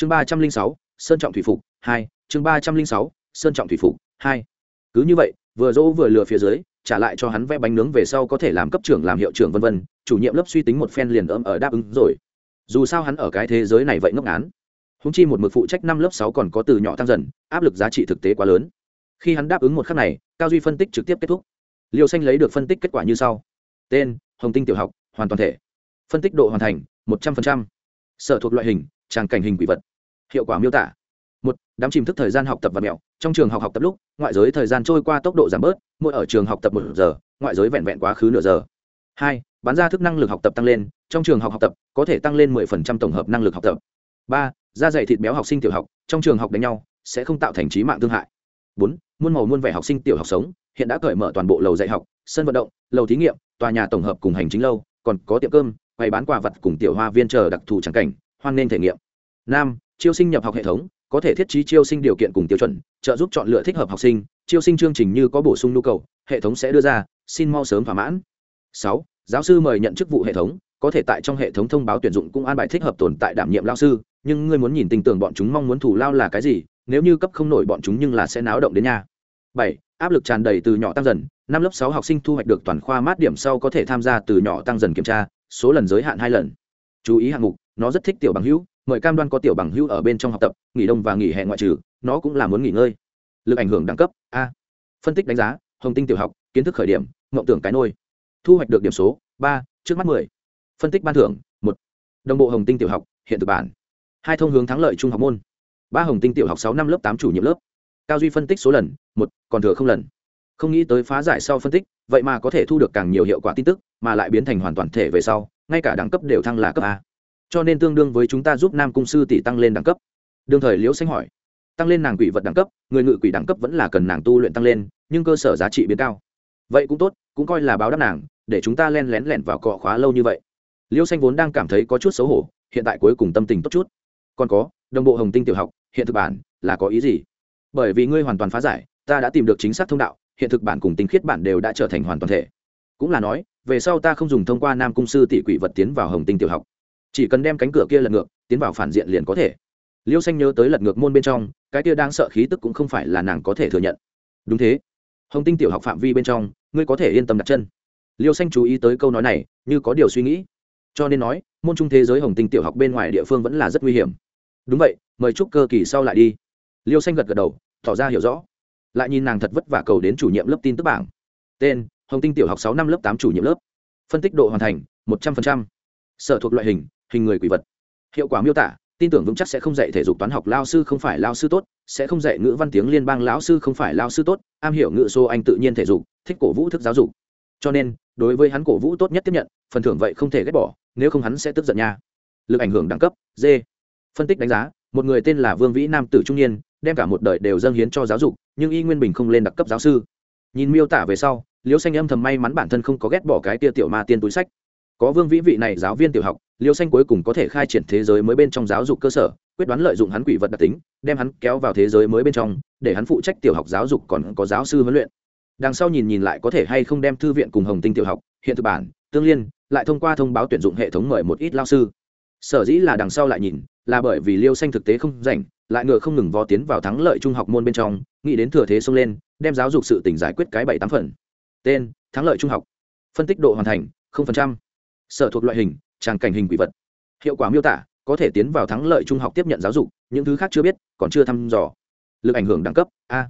chương ba trăm linh sáu, sơn trọng thủy phục hai, chương ba trăm linh sáu, sơn trọng thủy phục hai. Cứ như vậy, vừa dỗ vừa lừa phía dưới, trả lại cho hắn vẽ bánh nướng về sau có thể làm cấp trưởng làm hiệu trưởng vân vân, chủ nhiệm lớp suy tính một phen liền ấm ở đáp ứng rồi. Dù sao hắn ở cái thế giới này vậy ngốc án húng chi một mực phụ trách năm lớp sáu còn có từ nhỏ tăng dần, áp lực giá trị thực tế quá lớn. Khi hắn đáp ứng một khắc này, cao duy phân tích trực tiếp kết thúc. Liêu xanh lấy được phân tích kết quả như sau. Tên, hồng tinh tiểu học, hoàn toàn thể. Phân tích độ hoàn thành, một trăm linh sở thuộc loại hình tràng cảnh hình quỷ vật. Hiệu quả miêu tả. Một đám chìm thức thời gian học tập và mẹo. Trong trường học học tập lúc, ngoại giới thời gian trôi qua tốc độ giảm bớt, mỗi ở trường học tập một giờ, ngoại giới vẹn vẹn quá khứ nửa giờ. Hai, bán ra thức năng lực học tập tăng lên, trong trường học học tập có thể tăng lên 10% tổng hợp năng lực học tập. Ba, da dày thịt béo học sinh tiểu học, trong trường học đánh nhau, sẽ không tạo thành trí mạng thương hại. Bốn, muôn màu muôn vẻ học sinh tiểu học sống, hiện đã cởi mở toàn bộ lầu dạy học, sân vận động, lầu thí nghiệm, tòa nhà tổng hợp cùng hành chính lâu, còn có tiệm cơm bày bán quà vật cùng tiểu hoa viên chờ đặc thù trắng cảnh hoan nên thể nghiệm. Năm chiêu sinh nhập học hệ thống, có thể thiết trí chiêu sinh điều kiện cùng tiêu chuẩn, trợ giúp chọn lựa thích hợp học sinh, chiêu sinh chương trình như có bổ sung nhu cầu, hệ thống sẽ đưa ra, xin mau sớm thỏa mãn. Sáu, giáo sư mời nhận chức vụ hệ thống, có thể tại trong hệ thống thông báo tuyển dụng cũng an bài thích hợp tồn tại đảm nhiệm lao sư, nhưng ngươi muốn nhìn tình tưởng bọn chúng mong muốn thủ lao là cái gì, nếu như cấp không nổi bọn chúng nhưng là sẽ náo động đến nhà. Bảy, áp lực tràn đầy từ nhỏ tăng dần, năm lớp sáu học sinh thu hoạch được toàn khoa mát điểm sau có thể tham gia từ nhỏ tăng dần kiểm tra, số lần giới hạn hai lần. Chú ý hạng mục nó rất thích tiểu bằng hữu, mời cam đoan có tiểu bằng hữu ở bên trong học tập, nghỉ đông và nghỉ hè ngoại trừ, nó cũng là muốn nghỉ ngơi. Lực ảnh hưởng đẳng cấp, a. Phân tích đánh giá, hồng tinh tiểu học, kiến thức khởi điểm ngộng tưởng cái nôi. Thu hoạch được điểm số, ba, trước mắt mười. Phân tích ban thưởng, một. Đồng bộ hồng tinh tiểu học, hiện thực bản. Hai thông hướng thắng lợi trung học môn. Ba hồng tinh tiểu học sáu năm lớp tám chủ nhiệm lớp. Cao duy phân tích số lần, một, còn thừa không lần. Không nghĩ tới phá giải sau phân tích, vậy mà có thể thu được càng nhiều hiệu quả tin tức, mà lại biến thành hoàn toàn thể về sau, ngay cả đẳng cấp đều thăng là cấp a cho nên tương đương với chúng ta giúp nam cung sư tỷ tăng lên đẳng cấp. Đương thời liễu xanh hỏi, tăng lên nàng quỷ vật đẳng cấp, người ngự quỷ đẳng cấp vẫn là cần nàng tu luyện tăng lên, nhưng cơ sở giá trị biến cao. Vậy cũng tốt, cũng coi là báo đáp nàng, để chúng ta len lén lẻn vào cọ khóa lâu như vậy. Liễu xanh vốn đang cảm thấy có chút xấu hổ, hiện tại cuối cùng tâm tình tốt chút. Còn có, đồng bộ hồng tinh tiểu học, hiện thực bản, là có ý gì? Bởi vì ngươi hoàn toàn phá giải, ta đã tìm được chính xác thông đạo, hiện thực bản cùng tinh khiết bản đều đã trở thành hoàn toàn thể. Cũng là nói, về sau ta không dùng thông qua nam cung sư tỷ quỷ vật tiến vào hồng tinh tiểu học chỉ cần đem cánh cửa kia lật ngược, tiến vào phản diện liền có thể. Liêu xanh nhớ tới lật ngược môn bên trong, cái kia đang sợ khí tức cũng không phải là nàng có thể thừa nhận. Đúng thế. Hồng tinh tiểu học phạm vi bên trong, ngươi có thể yên tâm đặt chân. Liêu xanh chú ý tới câu nói này, như có điều suy nghĩ. Cho nên nói, môn trung thế giới hồng tinh tiểu học bên ngoài địa phương vẫn là rất nguy hiểm. Đúng vậy, mời chúc cơ kỳ sau lại đi. Liêu xanh gật gật đầu, tỏ ra hiểu rõ. Lại nhìn nàng thật vất vả cầu đến chủ nhiệm lớp tin tức bảng. Tên, hồng tinh tiểu học sáu năm lớp tám chủ nhiệm lớp. Phân tích độ hoàn thành, một trăm linh sở thuộc loại hình hình người quỷ vật. Hiệu quả miêu tả, tin tưởng vững chắc sẽ không dạy thể dục toán học lao sư không phải lao sư tốt, sẽ không dạy ngữ văn tiếng liên bang lão sư không phải lao sư tốt, am hiểu ngữ số anh tự nhiên thể dục, thích cổ vũ thức giáo dục. Cho nên, đối với hắn cổ vũ tốt nhất tiếp nhận, phần thưởng vậy không thể ghét bỏ, nếu không hắn sẽ tức giận nha. Lực ảnh hưởng đẳng cấp d phân tích đánh giá, một người tên là vương vĩ nam tử trung niên, đem cả một đời đều dâng hiến cho giáo dục, nhưng y nguyên bình không lên đặc cấp giáo sư. Nhìn miêu tả về sau, liễu xanh âm thầm may mắn bản thân không có ghét bỏ cái tia tiểu ma tiên túi sách. Có vương vĩ vị này giáo viên tiểu học liêu xanh cuối cùng có thể khai triển thế giới mới bên trong giáo dục cơ sở, quyết đoán lợi dụng hắn quỷ vật đặc tính, đem hắn kéo vào thế giới mới bên trong, để hắn phụ trách tiểu học giáo dục còn có giáo sư huấn luyện. Đằng sau nhìn nhìn lại có thể hay không đem thư viện cùng hồng tinh tiểu học, hiện thực bản, tương liên, lại thông qua thông báo tuyển dụng hệ thống mời một ít lao sư. Sở dĩ là đằng sau lại nhìn, là bởi vì liêu xanh thực tế không rảnh, lại ngựa không ngừng vó tiến vào thắng lợi trung học môn bên trong, nghĩ đến thừa thế xông lên, đem giáo dục sự tỉnh giải quyết cái bảy tám phần. Tên, thắng lợi trung học. Phân tích độ hoàn thành sở thuộc loại hình tràng cảnh hình quỷ vật. Hiệu quả miêu tả, có thể tiến vào thắng lợi trung học tiếp nhận giáo dục, những thứ khác chưa biết, còn chưa thăm dò. Lực ảnh hưởng đẳng cấp, a.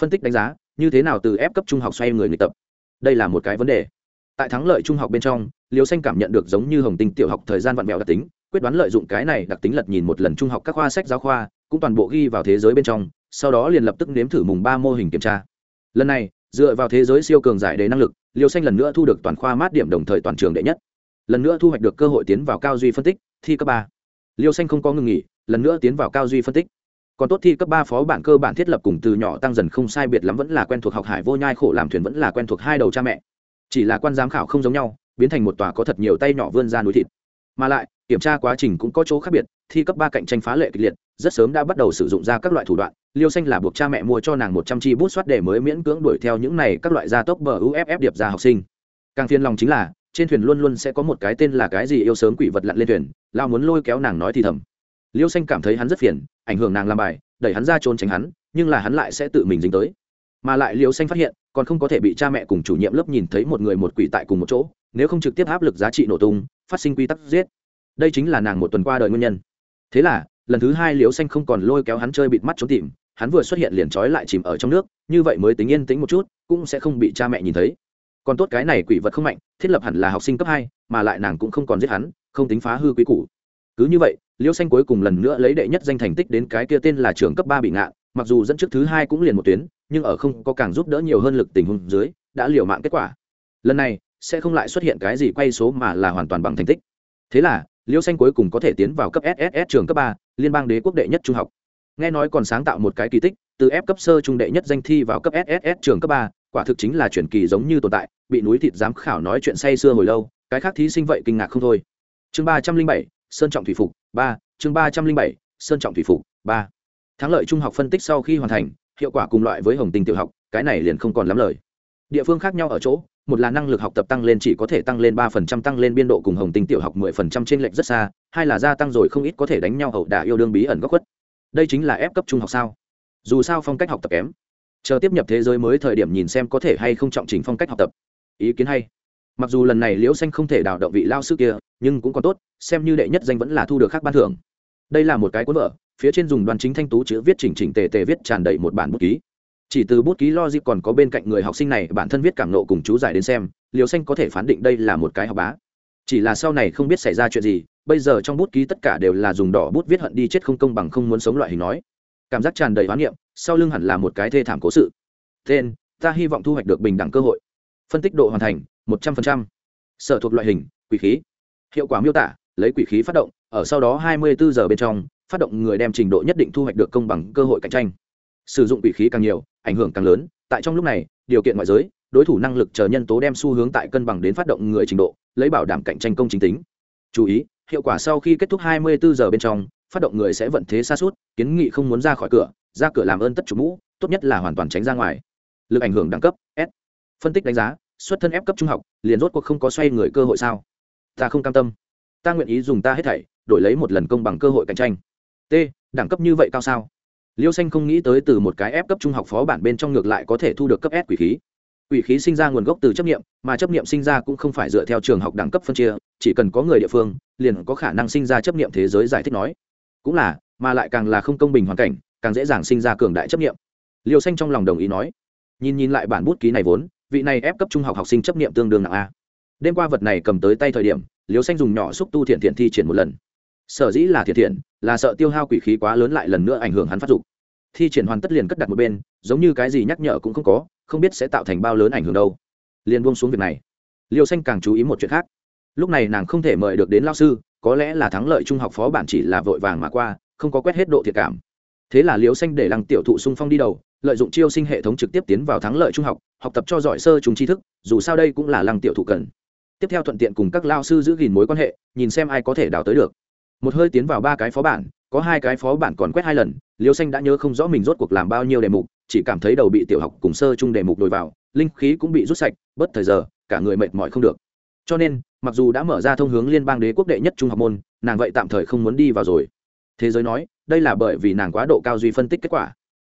Phân tích đánh giá, như thế nào từ ép cấp trung học xoay người người tập? Đây là một cái vấn đề. Tại thắng lợi trung học bên trong liều xanh cảm nhận được giống như hồng tinh tiểu học thời gian vặn vẹo đặc tính, quyết đoán lợi dụng cái này đặc tính lật nhìn một lần trung học các khoa sách giáo khoa, cũng toàn bộ ghi vào thế giới bên trong, sau đó liền lập tức nếm thử mùng ba mô hình kiểm tra. Lần này, dựa vào thế giới siêu cường giải đề năng lực liều xanh lần nữa thu được toàn khoa mát điểm đồng thời toàn trường đệ nhất lần nữa thu hoạch được cơ hội tiến vào cao duy phân tích, thi cấp ba. Liêu xanh không có ngừng nghỉ, lần nữa tiến vào cao duy phân tích. Còn tốt thi cấp ba phó bản cơ bản thiết lập cùng từ nhỏ tăng dần không sai biệt lắm vẫn là quen thuộc học hải vô nhai khổ làm thuyền vẫn là quen thuộc hai đầu cha mẹ. Chỉ là quan giám khảo không giống nhau, biến thành một tòa có thật nhiều tay nhỏ vươn ra núi thịt. Mà lại, kiểm tra quá trình cũng có chỗ khác biệt, thi cấp ba cạnh tranh phá lệ kịch liệt, rất sớm đã bắt đầu sử dụng ra các loại thủ đoạn, liêu xanh là buộc cha mẹ mua cho nàng một trăm chi bút soát để mới miễn cưỡng đuổi theo những này các loại gia tốc bờ uff điệp ra học sinh. Càng phiền lòng chính là trên thuyền luôn luôn sẽ có một cái tên là cái gì yêu sớm quỷ vật lặn lên thuyền, lao muốn lôi kéo nàng nói thì thầm. Liêu xanh cảm thấy hắn rất phiền, ảnh hưởng nàng làm bài, đẩy hắn ra trốn tránh hắn, nhưng là hắn lại sẽ tự mình dính tới. Mà lại liêu xanh phát hiện, còn không có thể bị cha mẹ cùng chủ nhiệm lớp nhìn thấy một người một quỷ tại cùng một chỗ, nếu không trực tiếp áp lực giá trị nổ tung, phát sinh quy tắc giết. Đây chính là nàng một tuần qua đời nguyên nhân. Thế là, lần thứ hai liêu xanh không còn lôi kéo hắn chơi bịt mắt trốn tìm, hắn vừa xuất hiện liền trói lại chìm ở trong nước, như vậy mới tính yên tĩnh một chút, cũng sẽ không bị cha mẹ nhìn thấy còn tốt cái này quỷ vật không mạnh, thiết lập hẳn là học sinh cấp hai, mà lại nàng cũng không còn giết hắn, không tính phá hư quý củ. cứ như vậy liêu xanh cuối cùng lần nữa lấy đệ nhất danh thành tích đến cái kia tên là trường cấp ba bị ngạn, mặc dù dẫn trước thứ hai cũng liền một tuyến, nhưng ở không có càng giúp đỡ nhiều hơn lực tình huống dưới, đã liều mạng kết quả. Lần này, sẽ không lại xuất hiện cái gì quay số mà là hoàn toàn bằng thành tích. Thế là liêu xanh cuối cùng có thể tiến vào cấp sss trường cấp ba, liên bang đế quốc đệ nhất trung học. Nghe nói còn sáng tạo một cái kỳ tích, từ ép cấp sơ trung đệ nhất danh thi vào cấp sss trường cấp ba quả thực chính là truyền kỳ giống như tồn tại, bị núi thịt giám khảo nói chuyện say sưa hồi lâu, cái khác thí sinh vậy kinh ngạc không thôi. Chương ba trăm linh bảy, sơn trọng thủy phục ba, chương ba trăm linh bảy, sơn trọng thủy phục ba. Thắng lợi trung học phân tích sau khi hoàn thành, hiệu quả cùng loại với hồng tinh tiểu học, cái này liền không còn lắm lời. Địa phương khác nhau ở chỗ, một là năng lực học tập tăng lên chỉ có thể tăng lên ba phần trăm tăng lên biên độ cùng hồng tinh tiểu học mười phần trăm trên lệch rất xa, hai là gia tăng rồi không ít có thể đánh nhau hậu đả yêu đương bí ẩn góc khuất. Đây chính là ép cấp trung học sao? Dù sao phong cách học tập kém chờ tiếp nhập thế giới mới thời điểm nhìn xem có thể hay không trọng trình phong cách học tập. Ý kiến hay. Mặc dù lần này liễu xanh không thể đào động vị lao sư kia, nhưng cũng còn tốt, xem như đệ nhất danh vẫn là thu được khác ban thưởng. Đây là một cái cuốn vở, phía trên dùng đoàn chính thanh tú chữ viết chỉnh chỉnh tề tề viết tràn đầy một bản bút ký. Chỉ từ bút ký logic còn có bên cạnh người học sinh này, bản thân viết cảm nộ cùng chú giải đến xem liều xanh có thể phán định đây là một cái học bá. Chỉ là sau này không biết xảy ra chuyện gì, bây giờ trong bút ký tất cả đều là dùng đỏ bút viết hận đi chết không công bằng không muốn sống loại hình nói cảm giác tràn đầy hoán niệm, sau lưng hẳn là một cái thê thảm cố sự. Tên, ta hy vọng thu hoạch được bình đẳng cơ hội. Phân tích độ hoàn thành, một trăm linh sở thuộc loại hình, quỷ khí. Hiệu quả miêu tả, lấy quỷ khí phát động, ở sau đó hai mươi bốn giờ bên trong, phát động người đem trình độ nhất định thu hoạch được công bằng cơ hội cạnh tranh. Sử dụng quỷ khí càng nhiều, ảnh hưởng càng lớn, tại trong lúc này, điều kiện ngoại giới, đối thủ năng lực chờ nhân tố đem xu hướng tại cân bằng đến phát động người trình độ, lấy bảo đảm cạnh tranh công chính tính. Chú ý, hiệu quả sau khi kết thúc 24 giờ bên trong phát động người sẽ vận thế xa suốt, kiến nghị không muốn ra khỏi cửa, ra cửa làm ơn tất chủ mũ, tốt nhất là hoàn toàn tránh ra ngoài. Lực ảnh hưởng đẳng cấp, s. Phân tích đánh giá, xuất thân ép cấp trung học, liền rốt cuộc không có xoay người cơ hội sao? Ta không cam tâm. Ta nguyện ý dùng ta hết thảy, đổi lấy một lần công bằng cơ hội cạnh tranh. T. Đẳng cấp như vậy cao sao? Liêu xanh không nghĩ tới từ một cái ép cấp trung học phó bản bên trong ngược lại có thể thu được cấp s quỷ khí. Quỷ khí sinh ra nguồn gốc từ chấp nghiệm mà chấp nghiệm sinh ra cũng không phải dựa theo trường học đẳng cấp phân chia, chỉ cần có người địa phương, liền có khả năng sinh ra chấp nghiệm thế giới giải thích nói cũng là, mà lại càng là không công bình hoàn cảnh, càng dễ dàng sinh ra cường đại chấp nghiệm liêu xanh trong lòng đồng ý nói, nhìn nhìn lại bản bút ký này vốn, vị này ép cấp trung học học sinh chấp nghiệm tương đương nặng a. Đêm qua vật này cầm tới tay thời điểm, liêu xanh dùng nhỏ xúc tu thiện thiện thi triển một lần. Sở dĩ là thiện thiện, là sợ tiêu hao quỷ khí quá lớn lại lần nữa ảnh hưởng hắn phát dục. Thi triển hoàn tất liền cất đặt một bên, giống như cái gì nhắc nhở cũng không có, không biết sẽ tạo thành bao lớn ảnh hưởng đâu. Liền buông xuống việc này. Liêu xanh càng chú ý một chuyện khác lúc này nàng không thể mời được đến lao sư, có lẽ là thắng lợi trung học phó bản chỉ là vội vàng mà qua, không có quét hết độ thiệt cảm. Thế là liều xanh để lăng tiểu thụ sung phong đi đầu, lợi dụng chiêu sinh hệ thống trực tiếp tiến vào thắng lợi trung học học tập cho giỏi sơ chúng tri thức, dù sao đây cũng là lăng tiểu thụ cần. Tiếp theo thuận tiện cùng các lao sư giữ gìn mối quan hệ, nhìn xem ai có thể đào tới được. Một hơi tiến vào ba cái phó bản, có hai cái phó bản còn quét hai lần liêu xanh đã nhớ không rõ mình rốt cuộc làm bao nhiêu đề mục, chỉ cảm thấy đầu bị tiểu học cùng sơ chung đề mục đổi vào, linh khí cũng bị rút sạch bất thời giờ, cả người mệt mỏi không được. Cho nên mặc dù đã mở ra thông hướng liên bang đế quốc đệ nhất trung học môn, nàng vậy tạm thời không muốn đi vào rồi. Thế giới nói, đây là bởi vì nàng quá độ cao duy phân tích kết quả.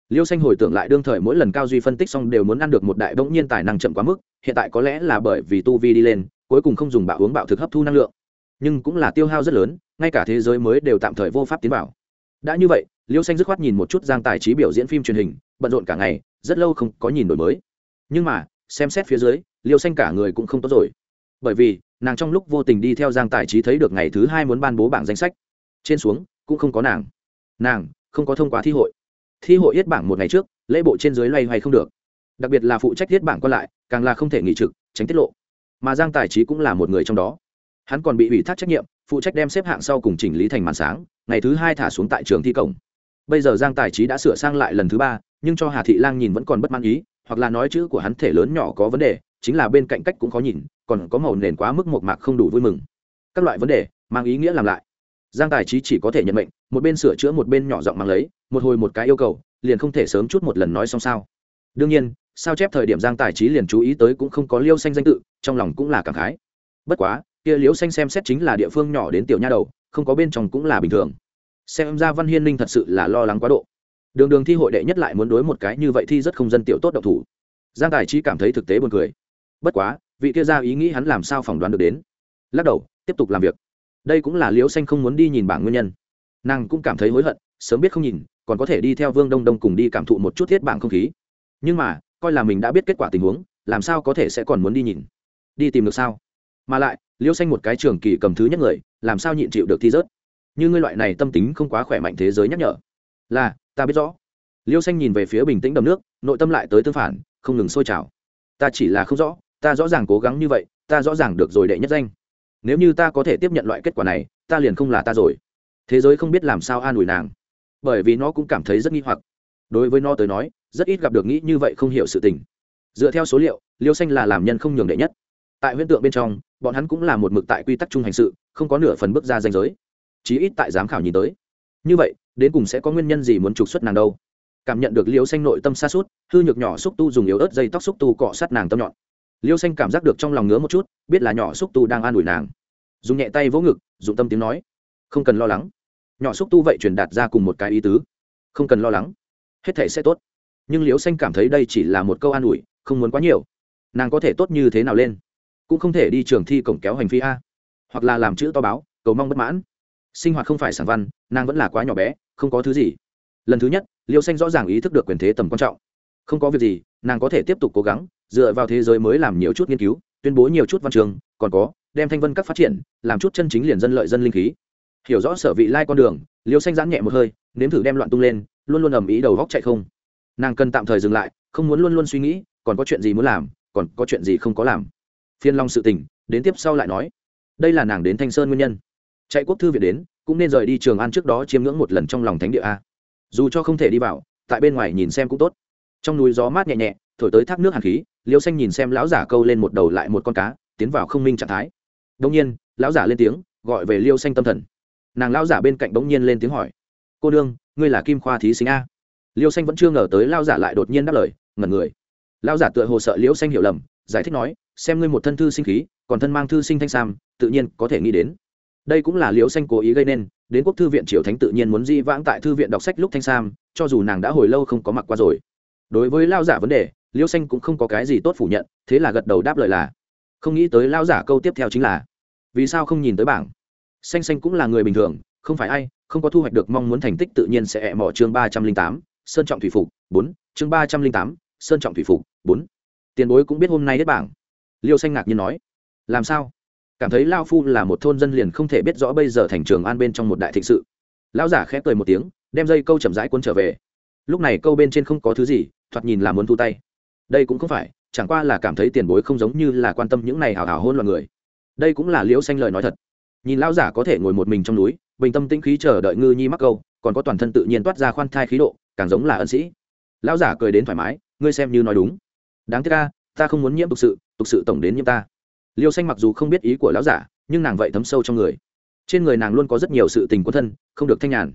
Liêu xanh hồi tưởng lại đương thời mỗi lần cao duy phân tích xong đều muốn ăn được một đại bỗng nhiên tài năng chậm quá mức, hiện tại có lẽ là bởi vì tu vi đi lên, cuối cùng không dùng bạo uống bạo thực hấp thu năng lượng. Nhưng cũng là tiêu hao rất lớn, ngay cả thế giới mới đều tạm thời vô pháp tiến vào. Đã như vậy, liêu xanh dứt khoát nhìn một chút giang tài trí biểu diễn phim truyền hình, bận rộn cả ngày, rất lâu không có nhìn đổi mới. Nhưng mà, xem xét phía dưới, liêu xanh cả người cũng không tốt rồi. Bởi vì nàng trong lúc vô tình đi theo giang tài trí thấy được ngày thứ hai muốn ban bố bảng danh sách. Trên xuống, cũng không có nàng. Nàng, không có thông qua thi hội. Thi hội yết bảng một ngày trước, lễ bộ trên dưới loay hoay không được. Đặc biệt là phụ trách yết bảng còn lại, càng là không thể nghỉ trực, tránh tiết lộ. Mà giang tài trí cũng là một người trong đó. Hắn còn bị ủy thác trách nhiệm, phụ trách đem xếp hạng sau cùng chỉnh lý thành màn sáng, ngày thứ hai thả xuống tại trường thi cổng. Bây giờ giang tài trí đã sửa sang lại lần thứ ba, nhưng cho hà thị lang nhìn vẫn còn bất mãn ý, hoặc là nói chữ của hắn thể lớn nhỏ có vấn đề chính là bên cạnh cách cũng khó nhìn, còn có màu nền quá mức một mạc không đủ vui mừng. Các loại vấn đề, mang ý nghĩa làm lại. Giang tài trí chỉ có thể nhận mệnh, một bên sửa chữa một bên nhỏ giọng mang lấy, một hồi một cái yêu cầu, liền không thể sớm chút một lần nói xong sao. Đương nhiên, sao chép thời điểm giang tài trí liền chú ý tới cũng không có liêu xanh danh tự, trong lòng cũng là cảm khái. Bất quá, kia liêu xanh xem xét chính là địa phương nhỏ đến tiểu nha đầu, không có bên trong cũng là bình thường. Xem ra văn hiên ninh thật sự là lo lắng quá độ. Đường đường thi hội đệ nhất lại muốn đối một cái như vậy thi rất không dân tiểu tốt độc thủ. Giang tài trí cảm thấy thực tế buồn cười bất quá, vị kia ra ý nghĩ hắn làm sao phỏng đoán được đến. Lắc đầu, tiếp tục làm việc. Đây cũng là liễu xanh không muốn đi nhìn bảng nguyên nhân. Nàng cũng cảm thấy hối hận, sớm biết không nhìn, còn có thể đi theo vương đông đông cùng đi cảm thụ một chút thiết bảng không khí. Nhưng mà, coi là mình đã biết kết quả tình huống, làm sao có thể sẽ còn muốn đi nhìn? Đi tìm được sao? Mà lại, liễu xanh một cái trường kỳ cầm thứ nhất người, làm sao nhịn chịu được thi rớt? Như ngươi loại này tâm tính không quá khỏe mạnh thế giới nhắc nhở. Là, ta biết rõ. Liêu xanh nhìn về phía bình tĩnh đầm nước, nội tâm lại tới tương phản, không ngừng sôi trào. Ta chỉ là không rõ ta rõ ràng cố gắng như vậy, ta rõ ràng được rồi đệ nhất danh. Nếu như ta có thể tiếp nhận loại kết quả này, ta liền không là ta rồi. Thế giới không biết làm sao an ủi nàng. Bởi vì nó cũng cảm thấy rất nghi hoặc. Đối với nó tới nói, rất ít gặp được nghĩ như vậy không hiểu sự tình. Dựa theo số liệu, liêu xanh là làm nhân không nhường đệ nhất. Tại huyễn tượng bên trong, bọn hắn cũng là một mực tại quy tắc chung hành sự, không có nửa phần bước ra danh giới. Chí ít tại giám khảo nhìn tới. Như vậy, đến cùng sẽ có nguyên nhân gì muốn trục xuất nàng đâu? Cảm nhận được liêu xanh nội tâm xa suốt hư nhược nhỏ xúc tu dùng yếu ớt dây tóc xúc tu cọ sát nàng tâm nhọn liêu xanh cảm giác được trong lòng ngứa một chút, biết là nhỏ xúc tu đang an ủi nàng. Dùng nhẹ tay vỗ ngực, dụng tâm tiếng nói. Không cần lo lắng. Nhỏ xúc tu vậy truyền đạt ra cùng một cái ý tứ. Không cần lo lắng. Hết thể sẽ tốt. Nhưng liêu xanh cảm thấy đây chỉ là một câu an ủi, không muốn quá nhiều. Nàng có thể tốt như thế nào lên? Cũng không thể đi trường thi cổng kéo hành phi a. Hoặc là làm chữ to báo, cầu mong bất mãn. Sinh hoạt không phải sản văn, nàng vẫn là quá nhỏ bé, không có thứ gì. Lần thứ nhất, liêu xanh rõ ràng ý thức được quyền thế tầm quan trọng. Không có việc gì, nàng có thể tiếp tục cố gắng dựa vào thế giới mới làm nhiều chút nghiên cứu, tuyên bố nhiều chút văn trường, còn có, đem thanh vân các phát triển, làm chút chân chính liền dân lợi dân linh khí. Hiểu rõ sở vị lai con đường, liêu xanh giãn nhẹ một hơi, nếm thử đem loạn tung lên, luôn luôn ầm ý đầu góc chạy không. Nàng cần tạm thời dừng lại, không muốn luôn luôn suy nghĩ, còn có chuyện gì muốn làm, còn có chuyện gì không có làm. Phiên long sự tình, đến tiếp sau lại nói. Đây là nàng đến thanh sơn nguyên nhân. Chạy quốc thư viện đến, cũng nên rời đi trường an trước đó chiêm ngưỡng một lần trong lòng thánh địa a. Dù cho không thể đi vào, tại bên ngoài nhìn xem cũng tốt. Trong núi gió mát nhẹ nhẹ thổi tới thác nước hàn khí, liêu xanh nhìn xem lão giả câu lên một đầu lại một con cá, tiến vào không minh trạng thái. Đông nhiên, lão giả lên tiếng, gọi về liêu xanh tâm thần. Nàng lão giả bên cạnh bỗng nhiên lên tiếng hỏi, cô đương ngươi là kim khoa thí sinh a? Liêu xanh vẫn chưa ngờ tới lão giả lại đột nhiên đáp lời, ngẩn người. Lão giả tựa hồ sợ liêu xanh hiểu lầm, giải thích nói, xem ngươi một thân thư sinh khí, còn thân mang thư sinh thanh sam, tự nhiên có thể nghĩ đến. Đây cũng là liêu xanh cố ý gây nên, đến quốc thư viện triều thánh tự nhiên muốn di vãng tại thư viện đọc sách lúc thanh sam, cho dù nàng đã hồi lâu không có mặc qua rồi. Đối với lao giả vấn đề Liêu xanh cũng không có cái gì tốt phủ nhận, thế là gật đầu đáp lời là, không nghĩ tới lao giả câu tiếp theo chính là, vì sao không nhìn tới bảng? Xanh xanh cũng là người bình thường, không phải ai, không có thu hoạch được mong muốn thành tích tự nhiên sẽ ẹ mỏ chương ba trăm linh tám, sơn trọng thủy phục, bốn, chương ba trăm linh tám, sơn trọng thủy phục, bốn. Tiền bối cũng biết hôm nay hết bảng. Liêu xanh ngạc nhiên nói, làm sao? Cảm thấy lao phu là một thôn dân liền không thể biết rõ bây giờ thành trường an bên trong một đại thịnh sự. Lão giả khẽ cười một tiếng, đem dây câu chậm rãi cuốn trở về. Lúc này câu bên trên không có thứ gì, thoạt nhìn là muốn thu tay đây cũng không phải, chẳng qua là cảm thấy tiền bối không giống như là quan tâm những này hào hào hôn loạn người. Đây cũng là liễu xanh lời nói thật. Nhìn lão giả có thể ngồi một mình trong núi, bình tâm tĩnh khí chờ đợi ngư nhi mắc câu, còn có toàn thân tự nhiên toát ra khoan thai khí độ, càng giống là ân sĩ. Lão giả cười đến thoải mái, ngươi xem như nói đúng. Đáng tiếc ca ta không muốn nhiễm tục sự tục sự tổng đến nhiễm ta. Liêu xanh mặc dù không biết ý của lão giả, nhưng nàng vậy thấm sâu trong người. Trên người nàng luôn có rất nhiều sự tình quân thân, không được thanh nhàn.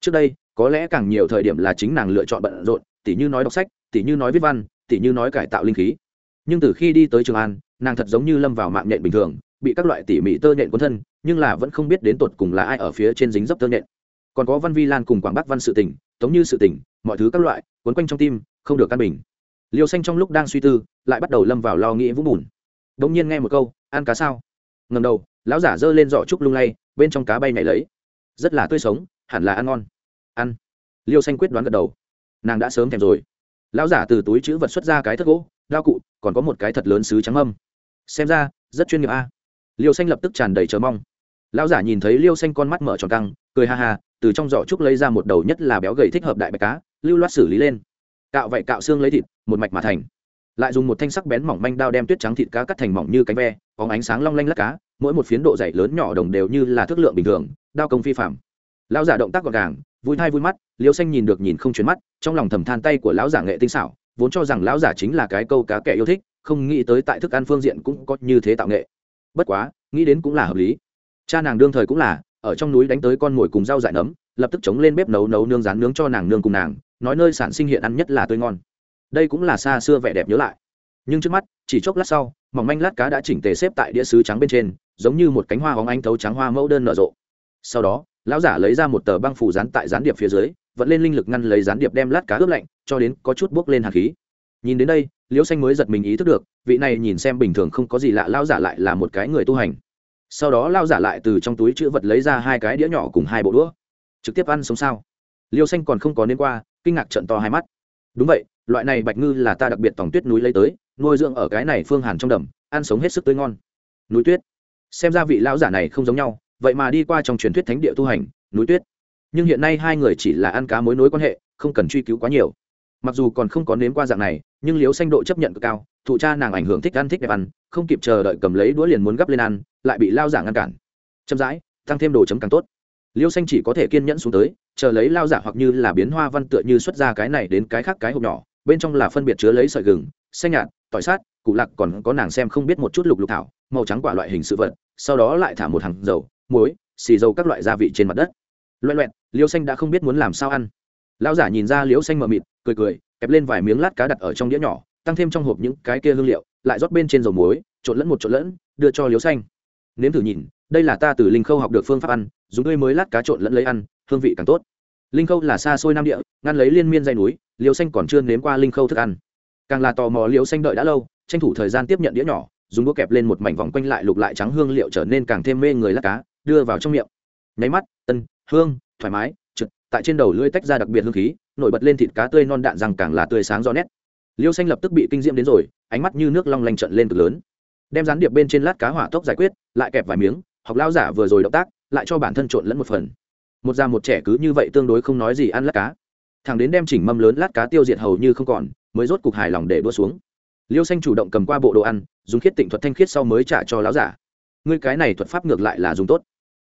Trước đây, có lẽ càng nhiều thời điểm là chính nàng lựa chọn bận rộn, tỉ như nói đọc sách, tỉ như nói viết văn tỉ như nói cải tạo linh khí. Nhưng từ khi đi tới trường an, nàng thật giống như lâm vào mạng nhện bình thường, bị các loại tỉ mỉ tơ nhện cuốn thân, nhưng là vẫn không biết đến tột cùng là ai ở phía trên dính dấp tơ nhện. Còn có văn vi lan cùng quảng bắc văn sự tình, tống như sự tình, mọi thứ các loại quấn quanh trong tim, không được căn bình. Liêu xanh trong lúc đang suy tư, lại bắt đầu lâm vào lo nghĩ vũng bùn. Đông nhiên nghe một câu, ăn cá sao? Ngầm đầu, lão giả giơ lên giỏ trúc lung lay, bên trong cá bay nhảy lấy. Rất là tươi sống, hẳn là ăn ngon. Ăn. Liêu xanh quyết đoán gật đầu. Nàng đã sớm thèm rồi lão giả từ túi chữ vật xuất ra cái thất gỗ, đao cụ, còn có một cái thật lớn sứ trắng âm xem ra, rất chuyên nghiệp a. Liêu xanh lập tức tràn đầy chờ mong. Lão giả nhìn thấy liêu xanh con mắt mở tròn căng, cười ha ha, từ trong giỏ trúc lấy ra một đầu nhất là béo gầy thích hợp đại bạch cá, lưu loát xử lý lên. Cạo vậy cạo xương lấy thịt, một mạch mà thành. Lại dùng một thanh sắc bén mỏng manh đao đem tuyết trắng thịt cá cắt thành mỏng như cánh ve, có ánh sáng long lanh lắc cá, mỗi một phiến độ dày lớn nhỏ đồng đều như là thước lượng bình thường, đao công phi phạm lão giả động tác gọn gàng, vui thai vui mắt, liêu xanh nhìn được nhìn không chuyển mắt, trong lòng thầm than tay của lão giả nghệ tinh xảo, vốn cho rằng lão giả chính là cái câu cá kẻ yêu thích, không nghĩ tới tại thức ăn phương diện cũng có như thế tạo nghệ. Bất quá, nghĩ đến cũng là hợp lý. Cha nàng đương thời cũng là, ở trong núi đánh tới con mồi cùng rau dại nấm, lập tức chống lên bếp nấu nấu nương rán nướng cho nàng nương cùng nàng, nói nơi sản sinh hiện ăn nhất là tươi ngon. Đây cũng là xa xưa vẻ đẹp nhớ lại. Nhưng trước mắt, chỉ chốc lát sau, mỏng manh lát cá đã chỉnh tề xếp tại đĩa sứ trắng bên trên, giống như một cánh hoa hóng anh thấu trắng hoa mẫu đơn nở rộ. Sau đó lão giả lấy ra một tờ băng phủ dán tại gián điệp phía dưới vẫn lên linh lực ngăn lấy gián điệp đem lát cá ướp lạnh, cho đến có chút bốc lên hạt khí. Nhìn đến đây, liễu xanh mới giật mình ý thức được, vị này nhìn xem bình thường không có gì lạ lao giả lại là một cái người tu hành. Sau đó lao giả lại từ trong túi chữ vật lấy ra hai cái đĩa nhỏ cùng hai bộ đũa. Trực tiếp ăn sống sao? Liêu xanh còn không có nên qua, kinh ngạc trận to hai mắt. Đúng vậy, loại này bạch ngư là ta đặc biệt tòng tuyết núi lấy tới, nuôi dưỡng ở cái này phương hàn trong đầm, ăn sống hết sức tươi ngon. Núi tuyết. Xem ra vị lão giả này không giống nhau vậy mà đi qua trong truyền thuyết thánh địa tu hành, núi tuyết. Nhưng hiện nay hai người chỉ là ăn cá mối nối quan hệ, không cần truy cứu quá nhiều. Mặc dù còn không có nếm qua dạng này, nhưng liếu xanh độ chấp nhận cực cao, thụ cha nàng ảnh hưởng thích ăn thích đẹp ăn, không kịp chờ đợi cầm lấy đũa liền muốn gắp lên ăn, lại bị lao giả ngăn cản. Chậm rãi, tăng thêm đồ chấm càng tốt. Liêu xanh chỉ có thể kiên nhẫn xuống tới, chờ lấy lao giả hoặc như là biến hoa văn tựa như xuất ra cái này đến cái khác cái hộp nhỏ, bên trong là phân biệt chứa lấy sợi gừng, xanh nhạt, tỏi sát cụ lạc còn có nàng xem không biết một chút lục lục thảo, màu trắng quả loại hình sự vật, sau đó lại thả một hàng dầu muối, xì dầu các loại gia vị trên mặt đất. Loẹ loẹn liêu xanh đã không biết muốn làm sao ăn. Lão giả nhìn ra liêu xanh mờ mịt, cười cười, kẹp lên vài miếng lát cá đặt ở trong đĩa nhỏ, tăng thêm trong hộp những cái kia hương liệu, lại rót bên trên dầu muối, trộn lẫn một trộn lẫn, đưa cho liêu xanh. Nếm thử nhìn, đây là ta từ linh khâu học được phương pháp ăn, dùng tươi mới lát cá trộn lẫn lấy ăn, hương vị càng tốt. Linh khâu là xa xôi nam địa, ngăn lấy liên miên dây núi liêu xanh còn chưa nếm qua linh khâu thức ăn. Càng là tò mò liêu xanh đợi đã lâu, tranh thủ thời gian tiếp nhận đĩa nhỏ, dùng đũa kẹp lên một mảnh vòng quanh lại lục lại trắng hương liệu trở nên càng thêm mê người lát cá đưa vào trong miệng. Nháy mắt, tân, hương, thoải mái trực tại trên đầu lưỡi tách ra đặc biệt hương khí, nổi bật lên thịt cá tươi non đạn rằng càng là tươi sáng rõ nét. Liêu xanh lập tức bị kinh diễm đến rồi, ánh mắt như nước long lanh trận lên cực lớn. Đem rán điệp bên trên lát cá hỏa tốc giải quyết, lại kẹp vài miếng, học lao giả vừa rồi động tác, lại cho bản thân trộn lẫn một phần. Một già một trẻ cứ như vậy tương đối không nói gì ăn lát cá. Thằng đến đem chỉnh mâm lớn lát cá tiêu diệt hầu như không còn, mới rốt cục hài lòng để đua xuống. Liêu xanh chủ động cầm qua bộ đồ ăn, dùng khiết tịnh thuật thanh khiết sau mới trả cho lão giả. Ngươi cái này thuật pháp ngược lại là dùng tốt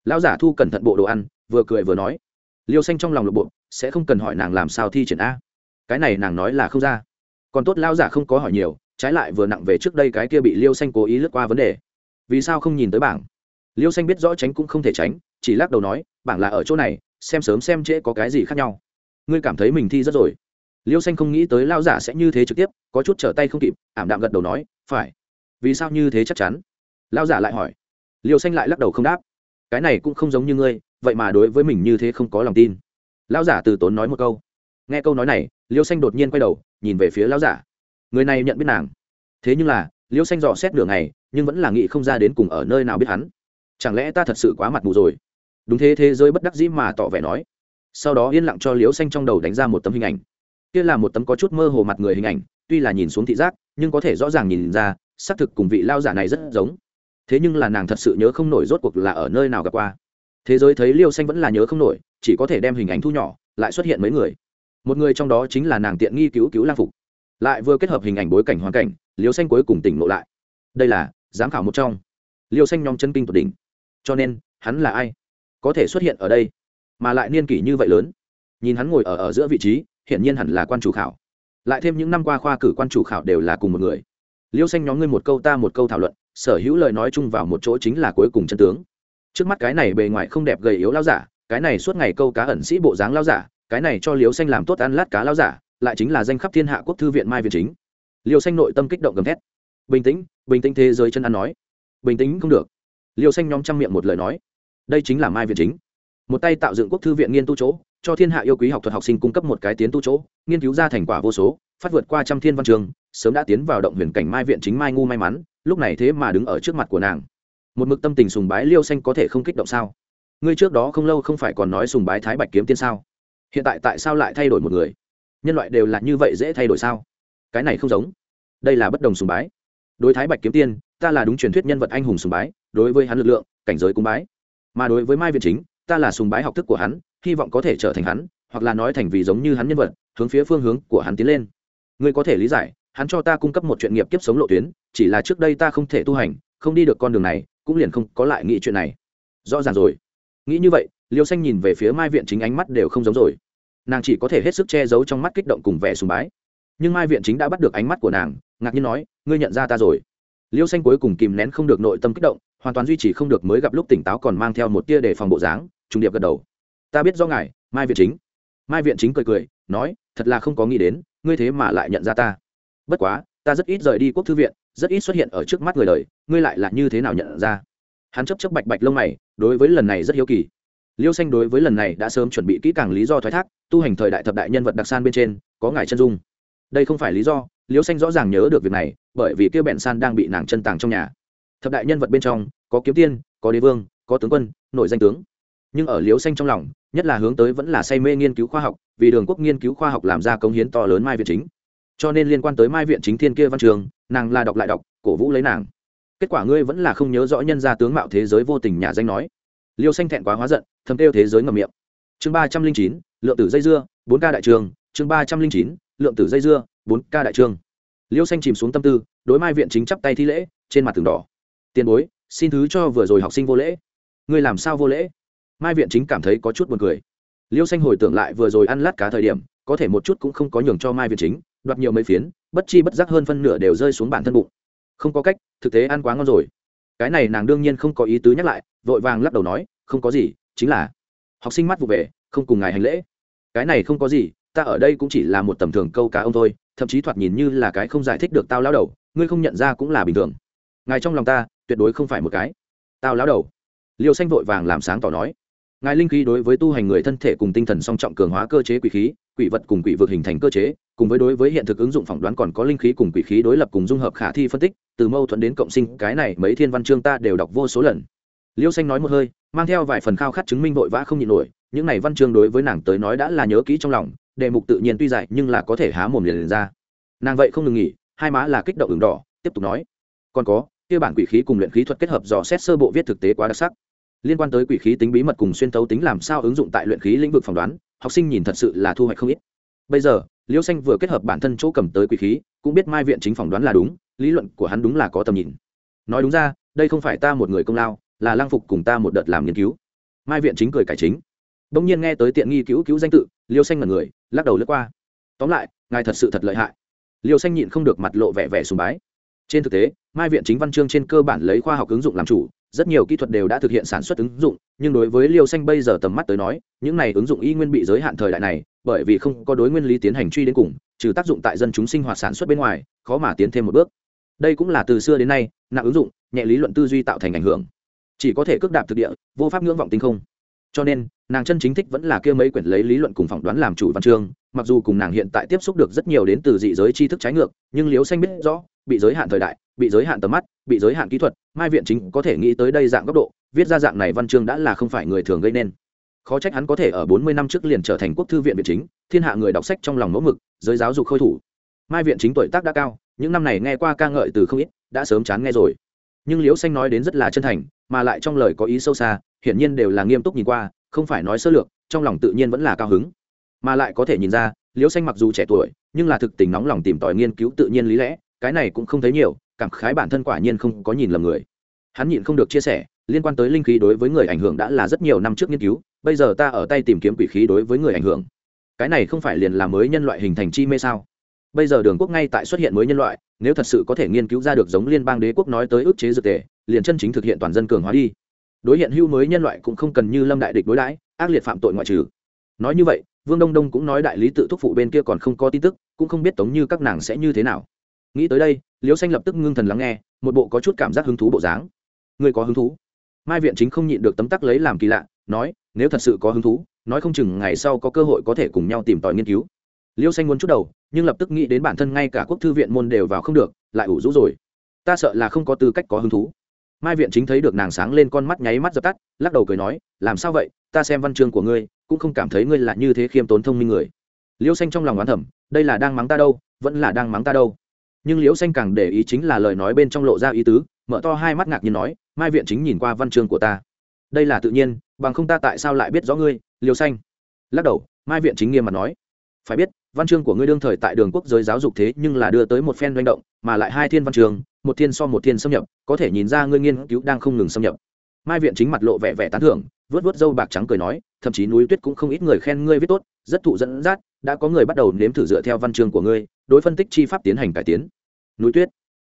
lão giả thu cẩn thận bộ đồ ăn, vừa cười vừa nói, liêu xanh trong lòng lục bộ sẽ không cần hỏi nàng làm sao thi triển a. Cái này nàng nói là không ra. Còn tốt lão giả không có hỏi nhiều, trái lại vừa nặng về trước đây cái kia bị liêu xanh cố ý lướt qua vấn đề. Vì sao không nhìn tới bảng? Liêu xanh biết rõ tránh cũng không thể tránh, chỉ lắc đầu nói, bảng là ở chỗ này, xem sớm xem trễ có cái gì khác nhau. Ngươi cảm thấy mình thi rất rồi. Liêu xanh không nghĩ tới lao giả sẽ như thế trực tiếp, có chút trở tay không kịp, ảm đạm gật đầu nói, phải. Vì sao như thế chắc chắn? Lao giả lại hỏi. Liêu xanh lại lắc đầu không đáp cái này cũng không giống như ngươi, vậy mà đối với mình như thế không có lòng tin. Lão giả từ tốn nói một câu. Nghe câu nói này, liêu xanh đột nhiên quay đầu, nhìn về phía lão giả. Người này nhận biết nàng. Thế nhưng là, liêu xanh dò xét đường này nhưng vẫn là nghĩ không ra đến cùng ở nơi nào biết hắn. Chẳng lẽ ta thật sự quá mặt mù rồi? Đúng thế thế giới bất đắc dĩ mà tỏ vẻ nói. Sau đó yên lặng cho liêu xanh trong đầu đánh ra một tấm hình ảnh. Kia là một tấm có chút mơ hồ mặt người hình ảnh, tuy là nhìn xuống thị giác, nhưng có thể rõ ràng nhìn ra, xác thực cùng vị lao giả này rất giống thế nhưng là nàng thật sự nhớ không nổi rốt cuộc là ở nơi nào gặp qua. Thế giới thấy liêu xanh vẫn là nhớ không nổi, chỉ có thể đem hình ảnh thu nhỏ, lại xuất hiện mấy người. Một người trong đó chính là nàng tiện nghi cứu cứu lang phục. Lại vừa kết hợp hình ảnh bối cảnh hoàn cảnh, liêu xanh cuối cùng tỉnh ngộ lại. Đây là, giám khảo một trong. Liêu xanh nhóm chân kinh tột đỉnh. Cho nên, hắn là ai? Có thể xuất hiện ở đây, mà lại niên kỷ như vậy lớn. Nhìn hắn ngồi ở ở giữa vị trí, hiển nhiên hẳn là quan chủ khảo. Lại thêm những năm qua khoa cử quan chủ khảo đều là cùng một người. Liêu xanh nhóm ngươi một câu ta một câu thảo luận sở hữu lời nói chung vào một chỗ chính là cuối cùng chân tướng. Trước mắt cái này bề ngoài không đẹp gầy yếu lao giả, cái này suốt ngày câu cá ẩn sĩ bộ dáng lao giả, cái này cho liêu xanh làm tốt ăn lát cá lao giả, lại chính là danh khắp thiên hạ quốc thư viện mai viện chính. Liêu xanh nội tâm kích động gầm thét. Bình tĩnh bình tĩnh thế giới chân ăn nói. Bình tĩnh không được. Liêu xanh nhóm trăm miệng một lời nói. Đây chính là mai viện chính. Một tay tạo dựng quốc thư viện nghiên tu chỗ, cho thiên hạ yêu quý học thuật học sinh cung cấp một cái tiến tu chỗ, nghiên cứu ra thành quả vô số, phát vượt qua trăm thiên văn trường sớm đã tiến vào động huyền cảnh mai viện chính mai ngu may mắn, lúc này thế mà đứng ở trước mặt của nàng. Một mực tâm tình sùng bái liêu xanh có thể không kích động sao? Ngươi trước đó không lâu không phải còn nói sùng bái thái bạch kiếm tiên sao? Hiện tại tại sao lại thay đổi một người? Nhân loại đều là như vậy dễ thay đổi sao? Cái này không giống. Đây là bất đồng sùng bái. Đối thái bạch kiếm tiên, ta là đúng truyền thuyết nhân vật anh hùng sùng bái, đối với hắn lực lượng, cảnh giới cung bái. Mà đối với mai viện chính, ta là sùng bái học thức của hắn, hy vọng có thể trở thành hắn, hoặc là nói thành vì giống như hắn nhân vật, hướng phía phương hướng của hắn tiến lên. Ngươi có thể lý giải hắn cho ta cung cấp một chuyện nghiệp kiếp sống lộ tuyến, chỉ là trước đây ta không thể tu hành, không đi được con đường này, cũng liền không có lại nghĩ chuyện này. Rõ ràng rồi. Nghĩ như vậy, liêu xanh nhìn về phía mai viện chính ánh mắt đều không giống rồi. Nàng chỉ có thể hết sức che giấu trong mắt kích động cùng vẻ sùng bái. Nhưng mai viện chính đã bắt được ánh mắt của nàng, ngạc nhiên nói, ngươi nhận ra ta rồi. Liêu xanh cuối cùng kìm nén không được nội tâm kích động, hoàn toàn duy trì không được mới gặp lúc tỉnh táo còn mang theo một tia để phòng bộ dáng, trùng điệp gật đầu. Ta biết do ngài, mai viện chính. Mai viện chính cười cười, nói, thật là không có nghĩ đến, ngươi thế mà lại nhận ra ta bất quá, ta rất ít rời đi quốc thư viện, rất ít xuất hiện ở trước mắt người đời, ngươi lại là như thế nào nhận ra? Hắn chấp chấp bạch bạch lông mày, đối với lần này rất hiếu kỳ. Liêu xanh đối với lần này đã sớm chuẩn bị kỹ càng lý do thoái thác, tu hành thời đại thập đại nhân vật đặc san bên trên, có ngài chân dung. Đây không phải lý do, liêu xanh rõ ràng nhớ được việc này, bởi vì kia bẹn san đang bị nàng chân tàng trong nhà. Thập đại nhân vật bên trong, có kiếm tiên, có đế vương, có tướng quân, nội danh tướng. Nhưng ở liêu xanh trong lòng, nhất là hướng tới vẫn là say mê nghiên cứu khoa học, vì đường quốc nghiên cứu khoa học làm ra công hiến to lớn mai viện chính cho nên liên quan tới mai viện chính thiên kia văn trường, nàng là đọc lại đọc, cổ vũ lấy nàng. Kết quả ngươi vẫn là không nhớ rõ nhân gia tướng mạo thế giới vô tình nhà danh nói. Liêu xanh thẹn quá hóa giận, thầm kêu thế giới ngầm miệng. Chương ba trăm linh chín, lượng tử dây dưa, bốn ca đại trường. Chương ba trăm linh chín, lượng tử dây dưa, bốn ca đại trường. Liêu xanh chìm xuống tâm tư, đối mai viện chính chắp tay thi lễ, trên mặt tường đỏ. Tiền bối, xin thứ cho vừa rồi học sinh vô lễ. Ngươi làm sao vô lễ? Mai viện chính cảm thấy có chút buồn cười. Liêu xanh hồi tưởng lại vừa rồi ăn lát cá thời điểm, có thể một chút cũng không có nhường cho mai viện chính đoạt nhiều mấy phiến, bất chi bất giác hơn phân nửa đều rơi xuống bản thân bụng. Không có cách, thực tế ăn quá ngon rồi. Cái này nàng đương nhiên không có ý tứ nhắc lại, vội vàng lắc đầu nói, không có gì, chính là học sinh mắt vụ về, không cùng ngài hành lễ. Cái này không có gì, ta ở đây cũng chỉ là một tầm thường câu cá ông thôi, thậm chí thoạt nhìn như là cái không giải thích được tao lao đầu, ngươi không nhận ra cũng là bình thường. Ngài trong lòng ta, tuyệt đối không phải một cái tao lao đầu. Liều xanh vội vàng làm sáng tỏ nói, ngài linh khí đối với tu hành người thân thể cùng tinh thần song trọng cường hóa cơ chế quỷ khí quỷ vật cùng quỷ vực hình thành cơ chế cùng với đối với hiện thực ứng dụng phỏng đoán còn có linh khí cùng quỷ khí đối lập cùng dung hợp khả thi phân tích từ mâu thuẫn đến cộng sinh cái này mấy thiên văn chương ta đều đọc vô số lần. Liêu xanh nói một hơi mang theo vài phần khao khát chứng minh vội vã không nhịn nổi những này văn chương đối với nàng tới nói đã là nhớ kỹ trong lòng đề mục tự nhiên tuy dài nhưng là có thể há mồm liền, liền ra. Nàng vậy không ngừng nghỉ hai má là kích động ứng đỏ tiếp tục nói còn có kia bản quỷ khí cùng luyện khí thuật kết hợp dò xét sơ bộ viết thực tế quá đặc sắc. Liên quan tới quỷ khí tính bí mật cùng xuyên tấu tính làm sao ứng dụng tại luyện khí lĩnh vực phỏng đoán học sinh nhìn thật sự là thu hoạch không ít. Bây giờ liêu xanh vừa kết hợp bản thân chỗ cầm tới quỷ khí, cũng biết mai viện chính phỏng đoán là đúng, lý luận của hắn đúng là có tầm nhìn. Nói đúng ra, đây không phải ta một người công lao, là lang phục cùng ta một đợt làm nghiên cứu. Mai viện chính cười cải chính. Đông nhiên nghe tới tiện nghi cứu cứu danh tự liêu xanh là người, lắc đầu lướt qua. Tóm lại, ngài thật sự thật lợi hại. Liêu xanh nhịn không được mặt lộ vẻ vẻ sùng bái. Trên thực tế, mai viện chính văn chương trên cơ bản lấy khoa học ứng dụng làm chủ rất nhiều kỹ thuật đều đã thực hiện sản xuất ứng dụng, nhưng đối với liêu xanh bây giờ tầm mắt tới nói, những này ứng dụng y nguyên bị giới hạn thời đại này, bởi vì không có đối nguyên lý tiến hành truy đến cùng, trừ tác dụng tại dân chúng sinh hoạt sản xuất bên ngoài, khó mà tiến thêm một bước. Đây cũng là từ xưa đến nay, nặng ứng dụng, nhẹ lý luận tư duy tạo thành ảnh hưởng. Chỉ có thể cước đạp thực địa, vô pháp ngưỡng vọng tinh không. Cho nên, nàng chân chính thích vẫn là kia mấy quyển lấy lý luận cùng phỏng đoán làm chủ văn chương, mặc dù cùng nàng hiện tại tiếp xúc được rất nhiều đến từ dị giới tri thức trái ngược, nhưng liếu xanh biết rõ bị giới hạn thời đại, bị giới hạn tầm mắt, bị giới hạn kỹ thuật, mai viện chính có thể nghĩ tới đây dạng góc độ, viết ra dạng này văn chương đã là không phải người thường gây nên. Khó trách hắn có thể ở bốn mươi năm trước liền trở thành quốc thư viện viện chính, thiên hạ người đọc sách trong lòng mẫu mực, giới giáo dục khôi thủ. Mai viện chính tuổi tác đã cao, những năm này nghe qua ca ngợi từ không ít, đã sớm chán nghe rồi. Nhưng liễu xanh nói đến rất là chân thành, mà lại trong lời có ý sâu xa, hiển nhiên đều là nghiêm túc nhìn qua, không phải nói sơ lược, trong lòng tự nhiên vẫn là cao hứng. Mà lại có thể nhìn ra, liễu xanh mặc dù trẻ tuổi, nhưng là thực tình nóng lòng tìm tòi nghiên cứu tự nhiên lý lẽ cái này cũng không thấy nhiều, cảm khái bản thân quả nhiên không có nhìn lầm người. Hắn nhịn không được chia sẻ, liên quan tới linh khí đối với người ảnh hưởng đã là rất nhiều năm trước nghiên cứu, bây giờ ta ở tay tìm kiếm quỷ khí đối với người ảnh hưởng. Cái này không phải liền là mới nhân loại hình thành chi mê sao? Bây giờ đường quốc ngay tại xuất hiện mới nhân loại, nếu thật sự có thể nghiên cứu ra được giống liên bang đế quốc nói tới ức chế dược tề, liền chân chính thực hiện toàn dân cường hóa đi. Đối hiện hưu mới nhân loại cũng không cần như lâm đại địch đối đãi, ác liệt phạm tội ngoại trừ. Nói như vậy, vương đông đông cũng nói đại lý tự thúc phụ bên kia còn không có tin tức, cũng không biết tống như các nàng sẽ như thế nào nghĩ tới đây, liễu xanh lập tức ngưng thần lắng nghe, một bộ có chút cảm giác hứng thú bộ dáng. Người có hứng thú? Mai viện chính không nhịn được tấm tắc lấy làm kỳ lạ, nói, nếu thật sự có hứng thú, nói không chừng ngày sau có cơ hội có thể cùng nhau tìm tòi nghiên cứu. Liêu xanh muốn chút đầu, nhưng lập tức nghĩ đến bản thân ngay cả quốc thư viện môn đều vào không được, lại ủ rũ rồi. Ta sợ là không có tư cách có hứng thú. Mai viện chính thấy được nàng sáng lên con mắt nháy mắt dập tắt, lắc đầu cười nói, làm sao vậy, ta xem văn chương của ngươi, cũng không cảm thấy ngươi là như thế khiêm tốn thông minh người. Liêu xanh trong lòng oán thẩm đây là đang mắng ta đâu, vẫn là đang mắng ta đâu nhưng liễu xanh càng để ý chính là lời nói bên trong lộ ra ý tứ, mở to hai mắt ngạc nhiên nói, mai viện chính nhìn qua văn chương của ta. Đây là tự nhiên, bằng không ta tại sao lại biết rõ ngươi liễu xanh? Lắc đầu, mai viện chính nghiêm mặt nói, phải biết, văn chương của ngươi đương thời tại đường quốc giới giáo dục thế nhưng là đưa tới một phen doanh động, mà lại hai thiên văn trường, một thiên so một thiên xâm nhập, có thể nhìn ra ngươi nghiên cứu đang không ngừng xâm nhập. Mai viện chính mặt lộ vẻ vẻ tán thưởng vớt vớt râu bạc trắng cười nói, thậm chí núi tuyết cũng không ít người khen ngươi viết tốt, rất thụ dẫn dắt đã có người bắt đầu nếm thử dựa theo văn chương của ngươi, đối phân tích chi pháp tiến hành cải tiến. Núi tuyết.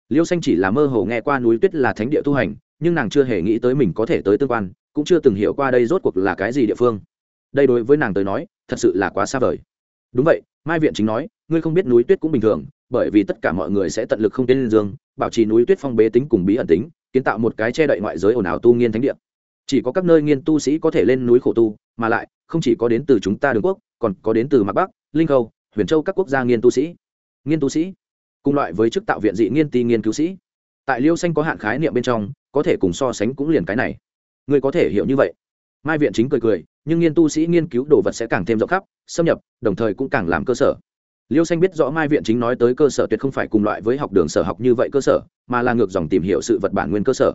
Liêu xanh chỉ là mơ hồ nghe qua núi tuyết là thánh địa tu hành, nhưng nàng chưa hề nghĩ tới mình có thể tới tương quan, cũng chưa từng hiểu qua đây rốt cuộc là cái gì địa phương. Đây đối với nàng tới nói, thật sự là quá xa vời. Đúng vậy, mai viện chính nói, ngươi không biết núi tuyết cũng bình thường, bởi vì tất cả mọi người sẽ tận lực không tiến lên dương, bảo trì núi tuyết phong bế tính cùng bí ẩn tính, kiến tạo một cái che đậy ngoại giới ồn ào tu nghiên thánh địa. Chỉ có các nơi nghiên tu sĩ có thể lên núi khổ tu, mà lại, không chỉ có đến từ chúng ta đường quốc, còn có đến từ mặt bắc linh khâu, huyền châu các quốc gia nghiên tu sĩ. Nghiên tu sĩ, cùng loại với chức tạo viện dị nghiên ti nghiên cứu sĩ. Tại liêu xanh có hạn khái niệm bên trong, có thể cùng so sánh cũng liền cái này. Người có thể hiểu như vậy. Mai viện chính cười cười, nhưng nghiên tu sĩ nghiên cứu đồ vật sẽ càng thêm rộng khắp, xâm nhập, đồng thời cũng càng làm cơ sở. Liêu xanh biết rõ mai viện chính nói tới cơ sở tuyệt không phải cùng loại với học đường sở học như vậy cơ sở, mà là ngược dòng tìm hiểu sự vật bản nguyên cơ sở.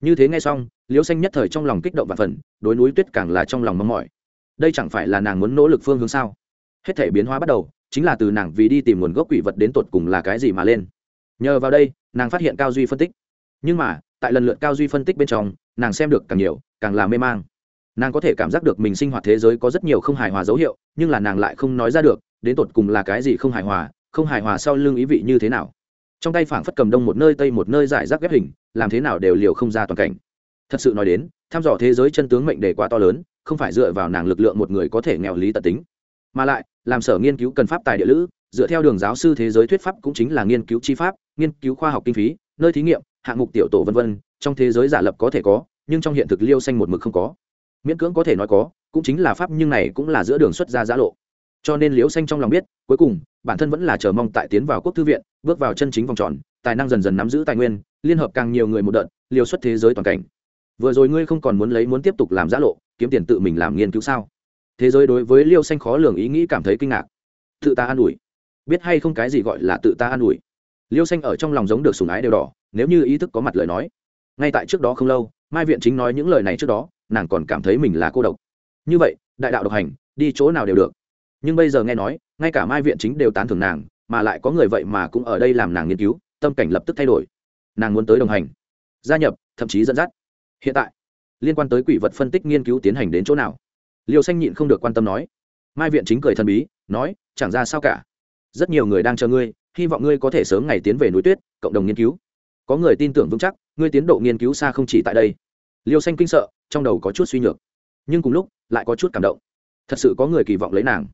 Như thế ngay xong, liêu xanh nhất thời trong lòng kích động và phần đối núi tuyết càng là trong lòng mong mỏi. Đây chẳng phải là nàng muốn nỗ lực phương hướng sao? Hết thể biến hóa bắt đầu, chính là từ nàng vì đi tìm nguồn gốc quỷ vật đến tột cùng là cái gì mà lên. Nhờ vào đây, nàng phát hiện cao duy phân tích. Nhưng mà, tại lần lượt cao duy phân tích bên trong, nàng xem được càng nhiều, càng là mê mang. Nàng có thể cảm giác được mình sinh hoạt thế giới có rất nhiều không hài hòa dấu hiệu, nhưng là nàng lại không nói ra được, đến tột cùng là cái gì không hài hòa, không hài hòa sau lưng ý vị như thế nào. Trong tay phảng phất cầm đông một nơi tây một nơi giải rác ghép hình, làm thế nào đều liều không ra toàn cảnh. Thật sự nói đến thăm dò thế giới chân tướng mệnh đề quá to lớn, không phải dựa vào nàng lực lượng một người có thể nghèo lý tật tính. Mà lại làm sở nghiên cứu cần pháp tài địa lữ, dựa theo đường giáo sư thế giới thuyết pháp cũng chính là nghiên cứu chi pháp, nghiên cứu khoa học kinh phí, nơi thí nghiệm, hạng mục tiểu tổ v v trong thế giới giả lập có thể có, nhưng trong hiện thực liêu xanh một mực không có. Miễn cưỡng có thể nói có, cũng chính là pháp nhưng này cũng là giữa đường xuất ra giã lộ. Cho nên liêu xanh trong lòng biết, cuối cùng, bản thân vẫn là chờ mong tại tiến vào quốc thư viện, bước vào chân chính vòng tròn, tài năng dần dần nắm giữ tài nguyên, liên hợp càng nhiều người một đợt liều xuất thế giới toàn cảnh. Vừa rồi ngươi không còn muốn lấy muốn tiếp tục làm giã lộ, kiếm tiền tự mình làm nghiên cứu sao? Thế giới đối với liêu xanh khó lường ý nghĩ cảm thấy kinh ngạc. Tự ta an ủi. Biết hay không cái gì gọi là tự ta an ủi. Liêu xanh ở trong lòng giống được sùng ái đều đỏ, nếu như ý thức có mặt lời nói. Ngay tại trước đó không lâu, mai viện chính nói những lời này trước đó, nàng còn cảm thấy mình là cô độc. Như vậy, đại đạo độc hành, đi chỗ nào đều được. Nhưng bây giờ nghe nói, ngay cả mai viện chính đều tán thưởng nàng, mà lại có người vậy mà cũng ở đây làm nàng nghiên cứu, tâm cảnh lập tức thay đổi. Nàng muốn tới đồng hành, gia nhập, thậm chí dẫn dắt. Hiện tại, liên quan tới quỷ vật phân tích nghiên cứu tiến hành đến chỗ nào? Liêu xanh nhịn không được quan tâm nói. Mai viện chính cười thần bí, nói, chẳng ra sao cả. Rất nhiều người đang chờ ngươi, hy vọng ngươi có thể sớm ngày tiến về núi tuyết, cộng đồng nghiên cứu. Có người tin tưởng vững chắc, ngươi tiến độ nghiên cứu xa không chỉ tại đây. Liêu xanh kinh sợ, trong đầu có chút suy nhược. Nhưng cùng lúc, lại có chút cảm động. Thật sự có người kỳ vọng lấy nàng.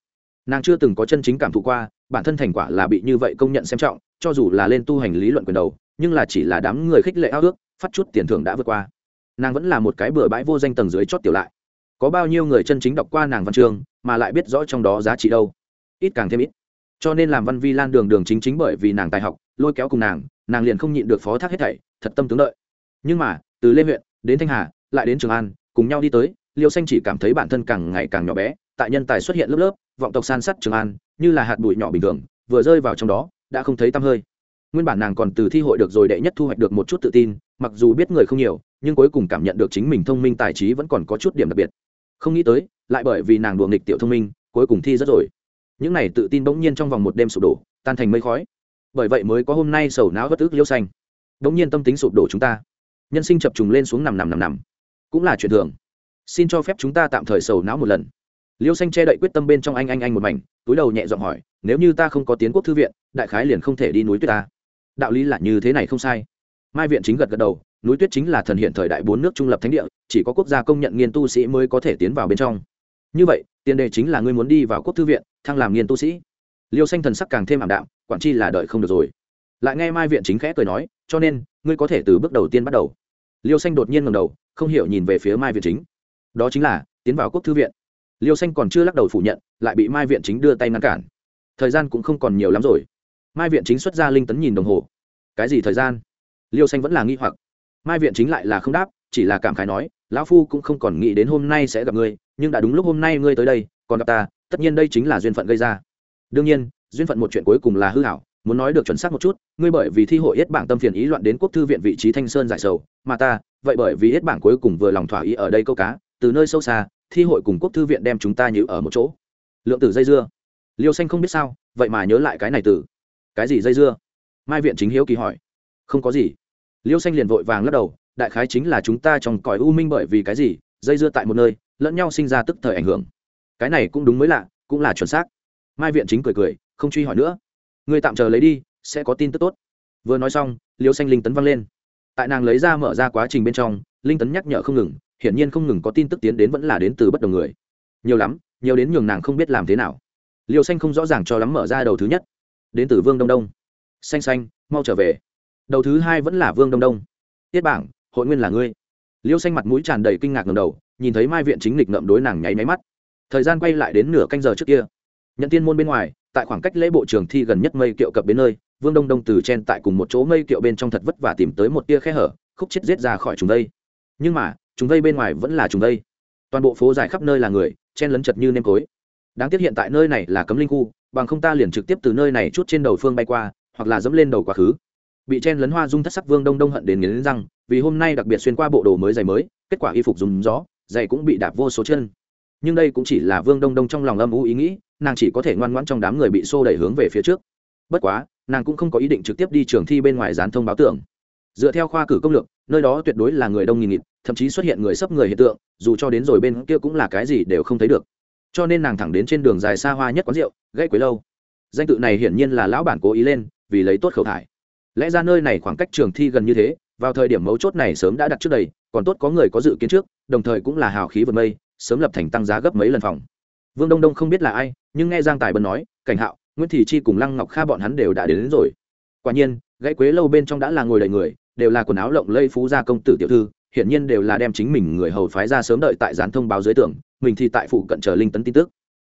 Nàng chưa từng có chân chính cảm thụ qua, bản thân thành quả là bị như vậy công nhận xem trọng, cho dù là lên tu hành lý luận quyền đầu, nhưng là chỉ là đám người khích lệ ao ước, phát chút tiền thưởng đã vượt qua. Nàng vẫn là một cái bừa bãi vô danh tầng dưới chót tiểu lại có bao nhiêu người chân chính đọc qua nàng văn chương, mà lại biết rõ trong đó giá trị đâu? Ít càng thêm ít. Cho nên làm văn vi lan đường đường chính chính bởi vì nàng tài học, lôi kéo cùng nàng nàng liền không nhịn được phó thác hết thảy, thật tâm tướng đợi. Nhưng mà, từ lê huyện, đến thanh hà, lại đến trường an, cùng nhau đi tới, liêu xanh chỉ cảm thấy bản thân càng ngày càng nhỏ bé, tại nhân tài xuất hiện lớp lớp, vọng tộc san sắt trường an, như là hạt bụi nhỏ bình thường, vừa rơi vào trong đó, đã không thấy tăm hơi. Nguyên bản nàng còn từ thi hội được rồi đệ nhất thu hoạch được một chút tự tin, mặc dù biết người không nhiều, nhưng cuối cùng cảm nhận được chính mình thông minh tài trí vẫn còn có chút điểm đặc biệt không nghĩ tới, lại bởi vì nàng đùa nghịch tiểu thông minh, cuối cùng thi rất rồi. Những này tự tin bỗng nhiên trong vòng một đêm sụp đổ, tan thành mây khói. Bởi vậy mới có hôm nay sầu não bất ức liêu xanh. Bỗng nhiên tâm tính sụp đổ chúng ta. Nhân sinh chập trùng lên xuống nằm nằm nằm nằm. Cũng là chuyện thường. Xin cho phép chúng ta tạm thời sầu não một lần. Liêu xanh che đậy quyết tâm bên trong anh anh anh một mảnh, túi đầu nhẹ giọng hỏi, nếu như ta không có tiến quốc thư viện, đại khái liền không thể đi núi tuyết ta? Đạo lý là như thế này không sai. Mai viện chính gật gật đầu núi tuyết chính là thần hiện thời đại bốn nước trung lập thánh địa, chỉ có quốc gia công nhận nghiên tu sĩ mới có thể tiến vào bên trong. Như vậy, tiền đề chính là ngươi muốn đi vào quốc thư viện, thăng làm nghiên tu sĩ. Liêu xanh thần sắc càng thêm ảm đạm, quản chi là đợi không được rồi. Lại nghe mai viện chính khẽ cười nói, cho nên, ngươi có thể từ bước đầu tiên bắt đầu. Liêu xanh đột nhiên ngầm đầu, không hiểu nhìn về phía mai viện chính. Đó chính là, tiến vào quốc thư viện. Liêu xanh còn chưa lắc đầu phủ nhận, lại bị mai viện chính đưa tay ngăn cản. Thời gian cũng không còn nhiều lắm rồi. Mai viện chính xuất ra linh tấn nhìn đồng hồ. Cái gì thời gian? Liêu xanh vẫn là nghi hoặc mai viện chính lại là không đáp, chỉ là cảm khái nói, lão phu cũng không còn nghĩ đến hôm nay sẽ gặp ngươi, nhưng đã đúng lúc hôm nay ngươi tới đây, còn gặp ta, tất nhiên đây chính là duyên phận gây ra. Đương nhiên, duyên phận một chuyện cuối cùng là hư hảo, muốn nói được chuẩn xác một chút, ngươi bởi vì thi hội yết bảng tâm phiền ý loạn đến quốc thư viện vị trí thanh sơn giải sầu, mà ta, vậy bởi vì yết bảng cuối cùng vừa lòng thỏa ý ở đây câu cá, từ nơi sâu xa, thi hội cùng quốc thư viện đem chúng ta nhữ ở một chỗ. Lượng tử dây dưa. Liêu xanh không biết sao, vậy mà nhớ lại cái này từ. Cái gì dây dưa? Mai viện chính hiếu kỳ hỏi. Không có gì liêu xanh liền vội vàng lắc đầu, đại khái chính là chúng ta trong cõi u minh bởi vì cái gì, dây dưa tại một nơi, lẫn nhau sinh ra tức thời ảnh hưởng. Cái này cũng đúng mới lạ, cũng là chuẩn xác. Mai viện chính cười cười, không truy hỏi nữa. Người tạm chờ lấy đi, sẽ có tin tức tốt. Vừa nói xong, liêu xanh linh tấn văng lên. Tại nàng lấy ra mở ra quá trình bên trong, linh tấn nhắc nhở không ngừng, hiển nhiên không ngừng có tin tức tiến đến vẫn là đến từ bất đồng người. Nhiều lắm, nhiều đến nhường nàng không biết làm thế nào. Liêu xanh không rõ ràng cho lắm mở ra đầu thứ nhất. Đến từ vương đông đông. Xanh xanh, mau trở về đầu thứ hai vẫn là vương đông đông. Tiết bảng, hội nguyên là ngươi. Liêu xanh mặt mũi tràn đầy kinh ngạc ngầm đầu, nhìn thấy mai viện chính lịch ngậm đối nàng nháy máy mắt. Thời gian quay lại đến nửa canh giờ trước kia. Nhận tiên môn bên ngoài, tại khoảng cách lễ bộ trường thi gần nhất mây kiệu cập đến nơi, vương đông đông từ chen tại cùng một chỗ mây kiệu bên trong thật vất vả tìm tới một tia khe hở, khúc chết giết ra khỏi chúng đây. Nhưng mà, chúng đây bên ngoài vẫn là chúng đây. Toàn bộ phố dài khắp nơi là người, chen lấn chật như nêm cối. Đáng tiếc hiện tại nơi này là cấm linh khu, bằng không ta liền trực tiếp từ nơi này chút trên đầu phương bay qua, hoặc là dẫm lên đầu quá khứ bị chen lấn hoa dung thất sắc vương đông đông hận đến nghiến răng, vì hôm nay đặc biệt xuyên qua bộ đồ mới giày mới, kết quả y phục dùng gió, giày cũng bị đạp vô số chân. Nhưng đây cũng chỉ là vương đông đông trong lòng âm u ý nghĩ, nàng chỉ có thể ngoan ngoãn trong đám người bị xô đẩy hướng về phía trước. Bất quá, nàng cũng không có ý định trực tiếp đi trường thi bên ngoài dán thông báo tưởng. Dựa theo khoa cử công lược, nơi đó tuyệt đối là người đông nghìn nghịt, thậm chí xuất hiện người sấp người hiện tượng, dù cho đến rồi bên kia cũng là cái gì đều không thấy được. Cho nên nàng thẳng đến trên đường dài xa hoa nhất quán rượu gây quấy lâu. Danh tự này hiển nhiên là lão bản cố ý lên, vì lấy tốt khẩu thải lẽ ra nơi này khoảng cách trường thi gần như thế vào thời điểm mấu chốt này sớm đã đặt trước đây còn tốt có người có dự kiến trước đồng thời cũng là hào khí vượt mây sớm lập thành tăng giá gấp mấy lần phòng. Vương đông đông không biết là ai nhưng nghe giang tài bân nói cảnh hạo nguyễn thị chi cùng lăng ngọc kha bọn hắn đều đã đến, đến rồi. Quả nhiên gãy quế lâu bên trong đã là ngồi đầy người đều là quần áo lộng lây phú gia công tử tiểu thư hiển nhiên đều là đem chính mình người hầu phái ra sớm đợi tại gián thông báo dưới tưởng mình thì tại phụ cận chờ linh tấn tin tức.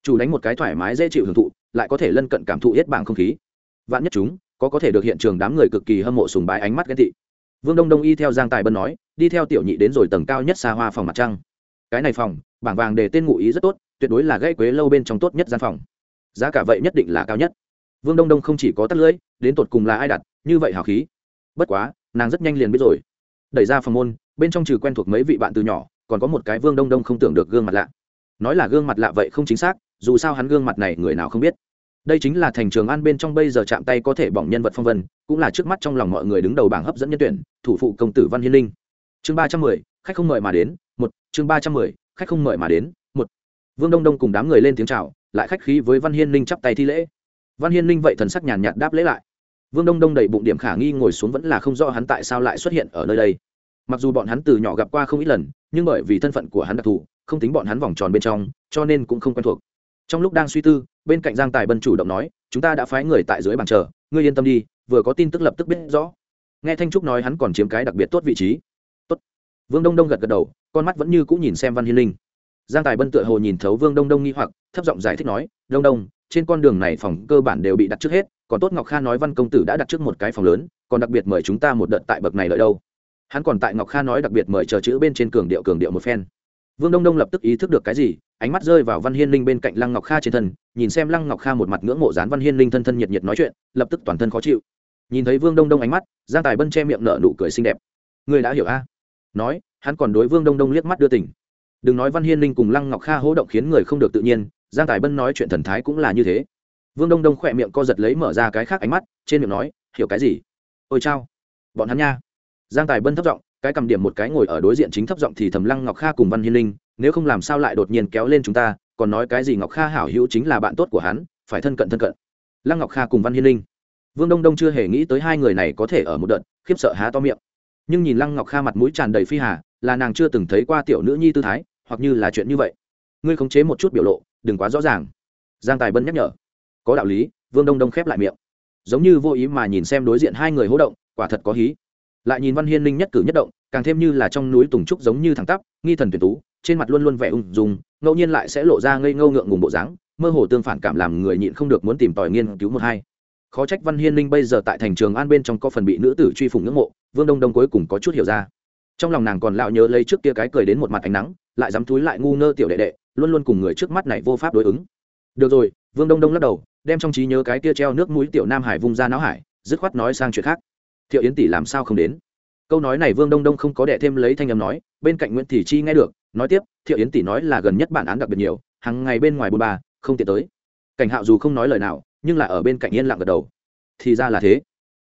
Chủ đánh một cái thoải mái dễ chịu hưởng thụ lại có thể lân cận cảm thụ hết bảng không khí. Vạn nhất chúng có có thể được hiện trường đám người cực kỳ hâm mộ sùng bái ánh mắt ghen thị vương đông đông y theo giang tài bân nói, đi theo tiểu nhị đến rồi tầng cao nhất xa hoa phòng mặt trăng. Cái này phòng, bảng vàng để tên ngụ ý rất tốt, tuyệt đối là gây quế lâu bên trong tốt nhất gian phòng. Giá cả vậy nhất định là cao nhất. Vương đông đông không chỉ có tắt lưỡi đến tột cùng là ai đặt, như vậy hào khí. Bất quá, nàng rất nhanh liền biết rồi. Đẩy ra phòng môn, bên trong trừ quen thuộc mấy vị bạn từ nhỏ, còn có một cái vương đông đông không tưởng được gương mặt lạ. Nói là gương mặt lạ vậy không chính xác, dù sao hắn gương mặt này người nào không biết đây chính là thành trường an bên trong bây giờ chạm tay có thể bỏng nhân vật phong vân, cũng là trước mắt trong lòng mọi người đứng đầu bảng hấp dẫn nhân tuyển, thủ phụ công tử văn hiên linh. Chương ba trăm mười, khách không mời mà đến, một, chương ba trăm mười, khách không mời mà đến, một. Vương đông đông cùng đám người lên tiếng chào, lại khách khí với văn hiên linh chắp tay thi lễ. Văn hiên linh vậy thần sắc nhàn nhạt đáp lễ lại. Vương đông đông đầy bụng điểm khả nghi ngồi xuống vẫn là không rõ hắn tại sao lại xuất hiện ở nơi đây. Mặc dù bọn hắn từ nhỏ gặp qua không ít lần, nhưng bởi vì thân phận của hắn đặc thù, không tính bọn hắn vòng tròn bên trong, cho nên cũng không quen thuộc trong lúc đang suy tư, bên cạnh giang tài bân chủ động nói, chúng ta đã phái người tại dưới bàn chờ, ngươi yên tâm đi, vừa có tin tức lập tức biết rõ. Nghe thanh trúc nói hắn còn chiếm cái đặc biệt tốt vị trí. Tốt. Vương đông đông gật gật đầu, con mắt vẫn như cũng nhìn xem văn hiên linh. Giang tài bân tựa hồ nhìn thấu vương đông đông nghi hoặc, thấp giọng giải thích nói, đông đông, trên con đường này phòng cơ bản đều bị đặt trước hết, còn tốt ngọc kha nói văn công tử đã đặt trước một cái phòng lớn, còn đặc biệt mời chúng ta một đợt tại bậc này lợi đâu. Hắn còn tại ngọc kha nói đặc biệt mời chờ chữ bên trên cường điệu cường điệu một phen vương đông đông lập tức ý thức được cái gì, ánh mắt rơi vào văn hiên linh bên cạnh lăng ngọc kha trên thân, nhìn xem lăng ngọc kha một mặt ngưỡng mộ dán văn hiên linh thân thân nhiệt nhiệt nói chuyện, lập tức toàn thân khó chịu. Nhìn thấy vương đông đông ánh mắt, giang tài bân che miệng nở nụ cười xinh đẹp. Người đã hiểu a? Nói, hắn còn đối vương đông đông liếc mắt đưa tỉnh. Đừng nói văn hiên linh cùng lăng ngọc kha hỗ động khiến người không được tự nhiên, giang tài bân nói chuyện thần thái cũng là như thế. Vương đông đông khỏe miệng co giật lấy mở ra cái khác ánh mắt, trên miệng nói, hiểu cái gì? Ôi chao, bọn hắn nha. Giang tài bân thấp giọng cái cầm điểm một cái ngồi ở đối diện chính thấp giọng thì thầm lăng ngọc kha cùng văn hiên linh, nếu không làm sao lại đột nhiên kéo lên chúng ta, còn nói cái gì ngọc kha hảo hữu chính là bạn tốt của hắn, phải thân cận thân cận. Lăng ngọc kha cùng văn hiên linh. Vương đông đông chưa hề nghĩ tới hai người này có thể ở một đợt, khiếp sợ há to miệng. Nhưng nhìn lăng ngọc kha mặt mũi tràn đầy phi hà, là nàng chưa từng thấy qua tiểu nữ nhi tư thái, hoặc như là chuyện như vậy. Ngươi khống chế một chút biểu lộ, đừng quá rõ ràng. Giang tài bân nhắc nhở. Có đạo lý, vương đông đông khép lại miệng. Giống như vô ý mà nhìn xem đối diện hai người hỗ động, quả thật có hí lại nhìn văn hiên linh nhất cử nhất động, càng thêm như là trong núi tùng trúc giống như thẳng tắp, nghi thần tuyển tú, trên mặt luôn luôn vẻ ung dung, ngẫu nhiên lại sẽ lộ ra ngây ngâu ngượng ngùng bộ dáng, mơ hồ tương phản cảm làm người nhịn không được muốn tìm tòi nghiên cứu một hai. Khó trách văn hiên linh bây giờ tại thành trường an bên trong có phần bị nữ tử truy phủng ngưỡng mộ, vương đông đông cuối cùng có chút hiểu ra. Trong lòng nàng còn lão nhớ lấy trước kia cái cười đến một mặt ánh nắng, lại dám túi lại ngu ngơ tiểu đệ đệ, luôn luôn cùng người trước mắt này vô pháp đối ứng. Được rồi, vương đông đông lắc đầu, đem trong trí nhớ cái kia treo nước mũi tiểu nam hải vung ra não hải, dứt khoát nói sang chuyện khác thiệu yến tỷ làm sao không đến? Câu nói này vương đông đông không có đẻ thêm lấy thanh âm nói, bên cạnh nguyễn thị chi nghe được, nói tiếp, thiệu yến tỷ nói là gần nhất bản án đặc biệt nhiều, hàng ngày bên ngoài bôn ba, không tiện tới. Cảnh hạo dù không nói lời nào, nhưng là ở bên cạnh yên lặng gật đầu. Thì ra là thế.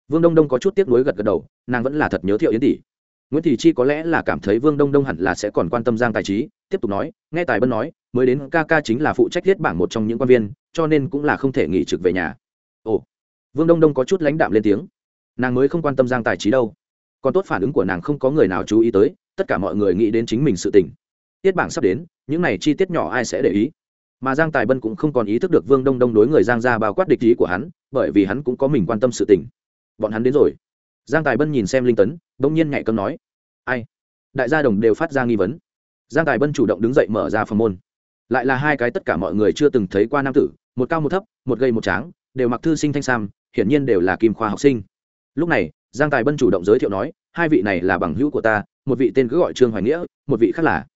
Vương đông đông có chút tiếc nuối gật gật đầu, nàng vẫn là thật nhớ thiệu yến tỷ. Nguyễn thị chi có lẽ là cảm thấy vương đông đông hẳn là sẽ còn quan tâm giang tài trí, tiếp tục nói, nghe tài bân nói, mới đến ca ca chính là phụ trách thiết bảng một trong những quan viên, cho nên cũng là không thể nghỉ trực về nhà. Ồ. Vương đông đông có chút lãnh đạm lên tiếng nàng mới không quan tâm giang tài trí đâu. Còn tốt phản ứng của nàng không có người nào chú ý tới, tất cả mọi người nghĩ đến chính mình sự tình. Tiết bảng sắp đến, những này chi tiết nhỏ ai sẽ để ý? Mà giang tài bân cũng không còn ý thức được vương đông đông đối người giang ra bao quát địch ý của hắn, bởi vì hắn cũng có mình quan tâm sự tình. Bọn hắn đến rồi. Giang tài bân nhìn xem linh tấn, bỗng nhiên nhạy cấm nói, ai? Đại gia đồng đều phát ra nghi vấn. Giang tài bân chủ động đứng dậy mở ra phòng môn. Lại là hai cái tất cả mọi người chưa từng thấy qua nam tử, một cao một thấp, một gây một tráng, đều mặc thư sinh thanh sam, hiển nhiên đều là kim khoa học sinh lúc này, giang tài bân chủ động giới thiệu nói, hai vị này là bằng hữu của ta, một vị tên cứ gọi trương hoài nghĩa, một vị khác là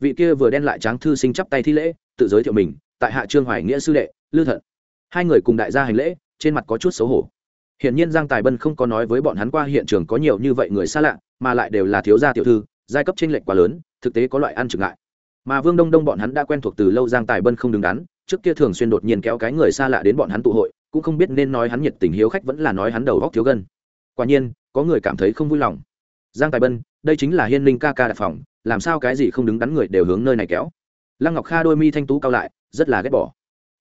vị kia vừa đen lại tráng thư sinh chắp tay thi lễ, tự giới thiệu mình, tại hạ trương hoài nghĩa sư đệ lư thận. Hai người cùng đại gia hành lễ, trên mặt có chút xấu hổ. Hiển nhiên giang tài bân không có nói với bọn hắn qua hiện trường có nhiều như vậy người xa lạ, mà lại đều là thiếu gia tiểu thư, giai cấp tranh lệch quá lớn, thực tế có loại ăn trực ngại. Mà vương đông đông bọn hắn đã quen thuộc từ lâu, giang tài bân không đứng đắn, trước kia thường xuyên đột nhiên kéo cái người xa lạ đến bọn hắn tụ hội, cũng không biết nên nói hắn nhiệt tình hiếu khách vẫn là nói hắn đầu góc thiếu gân quả nhiên, có người cảm thấy không vui lòng. Giang tài bân, đây chính là hiên linh ca ca đặt phòng, làm sao cái gì không đứng đắn người đều hướng nơi này kéo. Lăng ngọc kha đôi mi thanh tú cao lại, rất là ghét bỏ.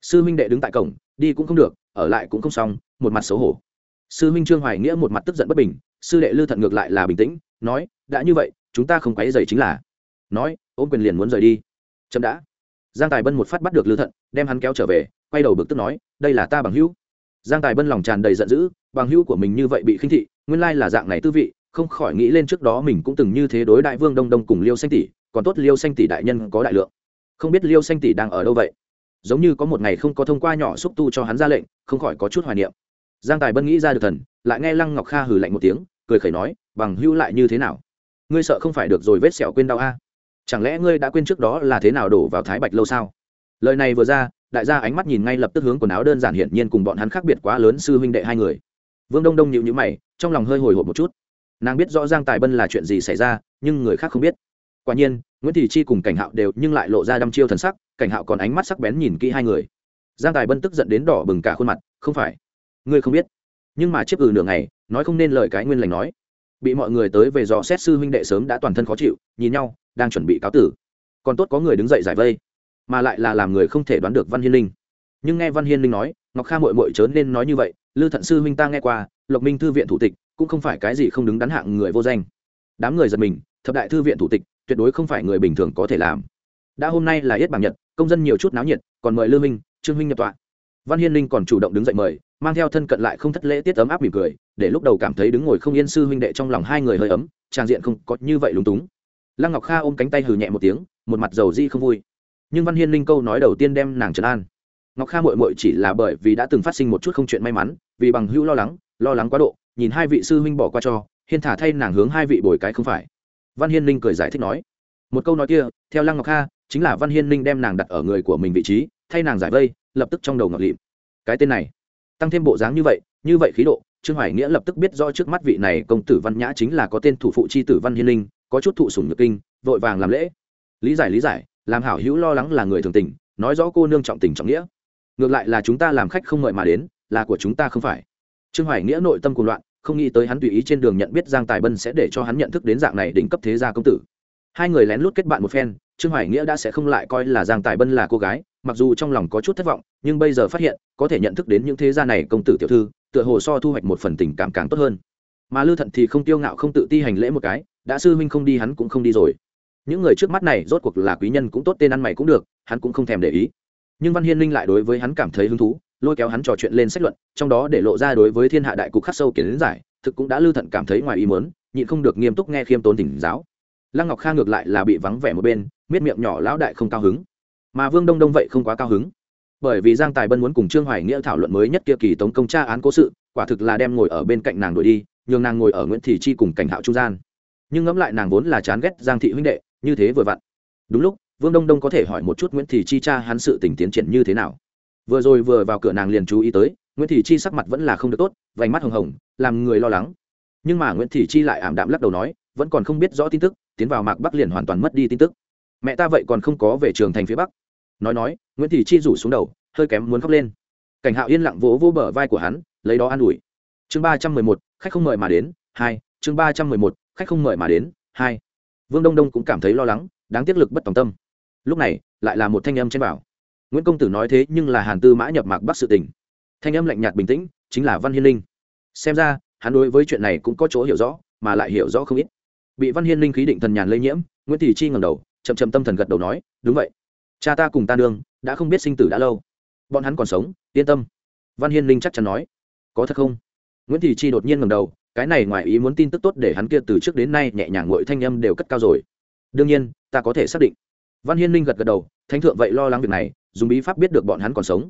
Sư minh đệ đứng tại cổng, đi cũng không được, ở lại cũng không xong, một mặt xấu hổ. Sư minh trương hoài nghĩa một mặt tức giận bất bình, sư đệ lư thận ngược lại là bình tĩnh, nói, đã như vậy, chúng ta không quấy dày chính là. Nói, ôm quyền liền muốn rời đi. Chậm đã. Giang tài bân một phát bắt được lư thận, đem hắn kéo trở về, quay đầu bực tức nói, đây là ta bằng hữu giang tài bân lòng tràn đầy giận dữ, bằng hữu của mình như vậy bị khinh thị, nguyên lai là dạng này tư vị, không khỏi nghĩ lên trước đó mình cũng từng như thế đối đại vương đông đông cùng liêu xanh tỷ, còn tốt liêu xanh tỷ đại nhân có đại lượng. Không biết liêu xanh tỷ đang ở đâu vậy? Giống như có một ngày không có thông qua nhỏ xúc tu cho hắn ra lệnh, không khỏi có chút hoài niệm. Giang tài bân nghĩ ra được thần, lại nghe lăng ngọc kha hử lạnh một tiếng, cười khẩy nói, bằng hữu lại như thế nào? Ngươi sợ không phải được rồi vết sẹo quên đau a? Chẳng lẽ ngươi đã quên trước đó là thế nào đổ vào thái bạch lâu sao? Lời này vừa ra đại gia ánh mắt nhìn ngay lập tức hướng quần áo đơn giản hiển nhiên cùng bọn hắn khác biệt quá lớn sư huynh đệ hai người. Vương đông đông nhịu nhữ mày, trong lòng hơi hồi hộp một chút. Nàng biết rõ giang tài bân là chuyện gì xảy ra, nhưng người khác không biết. Quả nhiên, nguyễn thị chi cùng cảnh hạo đều nhưng lại lộ ra đăm chiêu thần sắc, cảnh hạo còn ánh mắt sắc bén nhìn kỹ hai người. Giang tài bân tức giận đến đỏ bừng cả khuôn mặt, không phải, ngươi không biết. Nhưng mà chiếc ừ nửa ngày, nói không nên lời cái nguyên lành nói. Bị mọi người tới về dò xét sư huynh đệ sớm đã toàn thân khó chịu, nhìn nhau, đang chuẩn bị cáo tử. Còn tốt có người đứng dậy giải vây mà lại là làm người không thể đoán được văn hiên linh. Nhưng nghe văn hiên linh nói, ngọc kha mội mội chớ nên nói như vậy, lư thận sư huynh ta nghe qua, lộc minh thư viện thủ tịch, cũng không phải cái gì không đứng đắn hạng người vô danh. Đám người giật mình, thập đại thư viện thủ tịch, tuyệt đối không phải người bình thường có thể làm. Đã hôm nay là yết bảng nhật, công dân nhiều chút náo nhiệt, còn mời lư minh, trương huynh nhập tọa. Văn hiên linh còn chủ động đứng dậy mời, mang theo thân cận lại không thất lễ tiết ấm áp mỉm cười, để lúc đầu cảm thấy đứng ngồi không yên sư huynh đệ trong lòng hai người hơi ấm trang diện không có như vậy lúng túng. Lăng ngọc kha ôm cánh tay hừ nhẹ một tiếng, một mặt dầu di không vui nhưng văn hiên linh câu nói đầu tiên đem nàng trấn an. Ngọc kha mội mội chỉ là bởi vì đã từng phát sinh một chút không chuyện may mắn, vì bằng hữu lo lắng lo lắng quá độ, nhìn hai vị sư huynh bỏ qua cho, hiên thả thay nàng hướng hai vị bồi cái không phải. Văn hiên linh cười giải thích nói, một câu nói kia, theo lăng ngọc kha, chính là văn hiên linh đem nàng đặt ở người của mình vị trí, thay nàng giải vây, lập tức trong đầu ngọc lịm. Cái tên này, tăng thêm bộ dáng như vậy như vậy khí độ, trương hoài nghĩa lập tức biết rõ trước mắt vị này công tử văn nhã chính là có tên thủ phụ c h i tử văn hiên linh, có chút thụ sủng nhược kinh, vội vàng làm lễ. Lý giải lý giải làm hảo hữu lo lắng là người thường tình, nói rõ cô nương trọng tình trọng nghĩa. Ngược lại là chúng ta làm khách không mời mà đến, là của chúng ta không phải. Trương hoài nghĩa nội tâm cuồng loạn, không nghĩ tới hắn tùy ý trên đường nhận biết giang tài bân sẽ để cho hắn nhận thức đến dạng này đỉnh cấp thế gia công tử. Hai người lén lút kết bạn một phen, trương hoài nghĩa đã sẽ không lại coi là giang tài bân là cô gái, mặc dù trong lòng có chút thất vọng, nhưng bây giờ phát hiện, có thể nhận thức đến những thế gia này công tử tiểu thư, tựa hồ so thu hoạch một phần tình cảm càng tốt hơn. Mà lưu thận thì không tiêu ngạo không tự ti hành lễ một cái, đã sư huynh không đi hắn cũng không đi rồi những người trước mắt này rốt cuộc là quý nhân cũng tốt, tên ăn mày cũng được, hắn cũng không thèm để ý. Nhưng văn hiên linh lại đối với hắn cảm thấy hứng thú, lôi kéo hắn trò chuyện lên sách luận, trong đó để lộ ra đối với thiên hạ đại cục khắc sâu kiến giải, thực cũng đã lưu thận cảm thấy ngoài ý mớn nhịn không được nghiêm túc nghe khiêm tốn tỉnh giáo. Lăng ngọc kha ngược lại là bị vắng vẻ một bên, miết miệng nhỏ lão đại không cao hứng. Mà vương đông đông vậy không quá cao hứng. Bởi vì giang tài bân muốn cùng trương hoài nghĩa thảo luận mới nhất kia kỳ tống công tra án cố sự, quả thực là đem ngồi ở bên cạnh nàng đuổi đi, nhường nàng ngồi ở nguyễn thị chi cùng cảnh hạo trung gian. Nhưng ngẫm lại nàng vốn là chán ghét giang thị huynh đệ như thế vừa vặn. Đúng lúc, vương đông đông có thể hỏi một chút nguyễn thị chi cha hắn sự tình tiến triển như thế nào. Vừa rồi vừa vào cửa nàng liền chú ý tới, nguyễn thị chi sắc mặt vẫn là không được tốt, vành mắt hồng hồng, làm người lo lắng. Nhưng mà nguyễn thị chi lại ảm đạm lắc đầu nói, vẫn còn không biết rõ tin tức, tiến vào mạc bắc liền hoàn toàn mất đi tin tức. Mẹ ta vậy còn không có về trường thành phía bắc. Nói nói, nguyễn thị chi rủ xuống đầu, hơi kém muốn khóc lên. Cảnh hạo yên lặng vỗ vỗ bờ vai của hắn, lấy đó an ủi. Chương ba trăm mười một, khách không mời mà đến, hai, chương ba trăm mười một, khách không mời mà đến, hai vương đông đông cũng cảm thấy lo lắng, đáng tiếc lực bất tòng tâm. Lúc này, lại là một thanh âm trên bảo. Nguyễn công tử nói thế nhưng là hàn tư mã nhập mạc bắc sự tình. Thanh âm lạnh nhạt bình tĩnh, chính là văn hiên linh. Xem ra, hắn đối với chuyện này cũng có chỗ hiểu rõ, mà lại hiểu rõ không ít. Bị văn hiên linh khí định thần nhàn lây nhiễm, nguyễn thị chi ngầm đầu, chậm chậm tâm thần gật đầu nói, đúng vậy. Cha ta cùng ta nương, đã không biết sinh tử đã lâu. Bọn hắn còn sống, yên tâm. Văn hiên linh chắc chắn nói, có thật không? Nguyễn thị chi đột nhiên ngầm đầu cái này ngoài ý muốn tin tức tốt để hắn kia từ trước đến nay nhẹ nhàng ngội thanh âm đều cất cao rồi. Đương nhiên, ta có thể xác định. Văn hiên linh gật gật đầu, thánh thượng vậy lo lắng việc này, dùng bí pháp biết được bọn hắn còn sống.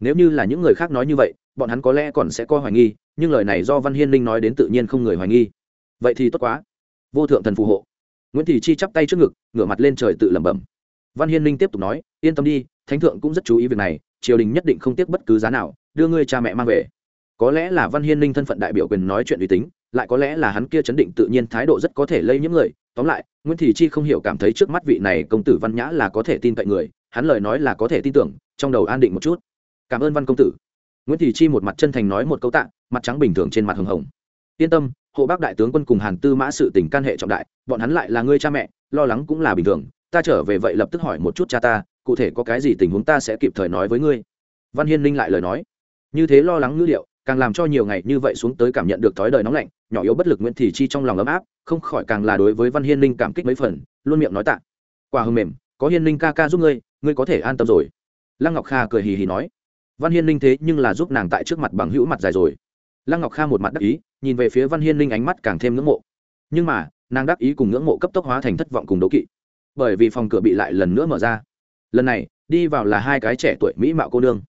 Nếu như là những người khác nói như vậy, bọn hắn có lẽ còn sẽ coi hoài nghi, nhưng lời này do văn hiên linh nói đến tự nhiên không người hoài nghi. Vậy thì tốt quá. Vô thượng thần phù hộ. Nguyễn thị chi chắp tay trước ngực, ngửa mặt lên trời tự lẩm bẩm. Văn hiên linh tiếp tục nói, yên tâm đi, thánh thượng cũng rất chú ý việc này, triều đình nhất định không tiếc bất cứ giá nào, đưa ngươi cha mẹ mang về có lẽ là văn hiên ninh thân phận đại biểu quyền nói chuyện uy tín, lại có lẽ là hắn kia chấn định tự nhiên thái độ rất có thể lây nhiễm người. Tóm lại, nguyễn thị chi không hiểu cảm thấy trước mắt vị này công tử văn nhã là có thể tin cậy người, hắn lời nói là có thể tin tưởng, trong đầu an định một chút. Cảm ơn văn công tử. Nguyễn thị chi một mặt chân thành nói một câu tạ, mặt trắng bình thường trên mặt hồng hồng. Yên tâm, hộ bác đại tướng quân cùng hàn tư mã sự tình can hệ trọng đại, bọn hắn lại là ngươi cha mẹ, lo lắng cũng là bình thường. Ta trở về vậy lập tức hỏi một chút cha ta, cụ thể có cái gì tình huống ta sẽ kịp thời nói với ngươi. Văn hiên ninh lại lời nói. Như thế lo lắng ngữ liệu càng làm cho nhiều ngày như vậy xuống tới cảm nhận được thói đời nóng lạnh, nhỏ yếu bất lực nguyễn thị chi trong lòng ấm áp, không khỏi càng là đối với văn hiên linh cảm kích mấy phần, luôn miệng nói tạ. Quả hưng mềm, có hiên linh ca ca giúp ngươi ngươi có thể an tâm rồi. Lăng ngọc kha cười hì hì nói. Văn hiên linh thế nhưng là giúp nàng tại trước mặt bằng hữu mặt dài rồi. Lăng ngọc kha một mặt đắc ý, nhìn về phía văn hiên linh ánh mắt càng thêm ngưỡng mộ. Nhưng mà, nàng đắc ý cùng ngưỡng mộ cấp tốc hóa thành thất vọng cùng đố kỵ. Bởi vì phòng cửa bị lại lần nữa mở ra. Lần này, đi vào là hai cái trẻ tuổi mỹ mạo cô nương.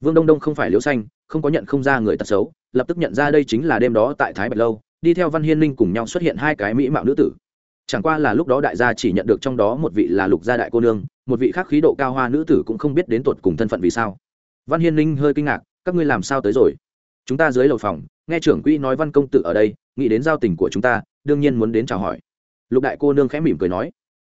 Vương đông đông không phải liễu xanh không có nhận không ra người tật xấu, lập tức nhận ra đây chính là đêm đó tại thái bạch lâu, đi theo văn hiên linh cùng nhau xuất hiện hai cái mỹ mạo nữ tử. Chẳng qua là lúc đó đại gia chỉ nhận được trong đó một vị là lục gia đại cô nương, một vị khác khí độ cao hoa nữ tử cũng không biết đến tột cùng thân phận vì sao. Văn hiên linh hơi kinh ngạc, các ngươi làm sao tới rồi? Chúng ta dưới lầu phòng, nghe trưởng quỹ nói văn công tử ở đây, nghĩ đến giao tình của chúng ta, đương nhiên muốn đến chào hỏi. Lục đại cô nương khẽ mỉm cười nói.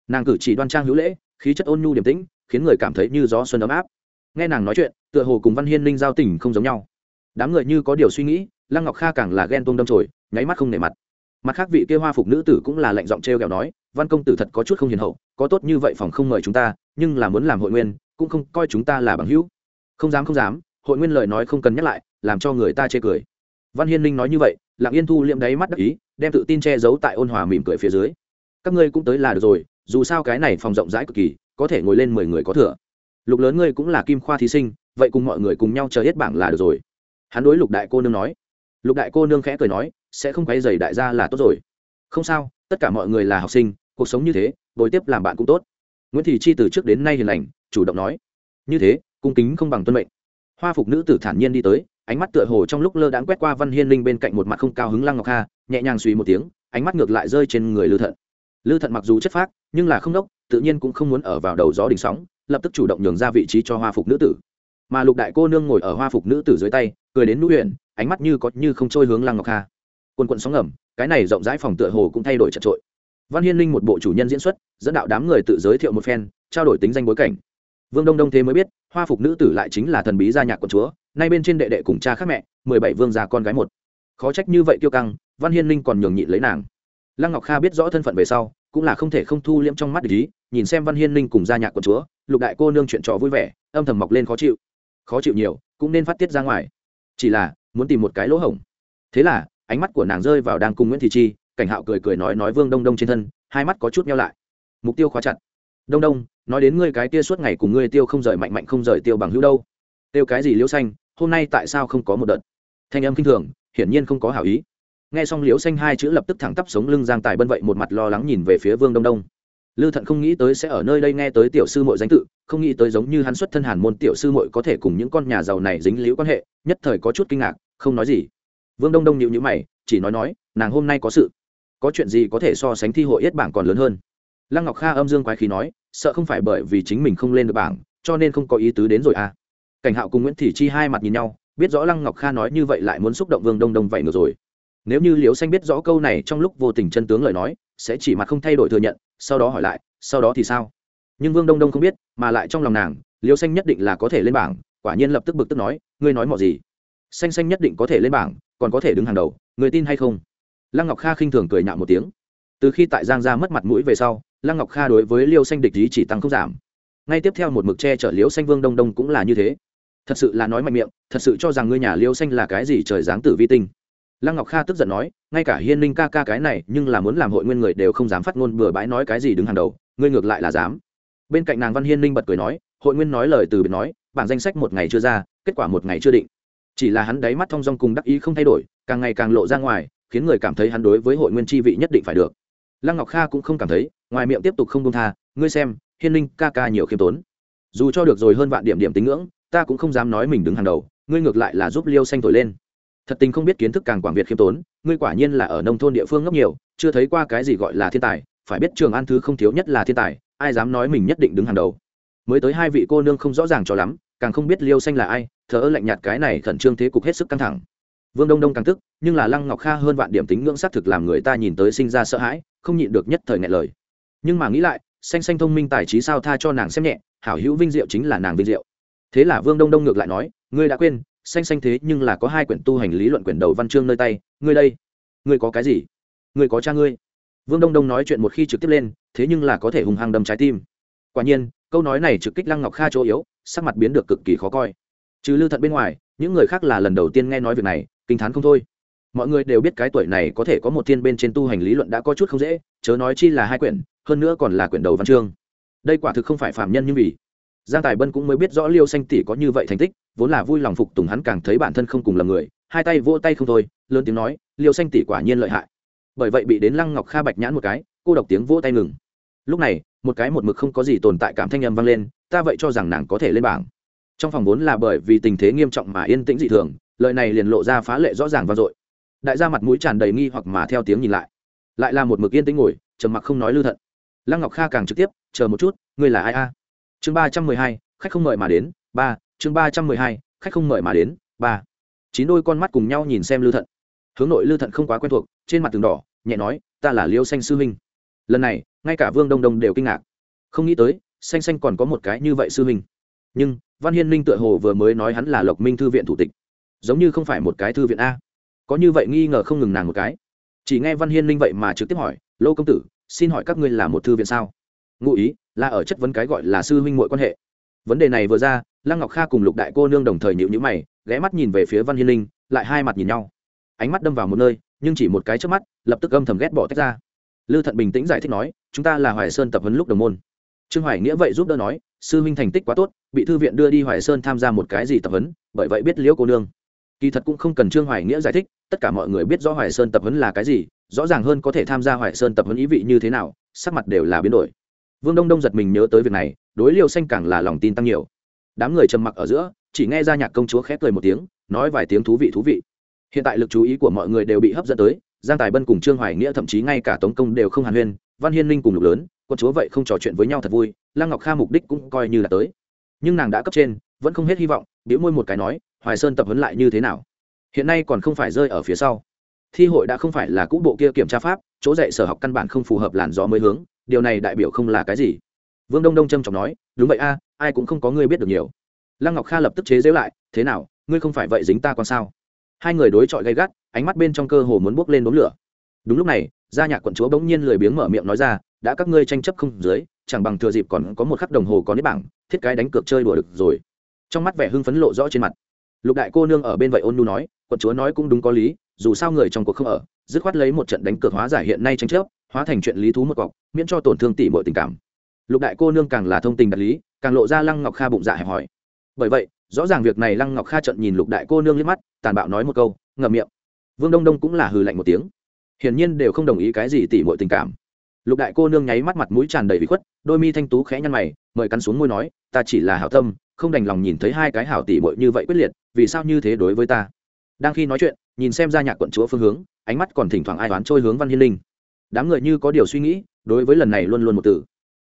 Nàng cử chỉ đoan trang hữu lễ, khí chất ôn nhu điềm tĩnh, khiến người cảm thấy như gió xuân ấm áp nghe nàng nói chuyện, tựa hồ cùng văn hiên linh giao tình không giống nhau. Đám người như có điều suy nghĩ, lăng ngọc kha càng là ghen tuông đâm trồi nháy mắt không nể mặt. Mặt khác vị kia hoa phục nữ tử cũng là lệnh giọng t r e o kẹo nói, văn công tử thật có chút không hiền hậu, có tốt như vậy phòng không mời chúng ta, nhưng là muốn làm hội nguyên, cũng không coi chúng ta là bằng hữu. Không dám không dám, hội nguyên lời nói không cần nhắc lại, làm cho người ta chê cười. Văn hiên linh nói như vậy, lặng yên thu liệm đáy mắt đắc ý, đem tự tin che giấu tại ôn hòa mỉm cười phía dưới. Các ngươi cũng tới là được rồi, dù sao cái này phòng rộng rãi cực kỳ, có thể ngồi lên mười người có thừa lục lớn ngươi cũng là kim khoa thí sinh, vậy cùng mọi người cùng nhau chờ hết bảng là được rồi. Hắn đối lục đại cô nương nói. Lục đại cô nương khẽ cười nói, sẽ không quay dày đại gia là tốt rồi. Không sao, tất cả mọi người là học sinh, cuộc sống như thế, bồi tiếp làm bạn cũng tốt. Nguyễn thị chi từ trước đến nay hiền lành, chủ động nói. Như thế, cung kính không bằng tuân mệnh. Hoa phục nữ tử thản nhiên đi tới, ánh mắt tựa hồ trong lúc lơ đãng quét qua văn hiên linh bên cạnh một mặt không cao hứng lăng ngọc kha, nhẹ nhàng suy một tiếng, ánh mắt ngược lại rơi trên người lư thận. Lư thận mặc dù chất phác, nhưng là không đốc, tự nhiên cũng không muốn ở vào đầu gió đỉnh sóng lập tức chủ động nhường ra vị trí cho hoa phục nữ tử. Mà lục đại cô nương ngồi ở hoa phục nữ tử dưới tay, cười đến nữ huyện ánh mắt như có như không trôi hướng lăng ngọc kha. Quân quận sóng ngầm, cái này rộng rãi phòng tựa hồ cũng thay đổi chật trội văn hiên linh một bộ chủ nhân diễn xuất, dẫn đạo đám người tự giới thiệu một phen, trao đổi tính danh bối cảnh. Vương đông đông thế mới biết, hoa phục nữ tử lại chính là thần bí gia nhạc quận chúa, nay bên trên đệ đệ cùng cha khác mẹ, mười bảy vương già con gái một. Khó trách như vậy tiêu căng, văn hiên linh còn nhường nhịn lấy nàng. Lăng ngọc kha biết rõ thân phận về sau cũng là không thể không thu liễm trong mắt ý, nhìn xem văn hiên linh cùng gia nhạc quận chúa, lục đại cô nương chuyện trò vui vẻ, âm thầm mọc lên khó chịu. Khó chịu nhiều, cũng nên phát tiết ra ngoài. Chỉ là, muốn tìm một cái lỗ hổng. Thế là, ánh mắt của nàng rơi vào đang cùng nguyễn thị chi, cảnh hạo cười cười nói nói vương đông đông trên thân, hai mắt có chút nhau lại. Mục tiêu khóa chặt. Đông đông, nói đến ngươi cái tia suốt ngày cùng ngươi tiêu không rời mạnh mạnh không rời tiêu bằng hữu đâu. Tiêu cái gì liễu xanh, hôm nay tại sao không có một đợt? Thanh âm kinh thường, hiển nhiên không có hảo ý nghe xong liễu xanh hai chữ lập tức thẳng tắp sống lưng giang tài bân vậy một mặt lo lắng nhìn về phía vương đông đông. Lư thận không nghĩ tới sẽ ở nơi đây nghe tới tiểu sư mội danh tự, không nghĩ tới giống như hắn xuất thân hàn môn tiểu sư mội có thể cùng những con nhà giàu này dính liễu quan hệ, nhất thời có chút kinh ngạc, không nói gì. Vương đông đông nhịu nhữ mày, chỉ nói nói, nàng hôm nay có sự, có chuyện gì có thể so sánh thi hội yết bảng còn lớn hơn? Lăng ngọc kha âm dương quái khí nói, sợ không phải bởi vì chính mình không lên được bảng, cho nên không có ý tứ đến rồi à? Cảnh hạo cùng nguyễn thị chi hai mặt nhìn nhau, biết rõ lăng ngọc kha nói như vậy lại muốn xúc động vương đông đông vậy ngược rồi nếu như liễu xanh biết rõ câu này trong lúc vô tình chân tướng lời nói, sẽ chỉ mặt không thay đổi thừa nhận, sau đó hỏi lại, sau đó thì sao? Nhưng vương đông đông không biết, mà lại trong lòng nàng, liễu xanh nhất định là có thể lên bảng, quả nhiên lập tức bực tức nói, ngươi nói mọi gì? Xanh xanh nhất định có thể lên bảng, còn có thể đứng hàng đầu, người tin hay không? Lăng ngọc kha khinh thường cười nhạo một tiếng. Từ khi tại giang gia mất mặt mũi về sau, lăng ngọc kha đối với liêu xanh địch ý chỉ tăng không giảm. Ngay tiếp theo một mực che chở liễu xanh, vương đông đông cũng là như thế. Thật sự là nói mạnh miệng, thật sự cho rằng ngươi nhà liêu xanh là cái gì trời dáng tử vi tinh lăng ngọc kha tức giận nói, ngay cả hiên ninh ca ca cái này, nhưng là muốn làm hội nguyên người đều không dám phát ngôn bừa bãi nói cái gì đứng hàng đầu, ngươi ngược lại là dám. Bên cạnh nàng văn hiên ninh bật cười nói, hội nguyên nói lời từ biệt nói, bảng danh sách một ngày chưa ra, kết quả một ngày chưa định. Chỉ là hắn đáy mắt thong dong cùng đắc ý không thay đổi, càng ngày càng lộ ra ngoài, khiến người cảm thấy hắn đối với hội nguyên chi vị nhất định phải được. Lăng ngọc kha cũng không cảm thấy, ngoài miệng tiếp tục không công tha, ngươi xem, hiên linh ca ca nhiều khiêm tốn. Dù cho được rồi hơn vạn điểm điểm tính ngưỡng, ta cũng không dám nói mình đứng hàng đầu, ngươi ngược lại là giúp liêu xanh thổi lên thật tình không biết kiến thức càng quảng việt khiêm tốn, ngươi quả nhiên là ở nông thôn địa phương ngốc nhiều, chưa thấy qua cái gì gọi là thiên tài, phải biết trường an thứ không thiếu nhất là thiên tài, ai dám nói mình nhất định đứng hàng đầu. Mới tới hai vị cô nương không rõ ràng cho lắm, càng không biết liêu xanh là ai, thờ ơ lạnh nhạt cái này khẩn trương thế cục hết sức căng thẳng. Vương đông đông càng tức, nhưng là lăng ngọc kha hơn vạn điểm tính ngưỡng xác thực làm người ta nhìn tới sinh ra sợ hãi, không nhịn được nhất thời ngại lời. Nhưng mà nghĩ lại, xanh xanh thông minh tài trí sao tha cho nàng xem nhẹ, hảo hữu vinh diệu chính là nàng vinh diệu. Thế là vương đông đông ngược lại nói, ngươi đã quên xanh xanh thế nhưng là có hai quyển tu hành lý luận quyển đầu văn chương nơi tay, ngươi đây, ngươi có cái gì? Ngươi có cha ngươi? Vương đông đông nói chuyện một khi trực tiếp lên, thế nhưng là có thể hùng hăng đâm trái tim. Quả nhiên, câu nói này trực kích lăng ngọc kha chỗ yếu, sắc mặt biến được cực kỳ khó coi. Trừ lưu thận bên ngoài, những người khác là lần đầu tiên nghe nói việc này, kinh t h á n không thôi. Mọi người đều biết cái tuổi này có thể có một thiên bên trên tu hành lý luận đã có chút không dễ, chớ nói chi là hai quyển, hơn nữa còn là quyển đầu văn chương. Đây quả thực không phải phạm nhân như vì. Giang tài bân cũng mới biết rõ liêu xanh tỷ có như vậy thành tích vốn là vui lòng phục tùng hắn càng thấy bản thân không cùng lầm người, hai tay vỗ tay không thôi, lớn tiếng nói, liêu xanh tỷ quả nhiên lợi hại. Bởi vậy bị đến lăng ngọc kha bạch nhãn một cái, cô độc tiếng vỗ tay ngừng. Lúc này, một cái một mực không có gì tồn tại cảm thanh âm vang lên, ta vậy cho rằng nàng có thể lên bảng. Trong phòng vốn là bởi vì tình thế nghiêm trọng mà yên tĩnh dị thường, lời này liền lộ ra phá lệ rõ ràng vang dội. Đại gia mặt mũi tràn đầy nghi hoặc mà theo tiếng nhìn lại. Lại là một mực yên tĩnh ngồi, trầm mặc không nói lưu thận. Lăng ngọc kha càng trực tiếp, chờ một chút, ngươi là ai a? Chương ba trăm mười hai, khách không mời mà đến, ba chương ba trăm mười hai, khách không mời mà đến, ba. Chín đôi con mắt cùng nhau nhìn xem lưu thận. Hướng nội lưu thận không quá quen thuộc, trên mặt tường đỏ, nhẹ nói, ta là liêu xanh sư huynh. Lần này, ngay cả vương đông đông đều kinh ngạc. Không nghĩ tới, xanh xanh còn có một cái như vậy sư huynh. Nhưng, văn hiên ninh tựa hồ vừa mới nói hắn là lộc minh thư viện thủ tịch. Giống như không phải một cái thư viện a. Có như vậy nghi ngờ không ngừng nàng một cái. Chỉ nghe văn hiên ninh vậy mà trực tiếp hỏi, lô công tử, xin hỏi các ngươi là một thư viện sao? Ngụ ý, là ở chất vấn cái gọi là sư huynh mọi quan hệ vấn đề này vừa ra lăng ngọc kha cùng lục đại cô nương đồng thời nhịu nhữ mày ghé mắt nhìn về phía văn hiên linh, lại hai mặt nhìn nhau. Ánh mắt đâm vào một nơi nhưng chỉ một cái trước mắt lập tức âm thầm ghét bỏ tách ra. Lư thận bình tĩnh giải thích nói chúng ta là hoài sơn tập huấn lúc đồng môn. Trương hoài nghĩa vậy giúp đỡ nói sư huynh thành tích quá tốt bị thư viện đưa đi hoài sơn tham gia một cái gì tập huấn bởi vậy biết liễu cô nương. Kỳ thật cũng không cần trương hoài nghĩa giải thích tất cả mọi người biết rõ hoài sơn tập huấn là cái gì rõ ràng hơn có thể tham gia hoài sơn tập huấn ý vị như thế nào sắc mặt đều là biến đổi vương đông đông giật mình nhớ tới việc này, đối liêu xanh càng là lòng tin tăng nhiều. Đám người trầm mặc ở giữa, chỉ nghe ra nhạc công chúa khép cười một tiếng, nói vài tiếng thú vị thú vị. Hiện tại lực chú ý của mọi người đều bị hấp dẫn tới, giang tài bân cùng trương hoài nghĩa thậm chí ngay cả tống công đều không hàn huyên, văn hiên linh cùng lục lớn quân chúa vậy không trò chuyện với nhau thật vui, lăng ngọc kha mục đích cũng coi như là tới. Nhưng nàng đã cấp trên, vẫn không hết hy vọng biểu môi một cái nói, hoài sơn tập huấn lại như thế nào? Hiện nay còn không phải rơi ở phía sau. Thi hội đã không phải là cũ bộ kia kiểm tra pháp, chỗ dạy sở học căn bản không phù hợp làn gió mới hướng điều này đại biểu không là cái gì vương đông đông trâm trọng nói đúng vậy a ai cũng không có ngươi biết được nhiều lăng ngọc kha lập tức chế giễu lại thế nào ngươi không phải vậy dính ta còn sao hai người đối chọi gay gắt ánh mắt bên trong cơ hồ muốn bốc lên đốm lửa đúng lúc này gia nhạc quận chúa bỗng nhiên lười biếng mở miệng nói ra đã các ngươi tranh chấp không dưới chẳng bằng thừa dịp còn có một khắc đồng hồ có nếp bảng thiết cái đánh cược chơi đùa được rồi trong mắt vẻ hưng phấn lộ rõ trên mặt lục đại cô nương ở bên vậy ôn nu nói quận chúa nói cũng đúng có lý dù sao người trong cuộc không ở dứt khoát lấy một trận đánh cược hóa giải hiện nay tranh chấp hóa thành chuyện lý thú một cọc, miễn cho tổn thương tỷ mọi tình cảm. Lục đại cô nương càng là thông tình đạt lý, càng lộ ra lăng ngọc kha bụng dạ hẹp hòi. Bởi vậy, rõ ràng việc này lăng ngọc kha trận nhìn lục đại cô nương liếc mắt, tàn bạo nói một câu, ngậm miệng. Vương đông đông cũng là hừ lạnh một tiếng. Hiển nhiên đều không đồng ý cái gì tỉ mọi tình cảm. Lục đại cô nương nháy mắt mặt mũi tràn đầy bị khuất, đôi mi thanh tú khẽ nhăn mày, mời cắn xuống môi nói, ta chỉ là hảo tâm, không đành lòng nhìn thấy hai cái hảo tỉ mội như vậy quyết liệt, vì sao như thế đối với ta? Đang khi nói chuyện, nhìn xem ra nhạc quận chúa phương hướng, ánh mắt còn thỉnh thoảng ai đoán trôi hướng văn hiên linh đám người như có điều suy nghĩ, đối với lần này luôn luôn một từ.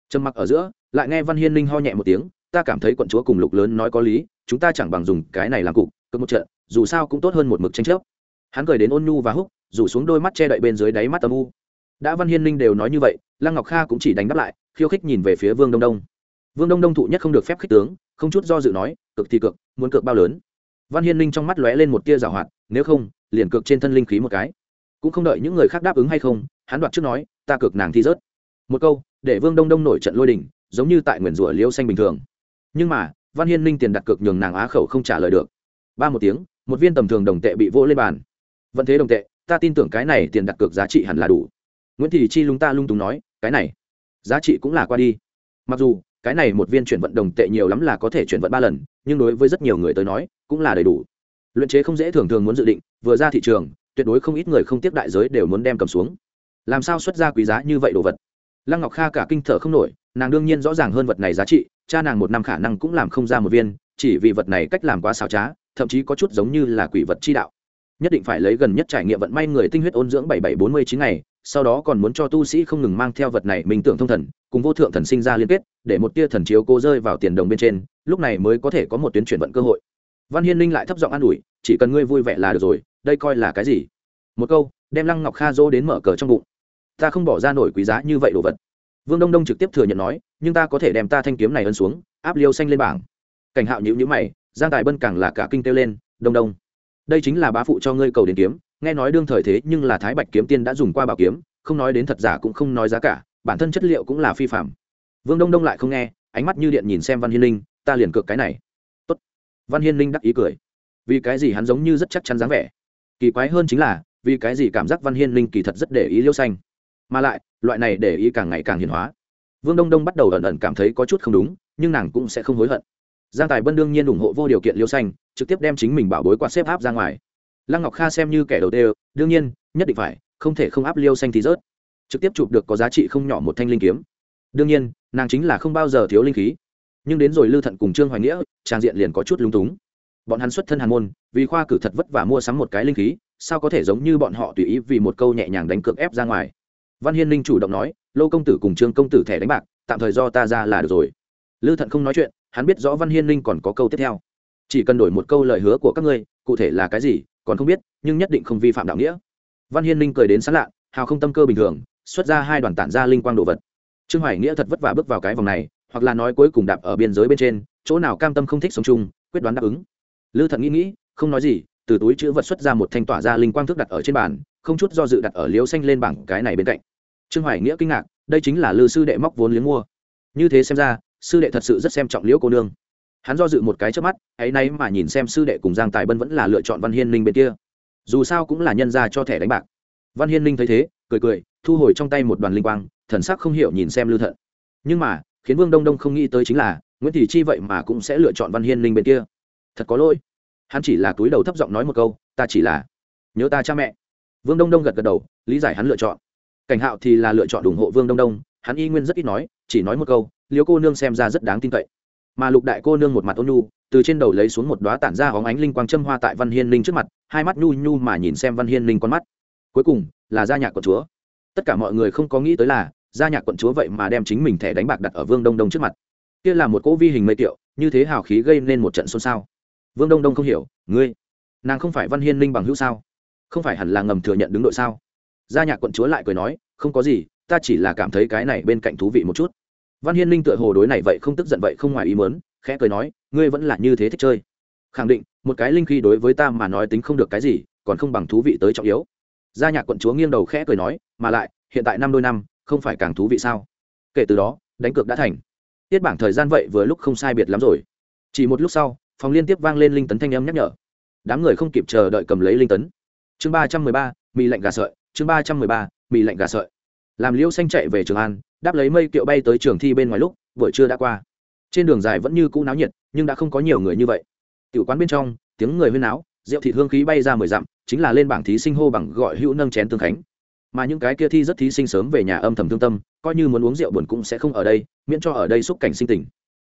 Trầm mặc ở giữa, lại nghe văn hiên ninh ho nhẹ một tiếng, ta cảm thấy quận chúa cùng lục lớn nói có lý, chúng ta chẳng bằng dùng cái này làm cục cực một trận, dù sao cũng tốt hơn một mực tranh chấp. Hắn cười đến ôn nhu và húc, rủ xuống đôi mắt che đậy bên dưới đáy mắt âm u. Đã văn hiên ninh đều nói như vậy, lăng ngọc kha cũng chỉ đánh đáp lại, khiêu khích nhìn về phía vương đông đông. Vương đông đông thụ nhất không được phép khích tướng, không chút do dự nói, cực thì cực, muốn cực bao lớn? Văn hiên ninh trong mắt lóe lên một tia rào hoạt, nếu không, liền cực trên thân linh khí một cái. Cũng không đợi những người khác đáp ứng hay không hắn đoạt trước nói, ta cực nàng thi rớt. Một câu, để vương đông đông nổi trận lôi đình, giống như tại nguyền rủa liêu xanh bình thường. Nhưng mà, văn hiên Ninh tiền đặt cược nhường nàng á khẩu không trả lời được. Ba một tiếng, một viên tầm thường đồng tệ bị vỗ lên bàn. Vẫn thế đồng tệ, ta tin tưởng cái này tiền đặt cược giá trị hẳn là đủ. Nguyễn thị chi lung ta lung túng nói, cái này, giá trị cũng là qua đi. Mặc dù, cái này một viên chuyển vận đồng tệ nhiều lắm là có thể chuyển vận ba lần, nhưng đối với rất nhiều người tới nói, cũng là đầy đủ. Luyện chế không dễ thường thường muốn dự định, vừa ra thị trường, tuyệt đối không ít người không tiếp đại giới đều muốn đem cầm xuống làm sao xuất ra quý giá như vậy đồ vật? Lăng ngọc kha cả kinh thở không nổi, nàng đương nhiên rõ ràng hơn vật này giá trị, cha nàng một năm khả năng cũng làm không ra một viên, chỉ vì vật này cách làm quá xảo trá, thậm chí có chút giống như là quỷ vật chi đạo. Nhất định phải lấy gần nhất trải nghiệm vận may người tinh huyết ôn dưỡng bảy bảy bốn mươi chín ngày, sau đó còn muốn cho tu sĩ không ngừng mang theo vật này mình tưởng thông thần, cùng vô thượng thần sinh ra liên kết, để một tia thần chiếu cố rơi vào tiền đồng bên trên, lúc này mới có thể có một tuyến chuyển vận cơ hội. Văn hiên linh lại thấp giọng an ủi, chỉ cần ngươi vui vẻ là được rồi, đây coi là cái gì? Một câu đem lăng ngọc kha dỗ đến mở cờ trong bụng. Ta không bỏ ra nổi quý giá như vậy đồ vật. Vương đông đông trực tiếp thừa nhận nói, nhưng ta có thể đem ta thanh kiếm này ân xuống, áp liêu xanh lên bảng. Cảnh hạo nhữ nhữ mày, giang tài bân càng là cả kinh kêu lên, đông đông, đây chính là bá phụ cho ngươi cầu đến kiếm, nghe nói đương thời thế nhưng là thái bạch kiếm tiên đã dùng qua bảo kiếm, không nói đến thật giả cũng không nói giá cả, bản thân chất liệu cũng là phi phạm vương đông đông lại không nghe, ánh mắt như điện nhìn xem văn hiên linh, ta liền cược cái này. Tốt. văn hiên linh đắc ý cười. Vì cái gì hắn giống như rất chắc chắn dáng vẻ? Kỳ quái hơn chính là vì cái gì cảm giác văn hiên linh kỳ thật rất để ý liêu xanh? Mà lại, loại này để ý càng ngày càng hiền hóa. Vương đông đông bắt đầu ẩn ẩn cảm thấy có chút không đúng, nhưng nàng cũng sẽ không hối hận. Giang tài bân đương nhiên ủng hộ vô điều kiện liêu xanh, trực tiếp đem chính mình bảo bối quạt xếp áp ra ngoài. Lăng ngọc kha xem như kẻ đầu tiên, đương nhiên, nhất định phải, không thể không áp liêu xanh thì rớt. Trực tiếp chụp được có giá trị không nhỏ một thanh linh kiếm. Đương nhiên, nàng chính là không bao giờ thiếu linh khí. Nhưng đến rồi lưu thận cùng trương hoài nghĩa trang diện liền có chút lung túng. Bọn hắn xuất thân hàn môn, vì khoa cử thật vất vả mua sắm một cái linh khí sao có thể giống như bọn họ tùy ý vì một câu nhẹ nhàng đánh cược ép ra ngoài? Văn hiên linh chủ động nói, lô công tử cùng trương công tử thẻ đánh bạc, tạm thời do ta ra là được rồi. Lư thận không nói chuyện, hắn biết rõ văn hiên linh còn có câu tiếp theo. Chỉ cần đổi một câu lời hứa của các ngươi, cụ thể là cái gì, còn không biết, nhưng nhất định không vi phạm đạo nghĩa. Văn hiên linh cười đến sán lạ, hào không tâm cơ bình thường, xuất ra hai đoàn tản ra linh quang đồ vật. Trương hoài nghĩa thật vất vả bước vào cái vòng này, hoặc là nói cuối cùng đạp ở biên giới bên trên, chỗ nào cam tâm không thích sống chung, quyết đoán đáp ứng. Lư thận nghĩ nghĩ, không nói gì từ túi chữ vật xuất ra một thanh tỏa ra linh quang thức đặt ở trên bàn, không chút do dự đặt ở liếu xanh lên bảng cái này bên cạnh. Trương hoài nghĩa kinh ngạc, đây chính là lư sư đệ móc vốn liếng mua. Như thế xem ra, sư đệ thật sự rất xem trọng liễu cô nương. Hắn do dự một cái trước mắt, ấy nay mà nhìn xem sư đệ cùng giang tài bân vẫn là lựa chọn văn hiên linh bên kia. Dù sao cũng là nhân ra cho thẻ đánh bạc. Văn hiên linh thấy thế, cười cười, thu hồi trong tay một đoàn linh quang, thần sắc không hiểu nhìn xem lư thận. Nhưng mà, khiến vương đông đông không nghĩ tới chính là, nguyễn thị chi vậy mà cũng sẽ lựa chọn văn hiên linh bên kia. Thật có lỗi hắn chỉ là túi đầu thấp giọng nói một câu, ta chỉ là nhớ ta cha mẹ. Vương đông đông gật gật đầu, lý giải hắn lựa chọn. Cảnh hạo thì là lựa chọn ủng hộ vương đông đông, hắn y nguyên rất ít nói, chỉ nói một câu, liêu cô nương xem ra rất đáng tin cậy. Mà lục đại cô nương một mặt ôn nhu, từ trên đầu lấy xuống một đoá tản ra hóng ánh linh quang châm hoa tại văn hiên linh trước mặt, hai mắt nhu nhu mà nhìn xem văn hiên linh con mắt. Cuối cùng, là gia nhạc quận chúa. Tất cả mọi người không có nghĩ tới là, gia nhạc quận chúa vậy mà đem chính mình thẻ đánh bạc đặt ở vương đông đông trước mặt. Kia là một cỗ vi hình mây tiệu như thế hào khí gây nên một trận xôn xao vương đông đông không hiểu, ngươi, nàng không phải văn hiên linh bằng hữu sao? Không phải hẳn là ngầm thừa nhận đứng đội sao? Gia nhạc quận chúa lại cười nói, không có gì, ta chỉ là cảm thấy cái này bên cạnh thú vị một chút. Văn hiên linh tựa hồ đối này vậy không tức giận vậy không ngoài ý mớn khẽ cười nói, ngươi vẫn là như thế thích chơi. Khẳng định, một cái linh khí đối với ta mà nói tính không được cái gì, còn không bằng thú vị tới trọng yếu. Gia nhạc quận chúa nghiêng đầu khẽ cười nói, mà lại, hiện tại năm đôi năm, không phải càng thú vị sao? Kể từ đó, đánh cược đã thành. Tiết bảng thời gian vậy vừa lúc không sai biệt lắm rồi. Chỉ một lúc sau phòng liên tiếp vang lên linh tấn thanh âm nhắc nhở. Đám người không kịp chờ đợi cầm lấy linh tấn. Chương ba trăm mười ba, mì lạnh gà sợi. Chương ba trăm mười ba, mì lạnh gà sợi. Làm liêu xanh chạy về trường an, đáp lấy mây kiệu bay tới trường thi bên ngoài lúc, buổi trưa đã qua. Trên đường dài vẫn như cũ náo nhiệt, nhưng đã không có nhiều người như vậy. Tiểu quán bên trong, tiếng người huyên náo, rượu thịt hương khí bay ra mười dặm, chính là lên bảng thí sinh hô bằng gọi hữu nâng chén tương khánh. Mà những cái kia thi rất thí sinh sớm về nhà âm thầm thương tâm, coi như muốn uống rượu buồn cũng sẽ không ở đây, miễn cho ở đây xúc cảnh sinh tình.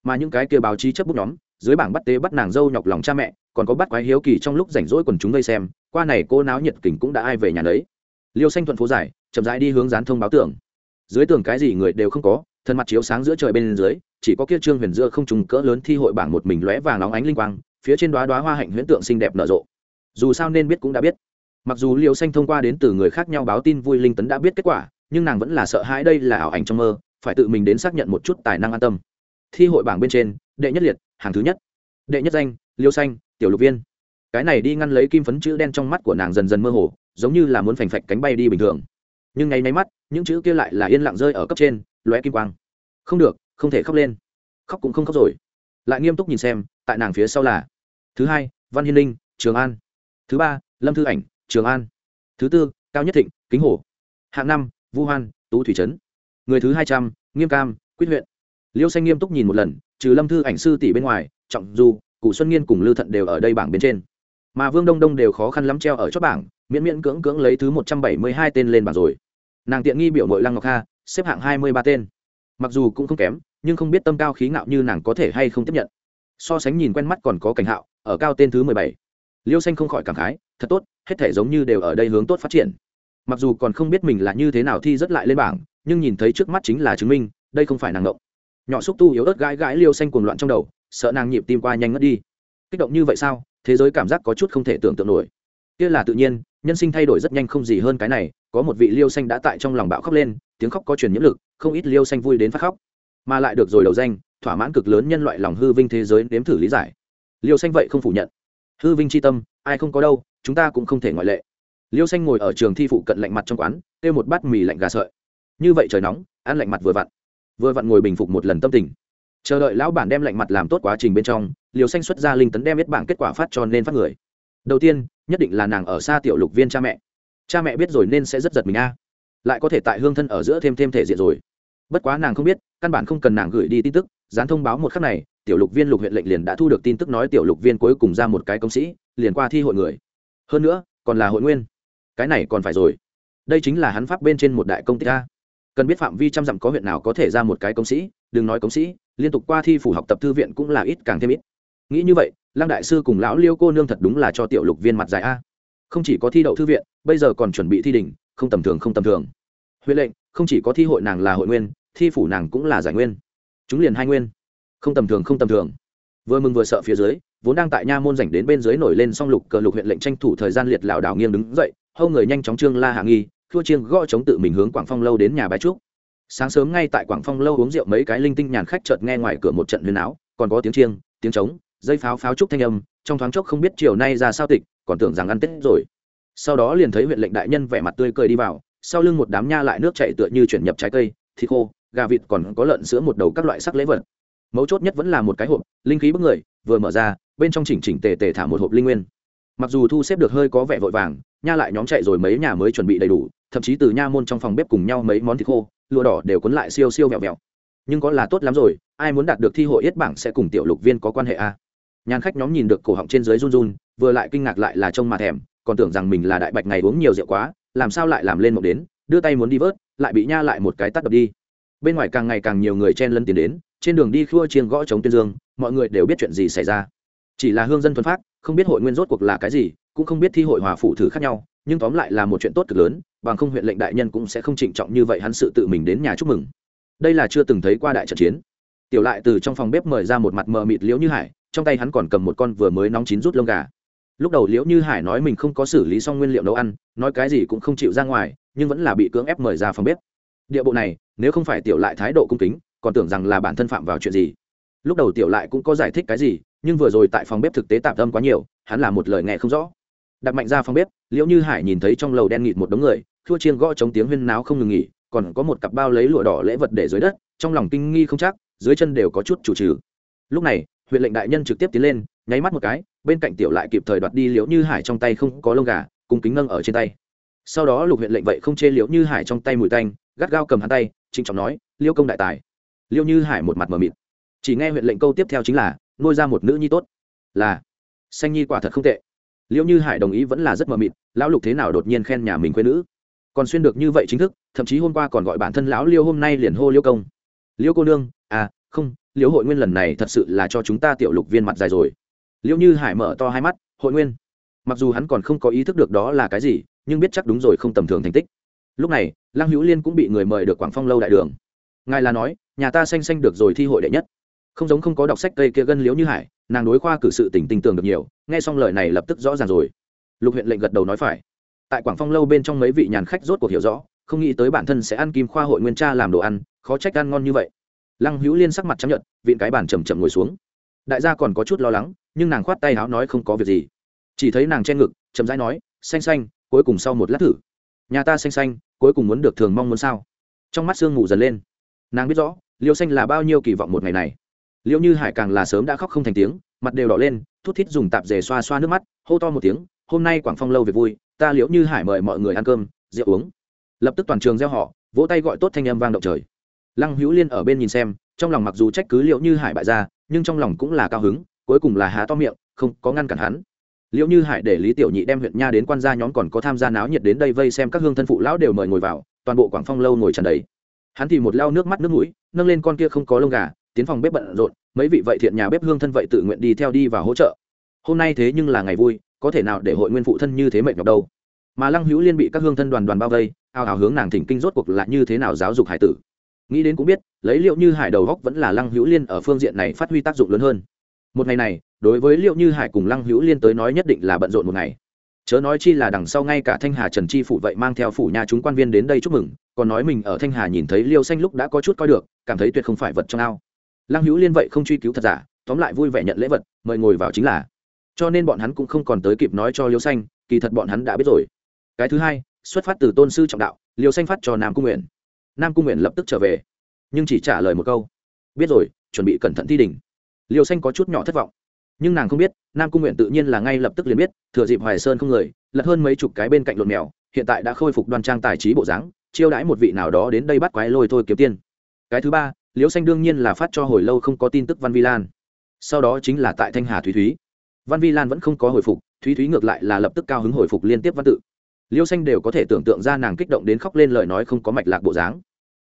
Mà những cái kia báo chí chấp bút nhóm dưới bảng bắt tế bắt nàng dâu nhọc lòng cha mẹ, còn có bắt quái hiếu kỳ trong lúc rảnh rỗi quần chúng gây xem, qua này cô náo nhiệt kình cũng đã ai về nhà đấy liêu xanh thuận phố dài, chậm rãi đi hướng dán thông báo tưởng dưới tường cái gì người đều không có, thân mặt chiếu sáng giữa trời bên dưới, chỉ có kia trương huyền dưa không trùng cỡ lớn thi hội bảng một mình lóe vàng nóng ánh linh quang, phía trên đoá đoá hoa hạnh huyễn tượng xinh đẹp nở rộ. Dù sao nên biết cũng đã biết. Mặc dù liêu xanh thông qua đến từ người khác nhau báo tin vui linh tấn đã biết kết quả, nhưng nàng vẫn là sợ hãi đây là ảo ảnh trong mơ, phải tự mình đến xác nhận một chút tài năng an tâm. Thi hội bảng bên trên, đệ nhất liệt hàng thứ nhất. Đệ nhất danh, liêu xanh, tiểu lục viên. Cái này đi ngăn lấy kim phấn chữ đen trong mắt của nàng dần dần mơ hồ, giống như là muốn phành phạch cánh bay đi bình thường. Nhưng ngay nháy mắt, những chữ kia lại là yên lặng rơi ở cấp trên, lóe kim quang. Không được, không thể khóc lên. Khóc cũng không khóc rồi. Lại nghiêm túc nhìn xem, tại nàng phía sau là thứ hai, văn hiên linh trường an. Thứ ba, lâm thư ảnh, trường an. Thứ tư, cao nhất thịnh, kính hồ hạng năm, vu hoan, tú thủy trấn. Người thứ hai trăm, nghiêm cam, quyết huyện. Liêu xanh nghiêm túc nhìn một lần trừ lâm thư ảnh sư tỷ bên ngoài, trọng du cụ xuân nghiên cùng lưu thận đều ở đây bảng bên trên. Mà vương đông đông đều khó khăn lắm treo ở chót bảng, miễn miễn cưỡng cưỡng lấy thứ một trăm bảy mươi hai tên lên bảng rồi. Nàng tiện nghi biểu mội lăng ngọc kha, xếp hạng hai mươi ba tên. Mặc dù cũng không kém, nhưng không biết tâm cao khí ngạo như nàng có thể hay không tiếp nhận. So sánh nhìn quen mắt còn có cảnh hạo, ở cao tên thứ mười bảy. Liêu xanh không khỏi cảm khái, thật tốt, hết thể giống như đều ở đây hướng tốt phát triển. Mặc dù còn không biết mình là như thế nào thi rất lại lên bảng, nhưng nhìn thấy trước mắt chính là chứng minh, đây không phải nàng ngộng nhỏ xúc tu yếu ớt gãi gãi liêu xanh cuồng loạn trong đầu, sợ nàng nhịp tim qua nhanh ngất đi. Kích động như vậy sao? Thế giới cảm giác có chút không thể tưởng tượng nổi. Kia là tự nhiên, nhân sinh thay đổi rất nhanh không gì hơn cái này, có một vị liêu xanh đã tại trong lòng bạo khóc lên, tiếng khóc có truyền nhiễm lực, không ít liêu xanh vui đến phát khóc. Mà lại được rồi đầu danh, thỏa mãn cực lớn nhân loại lòng hư vinh thế giới nếm thử lý giải. Liêu xanh vậy không phủ nhận. Hư vinh c h i tâm, ai không có đâu, chúng ta cũng không thể ngoại lệ. Liêu xanh ngồi ở trường thi phụ cận lạnh mặt trong quán, kêu một bát mì lạnh gà sợi. Như vậy trời nóng, ăn lạnh mặt vừa vặn vừa vặn ngồi bình phục một lần tâm tình. Chờ đợi lão bản đem lạnh mặt làm tốt quá trình bên trong liều xanh xuất ra linh tấn đem biết bảng kết quả phát cho nên phát người. Đầu tiên, nhất định là nàng ở xa tiểu lục viên cha mẹ. Cha mẹ biết rồi nên sẽ rất giật mình a. Lại có thể tại hương thân ở giữa thêm thêm thể diện rồi. Bất quá nàng không biết, căn bản không cần nàng gửi đi tin tức, dán thông báo một khắc này, tiểu lục viên lục huyện lệnh liền đã thu được tin tức nói tiểu lục viên cuối cùng ra một cái công sĩ, liền qua thi hội người. Hơn nữa, còn là hội nguyên. Cái này còn phải rồi. Đây chính là hắn pháp bên trên một đại công ty a cần biết phạm vi trăm dặm có huyện nào có thể ra một cái công sĩ, đừng nói công sĩ, liên tục qua thi phủ học tập thư viện cũng là ít càng thêm ít. Nghĩ như vậy, lăng đại sư cùng lão liêu cô nương thật đúng là cho tiểu lục viên mặt dài a. Không chỉ có thi đậu thư viện, bây giờ còn chuẩn bị thi đỉnh, không tầm thường, không tầm thường. Huyện lệnh, không chỉ có thi hội nàng là hội nguyên, thi phủ nàng cũng là giải nguyên. Chúng liền hai nguyên. Không tầm thường, không tầm thường. Vừa mừng vừa sợ phía dưới, vốn đang tại nha môn rảnh đến bên dưới nổi lên song lục cờ lục huyện lệnh tranh thủ thời gian liệt lảo đảo nghiêng đứng dậy, hâu người nhanh chóng trương la hạ nghi thua chiêng gõ chống tự mình hướng quảng phong lâu đến nhà bái trúc. Sáng sớm ngay tại quảng phong lâu uống rượu mấy cái linh tinh nhàn khách chợt nghe ngoài cửa một trận huyền áo, còn có tiếng chiêng, tiếng trống, dây pháo pháo trúc thanh âm, trong thoáng chốc không biết chiều nay ra sao tịch, còn tưởng rằng ăn tết rồi. Sau đó liền thấy huyện lệnh đại nhân vẻ mặt tươi cười đi vào, sau lưng một đám nha lại nước chạy tựa như chuyển nhập trái cây, thịt khô, gà vịt còn có lợn sữa một đầu các loại sắc lễ vật. Mấu chốt nhất vẫn là một cái hộp, linh khí bức người, vừa mở ra, bên trong chỉnh chỉnh tề tề thả một hộp linh nguyên mặc dù thu xếp được hơi có vẻ vội vàng, nha lại nhóm chạy rồi mấy nhà mới chuẩn bị đầy đủ, thậm chí từ nha môn trong phòng bếp cùng nhau mấy món thịt khô, lụa đỏ đều cuốn lại siêu siêu vẹo vẹo. Nhưng có là tốt lắm rồi, ai muốn đạt được thi hội yết bảng sẽ cùng tiểu lục viên có quan hệ a? À? nhàn khách nhóm nhìn được cổ họng trên dưới run run, vừa lại kinh ngạc lại là trông mà thèm, còn tưởng rằng mình là đại bạch ngày uống nhiều rượu quá, làm sao lại làm lên một đến, đưa tay muốn đi vớt, lại bị nha lại một cái tắt đập đi. Bên ngoài càng ngày càng nhiều người chen lân tiến đến, trên đường đi khua chiên gõ chống tuyên dương, mọi người đều biết chuyện gì xảy ra. Chỉ là hương dân thuần phát không biết hội nguyên rốt cuộc là cái gì, cũng không biết thi hội hòa phụ thử khác nhau, nhưng tóm lại là một chuyện tốt cực lớn, bằng không huyện lệnh đại nhân cũng sẽ không trịnh trọng như vậy hắn sự tự mình đến nhà chúc mừng. Đây là chưa từng thấy qua đại trận chiến. Tiểu lại từ trong phòng bếp mời ra một mặt mờ mịt liễu như hải, trong tay hắn còn cầm một con vừa mới nóng chín rút lông gà. Lúc đầu liễu như hải nói mình không có xử lý xong nguyên liệu nấu ăn, nói cái gì cũng không chịu ra ngoài, nhưng vẫn là bị cưỡng ép mời ra phòng bếp. Địa bộ này, nếu không phải tiểu lại thái độ cung kính, còn tưởng rằng là bản thân phạm vào chuyện gì. Lúc đầu tiểu lại cũng có giải thích cái gì nhưng vừa rồi tại phòng bếp thực tế tạm tâm quá nhiều, hắn là một lời nghe không rõ. Đặt mạnh ra phòng bếp, liễu như hải nhìn thấy trong lầu đen nghịt một đống người thua chiên gõ chống tiếng huyên náo không ngừng nghỉ, còn có một cặp bao lấy lụa đỏ lễ vật để dưới đất, trong lòng kinh nghi không chắc, dưới chân đều có chút chủ trừ. Lúc này, huyện lệnh đại nhân trực tiếp tiến lên, nháy mắt một cái, bên cạnh tiểu lại kịp thời đoạt đi liễu như hải trong tay không có lông gà cùng kính nâng ở trên tay. Sau đó lục huyện lệnh vậy không chê liễu như hải trong tay mùi tanh, gắt gao cầm hắn tay, trịnh trọng nói liêu công đại tài. Liêu như hải một mặt mờ mịt. Chỉ nghe huyện lệnh câu tiếp theo chính là nuôi ra một nữ nhi tốt. Là xanh nhi quả thật không tệ. Liệu như hải đồng ý vẫn là rất mờ mịt, lão lục thế nào đột nhiên khen nhà mình quê nữ? Còn xuyên được như vậy chính thức, thậm chí hôm qua còn gọi bản thân lão liêu hôm nay liền hô liêu công. Liêu cô nương à không, liêu hội nguyên lần này thật sự là cho chúng ta tiểu lục viên mặt dài rồi. Liêu như hải mở to hai mắt, hội nguyên. Mặc dù hắn còn không có ý thức được đó là cái gì, nhưng biết chắc đúng rồi không tầm thường thành tích. Lúc này, lăng hữu liên cũng bị người mời được quảng phong lâu đại đường. Ngài là nói, nhà ta xanh xanh được rồi thi hội đệ nhất không giống không có đọc sách cây kia gân liếu như hải, nàng đối khoa cử sự tỉnh tinh tường được nhiều, nghe xong lời này lập tức rõ ràng rồi. Lục huyện lệnh gật đầu nói phải. Tại quảng phong lâu bên trong mấy vị nhàn khách rốt cuộc hiểu rõ, không nghĩ tới bản thân sẽ ăn kim khoa hội nguyên cha làm đồ ăn, khó trách ăn ngon như vậy. Lăng hữu liên sắc mặt chấp nhận vịn cái bàn chầm chậm ngồi xuống. Đại gia còn có chút lo lắng, nhưng nàng khoát tay áo nói không có việc gì. Chỉ thấy nàng che ngực, chậm rãi nói, xanh xanh, cuối cùng sau một lát thử. Nhà ta xanh xanh, cuối cùng muốn được thường mong muốn sao? Trong mắt sương ngủ dần lên. Nàng biết rõ, liêu xanh là bao nhiêu kỳ vọng một ngày này. Liệu như hải càng là sớm đã khóc không thành tiếng, mặt đều đỏ lên, thút thít dùng tạp dề xoa xoa nước mắt, hô to một tiếng, hôm nay quảng phong lâu về vui, ta liễu như hải mời mọi người ăn cơm, rượu uống. Lập tức toàn trường gieo họ vỗ tay gọi tốt thanh âm vang động trời. Lăng hữu liên ở bên nhìn xem, trong lòng mặc dù trách cứ liệu như hải bại ra, nhưng trong lòng cũng là cao hứng, cuối cùng là há to miệng, không có ngăn cản hắn. Liệu như hải để lý tiểu nhị đem huyện nha đến quan gia nhóm còn có tham gia náo nhiệt đến đây vây xem các hương thân phụ lão đều mời ngồi vào, toàn bộ quảng phong lâu ngồi tràn đầy. Hắn thì một lao nước mắt nước mũi, nâng lên con kia không có lông gà tiến phòng bếp bận rộn, mấy vị vậy thiện nhà bếp hương thân vậy tự nguyện đi theo đi và hỗ trợ. Hôm nay thế nhưng là ngày vui, có thể nào để hội nguyên phụ thân như thế mệt nhọc đâu? Mà lăng hữu liên bị các hương thân đoàn đoàn bao vây, ao ào hướng nàng thỉnh kinh rốt cuộc là như thế nào giáo dục hải tử. Nghĩ đến cũng biết, lấy liệu như hải đầu góc vẫn là lăng hữu liên ở phương diện này phát huy tác dụng lớn hơn. Một ngày này, đối với liệu như hải cùng lăng hữu liên tới nói nhất định là bận rộn một ngày. Chớ nói chi là đằng sau ngay cả thanh hà trần chi phủ vậy mang theo phủ nhà chúng quan viên đến đây chúc mừng, còn nói mình ở thanh hà nhìn thấy liêu xanh lúc đã có chút coi được, cảm thấy tuyệt không phải vật trong ao lăng hữu liên vậy không truy cứu thật giả, tóm lại vui vẻ nhận lễ vật, mời ngồi vào chính là. Cho nên bọn hắn cũng không còn tới kịp nói cho liêu xanh, kỳ thật bọn hắn đã biết rồi. Cái thứ hai, xuất phát từ tôn sư trọng đạo, liêu xanh phát cho nam cung nguyện. Nam cung nguyện lập tức trở về, nhưng chỉ trả lời một câu. Biết rồi, chuẩn bị cẩn thận thi đỉnh. Liêu xanh có chút nhỏ thất vọng. Nhưng nàng không biết, nam cung nguyện tự nhiên là ngay lập tức liền biết, thừa dịp hoài sơn không người, lật hơn mấy chục cái bên cạnh lộn mèo, hiện tại đã khôi phục đoan trang tài trí bộ dáng, chiêu đãi một vị nào đó đến đây bắt quái lôi thôi kiếm tiên. Cái thứ ba liễu xanh đương nhiên là phát cho hồi lâu không có tin tức văn vi lan. Sau đó chính là tại thanh hà thúy thúy. Văn vi lan vẫn không có hồi phục, thúy thúy ngược lại là lập tức cao hứng hồi phục liên tiếp văn tự. Liễu xanh đều có thể tưởng tượng ra nàng kích động đến khóc lên lời nói không có mạch lạc bộ dáng.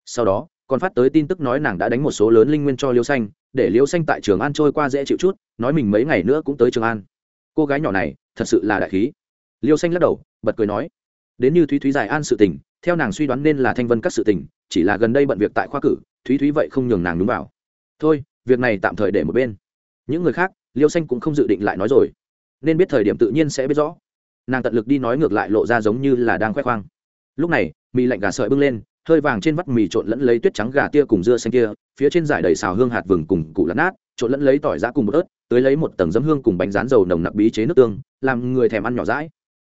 Sau đó, còn phát tới tin tức nói nàng đã đánh một số lớn linh nguyên cho liễu xanh, để liễu xanh tại trường an trôi qua dễ chịu chút, nói mình mấy ngày nữa cũng tới trường an. Cô gái nhỏ này, thật sự là đại khí. Liễu xanh lắc đầu, bật cười nói, đến như thúy thúy giải an sự tình, theo nàng suy đoán nên là thanh vân các sự tình, chỉ là gần đây bận việc tại khoa cử thúy thúy vậy không nhường nàng đúng vào. Thôi, việc này tạm thời để một bên. Những người khác, liêu xanh cũng không dự định lại nói rồi. Nên biết thời điểm tự nhiên sẽ biết rõ. Nàng tận lực đi nói ngược lại lộ ra giống như là đang khoe khoang. Lúc này, mì lạnh gà sợi bưng lên, hơi vàng trên vắt mì trộn lẫn lấy tuyết trắng gà tia cùng dưa xanh kia, phía trên giải đầy xào hương hạt vừng cùng củ lát nát, trộn lẫn lấy tỏi giã cùng một ớt tới lấy một tầng dấm hương cùng bánh rán dầu nồng nặc bí chế nước tương, làm người thèm ăn nhỏ rãi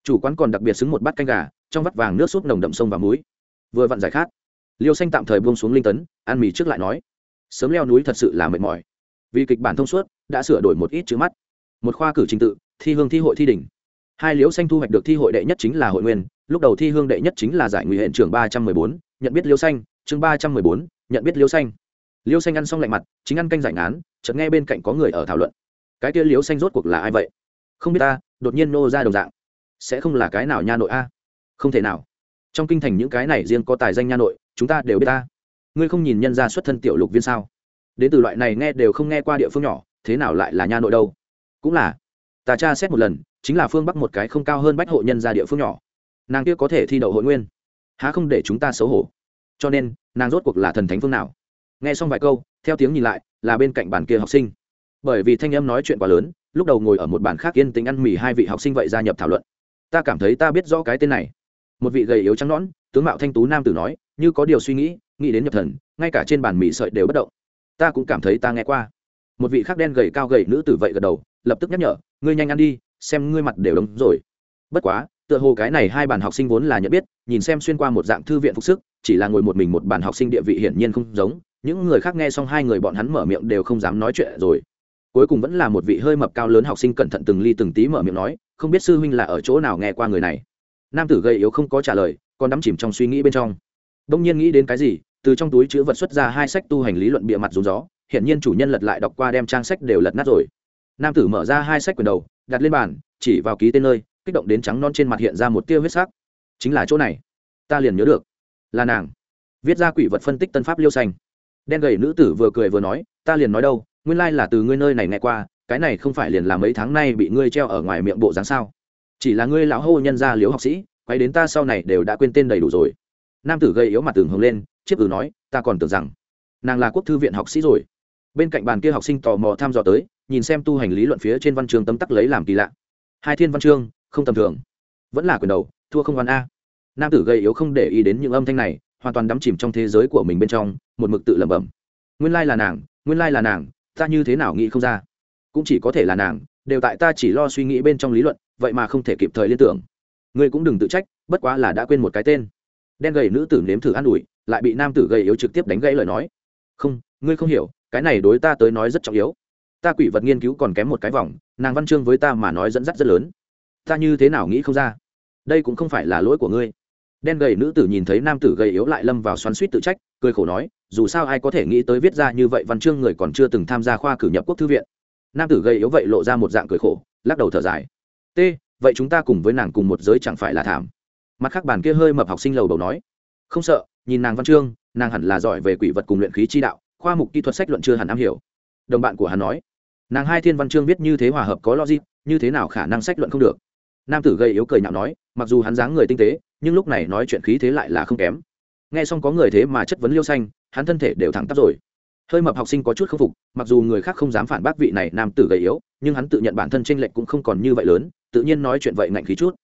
chủ quán còn đặc biệt xứng một bát canh gà, trong vắt vàng nước súp nồng đậm sông và muối. Vừa vặn giải khát liêu xanh tạm thời buông xuống linh tấn, ăn mì trước lại nói. Sớm leo núi thật sự là mệt mỏi. Vì kịch bản thông suốt, đã sửa đổi một ít chữ mắt. Một khoa cử trình tự, thi hương thi hội thi đỉnh. Hai liễu xanh thu hoạch được thi hội đệ nhất chính là hội nguyên, lúc đầu thi hương đệ nhất chính là giải nguy hiện trường ba trăm mười bốn, nhận biết Liêu xanh, chương ba trăm mười bốn, nhận biết Liêu xanh. Liêu xanh ăn xong lạnh mặt, chính ăn canh giải ngán, chợt nghe bên cạnh có người ở thảo luận. Cái kia Liêu xanh rốt cuộc là ai vậy? Không biết ta, đột nhiên nô ra đồng dạng. Sẽ không là cái nào nha nội a? Không thể nào. Trong kinh thành những cái này riêng có tài danh nha nội chúng ta đều biết ta. Ngươi không nhìn nhân ra xuất thân tiểu lục viên sao? Đến từ loại này nghe đều không nghe qua địa phương nhỏ, thế nào lại là nha nội đâu? Cũng là. Ta tra xét một lần, chính là phương bắc một cái không cao hơn bách hộ nhân ra địa phương nhỏ. Nàng kia có thể thi đậu hội nguyên. Há không để chúng ta xấu hổ? Cho nên, nàng rốt cuộc là thần thánh phương nào? Nghe xong vài câu, theo tiếng nhìn lại, là bên cạnh bàn kia học sinh. Bởi vì thanh em nói chuyện quá lớn, lúc đầu ngồi ở một bàn khác yên tính ăn mì hai vị học sinh vậy gia nhập thảo luận. Ta cảm thấy ta biết rõ cái tên này. Một vị gầy yếu trắng nõn, tướng mạo thanh tú nam tử nói như có điều suy nghĩ nghĩ đến nhập thần, ngay cả trên bàn mì sợi đều bất động. Ta cũng cảm thấy ta nghe qua. Một vị khác đen gầy cao gầy nữ tử vậy gật đầu, lập tức nhắc nhở, ngươi nhanh ăn đi, xem ngươi mặt đều đống rồi. Bất quá, tựa hồ cái này hai bàn học sinh vốn là nhận biết, nhìn xem xuyên qua một dạng thư viện phục sức, chỉ là ngồi một mình một bàn học sinh địa vị hiển nhiên không giống, những người khác nghe xong hai người bọn hắn mở miệng đều không dám nói chuyện rồi. Cuối cùng vẫn là một vị hơi mập cao lớn học sinh cẩn thận từng ly từng tí mở miệng nói, không biết sư huynh là ở chỗ nào nghe qua người này? Nam tử gầy yếu không có trả lời, còn đắm chìm trong suy nghĩ bên trong đông nhiên nghĩ đến cái gì, từ trong túi chữ vật xuất ra hai sách tu hành lý luận bịa mặt rúng gió hiện nhiên chủ nhân lật lại đọc qua đem trang sách đều lật nát rồi. Nam tử mở ra hai sách quyển đầu, đặt lên bàn, chỉ vào ký tên nơi, kích động đến trắng non trên mặt hiện ra một tia huyết sắc. Chính là chỗ này. Ta liền nhớ được. Là nàng. Viết ra quỷ vật phân tích tân pháp liêu xanh đen gầy nữ tử vừa cười vừa nói, ta liền nói đâu, nguyên lai là từ ngươi nơi này nghe qua, cái này không phải liền là mấy tháng nay bị ngươi treo ở ngoài miệng bộ dáng sao? Chỉ là ngươi lão hô nhân gia liếu học sĩ, quay đến ta sau này đều đã quên tên đầy đủ rồi nam tử gây yếu mặt tường hồng lên, chiếc ừ nói, ta còn tưởng rằng nàng là quốc thư viện học sĩ rồi. Bên cạnh bàn kia học sinh tò mò tham dò tới, nhìn xem tu hành lý luận phía trên văn chương tấm tắc lấy làm kỳ lạ. Hai thiên văn chương, không tầm thường. Vẫn là quyền đầu, thua không hoàn a. Nam tử gây yếu không để ý đến những âm thanh này, hoàn toàn đắm chìm trong thế giới của mình bên trong, một mực tự lẩm bẩm. Nguyên lai là nàng, nguyên lai là nàng, ta như thế nào nghĩ không ra? Cũng chỉ có thể là nàng, đều tại ta chỉ lo suy nghĩ bên trong lý luận, vậy mà không thể kịp thời liên tưởng. Ngươi cũng đừng tự trách, bất quá là đã quên một cái tên đen gầy nữ tử nếm thử an ủi, lại bị nam tử gầy yếu trực tiếp đánh gãy lời nói. Không, ngươi không hiểu, cái này đối ta tới nói rất trọng yếu. Ta quỷ vật nghiên cứu còn kém một cái vòng, nàng văn chương với ta mà nói dẫn dắt rất lớn. Ta như thế nào nghĩ không ra? Đây cũng không phải là lỗi của ngươi. Đen gầy nữ tử nhìn thấy nam tử gầy yếu lại lâm vào xoắn suýt tự trách, cười khổ nói, dù sao ai có thể nghĩ tới viết ra như vậy văn chương người còn chưa từng tham gia khoa cử nhập quốc thư viện. Nam tử gầy yếu vậy lộ ra một dạng cười khổ, lắc đầu thở dài. T, vậy chúng ta cùng với nàng cùng một giới chẳng phải là thảm mặt khác bàn kia hơi mập học sinh lầu đầu nói, không sợ, nhìn nàng văn chương, nàng hẳn là giỏi về quỷ vật cùng luyện khí chi đạo, khoa mục kỹ thuật sách luận chưa hẳn am hiểu. Đồng bạn của hắn nói, nàng hai thiên văn chương viết như thế hòa hợp có logic, như thế nào khả năng sách luận không được? Nam tử gây yếu cười nhạo nói, mặc dù hắn dáng người tinh tế, nhưng lúc này nói chuyện khí thế lại là không kém. Nghe xong có người thế mà chất vấn liêu xanh, hắn thân thể đều thẳng tắp rồi. Hơi mập học sinh có chút k phục, mặc dù người khác không dám phản bác vị này nam tử gầy yếu, nhưng hắn tự nhận bản thân tranh lệch cũng không còn như vậy lớn, tự nhiên nói chuyện vậy ngạnh khí chút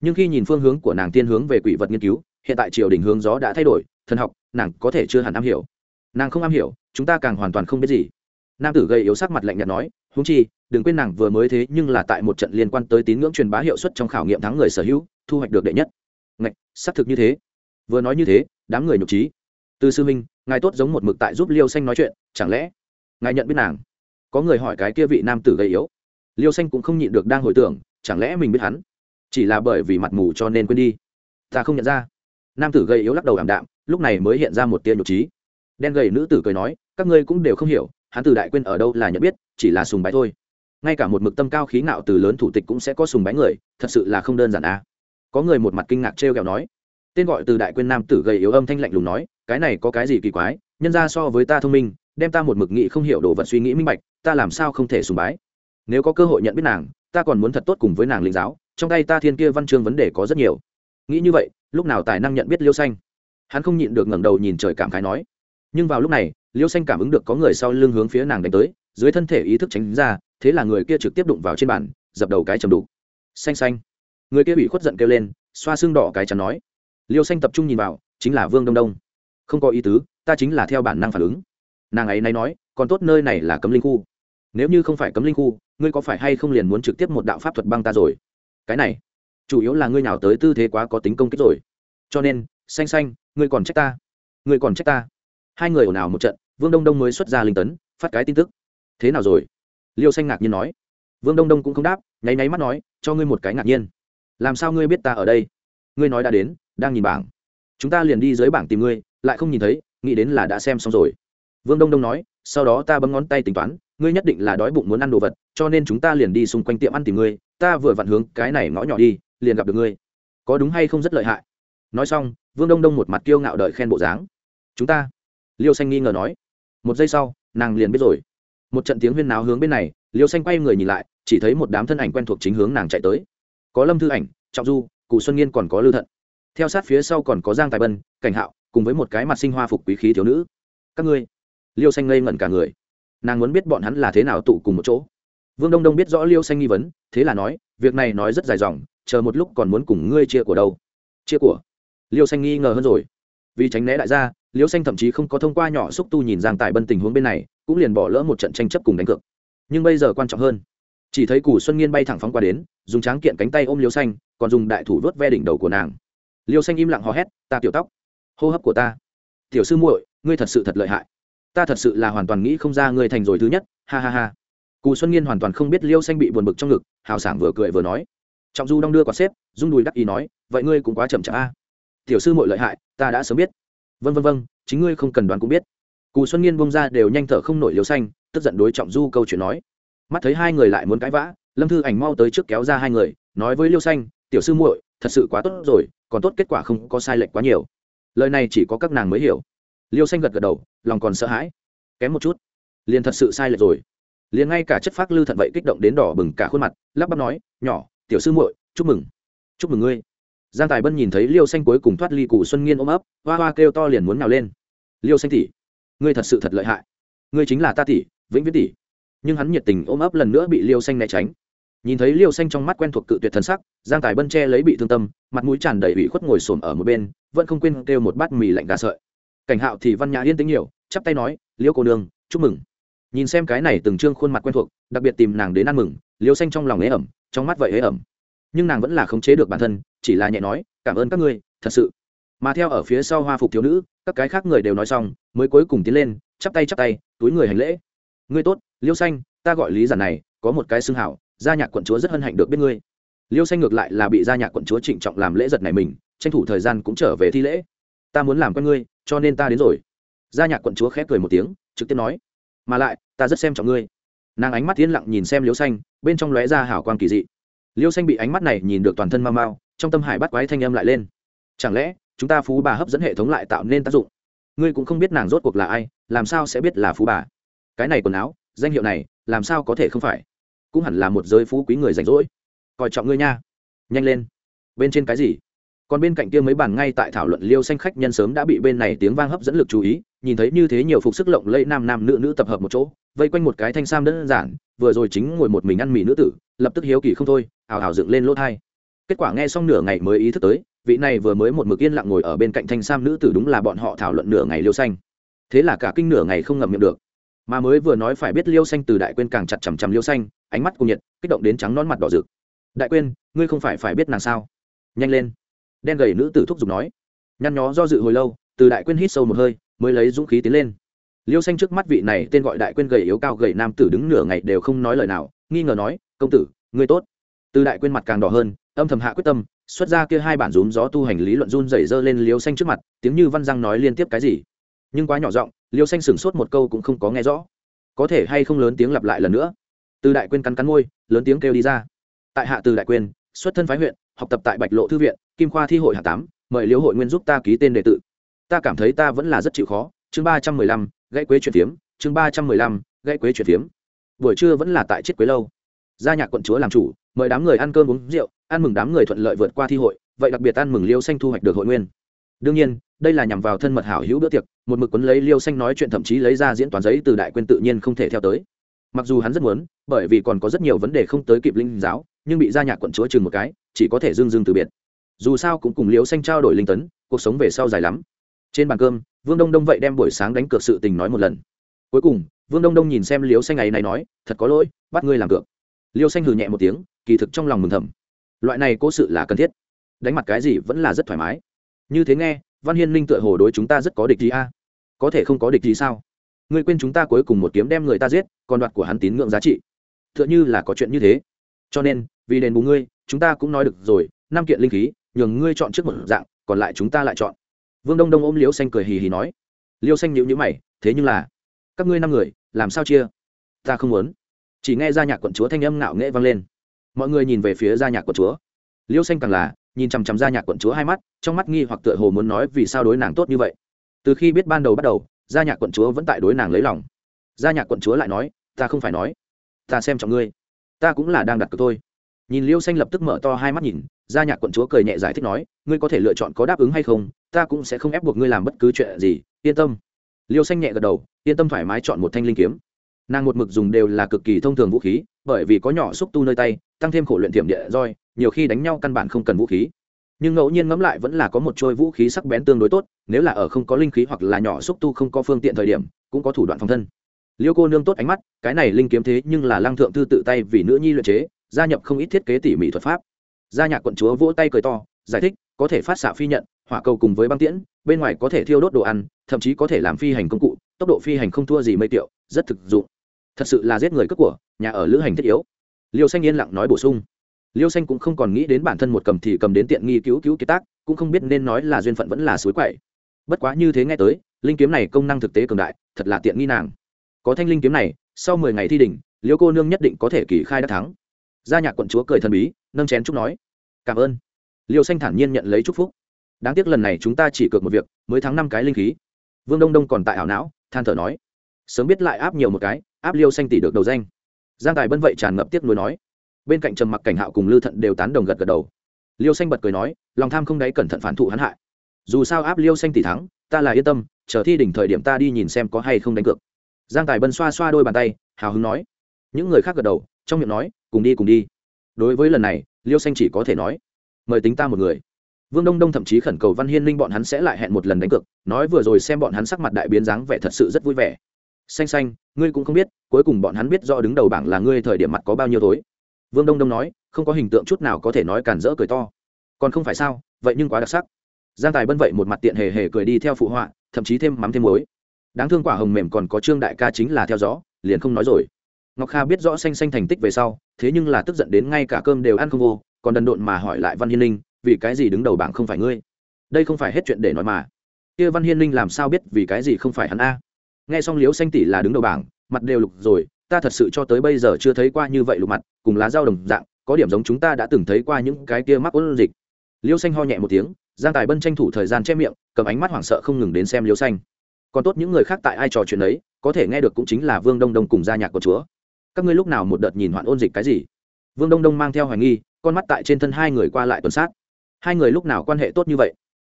nhưng khi nhìn phương hướng của nàng tiên hướng về quỷ vật nghiên cứu, hiện tại triều đình hướng gió đã thay đổi, thần học, nàng có thể chưa hẳn am hiểu. Nàng không am hiểu, chúng ta càng hoàn toàn không biết gì. Nam tử gầy yếu sắc mặt lạnh nhạt nói húng chi, đừng quên nàng vừa mới thế, nhưng là tại một trận liên quan tới tín ngưỡng truyền bá hiệu suất trong khảo nghiệm thắng người sở hữu, thu hoạch được đệ nhất. Ngạch, xác thực như thế. Vừa nói như thế, đám người nhục trí. Từ sư minh ngài tốt giống một mực tại giúp liêu xanh nói chuyện, chẳng lẽ ngài nhận biết nàng? Có người hỏi cái kia vị nam tử gầy yếu. Liêu xanh cũng không nhịn được đang hồi tưởng, chẳng lẽ mình biết hắn? Chỉ là bởi vì mặt mù cho nên quên đi. Ta không nhận ra. Nam tử gầy yếu lắc đầu ảm đạm, lúc này mới hiện ra một tia nhục trí. Đen gầy nữ tử cười nói, các ngươi cũng đều không hiểu, hắn từ đại quên ở đâu là nhận biết, chỉ là sùng bái thôi. Ngay cả một mực tâm cao khí ngạo từ lớn thủ tịch cũng sẽ có sùng bái người, thật sự là không đơn giản à. Có người một mặt kinh ngạc t r e o kẹo nói. Tên gọi từ đại quên nam tử gầy yếu âm thanh lạnh lùng nói, cái này có cái gì kỳ quái, nhân ra so với ta thông minh, đem ta một mực nghị không hiểu đồ vật suy nghĩ minh bạch, ta làm sao không thể sùng bái. Nếu có cơ hội nhận biết nàng, ta còn muốn thật tốt cùng với nàng linh giáo trong tay ta thiên kia văn chương vấn đề có rất nhiều. Nghĩ như vậy, lúc nào tài năng nhận biết liêu xanh? Hắn không nhịn được ngẩng đầu nhìn trời cảm khái nói. Nhưng vào lúc này, liêu xanh cảm ứng được có người sau lưng hướng phía nàng đánh tới, dưới thân thể ý thức tránh ra, thế là người kia trực tiếp đụng vào trên bàn, dập đầu cái chầm đục. Xanh xanh. Người kia bị khuất giận kêu lên, xoa xương đỏ cái chắn nói. Liêu xanh tập trung nhìn vào, chính là vương đông đông. Không có ý tứ, ta chính là theo bản năng phản ứng. Nàng ấy nay nói, còn tốt nơi này là cấm linh khu. Nếu như không phải cấm linh khu, ngươi có phải hay không liền muốn trực tiếp một đạo pháp thuật băng ta rồi? Cái này chủ yếu là ngươi nào tới tư thế quá có tính công kích rồi. Cho nên, xanh xanh, ngươi còn trách ta. Ngươi còn trách ta. Hai người ồn ào một trận, vương đông đông mới xuất ra linh tấn, phát cái tin tức. Thế nào rồi? Liêu xanh ngạc nhiên nói. Vương đông đông cũng không đáp, nháy nháy mắt nói, cho ngươi một cái ngạc nhiên. Làm sao ngươi biết ta ở đây? Ngươi nói đã đến, đang nhìn bảng. Chúng ta liền đi dưới bảng tìm ngươi, lại không nhìn thấy, nghĩ đến là đã xem xong rồi vương đông đông nói, sau đó ta bấm ngón tay tính toán, ngươi nhất định là đói bụng muốn ăn đồ vật, cho nên chúng ta liền đi xung quanh tiệm ăn tìm ngươi, ta vừa vặn hướng cái này ngõ nhỏ đi, liền gặp được ngươi. Có đúng hay không rất lợi hại. Nói xong, vương đông đông một mặt kiêu ngạo đợi khen bộ dáng. Chúng ta? Liêu xanh nghi ngờ nói. Một giây sau, nàng liền biết rồi. Một trận tiếng huyên náo hướng bên này, liêu xanh quay người nhìn lại, chỉ thấy một đám thân ảnh quen thuộc chính hướng nàng chạy tới. Có lâm thư ảnh, trọng du, cụ xuân nghiên còn có lưu thận. Theo sát phía sau còn có giang tài bân, cảnh hạo, cùng với một cái mặt sinh hoa phục quý khí thiếu nữ. Các ngươi liêu xanh ngây ngẩn cả người. Nàng muốn biết bọn hắn là thế nào tụ cùng một chỗ. Vương đông đông biết rõ liêu xanh nghi vấn, thế là nói, việc này nói rất dài dòng, chờ một lúc còn muốn cùng ngươi chia của đâu? Chia của? Liêu xanh nghi ngờ hơn rồi. Vì tránh né đại gia, liêu xanh thậm chí không có thông qua nhỏ xúc tu nhìn giang tài bân tình huống bên này, cũng liền bỏ lỡ một trận tranh chấp cùng đánh cược. Nhưng bây giờ quan trọng hơn, chỉ thấy củ xuân nghiên bay thẳng phóng qua đến, dùng tráng kiện cánh tay ôm liêu xanh, còn dùng đại thủ vớt ve đỉnh đầu của nàng. Liêu xanh im lặng hò hét, ta tiểu tóc, hô hấp của ta. Tiểu sư muội, ngươi thật sự thật lợi hại ta thật sự là hoàn toàn nghĩ không ra ngươi thành rồi thứ nhất, ha ha ha. Cù xuân nghiên hoàn toàn không biết liêu xanh bị buồn bực trong ngực, hào sảng vừa cười vừa nói. Trọng du đong đưa quả xếp dung đùi đắc ý nói, vậy ngươi cũng quá chậm chạp a. Tiểu sư muội lợi hại, ta đã sớm biết. Vân vân vân chính ngươi không cần đoán cũng biết. Cù xuân nghiên bông ra đều nhanh thở không nổi liêu xanh, tức giận đối trọng du câu chuyện nói. Mắt thấy hai người lại muốn cãi vã, lâm thư ảnh mau tới trước kéo ra hai người, nói với liêu xanh, tiểu sư muội, thật sự quá tốt rồi, còn tốt kết quả không có sai lệch quá nhiều. Lời này chỉ có các nàng mới hiểu liêu xanh gật gật đầu, lòng còn sợ hãi. Kém một chút, liền thật sự sai lệch rồi. Liền ngay cả chất phác lư thận vậy kích động đến đỏ bừng cả khuôn mặt, lắp bắp nói, nhỏ, tiểu sư muội, chúc mừng chúc mừng ngươi. Giang tài bân nhìn thấy liêu xanh cuối cùng thoát ly cụ xuân nghiên ôm ấp, hoa hoa kêu to liền muốn nào lên. Liêu xanh tỷ, ngươi thật sự thật lợi hại. Ngươi chính là ta tỷ, vĩnh viễn tỷ. Nhưng hắn nhiệt tình ôm ấp lần nữa bị liêu xanh né tránh. Nhìn thấy liêu xanh trong mắt quen thuộc cự tuyệt thần sắc, giang tài bân che lấy bị thương tâm, mặt mũi tràn đầy ủy khuất ngồi xổm ở một bên, vẫn không quên kêu một bát mì lạnh gà sợi cảnh hạo thì văn nhã yên tĩnh nhiều, chắp tay nói, liễu cô nương, chúc mừng. Nhìn xem cái này từng trương khuôn mặt quen thuộc, đặc biệt tìm nàng đến ăn mừng, liễu xanh trong lòng ế ẩm, trong mắt vậy ế ẩm. Nhưng nàng vẫn là khống chế được bản thân, chỉ là nhẹ nói, cảm ơn các ngươi, thật sự. Mà theo ở phía sau hoa phục thiếu nữ, các cái khác người đều nói xong, mới cuối cùng tiến lên, chắp tay chắp tay, túi người hành lễ. Ngươi tốt liêu xanh, ta gọi lý giản này, có một cái xưng hảo, gia nhạc quận chúa rất hân hạnh được biết ngươi. Liêu xanh ngược lại là bị gia nhạc quận chúa trịnh trọng làm lễ giật này mình, tranh thủ thời gian cũng trở về thi lễ. Ta muốn làm con ngươi cho nên ta đến rồi. Gia nhạc quận chúa khép cười một tiếng, trực tiếp nói, mà lại, ta rất xem trọng ngươi. Nàng ánh mắt yên lặng nhìn xem liêu xanh, bên trong lóe ra hảo quan kỳ dị. Liêu xanh bị ánh mắt này nhìn được toàn thân mau mau, trong tâm hải bắt quái thanh âm lại lên. Chẳng lẽ, chúng ta phú bà hấp dẫn hệ thống lại tạo nên tác dụng? Ngươi cũng không biết nàng rốt cuộc là ai, làm sao sẽ biết là phú bà? Cái này quần áo, danh hiệu này, làm sao có thể không phải? Cũng hẳn là một giới phú quý người rảnh rỗi. Coi trọng ngươi nha. Nhanh lên. Bên trên cái gì? Còn bên cạnh kia mấy bàn ngay tại thảo luận liêu xanh khách nhân sớm đã bị bên này tiếng vang hấp dẫn lực chú ý, nhìn thấy như thế nhiều phục sức lộng lẫy nam nam nữ nữ tập hợp một chỗ, vây quanh một cái thanh sam đơn giản, vừa rồi chính ngồi một mình ăn mì nữ tử, lập tức hiếu kỳ không thôi, ào ào dựng lên lỗ thai. Kết quả nghe xong nửa ngày mới ý thức tới, vị này vừa mới một mực yên lặng ngồi ở bên cạnh thanh sam nữ tử đúng là bọn họ thảo luận nửa ngày liêu xanh. Thế là cả kinh nửa ngày không ngậm miệng được. Mà mới vừa nói phải biết liêu xanh từ đại quên càng chặt chằm chằm liêu xanh, ánh mắt cùng nhiệt, kích động đến trắng non mặt đỏ rực. Đại quên, ngươi không phải phải biết nàng sao? Nhanh lên đen gầy nữ tử thúc giục nói. Nhăn nhó do dự hồi lâu từ đại quyên hít sâu một hơi mới lấy dũng khí tiến lên. Liêu xanh trước mắt vị này tên gọi đại quyên gầy yếu cao gầy nam tử đứng nửa ngày đều không nói lời nào nghi ngờ nói công tử người tốt. Từ đại quyên mặt càng đỏ hơn âm thầm hạ quyết tâm xuất ra kia hai bản rúm gió tu hành lý luận run rẩy dơ lên liêu xanh trước mặt tiếng như văn răng nói liên tiếp cái gì. Nhưng quá nhỏ giọng liêu xanh sửng sốt một câu cũng không có nghe rõ. Có thể hay không lớn tiếng lặp lại lần nữa. Từ đại quyên cắn cắn môi lớn tiếng kêu đi ra. Tại hạ từ đại quyên, xuất thân phái huyện học tập tại bạch lộ thư viện, kim khoa thi hội hạ tám, mời liễu hội nguyên giúp ta ký tên đề tự ta cảm thấy ta vẫn là rất chịu khó. Chương ba trăm mười lăm, gãy quế chuyển phiếm. Chương ba trăm mười lăm, gãy quế chuyển phiếm. Buổi trưa vẫn là tại chiết quế lâu. Gia nhạc quận chúa làm chủ, mời đám người ăn cơm uống rượu, ăn mừng đám người thuận lợi vượt qua thi hội, vậy đặc biệt ăn mừng liêu xanh thu hoạch được hội nguyên. Đương nhiên, đây là nhằm vào thân mật hảo hữu bữa tiệc, một mực quấn lấy liêu xanh nói chuyện thậm chí lấy ra diễn toán giấy từ đại quyên tự nhiên không thể theo tới. Mặc dù hắn rất muốn, bởi vì còn có rất nhiều vấn đề không tới kịp linh giáo, nhưng bị gia nhạc quận chúa chừng một cái chỉ có thể dưng dưng từ biệt. Dù sao cũng cùng liêu xanh trao đổi linh tấn, cuộc sống về sau dài lắm. Trên bàn cơm, vương đông đông vậy đem buổi sáng đánh cược sự tình nói một lần. Cuối cùng, vương đông đông nhìn xem liêu xanh ngày này nói, thật có lỗi, bắt ngươi làm cược. Liêu xanh hừ nhẹ một tiếng, kỳ thực trong lòng mừng thầm. Loại này cố sự là cần thiết. Đánh mặt cái gì vẫn là rất thoải mái. Như thế nghe, văn hiên linh tựa hồ đối chúng ta rất có địch gì a. Có thể không có địch gì sao? Ngươi quên chúng ta cuối cùng một kiếm đem người ta giết, còn đoạt của hắn tín ngưỡng giá trị. T h ư ợ n h ư là có chuyện như thế cho nên, vì đền bù ngươi, chúng ta cũng nói được rồi, năm kiện linh khí, nhường ngươi chọn trước một dạng, còn lại chúng ta lại chọn. Vương đông đông ôm liêu xanh cười hì hì nói. Liêu xanh nhịu nhữ mày, thế nhưng là, các ngươi năm người, làm sao chia? Ta không muốn. Chỉ nghe ra nhạc quận chúa thanh âm ngạo nghễ vang lên. Mọi người nhìn về phía gia nhạc quận chúa. Liêu xanh càng là, nhìn chằm chằm gia nhạc quận chúa hai mắt, trong mắt nghi hoặc tựa hồ muốn nói vì sao đối nàng tốt như vậy. Từ khi biết ban đầu bắt đầu gia nhạc quận chúa vẫn tại đối nàng lấy lòng. Gia nhạc quận chúa lại nói, ta không phải nói, ta xem trọng ngươi ta cũng là đang đặt cược thôi. Nhìn liêu xanh lập tức mở to hai mắt nhìn, gia nhạc quận chúa cười nhẹ giải thích nói, ngươi có thể lựa chọn có đáp ứng hay không, ta cũng sẽ không ép buộc ngươi làm bất cứ chuyện gì, yên tâm. Liêu xanh nhẹ gật đầu, yên tâm thoải mái chọn một thanh linh kiếm. Nàng một mực dùng đều là cực kỳ thông thường vũ khí, bởi vì có nhỏ xúc tu nơi tay, tăng thêm khổ luyện thiểm địa roi, nhiều khi đánh nhau căn bản không cần vũ khí. Nhưng ngẫu nhiên ngẫm lại vẫn là có một trôi vũ khí sắc bén tương đối tốt, nếu là ở không có linh khí hoặc là nhỏ xúc tu không có phương tiện thời điểm, cũng có thủ đoạn phòng thân liêu cô nương tốt ánh mắt, cái này linh kiếm thế nhưng là lăng thượng thư tự tay vì nữ nhi luyện chế, gia nhập không ít thiết kế tỉ mỉ thuật pháp. Gia nhạc quận chúa vỗ tay cười to, giải thích, có thể phát xạ phi nhận, hỏa cầu cùng với băng tiễn, bên ngoài có thể thiêu đốt đồ ăn, thậm chí có thể làm phi hành công cụ, tốc độ phi hành không thua gì mây tiệu rất thực dụng. Thật sự là giết người cướp của, nhà ở lữ hành thiết yếu. Liêu xanh yên lặng nói bổ sung. Liêu xanh cũng không còn nghĩ đến bản thân một cầm thì cầm đến tiện nghi cứu cứu kiệt tác, cũng không biết nên nói là duyên phận vẫn là suối quậy. Bất quá như thế nghe tới, linh kiếm này công năng thực tế cường đại, thật là tiện nghi nàng có thanh linh kiếm này, sau mười ngày thi đỉnh, liêu cô nương nhất định có thể kỳ khai đắc thắng. Gia nhạc quận chúa cười thần bí, nâng chén chúc nói, cảm ơn. Liêu xanh thản nhiên nhận lấy chúc phúc. Đáng tiếc lần này chúng ta chỉ cược một việc, mới thắng năm cái linh khí. Vương đông đông còn tại ảo não, than thở nói, sớm biết lại áp nhiều một cái, áp liêu xanh tỷ được đầu danh. Giang tài bân vậy tràn ngập tiếc nuối nói. Bên cạnh trầm mặc cảnh hạo cùng lư thận đều tán đồng gật gật đầu. Liêu xanh bật cười nói, lòng tham không đáy cẩn thận phản thụ hắn hại. Dù sao áp liêu xanh tỷ thắng, ta là yên tâm, chờ thi đỉnh thời điểm ta đi nhìn xem có hay không đánh cược giang tài bân xoa xoa đôi bàn tay, hào hứng nói. Những người khác gật đầu, trong miệng nói, cùng đi cùng đi. Đối với lần này, liêu xanh chỉ có thể nói, mời tính ta một người. Vương đông đông thậm chí khẩn cầu văn hiên linh bọn hắn sẽ lại hẹn một lần đánh cược, nói vừa rồi xem bọn hắn sắc mặt đại biến dáng vẻ thật sự rất vui vẻ. Xanh xanh, ngươi cũng không biết, cuối cùng bọn hắn biết rõ đứng đầu bảng là ngươi thời điểm mặt có bao nhiêu tối vương đông đông nói, không có hình tượng chút nào có thể nói cản rỡ cười to. Còn không phải sao, vậy nhưng quá đặc sắc. Giang tài bân vậy một mặt tiện hề hề cười đi theo phụ họa, thậm chí thêm mắm thêm muối đáng thương quả hồng mềm còn có trương đại ca chính là theo dõi, liền không nói rồi. Ngọc kha biết rõ xanh xanh thành tích về sau, thế nhưng là tức giận đến ngay cả cơm đều ăn không vô, còn đần độn mà hỏi lại văn hiên linh vì cái gì đứng đầu bảng không phải ngươi? Đây không phải hết chuyện để nói mà. Kia văn hiên linh làm sao biết vì cái gì không phải hắn a? Nghe xong liếu xanh tỷ là đứng đầu bảng, mặt đều lục rồi, ta thật sự cho tới bây giờ chưa thấy qua như vậy lục mặt, cùng lá dao đồng dạng, có điểm giống chúng ta đã từng thấy qua những cái kia mắc ôn dịch. Liêu xanh ho nhẹ một tiếng, giang tài bân tranh thủ thời gian che miệng, cầm ánh mắt hoảng sợ không ngừng đến xem liêu xanh còn tốt những người khác tại ai trò chuyện ấy, có thể nghe được cũng chính là vương đông đông cùng gia nhạc của chúa. Các ngươi lúc nào một đợt nhìn hoạn ôn dịch cái gì? Vương đông đông mang theo hoài nghi, con mắt tại trên thân hai người qua lại tuần sát. Hai người lúc nào quan hệ tốt như vậy?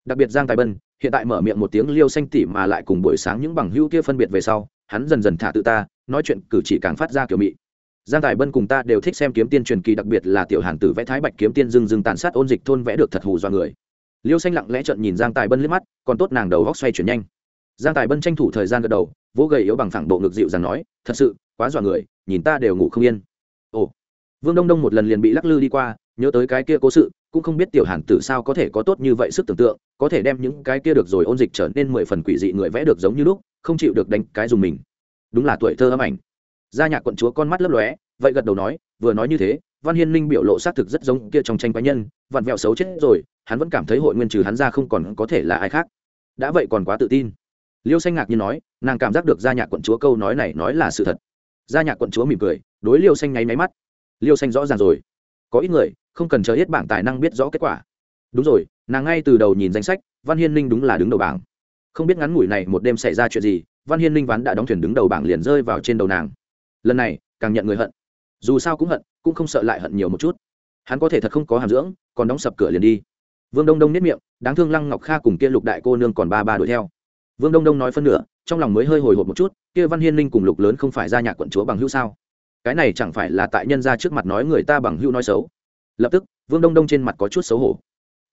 Đặc biệt giang tài bân, hiện tại mở miệng một tiếng liêu xanh tỉ mà lại cùng buổi sáng những bằng hữu kia phân biệt về sau, hắn dần dần thả tự ta, nói chuyện cử chỉ càng phát ra kiểu mị. Giang tài bân cùng ta đều thích xem kiếm tiên truyền kỳ, đặc biệt là tiểu hàn tử vẽ thái bạch kiếm tiên dưng dưng tàn sát ôn dịch thôn vẽ được thật hù do người. Liêu xanh lặng lẽ trợn nhìn giang tài bân liếc mắt, còn tốt nàng đầu góc xoay chuyển nhanh giang tài bân tranh thủ thời gian gật đầu, vỗ gầy yếu bằng phẳng bộ ngực dịu rằng nói, thật sự, quá dọa người, nhìn ta đều ngủ không yên. Ồ. Vương đông đông một lần liền bị lắc lư đi qua, nhớ tới cái kia cố sự, cũng không biết tiểu hàn tử sao có thể có tốt như vậy sức tưởng tượng, có thể đem những cái kia được rồi ôn dịch trở nên mười phần quỷ dị người vẽ được giống như lúc, không chịu được đánh cái dùng mình. Đúng là tuổi thơ âm ảnh. Gia nhạc quận chúa con mắt lấp lóe, vậy gật đầu nói, vừa nói như thế, văn hiên linh biểu lộ xác thực rất giống kia trong tranh cá nhân, vặn vẹo xấu chết rồi, hắn vẫn cảm thấy hội nguyên trừ hắn ra không còn có thể là ai khác. Đã vậy còn quá tự tin liêu xanh ngạc như nói, nàng cảm giác được gia nhạc quận chúa câu nói này nói là sự thật. Gia nhạc quận chúa mỉm cười, đối liêu xanh nháy máy mắt. Liêu xanh rõ ràng rồi. Có ít người, không cần chờ hết bảng tài năng biết rõ kết quả. Đúng rồi, nàng ngay từ đầu nhìn danh sách, văn hiên ninh đúng là đứng đầu bảng. Không biết ngắn ngủi này một đêm xảy ra chuyện gì, văn hiên ninh ván đã đóng thuyền đứng đầu bảng liền rơi vào trên đầu nàng. Lần này, càng nhận người hận. Dù sao cũng hận, cũng không sợ lại hận nhiều một chút. Hắn có thể thật không có hàm dưỡng, còn đóng sập cửa liền đi. Vương đông đông nếp miệng, đáng thương lăng ngọc kha cùng kia lục đại cô nương còn ba ba đuổi theo vương đông đông nói phân nửa, trong lòng mới hơi hồi hộp một chút, kia văn hiên ninh cùng lục lớn không phải ra nhà quận chúa bằng hữu sao? Cái này chẳng phải là tại nhân ra trước mặt nói người ta bằng hữu nói xấu? Lập tức, vương đông đông trên mặt có chút xấu hổ.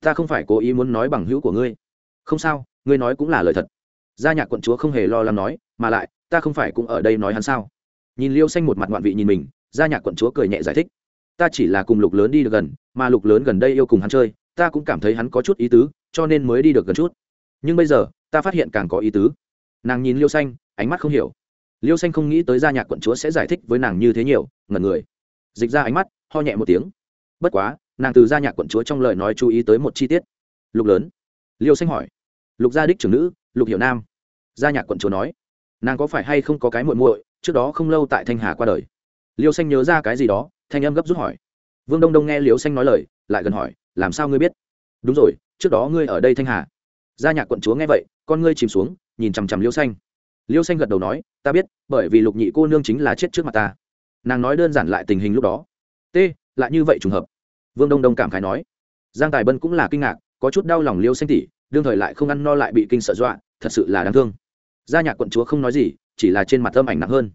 Ta không phải cố ý muốn nói bằng hữu của ngươi. Không sao, ngươi nói cũng là lời thật. Gia nhạc quận chúa không hề lo lắng nói, mà lại, ta không phải cũng ở đây nói hắn sao? Nhìn liêu xanh một mặt ngoạn vị nhìn mình gia nhạc quận chúa cười nhẹ giải thích. Ta chỉ là cùng lục lớn đi được gần, mà lục lớn gần đây yêu cùng hắn chơi, ta cũng cảm thấy hắn có chút ý tứ, cho nên mới đi được gần chút. Nhưng bây giờ ta phát hiện càng có ý tứ. Nàng nhìn liêu xanh, ánh mắt không hiểu. Liêu xanh không nghĩ tới gia nhạc quận chúa sẽ giải thích với nàng như thế nhiều, ngẩn người. Dịch ra ánh mắt, ho nhẹ một tiếng. Bất quá, nàng từ gia nhạc quận chúa trong lời nói chú ý tới một chi tiết. Lục lớn. Liêu xanh hỏi. Lục gia đích trưởng nữ, lục hiệu nam. Gia nhạc quận chúa nói. Nàng có phải hay không có cái muội muội, trước đó không lâu tại thanh hà qua đời. Liêu xanh nhớ ra cái gì đó, thanh âm gấp rút hỏi. Vương đông đông nghe liêu xanh nói lời, lại gần hỏi, làm sao ngươi biết? Đúng rồi, trước đó ngươi ở đây thanh hà. Gia nhạc quận chúa nghe vậy con ngươi chìm xuống, nhìn chằm chằm liêu xanh. Liêu xanh gật đầu nói, ta biết, bởi vì lục nhị cô nương chính là chết trước mặt ta. Nàng nói đơn giản lại tình hình lúc đó. T, lại như vậy trùng hợp. Vương đông đông cảm khái nói. Giang tài bân cũng là kinh ngạc, có chút đau lòng liêu xanh tỉ đương thời lại không ăn no lại bị kinh sợ dọa, thật sự là đáng thương. Gia nhạc quận chúa không nói gì, chỉ là trên mặt âm ảnh nặng hơn.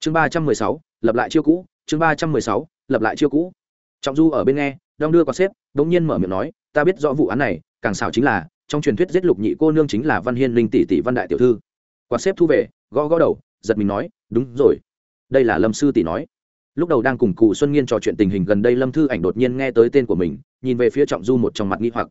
Chương ba trăm mười sáu, lập lại chiêu cũ, chương ba trăm mười sáu, lập lại chiêu cũ. Trọng du ở bên nghe, đong đưa qua xếp đ ỗ n g nhiên mở miệng nói, ta biết rõ vụ án này, càng xảo chính là trong truyền thuyết giết lục nhị cô nương chính là văn hiên linh tỷ tỷ văn đại tiểu thư. Quạt xếp thu về, gõ gõ đầu, giật mình nói, đúng rồi, đây là lâm sư tỷ nói. Lúc đầu đang cùng cụ xuân nghiên trò chuyện tình hình gần đây, lâm thư ảnh đột nhiên nghe tới tên của mình, nhìn về phía trọng du một trong mặt nghi hoặc.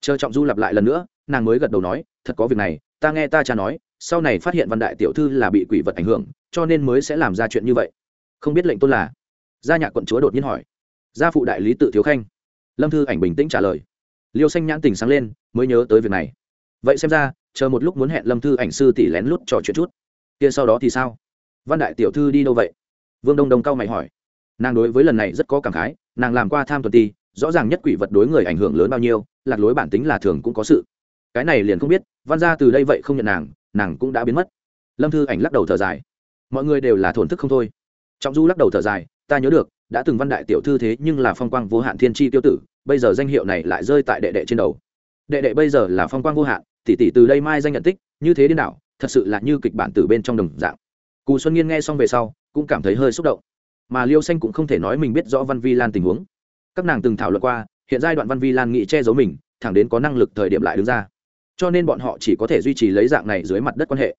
Chờ trọng du lặp lại lần nữa, nàng mới gật đầu nói, thật có việc này, ta nghe ta cha nói, sau này phát hiện văn đại tiểu thư là bị quỷ vật ảnh hưởng, cho nên mới sẽ làm ra chuyện như vậy. Không biết lệnh tôn là? Gia nhạc quận chúa đột nhiên hỏi. Gia phụ đại lý tự thiếu khanh. Lâm thư ảnh bình tĩnh trả lời liêu xanh nhãn tình sáng lên, mới nhớ tới việc này. Vậy xem ra, chờ một lúc muốn hẹn lâm thư ảnh sư tỷ lén lút trò chuyện chút. Kia sau đó thì sao? Văn đại tiểu thư đi đâu vậy? Vương đông đông cao mày hỏi. Nàng đối với lần này rất có cảm khái, nàng làm qua tham tuần ti, rõ ràng nhất quỷ vật đối người ảnh hưởng lớn bao nhiêu, lạc lối bản tính là thường cũng có sự. Cái này liền không biết, văn ra từ đây vậy không nhận nàng nàng cũng đã biến mất. Lâm thư ảnh lắc đầu thở dài. Mọi người đều là thổn thức không thôi. Trọng du lắc đầu thở dài, ta nhớ được, đã từng văn đại tiểu thư thế nhưng là phong quang vô hạn thiên tri tiêu tử bây giờ danh hiệu này lại rơi tại đệ đệ trên đầu. Đệ đệ bây giờ là phong quang vô hạn, tỷ tỷ từ đây mai danh nhận tích, như thế điên đảo, thật sự là như kịch bản từ bên trong đồng dạng. Cù xuân nghiên nghe xong về sau, cũng cảm thấy hơi xúc động. Mà liêu xanh cũng không thể nói mình biết rõ văn vi lan tình huống. Các nàng từng thảo luận qua, hiện giai đoạn văn vi lan nghĩ che giấu mình, thẳng đến có năng lực thời điểm lại đứng ra. Cho nên bọn họ chỉ có thể duy trì lấy dạng này dưới mặt đất quan hệ.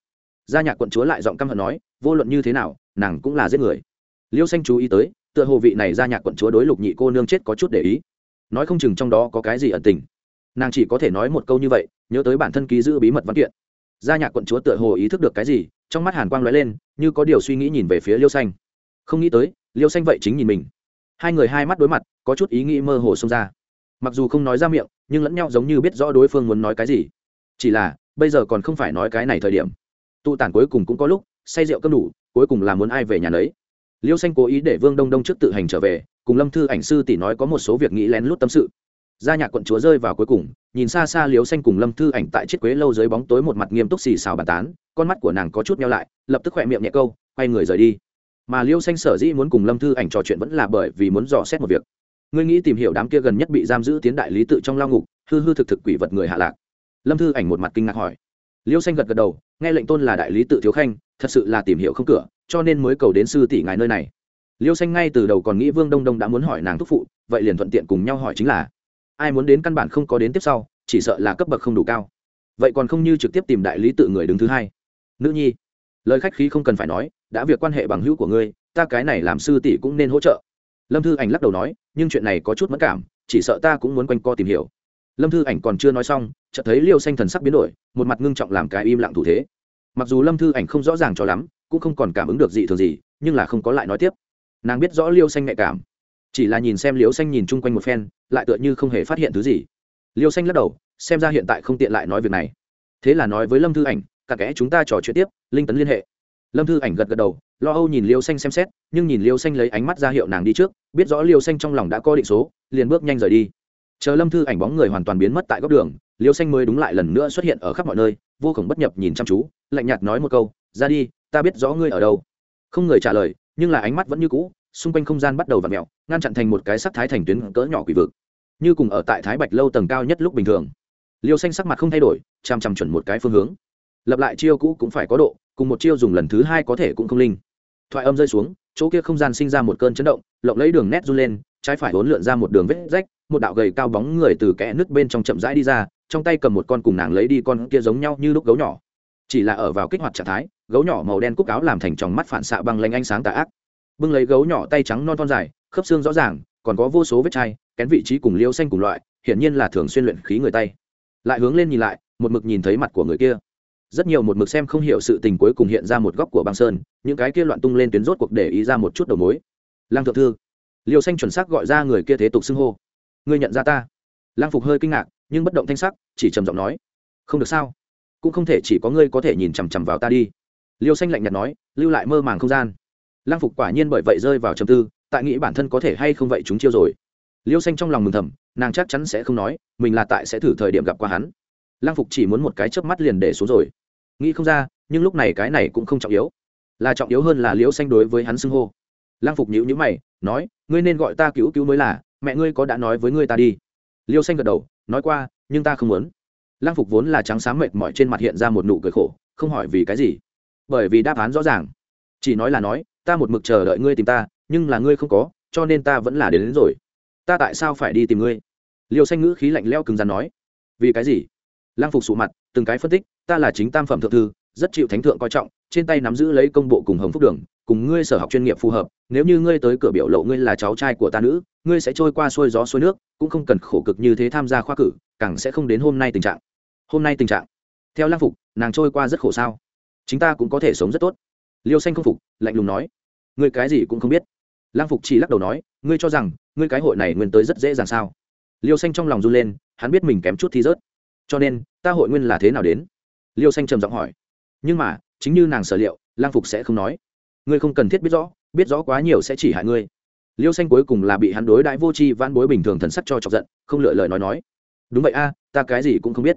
Gia nhạc quận chúa lại giọng căm hận nói, vô luận như thế nào, nàng cũng là giết người. Liêu xanh chú ý tới, tựa hồ vị này gia nhạc quận chúa đối lục nhị cô nương chết có chút để ý nói không chừng trong đó có cái gì ẩn tình. Nàng chỉ có thể nói một câu như vậy, nhớ tới bản thân ký giữ bí mật văn kiện. Gia nhạc quận chúa tựa hồ ý thức được cái gì, trong mắt hàn quang lóe lên, như có điều suy nghĩ nhìn về phía liêu xanh. Không nghĩ tới, liêu xanh vậy chính nhìn mình. Hai người hai mắt đối mặt, có chút ý nghĩ mơ hồ xông ra. Mặc dù không nói ra miệng, nhưng lẫn nhau giống như biết rõ đối phương muốn nói cái gì. Chỉ là, bây giờ còn không phải nói cái này thời điểm. Tụ tản cuối cùng cũng có lúc, say rượu cơm đủ, cuối cùng là muốn ai về nhà nấy. Liêu xanh cố ý để vương đông đông trước tự hành trở về cùng lâm thư ảnh sư tỷ nói có một số việc nghĩ lén lút tâm sự. Gia nhạc quận chúa rơi vào cuối cùng, nhìn xa xa liếu xanh cùng lâm thư ảnh tại chiếc quế lâu dưới bóng tối một mặt nghiêm túc xì xào bàn tán, con mắt của nàng có chút nhau lại, lập tức khỏe miệng nhẹ câu, quay người rời đi. Mà liêu xanh sở dĩ muốn cùng lâm thư ảnh trò chuyện vẫn là bởi vì muốn dò xét một việc. Ngươi nghĩ tìm hiểu đám kia gần nhất bị giam giữ tiến đại lý tự trong lao ngục, hư hư thực thực quỷ vật người hạ lạc. Lâm thư ảnh một mặt kinh ngạc hỏi. Liêu xanh gật gật đầu, nghe lệnh tôn là đại lý tự thiếu khanh, thật sự là tìm hiểu không cửa, cho nên mới cầu đến sư tỷ ngài nơi này liêu xanh ngay từ đầu còn nghĩ vương đông đông đã muốn hỏi nàng thúc phụ, vậy liền thuận tiện cùng nhau hỏi chính là, ai muốn đến căn bản không có đến tiếp sau, chỉ sợ là cấp bậc không đủ cao. Vậy còn không như trực tiếp tìm đại lý tự người đứng thứ hai. Nữ nhi, lời khách khí không cần phải nói, đã việc quan hệ bằng hữu của ngươi, ta cái này làm sư tỷ cũng nên hỗ trợ. Lâm thư ảnh lắc đầu nói, nhưng chuyện này có chút mất cảm, chỉ sợ ta cũng muốn quanh co tìm hiểu. Lâm thư ảnh còn chưa nói xong, chợt thấy liêu xanh thần sắc biến đổi, một mặt ngưng trọng làm cái im lặng thủ thế. Mặc dù lâm thư ảnh không rõ ràng cho lắm, cũng không còn cảm ứng được gì thường gì, nhưng là không có lại nói tiếp nàng biết rõ liêu xanh nhạy cảm chỉ là nhìn xem liêu xanh nhìn chung quanh một phen lại tựa như không hề phát hiện thứ gì liêu xanh lắc đầu xem ra hiện tại không tiện lại nói việc này thế là nói với lâm thư ảnh cả kẽ chúng ta trò chuyện tiếp linh tấn liên hệ lâm thư ảnh gật gật đầu lo âu nhìn liêu xanh xem xét nhưng nhìn liêu xanh lấy ánh mắt ra hiệu nàng đi trước biết rõ liêu xanh trong lòng đã có định số liền bước nhanh rời đi chờ lâm thư ảnh bóng người hoàn toàn biến mất tại góc đường liêu xanh mới đúng lại lần nữa xuất hiện ở khắp mọi nơi vô cùng bất nhập nhìn chăm chú lạnh nhạt nói một câu ra đi ta biết rõ ngươi ở đâu không người trả lời nhưng là ánh mắt vẫn như cũ, xung quanh không gian bắt đầu v ặ mẹo ngăn chặn thành một cái sắc thái thành tuyến cỡ nhỏ quỷ vực. Như cùng ở tại thái bạch lâu tầng cao nhất lúc bình thường. Liêu xanh sắc mặt không thay đổi, chăm chăm chuẩn một cái phương hướng. Lập lại chiêu cũ cũng phải có độ, cùng một chiêu dùng lần thứ hai có thể cũng không linh. Thoại âm rơi xuống, chỗ kia không gian sinh ra một cơn chấn động, lộng lấy đường nét run lên, trái phải hỗn lượn ra một đường vết rách, một đạo gầy cao bóng người từ kẽ nước bên trong chậm rãi đi ra, trong tay cầm một con cùng nàng lấy đi con kia giống nhau như lúc gấu nhỏ. Chỉ là ở vào kích hoạt trạng thái gấu nhỏ màu đen cúc áo làm thành tròng mắt phản xạ bằng lanh ánh sáng tà ác. Bưng lấy gấu nhỏ tay trắng non thon dài, khớp xương rõ ràng, còn có vô số vết chai, kén vị trí cùng liêu xanh cùng loại, hiển nhiên là thường xuyên luyện khí người tay. Lại hướng lên nhìn lại, một mực nhìn thấy mặt của người kia. Rất nhiều một mực xem không hiểu sự tình cuối cùng hiện ra một góc của băng sơn, những cái kia loạn tung lên tuyến rốt cuộc để ý ra một chút đầu mối. Lăng thượng thư, liêu xanh chuẩn xác gọi ra người kia thế tục xưng hô. Ngươi nhận ra ta? Lăng phục hơi kinh ngạc, nhưng bất động thanh sắc, chỉ trầm giọng nói. Không được sao? Cũng không thể chỉ có ngươi có thể nhìn chằm chằm vào ta đi liêu xanh lạnh nhạt nói, lưu lại mơ màng không gian. Lăng phục quả nhiên bởi vậy rơi vào trầm tư, tại nghĩ bản thân có thể hay không vậy chúng chiêu rồi. Liêu xanh trong lòng mừng thầm, nàng chắc chắn sẽ không nói, mình là tại sẽ thử thời điểm gặp qua hắn. Lăng phục chỉ muốn một cái chớp mắt liền để xuống rồi. Nghĩ không ra, nhưng lúc này cái này cũng không trọng yếu. Là trọng yếu hơn là Liêu xanh đối với hắn xưng hô. Lăng phục nhữ nhữ mày, nói, ngươi nên gọi ta cứu cứu mới là, mẹ ngươi có đã nói với ngươi ta đi. Liêu xanh gật đầu, nói qua, nhưng ta không muốn. Lăng phục vốn là trắng sáng mệt mỏi trên mặt hiện ra một nụ cười khổ, không hỏi vì cái gì bởi vì đáp án rõ ràng. Chỉ nói là nói ta một mực chờ đợi ngươi tìm ta nhưng là ngươi không có cho nên ta vẫn là đến, đến rồi. Ta tại sao phải đi tìm ngươi? Liêu xanh ngữ khí lạnh leo cứng rắn nói. Vì cái gì? Lang phục sụ mặt từng cái phân tích ta là chính tam phẩm thượng thư rất chịu thánh thượng coi trọng trên tay nắm giữ lấy công bộ cùng hồng phúc đường cùng ngươi sở học chuyên nghiệp phù hợp nếu như ngươi tới cửa biểu lộ ngươi là cháu trai của ta nữ ngươi sẽ trôi qua xuôi gió xuôi nước cũng không cần khổ cực như thế tham gia khoa cử càng sẽ không đến hôm nay tình trạng. Hôm nay tình trạng. Theo lang phục nàng trôi qua rất khổ sao? Chính ta cũng có thể sống rất tốt. Liêu xanh không phục, lạnh lùng nói, ngươi cái gì cũng không biết. Lang phục chỉ lắc đầu nói, ngươi cho rằng, ngươi cái hội này nguyên tới rất dễ dàng sao? Liêu xanh trong lòng run lên, hắn biết mình kém chút thi rớt. Cho nên, ta hội nguyên là thế nào đến? Liêu xanh trầm giọng hỏi. Nhưng mà, chính như nàng sở liệu lang phục sẽ không nói. Ngươi không cần thiết biết rõ biết rõ quá nhiều sẽ chỉ hại ngươi. Liêu xanh cuối cùng là bị hắn đối đãi vô tri van bối bình thường thần sắc cho chọc giận, không lựa lời nói nói. Đúng vậy a, ta cái gì cũng không biết.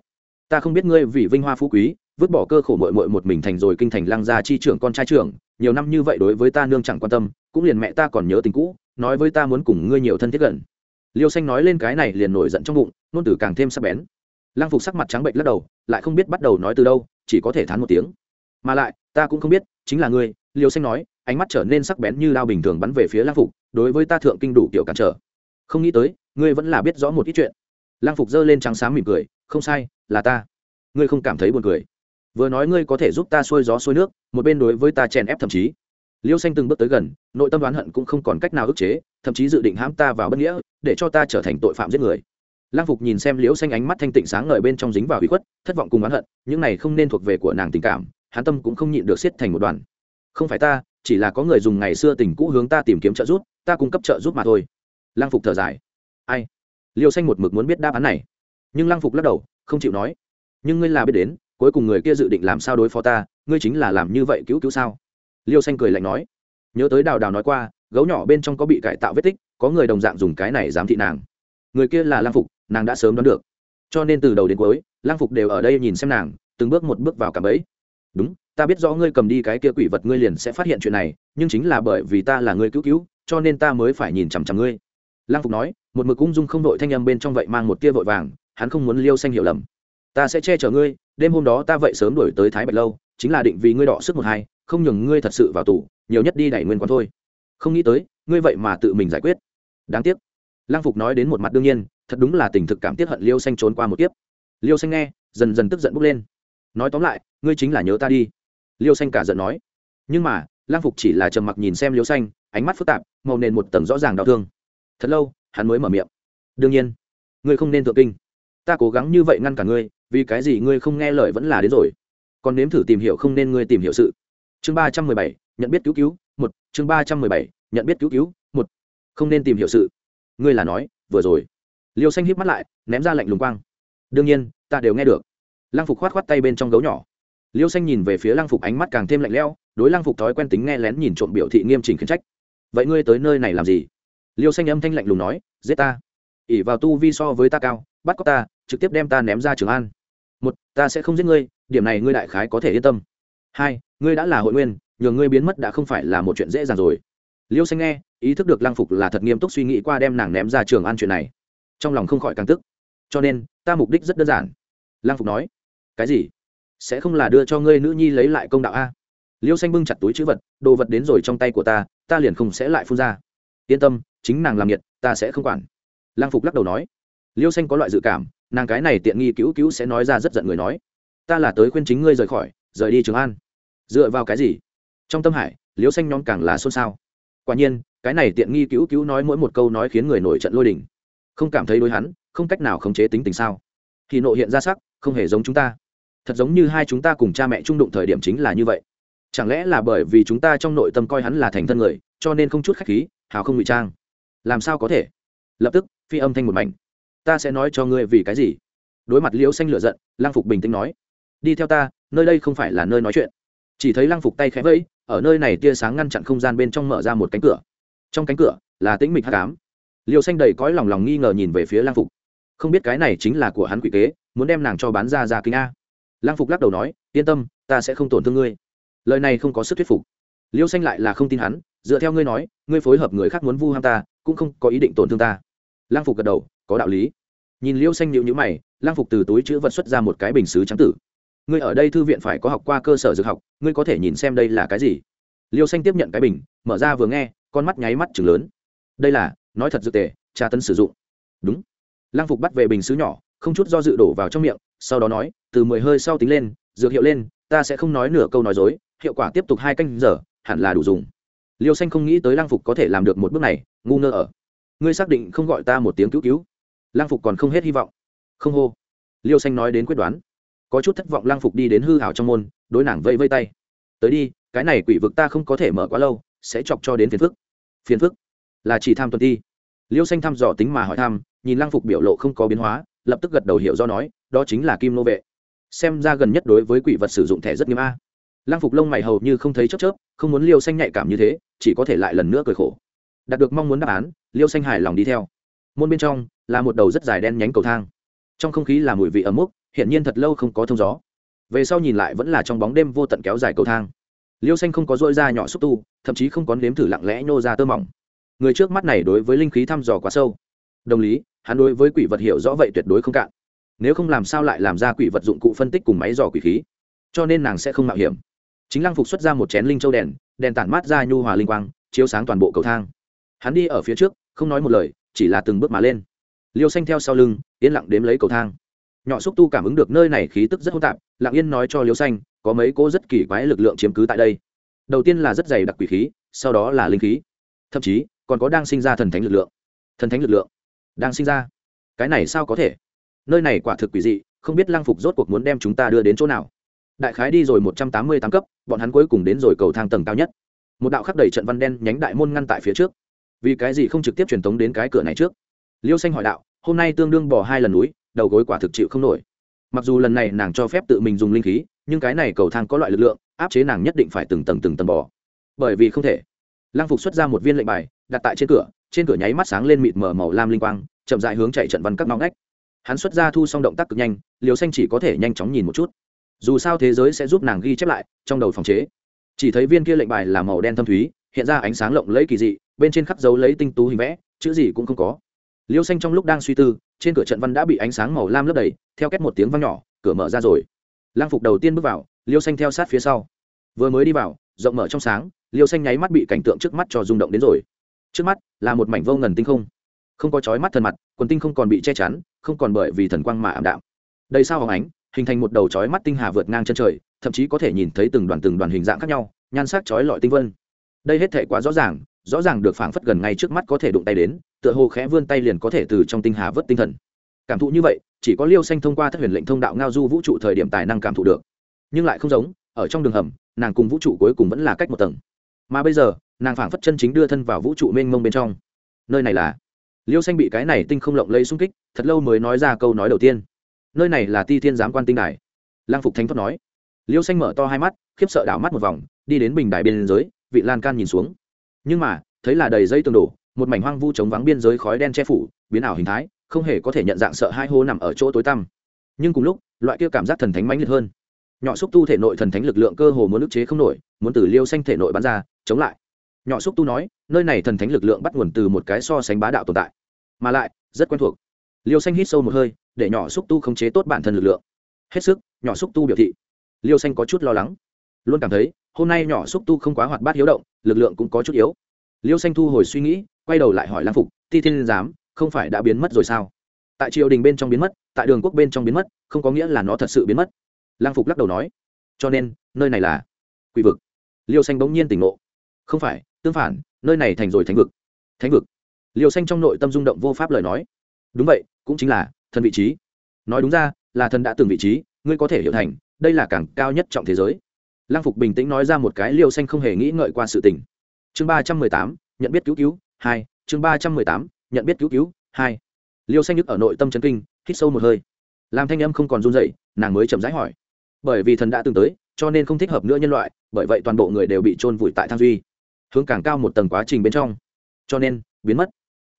Ta không biết ngươi vì vinh hoa phú quý vứt bỏ cơ khổ mội mội một mình thành rồi kinh thành lăng gia chi trưởng con trai trưởng. Nhiều năm như vậy đối với ta nương chẳng quan tâm, cũng liền mẹ ta còn nhớ tình cũ, nói với ta muốn cùng ngươi nhiều thân thiết gần. Liêu xanh nói lên cái này liền nổi giận trong bụng, nôn tử càng thêm sắc bén. Lăng phục sắc mặt trắng bệnh lắc đầu, lại không biết bắt đầu nói từ đâu, chỉ có thể thán một tiếng. Mà lại, ta cũng không biết, chính là ngươi, liêu xanh nói, ánh mắt trở nên sắc bén như đao bình thường bắn về phía lăng phục, đối với ta thượng kinh đủ kiểu cản trở. Không nghĩ tới, ngươi vẫn là biết rõ một ít chuyện. Lăng phục giơ lên trắng sáng mỉm cười, không sai, là ta. Ngươi không cảm thấy buồn cười vừa nói ngươi có thể giúp ta xuôi gió xuôi nước, một bên đối với ta chèn ép thậm chí. Liêu xanh từng bước tới gần, nội tâm đoán hận cũng không còn cách nào ức chế, thậm chí dự định hãm ta vào bất nghĩa, để cho ta trở thành tội phạm giết người. Lang phục nhìn xem liễu xanh ánh mắt thanh tịnh sáng ngời bên trong dính vào hủy khuất, thất vọng cùng oán hận, những này không nên thuộc về của nàng tình cảm hán tâm cũng không nhịn được xiết thành một đoàn. Không phải ta, chỉ là có người dùng ngày xưa tình cũ hướng ta tìm kiếm trợ giúp, ta cung cấp trợ giúp mà thôi. Lang phục thở dài. Ai? Liêu xanh một mực muốn biết đáp án này. Nhưng lang phục lắc đầu, không chịu nói. Nhưng ngươi là biết đến cuối cùng người kia dự định làm sao đối phó ta, ngươi chính là làm như vậy cứu cứu sao? Liêu xanh cười lạnh nói. Nhớ tới đào đào nói qua, gấu nhỏ bên trong có bị cải tạo vết tích, có người đồng dạng dùng cái này giám thị nàng. Người kia là lang phục, nàng đã sớm đoán được. Cho nên từ đầu đến cuối lang phục đều ở đây nhìn xem nàng, từng bước một bước vào cảm ấy. đúng, ta biết rõ ngươi cầm đi cái kia quỷ vật ngươi liền sẽ phát hiện chuyện này, nhưng chính là bởi vì ta là người cứu cứu, cho nên ta mới phải nhìn chằm chằm ngươi. Lang phục nói, một mực ung dung không đội thanh âm bên trong vậy mang một tia vội vàng, hắn không muốn liêu xanh hiểu lầm ta sẽ che chở ngươi, đêm hôm đó ta vậy sớm đổi tới thái bạch lâu, chính là định vì ngươi đọ sức một hai, không nhường ngươi thật sự vào tù, nhiều nhất đi đẩy nguyên quán thôi. Không nghĩ tới, ngươi vậy mà tự mình giải quyết. Đáng tiếc. Lang phục nói đến một mặt đương nhiên, thật đúng là tình thực cảm tiếc hận liêu xanh trốn qua một kiếp. Liêu xanh nghe, dần dần tức giận bốc lên. Nói tóm lại, ngươi chính là nhớ ta đi. Liêu xanh cả giận nói. Nhưng mà lang phục chỉ là trầm mặc nhìn xem liêu xanh, ánh mắt phức tạp, màu nền một tầng rõ ràng đau thương. Thật lâu, hắn mới mở miệng. Đương nhiên, ngươi không nên thượng kinh. Ta cố gắng như vậy ngăn cả ngươi vì cái gì ngươi không nghe lời vẫn là đến rồi? Còn nếm thử tìm hiểu không nên ngươi tìm hiểu sự. Chương ba trăm mười bảy, nhận biết cứu cứu, một, chương ba trăm mười bảy, nhận biết cứu cứu, một, không nên tìm hiểu sự. Ngươi là nói, vừa rồi. Liêu xanh híp mắt lại, ném ra lạnh lùng quang. Đương nhiên, ta đều nghe được. Lăng phục khoát khoát tay bên trong gấu nhỏ. Liêu xanh nhìn về phía lăng phục ánh mắt càng thêm lạnh lẽo, đối lăng phục thói quen tính nghe lén nhìn trộm biểu thị nghiêm chỉnh khiển trách. Vậy ngươi tới nơi này làm gì? Liêu xanh âm thanh lạnh lùng nói, giết ta. Ỉ vào tu vi so với ta cao, bắt cóc ta, trực tiếp đem ta ném ra trường an một, ta sẽ không giết ngươi, điểm này ngươi đại khái có thể yên tâm. Hai, ngươi đã là hội nguyên, nhường ngươi biến mất đã không phải là một chuyện dễ dàng rồi. Liêu xanh nghe, ý thức được lang phục là thật nghiêm túc suy nghĩ qua đem nàng ném ra trường an chuyện này. Trong lòng không khỏi càng tức. Cho nên, ta mục đích rất đơn giản. Lang phục nói, cái gì? Sẽ không là đưa cho ngươi nữ nhi lấy lại công đạo a? Liêu xanh bưng chặt túi chữ vật, đồ vật đến rồi trong tay của ta ta liền không sẽ lại phun ra. Yên tâm, chính nàng làm nhiệt ta sẽ không quản. Lang phục lắc đầu nói. Liêu xanh có loại dự cảm nàng cái này tiện nghi cứu cứu sẽ nói ra rất giận người nói. Ta là tới khuyên chính ngươi rời khỏi, rời đi trường an. Dựa vào cái gì? Trong tâm hải liếu xanh nhóm càng là xôn xao. Quả nhiên, cái này tiện nghi cứu cứu nói mỗi một câu nói khiến người nổi trận lôi đình. Không cảm thấy đối hắn, không cách nào khống chế tính tình sao. Thì nộ hiện ra sắc, không hề giống chúng ta. Thật giống như hai chúng ta cùng cha mẹ trung đụng thời điểm chính là như vậy. Chẳng lẽ là bởi vì chúng ta trong nội tâm coi hắn là thành thân người, cho nên không chút khách khí, hào không ngụy trang? Làm sao có thể? Lập tức, phi âm thanh một mảnh ta sẽ nói cho ngươi vì cái gì? Đối mặt liễu xanh lửa giận lang phục bình tĩnh nói, đi theo ta, nơi đây không phải là nơi nói chuyện. Chỉ thấy lang phục tay khẽ vẫy, ở nơi này tia sáng ngăn chặn không gian bên trong mở ra một cánh cửa. Trong cánh cửa, là tĩnh mịch hát cám liêu xanh đầy cõi lòng lòng nghi ngờ nhìn về phía lang phục. Không biết cái này chính là của hắn quỷ kế, muốn đem nàng cho bán ra ra kính a. Lang phục lắc đầu nói, yên tâm, ta sẽ không tổn thương ngươi. Lời này không có sức thuyết phục. Liêu xanh lại là không tin hắn, dựa theo ngươi nói, ngươi phối hợp người khác muốn vu ham ta, cũng không có ý định tổn thương ta lang phục gật đầu, có đạo lý. Nhìn liêu xanh nhịu nhữ mày, lang phục từ túi chữ vật xuất ra một cái bình xứ trắng tử. Ngươi ở đây thư viện phải có học qua cơ sở dược học, ngươi có thể nhìn xem đây là cái gì? Liêu xanh tiếp nhận cái bình, mở ra vừa nghe, con mắt nháy mắt chừng lớn. Đây là, nói thật dược tề tra tấn sử dụng. Đúng. Lang phục bắt về bình xứ nhỏ, không chút do dự đổ vào trong miệng, sau đó nói, từ mười hơi sau tính lên, dược hiệu lên, ta sẽ không nói nửa câu nói dối, hiệu quả tiếp tục hai canh giờ, hẳn là đủ dùng. Liêu xanh không nghĩ tới lang phục có thể làm được một bước này, ngu ngơ ở ngươi xác định không gọi ta một tiếng cứu cứu. Lang phục còn không hết hy vọng. Không hô. Liêu xanh nói đến quyết đoán. Có chút thất vọng lang phục đi đến hư hảo trong môn, đối nàng vây vây tay. Tới đi, cái này quỷ vực ta không có thể mở quá lâu, sẽ chọc cho đến phiền phức. Phiền phức? Là chỉ tham tuần ti liêu xanh thăm dò tính mà hỏi thăm, nhìn lang phục biểu lộ không có biến hóa, lập tức gật đầu hiểu do nói, đó chính là kim nô vệ. Xem ra gần nhất đối với quỷ vật sử dụng thẻ rất nghiêm a. Lang phục lông mày hầu như không thấy chớp chớp, không muốn liêu xanh nhạy cảm như thế, chỉ có thể lại lần nữa cười khổ đạt được mong muốn đáp án, liêu xanh hài lòng đi theo. Môn bên trong là một đầu rất dài đen nhánh cầu thang. Trong không khí là mùi vị ấm mốc hiện nhiên thật lâu không có thông gió. Về sau nhìn lại vẫn là trong bóng đêm vô tận kéo dài cầu thang. Liêu xanh không có dôi ra nhỏ xúc tu, thậm chí không có nếm thử lặng lẽ nhô ra tơ mỏng. Người trước mắt này đối với linh khí thăm dò quá sâu. Đồng lý, hắn đối với quỷ vật hiểu rõ vậy tuyệt đối không cạn. Nếu không làm sao lại làm ra quỷ vật dụng cụ phân tích cùng máy dò quỷ khí, cho nên nàng sẽ không mạo hiểm. Chính lăng phục xuất ra một chén linh châu đèn đèn tản mát ra nhu hòa linh quang, chiếu sáng toàn bộ cầu thang hắn đi ở phía trước, không nói một lời, chỉ là từng bước mà lên. Liêu xanh theo sau lưng, yên lặng đếm lấy cầu thang. Nhỏ xúc tu cảm ứng được nơi này khí tức rất hỗn tạp, lặng yên nói cho liêu xanh, có mấy cô rất kỳ quái lực lượng chiếm cứ tại đây. Đầu tiên là rất dày đặc quỷ khí, sau đó là linh khí. Thậm chí, còn có đang sinh ra thần thánh lực lượng. Thần thánh lực lượng. Đang sinh ra. Cái này sao có thể? Nơi này quả thực quỷ dị, không biết lang phục rốt cuộc muốn đem chúng ta đưa đến chỗ nào. Đại khái đi rồi một trăm tám mươi tám cấp, bọn hắn cuối cùng đến rồi cầu thang tầng cao nhất. Một đạo khắc đầy trận văn đen nhánh đại môn ngăn tại phía trước vì cái gì không trực tiếp truyền tống đến cái cửa này trước? Liêu xanh hỏi đạo, hôm nay tương đương bỏ hai lần núi, đầu gối quả thực chịu không nổi. Mặc dù lần này nàng cho phép tự mình dùng linh khí, nhưng cái này cầu thang có loại lực lượng, áp chế nàng nhất định phải từng tầng từng tầng bỏ bởi vì không thể. Lăng phục xuất ra một viên lệnh bài, đặt tại trên cửa trên cửa nháy mắt sáng lên mịt mờ màu lam linh quang, chậm dại hướng chạy trận văn các nóng ngách. Hắn xuất ra thu xong động tác cực nhanh liều xanh chỉ có thể nhanh chóng nhìn một chút. Dù sao thế giới sẽ giúp nàng ghi chép lại, trong đầu phòng chế. Chỉ thấy viên kia lệnh bài là màu đen thâm thúy, hiện ra ánh sáng lộng lẫy kỳ dị bên trên khắc dấu lấy tinh tú hình vẽ, chữ gì cũng không có. Liêu xanh trong lúc đang suy tư, trên cửa trận văn đã bị ánh sáng màu lam lấp đầy, theo két một tiếng văng nhỏ, cửa mở ra rồi. Lang phục đầu tiên bước vào, liêu xanh theo sát phía sau. Vừa mới đi vào, rộng mở trong sáng, liêu xanh nháy mắt bị cảnh tượng trước mắt cho rung động đến rồi. Trước mắt là một mảnh vô ngần tinh không. Không có chói mắt thần mặt, quần tinh không còn bị che chắn, không còn bởi vì thần quang mà ảm đạm. Đây sao hóng ánh, hình thành một đầu chói mắt tinh hà vượt ngang chân trời, thậm chí có thể nhìn thấy từng đoàn từng đoàn hình dạng khác nhau, nhan sắc chói lọi tinh vân. Đây hết thể quá rõ ràng rõ ràng được phảng phất gần ngay trước mắt có thể đụng tay đến, tựa hồ khẽ vươn tay liền có thể từ trong tinh hà vớt tinh thần. Cảm thụ như vậy, chỉ có liêu xanh thông qua thất huyền lệnh thông đạo ngao du vũ trụ thời điểm tài năng cảm thụ được. Nhưng lại không giống, ở trong đường hầm, nàng cùng vũ trụ cuối cùng vẫn là cách một tầng. Mà bây giờ, nàng phảng phất chân chính đưa thân vào vũ trụ mênh mông bên trong. Nơi này là liêu xanh bị cái này tinh không lộng lấy xung kích, thật lâu mới nói ra câu nói đầu tiên. Nơi này là ti thiên giám quan tinh đài. Lang phục thánh thoát nói. Liêu xanh mở to hai mắt, khiếp sợ đảo mắt một vòng, đi đến bình đài biên giới vị lan can nhìn xuống nhưng mà, thấy là đầy dây tường đổ, một mảnh hoang vu chống vắng biên giới khói đen che phủ, biến ảo hình thái, không hề có thể nhận dạng sợ hai hô nằm ở chỗ tối tăm. Nhưng cùng lúc, loại kia cảm giác thần thánh mãnh liệt hơn. Nhỏ xúc tu thể nội thần thánh lực lượng cơ hồ muốn ức chế không nổi, muốn từ liêu xanh thể nội bắn ra, chống lại. Nhỏ xúc tu nói, nơi này thần thánh lực lượng bắt nguồn từ một cái so sánh bá đạo tồn tại. Mà lại, rất quen thuộc. Liêu xanh hít sâu một hơi, để nhỏ xúc tu khống chế tốt bản thân lực lượng. Hết sức, nhỏ xúc tu biểu thị. Liêu xanh có chút lo lắng. Luôn cảm thấy hôm nay nhỏ xúc tu không quá hoạt bát hiếu động, lực lượng cũng có chút yếu. Liêu xanh thu hồi suy nghĩ, quay đầu lại hỏi lang phục, ti thiên giám, không phải đã biến mất rồi sao? Tại triều đình bên trong biến mất, tại đường quốc bên trong biến mất, không có nghĩa là nó thật sự biến mất. Lang phục lắc đầu nói. Cho nên, nơi này là quỷ vực. Liêu xanh bỗng nhiên tỉnh ngộ. Không phải, tương phản, nơi này thành rồi thánh vực. Thánh vực? Liêu xanh trong nội tâm rung động vô pháp lời nói. Đúng vậy, cũng chính là thần vị trí. Nói đúng ra, là thần đã từng vị trí, ngươi có thể hiểu thành, đây là càng cao nhất trọng thế giới lang phục bình tĩnh nói ra một cái liêu xanh không hề nghĩ ngợi qua sự tình. Chương ba trăm mười tám, nhận biết cứu cứu, hai, chương ba trăm mười tám, nhận biết cứu cứu, hai. Liêu xanh nhức ở nội tâm chấn kinh, hít sâu một hơi. Làm thanh âm không còn run dậy nàng mới chậm rãi hỏi. Bởi vì thần đã từng tới, cho nên không thích hợp nữa nhân loại, bởi vậy toàn bộ người đều bị trôn vùi tại thang duy. Hướng càng cao một tầng quá trình bên trong. Cho nên, biến mất.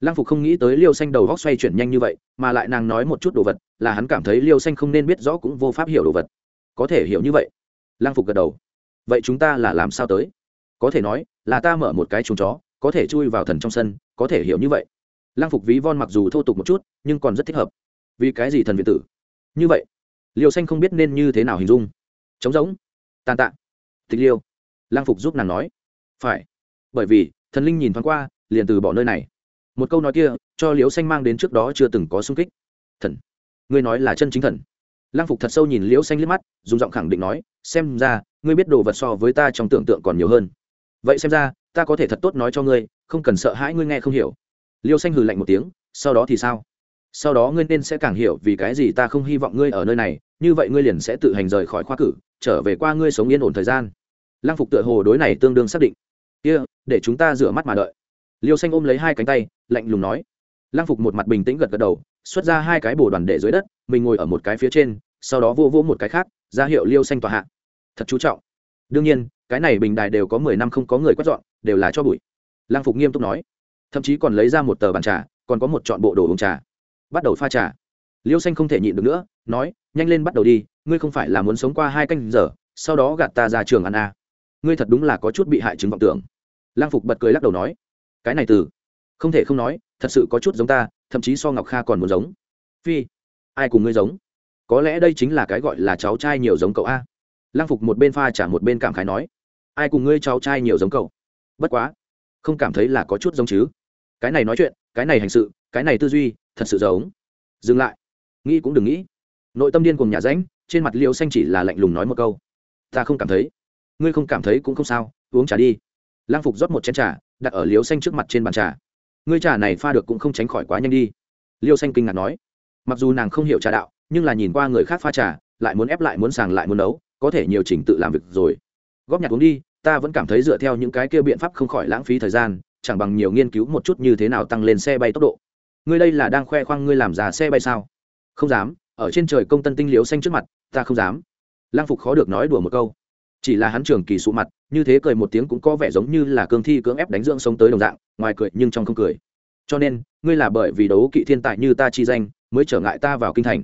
Lăng phục không nghĩ tới liêu xanh đầu góc xoay chuyển nhanh như vậy, mà lại nàng nói một chút đồ vật, là hắn cảm thấy liêu xanh không nên biết rõ cũng vô pháp hiểu đồ vật. Có thể hiểu như vậy. Lang phục gật đầu. Vậy chúng ta là làm sao tới? Có thể nói, là ta mở một cái chuồng chó, có thể chui vào thần trong sân, có thể hiểu như vậy. Lang phục ví von mặc dù thô tục một chút, nhưng còn rất thích hợp. Vì cái gì thần việt tử? Như vậy liều xanh không biết nên như thế nào hình dung. Trống giống tàn tạ. Tịch liêu. Lang phục giúp nàng nói. Phải. Bởi vì, thần linh nhìn thoáng qua, liền từ bỏ nơi này. Một câu nói kia, cho liều xanh mang đến trước đó chưa từng có sung kích. Thần. Ngươi nói là chân chính thần. Lang phục thật sâu nhìn liễu xanh liếc mắt dùng giọng khẳng định nói xem ra ngươi biết đồ vật so với ta trong tưởng tượng còn nhiều hơn. Vậy xem ra ta có thể thật tốt nói cho ngươi không cần sợ hãi ngươi nghe không hiểu. Liêu xanh hừ lạnh một tiếng sau đó thì sao? Sau đó ngươi nên sẽ càng hiểu vì cái gì ta không hy vọng ngươi ở nơi này như vậy ngươi liền sẽ tự hành rời khỏi khoa cử trở về qua ngươi sống yên ổn thời gian. Lang phục tựa hồ đối này tương đương xác định. Kia、yeah, để chúng ta rửa mắt mà đợi. Liêu xanh ôm lấy hai cánh tay lạnh lùng nói. Lang phục một mặt bình tĩnh gật gật đầu xuất ra hai cái bồ đoàn để dưới đất, mình ngồi ở một cái phía trên, sau đó vô vô một cái khác, ra hiệu liêu xanh tòa hạ. Thật chú trọng. Đương nhiên, cái này bình đài đều có mười năm không có người quét dọn, đều là cho bụi. Lang phục nghiêm túc nói. Thậm chí còn lấy ra một tờ bàn trà, còn có một chọn bộ đồ uống trà. Bắt đầu pha trà. Liêu xanh không thể nhịn được nữa, nói, nhanh lên bắt đầu đi, ngươi không phải là muốn sống qua hai canh giờ, sau đó gạt ta ra trường ăn à. ngươi thật đúng là có chút bị hại chứng vọng tưởng. Lang phục bật cười lắc đầu nói, cái này từ, không thể không nói, thật sự có chút giống ta thậm chí so ngọc kha còn muốn giống. Phi, ai cùng ngươi giống? Có lẽ đây chính là cái gọi là cháu trai nhiều giống cậu a. Lăng phục một bên pha trả một bên cảm khái nói. Ai cùng ngươi cháu trai nhiều giống cậu? Bất quá, không cảm thấy là có chút giống chứ. Cái này nói chuyện, cái này hành sự, cái này tư duy, thật sự giống. Dừng lại. Nghĩ cũng đừng nghĩ. Nội tâm điên cùng nhà ránh trên mặt liêu xanh chỉ là lạnh lùng nói một câu. Ta không cảm thấy. Ngươi không cảm thấy cũng không sao, uống trà đi. Lang phục rót một chén trà, đặt ở liêu xanh trước mặt trên bàn trà ngươi trà này pha được cũng không tránh khỏi quá nhanh đi. Liêu xanh kinh ngạc nói. Mặc dù nàng không hiểu trà đạo, nhưng là nhìn qua người khác pha trà, lại muốn ép lại muốn sàng lại muốn nấu, có thể nhiều trình tự làm việc rồi. Góp nhặt uống đi, ta vẫn cảm thấy dựa theo những cái kia biện pháp không khỏi lãng phí thời gian, chẳng bằng nhiều nghiên cứu một chút như thế nào tăng lên xe bay tốc độ. Ngươi đây là đang khoe khoang ngươi làm già xe bay sao? Không dám, ở trên trời công tân tinh liếu xanh trước mặt, ta không dám. Lang phục khó được nói đùa một câu chỉ là hắn trường kỳ sụ mặt, như thế cười một tiếng cũng có vẻ giống như là cương thi cưỡng ép đánh dưỡng sống tới đồng dạng, ngoài cười nhưng trong không cười. Cho nên, ngươi là bởi vì đấu kỵ thiên tài như ta chi danh, mới trở ngại ta vào kinh thành.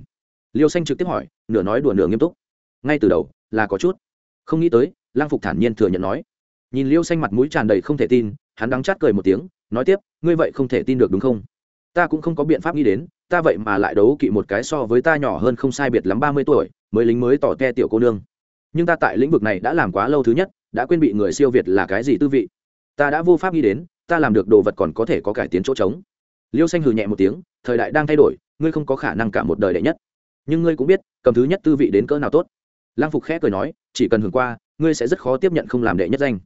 Liêu xanh trực tiếp hỏi, nửa nói đùa nửa nghiêm túc. Ngay từ đầu, là có chút. Không nghĩ tới lang phục thản nhiên thừa nhận nói. Nhìn liêu xanh mặt mũi tràn đầy không thể tin, hắn đắng chát cười một tiếng, nói tiếp, ngươi vậy không thể tin được đúng không? Ta cũng không có biện pháp nghĩ đến, ta vậy mà lại đấu kỵ một cái so với ta nhỏ hơn không sai biệt lắm ba mươi tuổi, mới lính mới tỏ te tiểu cô nương nhưng ta tại lĩnh vực này đã làm quá lâu thứ nhất, đã quên bị người siêu việt là cái gì tư vị. Ta đã vô pháp nghĩ đến, ta làm được đồ vật còn có thể có cải tiến chỗ trống. Liêu xanh hừ nhẹ một tiếng, thời đại đang thay đổi, ngươi không có khả năng cả một đời đệ nhất. Nhưng ngươi cũng biết, cầm thứ nhất tư vị đến cỡ nào tốt. Lang phục khẽ cười nói, chỉ cần hưởng qua, ngươi sẽ rất khó tiếp nhận không làm đệ nhất danh.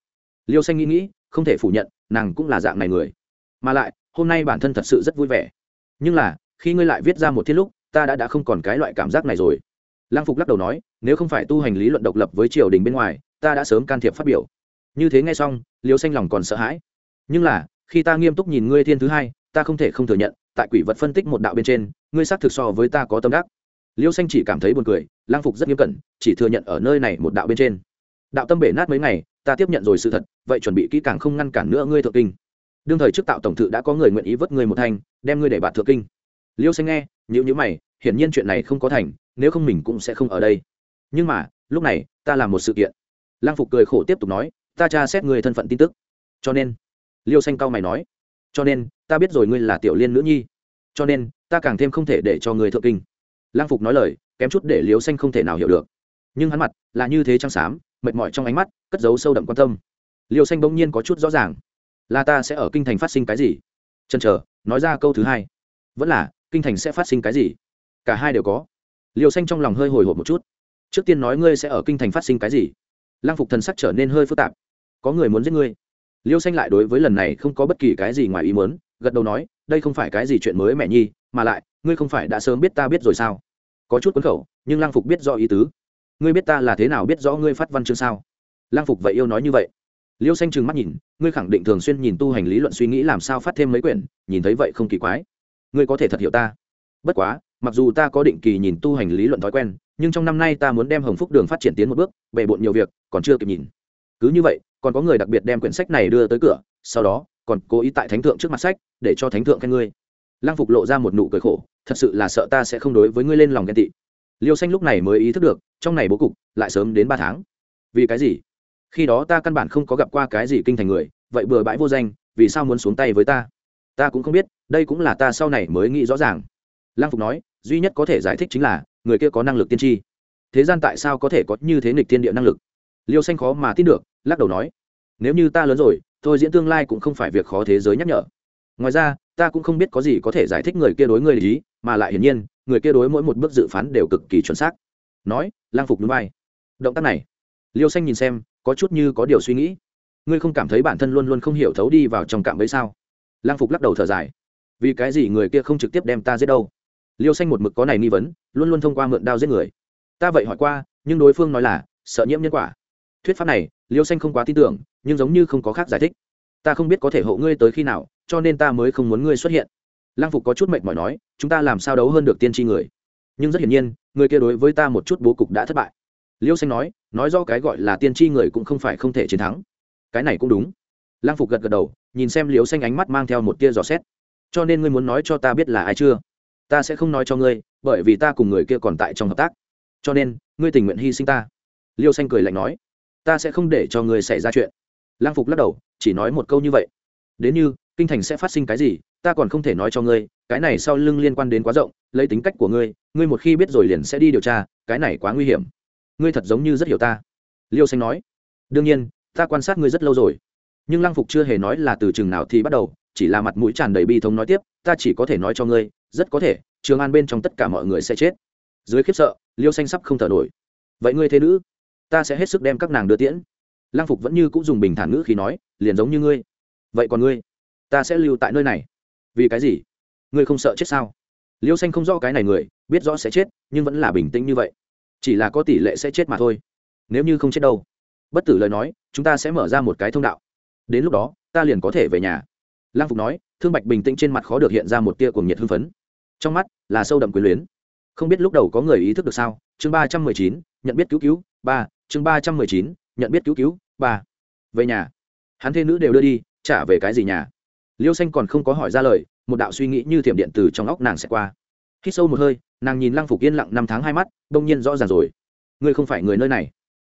Liêu xanh nghĩ nghĩ, không thể phủ nhận, nàng cũng là dạng này người. Mà lại, hôm nay bản thân thật sự rất vui vẻ. Nhưng là, khi ngươi lại viết ra một thiết lúc, ta đã đã không còn cái loại cảm giác này rồi lang phục lắc đầu nói, nếu không phải tu hành lý luận độc lập với triều đình bên ngoài, ta đã sớm can thiệp phát biểu. Như thế nghe xong, liêu xanh lòng còn sợ hãi. Nhưng là, khi ta nghiêm túc nhìn ngươi thiên thứ hai, ta không thể không thừa nhận, tại quỷ vật phân tích một đạo bên trên, ngươi xác thực so với ta có tâm đắc. Liêu xanh chỉ cảm thấy buồn cười lang phục rất nghiêm cẩn, chỉ thừa nhận ở nơi này một đạo bên trên. Đạo tâm bể nát mấy ngày, ta tiếp nhận rồi sự thật, vậy chuẩn bị kỹ càng không ngăn cản nữa ngươi thượng kinh. Đương thời trước tạo tổng thự đã có người nguyện ý vớt ngươi một thanh, đem ngươi để bạt thượng kinh. Liêu xanh nghe nhữ nhữ mày, hiển nhiên chuyện này không có thành nếu không mình cũng sẽ không ở đây. Nhưng mà, lúc này, ta làm một sự kiện. Lang phục cười khổ tiếp tục nói, ta tra xét người thân phận tin tức. Cho nên, liêu xanh cao mày nói, cho nên, ta biết rồi ngươi là tiểu liên nữ nhi. Cho nên, ta càng thêm không thể để cho người thượng kinh. Lang phục nói lời, kém chút để liêu xanh không thể nào hiểu được. Nhưng hắn mặt là như thế trăng xám, mệt mỏi trong ánh mắt, cất giấu sâu đậm quan tâm. Liêu xanh bỗng nhiên có chút rõ ràng, là ta sẽ ở kinh thành phát sinh cái gì? Chân chờ, nói ra câu thứ hai. Vẫn là, kinh thành sẽ phát sinh cái gì? Cả hai đều có liêu xanh trong lòng hơi hồi hộp một chút. Trước tiên nói ngươi sẽ ở kinh thành phát sinh cái gì? Lang phục thần sắc trở nên hơi phức tạp. Có người muốn giết ngươi. Liêu xanh lại đối với lần này không có bất kỳ cái gì ngoài ý muốn, gật đầu nói, đây không phải cái gì chuyện mới mẹ nhi, mà lại, ngươi không phải đã sớm biết ta biết rồi sao? Có chút quấn khẩu, nhưng lang phục biết rõ ý tứ. Ngươi biết ta là thế nào biết rõ ngươi phát văn chương sao? Lang phục vậy yêu nói như vậy. Liêu xanh trừng mắt nhìn, ngươi khẳng định thường xuyên nhìn tu hành lý luận suy nghĩ làm sao phát thêm mấy quyển, nhìn thấy vậy không kỳ quái. Ngươi có thể thật hiểu ta. Bất quá mặc dù ta có định kỳ nhìn tu hành lý luận thói quen, nhưng trong năm nay ta muốn đem hồng phúc đường phát triển tiến một bước, bề bộn nhiều việc, còn chưa kịp nhìn. Cứ như vậy, còn có người đặc biệt đem quyển sách này đưa tới cửa, sau đó, còn cố ý tại thánh thượng trước mặt sách, để cho thánh thượng khen ngươi. Lăng phục lộ ra một nụ cười khổ, thật sự là sợ ta sẽ không đối với ngươi lên lòng ghen tị. Liêu xanh lúc này mới ý thức được, trong này bố cục, lại sớm đến ba tháng. Vì cái gì? Khi đó ta căn bản không có gặp qua cái gì kinh thành người, vậy bừa bãi vô danh, vì sao muốn xuống tay với ta? Ta cũng không biết, đây cũng là ta sau này mới nghĩ rõ ràng. Lăng phục nói duy nhất có thể giải thích chính là, người kia có năng lực tiên tri. Thế gian tại sao có thể có như thế nghịch thiên địa năng lực? Liêu xanh khó mà tin được, lắc đầu nói, nếu như ta lớn rồi, thôi diễn tương lai cũng không phải việc khó thế giới nhắc nhở. Ngoài ra, ta cũng không biết có gì có thể giải thích người kia đối người lý mà lại hiển nhiên, người kia đối mỗi một bước dự phán đều cực kỳ chuẩn xác. Nói, lang phục núi bay động tác này, liêu xanh nhìn xem, có chút như có điều suy nghĩ. Ngươi không cảm thấy bản thân luôn luôn không hiểu thấu đi vào trong cạm bẫy sao? Lang phục lắc đầu thở dài. Vì cái gì người kia không trực tiếp đem ta giết đâu? Liêu xanh một mực có này nghi vấn, luôn luôn thông qua mượn đao giết người. Ta vậy hỏi qua, nhưng đối phương nói là, sợ nhiễm nhân quả. Thuyết pháp này, liêu xanh không quá tin tưởng, nhưng giống như không có khác giải thích. Ta không biết có thể hộ ngươi tới khi nào, cho nên ta mới không muốn ngươi xuất hiện. Lăng phục có chút mệt mỏi nói, chúng ta làm sao đấu hơn được tiên tri người? Nhưng rất hiển nhiên, người kia đối với ta một chút bố cục đã thất bại. Liêu xanh nói nói do cái gọi là tiên tri người cũng không phải không thể chiến thắng. Cái này cũng đúng. Lăng phục gật gật đầu, nhìn xem liêu xanh ánh mắt mang theo một tia giò xét. Cho nên ngươi muốn nói cho ta biết là ai chưa? Ta sẽ không nói cho ngươi, bởi vì ta cùng người kia còn tại trong hợp tác. Cho nên, ngươi tình nguyện hy sinh ta. Liêu xanh cười lạnh nói. Ta sẽ không để cho ngươi xảy ra chuyện. Lang phục lắc đầu, chỉ nói một câu như vậy. Đến như, kinh thành sẽ phát sinh cái gì, ta còn không thể nói cho ngươi, cái này sau lưng liên quan đến quá rộng, lấy tính cách của ngươi ngươi một khi biết rồi liền sẽ đi điều tra, cái này quá nguy hiểm. Ngươi thật giống như rất hiểu ta. Liêu xanh nói. Đương nhiên, ta quan sát ngươi rất lâu rồi. Nhưng Lang phục chưa hề nói là từ chừng nào thì bắt đầu chỉ là mặt mũi tràn đầy bi thống nói tiếp, ta chỉ có thể nói cho ngươi, rất có thể, trường an bên trong tất cả mọi người sẽ chết. Dưới khiếp sợ, liêu xanh sắp không thở nổi. Vậy ngươi thế nữ, ta sẽ hết sức đem các nàng đưa tiễn. Lang phục vẫn như cũng dùng bình thản ngữ khi nói, liền giống như ngươi. Vậy còn ngươi? Ta sẽ lưu tại nơi này. Vì cái gì? Ngươi không sợ chết sao? Liêu xanh không rõ cái này người, biết rõ sẽ chết, nhưng vẫn là bình tĩnh như vậy. Chỉ là có tỷ lệ sẽ chết mà thôi. Nếu như không chết đâu. Bất tử lời nói, chúng ta sẽ mở ra một cái thông đạo. Đến lúc đó, ta liền có thể về nhà lang phục nói, thương bạch bình tĩnh trên mặt khó được hiện ra một tia cuồng nhiệt hưng phấn. Trong mắt là sâu đậm quyền luyến. Không biết lúc đầu có người ý thức được sao? Chương ba trăm mười chín, nhận biết cứu cứu, ba. Chương ba trăm mười chín, nhận biết cứu cứu, ba. Về nhà. Hắn thê nữ đều đưa đi, trả về cái gì nhà? Liêu xanh còn không có hỏi ra lời, một đạo suy nghĩ như thiểm điện từ trong óc nàng sẽ qua. Khi sâu một hơi, nàng nhìn lăng phục yên lặng năm tháng hai mắt, đông nhiên rõ ràng rồi. Ngươi không phải người nơi này.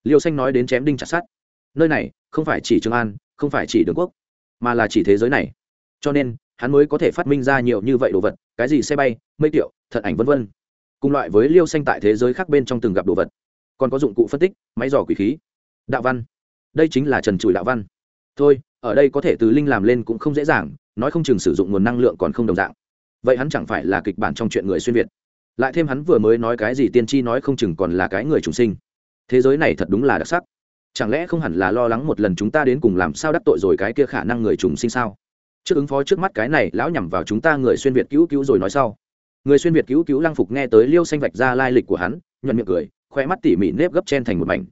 Liêu xanh nói đến chém đinh chặt sát nơi này không phải chỉ trường an, không phải chỉ đường quốc, mà là chỉ thế giới này cho nên hắn mới có thể phát minh ra nhiều như vậy đồ vật cái gì xe bay mây tiệu thận ảnh vân vân, cùng loại với liêu xanh tại thế giới khác bên trong từng gặp đồ vật. Còn có dụng cụ phân tích máy dò quỷ khí. Đạo văn. Đây chính là trần trụi đạo văn. Thôi ở đây có thể từ linh làm lên cũng không dễ dàng nói không chừng sử dụng nguồn năng lượng còn không đồng dạng. Vậy hắn chẳng phải là kịch bản trong chuyện người xuyên việt. Lại thêm hắn vừa mới nói cái gì tiên tri nói không chừng còn là cái người trùng sinh. Thế giới này thật đúng là đặc sắc. Chẳng lẽ không hẳn là lo lắng một lần chúng ta đến cùng làm sao đắc tội rồi cái kia khả năng người trùng sinh sao? Trước ứng phó trước mắt cái này, lão nhằm vào chúng ta người xuyên việt cứu cứu rồi nói sau. Người xuyên việt cứu cứu lăng phục nghe tới liêu xanh vạch ra lai lịch của hắn, nhuận miệng cười khoe mắt tỉ mỉ nếp gấp chen thành một mảnh.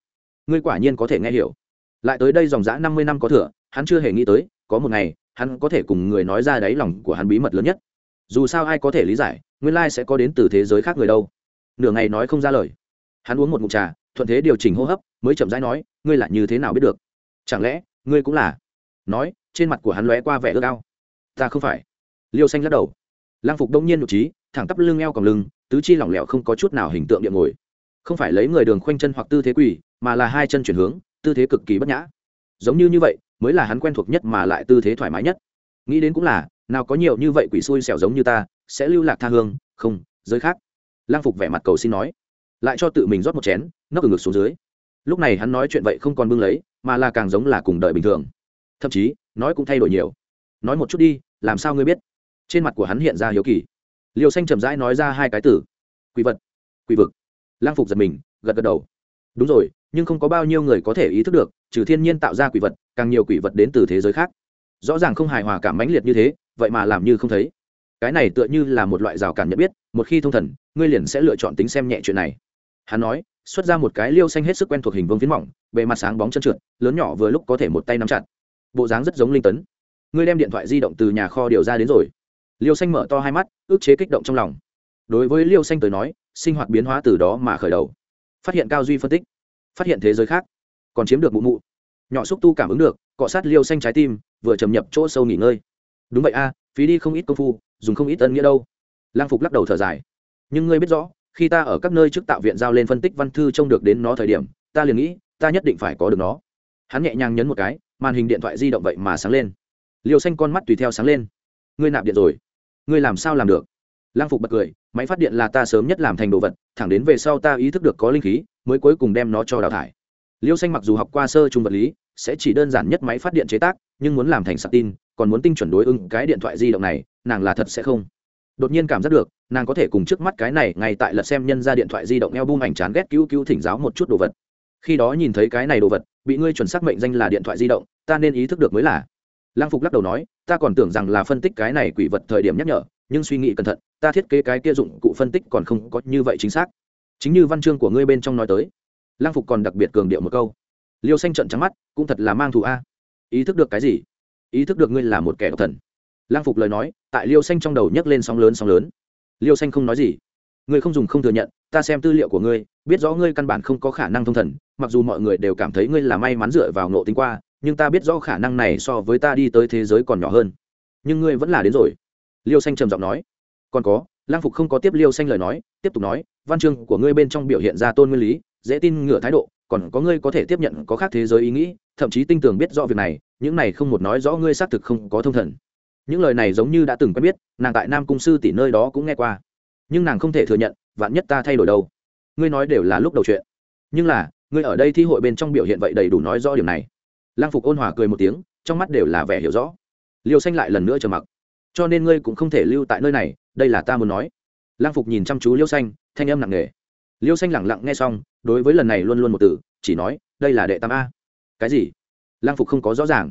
Ngươi quả nhiên có thể nghe hiểu. Lại tới đây dòng dã năm mươi năm có thừa, hắn chưa hề nghĩ tới, có một ngày, hắn có thể cùng người nói ra đáy lòng của hắn bí mật lớn nhất. Dù sao ai có thể lý giải, nguyên lai sẽ có đến từ thế giới khác người đâu. Nửa ngày nói không ra lời. Hắn uống một mụn trà, thuận thế điều chỉnh hô hấp, mới chậm rãi nói, ngươi là như thế nào biết được? Chẳng lẽ, ngươi cũng là? Nói, trên mặt của hắn lóe qua vẻ ước ao ta không phải. Liêu xanh lắc đầu. Lang phục đông nhiên nhục trí, thẳng tắp lưng eo còng lưng, tứ chi lỏng lẻo không có chút nào hình tượng địa ngồi. Không phải lấy người đường khoanh chân hoặc tư thế quỳ, mà là hai chân chuyển hướng, tư thế cực kỳ bất nhã. Giống như như vậy, mới là hắn quen thuộc nhất mà lại tư thế thoải mái nhất. Nghĩ đến cũng là, nào có nhiều như vậy quỷ xui xẻo giống như ta, sẽ lưu lạc tha hương, không, giới khác. Lang phục vẻ mặt cầu xin nói, lại cho tự mình rót một chén nó từ ngực xuống dưới. Lúc này hắn nói chuyện vậy không còn bưng lấy, mà là càng giống là cùng đợi bình thường. Thậm chí, nói cũng thay đổi nhiều nói một chút đi, làm sao ngươi biết? Trên mặt của hắn hiện ra hiếu kỳ. Liều xanh chậm rãi nói ra hai cái từ. Quỷ vật, quỷ vực. Lang phục giật mình, gật gật đầu. Đúng rồi, nhưng không có bao nhiêu người có thể ý thức được, trừ thiên nhiên tạo ra quỷ vật, càng nhiều quỷ vật đến từ thế giới khác. Rõ ràng không hài hòa cảm mãnh liệt như thế, vậy mà làm như không thấy. Cái này tựa như là một loại rào cản nhận biết, một khi thông thần, ngươi liền sẽ lựa chọn tính xem nhẹ chuyện này. Hắn nói, xuất ra một cái liêu xanh hết sức quen thuộc hình vương phiến mỏng, bề mặt sáng bóng chân trượt, lớn nhỏ vừa lúc có thể một tay nắm chặt. Bộ dáng rất giống linh tấn ngươi đem điện thoại di động từ nhà kho điều ra đến rồi. Liêu xanh mở to hai mắt, ước chế kích động trong lòng. Đối với liêu xanh tới nói, sinh hoạt biến hóa từ đó mà khởi đầu. Phát hiện cao duy phân tích, phát hiện thế giới khác, còn chiếm được mụ mụ. Nhỏ xúc tu cảm ứng được, cọ sát liêu xanh trái tim, vừa trầm nhập chỗ sâu nghỉ ngơi. Đúng vậy a, phí đi không ít công phu, dùng không ít ân nghĩa đâu. Lang phục lắc đầu thở dài. Nhưng ngươi biết rõ, khi ta ở các nơi trước tạo viện giao lên phân tích văn thư trông được đến nó thời điểm, ta liền nghĩ, ta nhất định phải có được nó. Hắn nhẹ nhàng nhấn một cái, màn hình điện thoại di động vậy mà sáng lên liều xanh con mắt tùy theo sáng lên. Ngươi nạp điện rồi. Ngươi làm sao làm được? Lang phục bật cười, máy phát điện là ta sớm nhất làm thành đồ vật, thẳng đến về sau ta ý thức được có linh khí, mới cuối cùng đem nó cho đào thải. Liêu xanh mặc dù học qua sơ trung vật lý, sẽ chỉ đơn giản nhất máy phát điện chế tác, nhưng muốn làm thành sạc tin, còn muốn tinh chuẩn đối ứng cái điện thoại di động này, nàng là thật sẽ không. Đột nhiên cảm giác được, nàng có thể cùng trước mắt cái này ngay tại lật xem nhân ra điện thoại di động eo bung ảnh chán ghét cứu cứu thỉnh giáo một chút đồ vật. Khi đó nhìn thấy cái này đồ vật, bị ngươi chuẩn xác mệnh danh là điện thoại di động, ta nên ý thức được mới là lăng phục lắc đầu nói, ta còn tưởng rằng là phân tích cái này quỷ vật thời điểm nhắc nhở, nhưng suy nghĩ cẩn thận, ta thiết kế cái kia dụng cụ phân tích còn không có như vậy chính xác. Chính như văn chương của ngươi bên trong nói tới. Lăng phục còn đặc biệt cường điệu một câu. Liêu xanh trận trắng mắt, cũng thật là mang thù a. Ý thức được cái gì? Ý thức được ngươi là một kẻ độc thần. Lăng phục lời nói, tại liêu xanh trong đầu nhấc lên sóng lớn sóng lớn. Liêu xanh không nói gì. Ngươi không dùng không thừa nhận, ta xem tư liệu của ngươi, biết rõ ngươi căn bản không có khả năng thông thần, mặc dù mọi người đều cảm thấy ngươi là may mắn dựa vào nộ tính qua nhưng ta biết rõ khả năng này so với ta đi tới thế giới còn nhỏ hơn. Nhưng ngươi vẫn là đến rồi. Liêu xanh trầm giọng nói. Còn có lang phục không có tiếp liêu xanh lời nói, tiếp tục nói, văn chương của ngươi bên trong biểu hiện ra tôn nguyên lý, dễ tin ngửa thái độ, còn có ngươi có thể tiếp nhận có khác thế giới ý nghĩ, thậm chí tinh tường biết rõ việc này, những này không một nói rõ ngươi xác thực không có thông thần. Những lời này giống như đã từng quen biết, nàng tại nam cung sư tỷ nơi đó cũng nghe qua. Nhưng nàng không thể thừa nhận, vạn nhất ta thay đổi đâu. Ngươi nói đều là lúc đầu chuyện. Nhưng là, ngươi ở đây thi hội bên trong biểu hiện vậy đầy đủ nói rõ điều này lang phục ôn hòa cười một tiếng, trong mắt đều là vẻ hiểu rõ. Liêu xanh lại lần nữa trầm mặc. Cho nên ngươi cũng không thể lưu tại nơi này, đây là ta muốn nói. Lang phục nhìn chăm chú liêu xanh, thanh âm nặng nề. Liêu xanh lẳng lặng nghe xong, đối với lần này luôn luôn một từ, chỉ nói, đây là đệ tam a. Cái gì? Lang phục không có rõ ràng.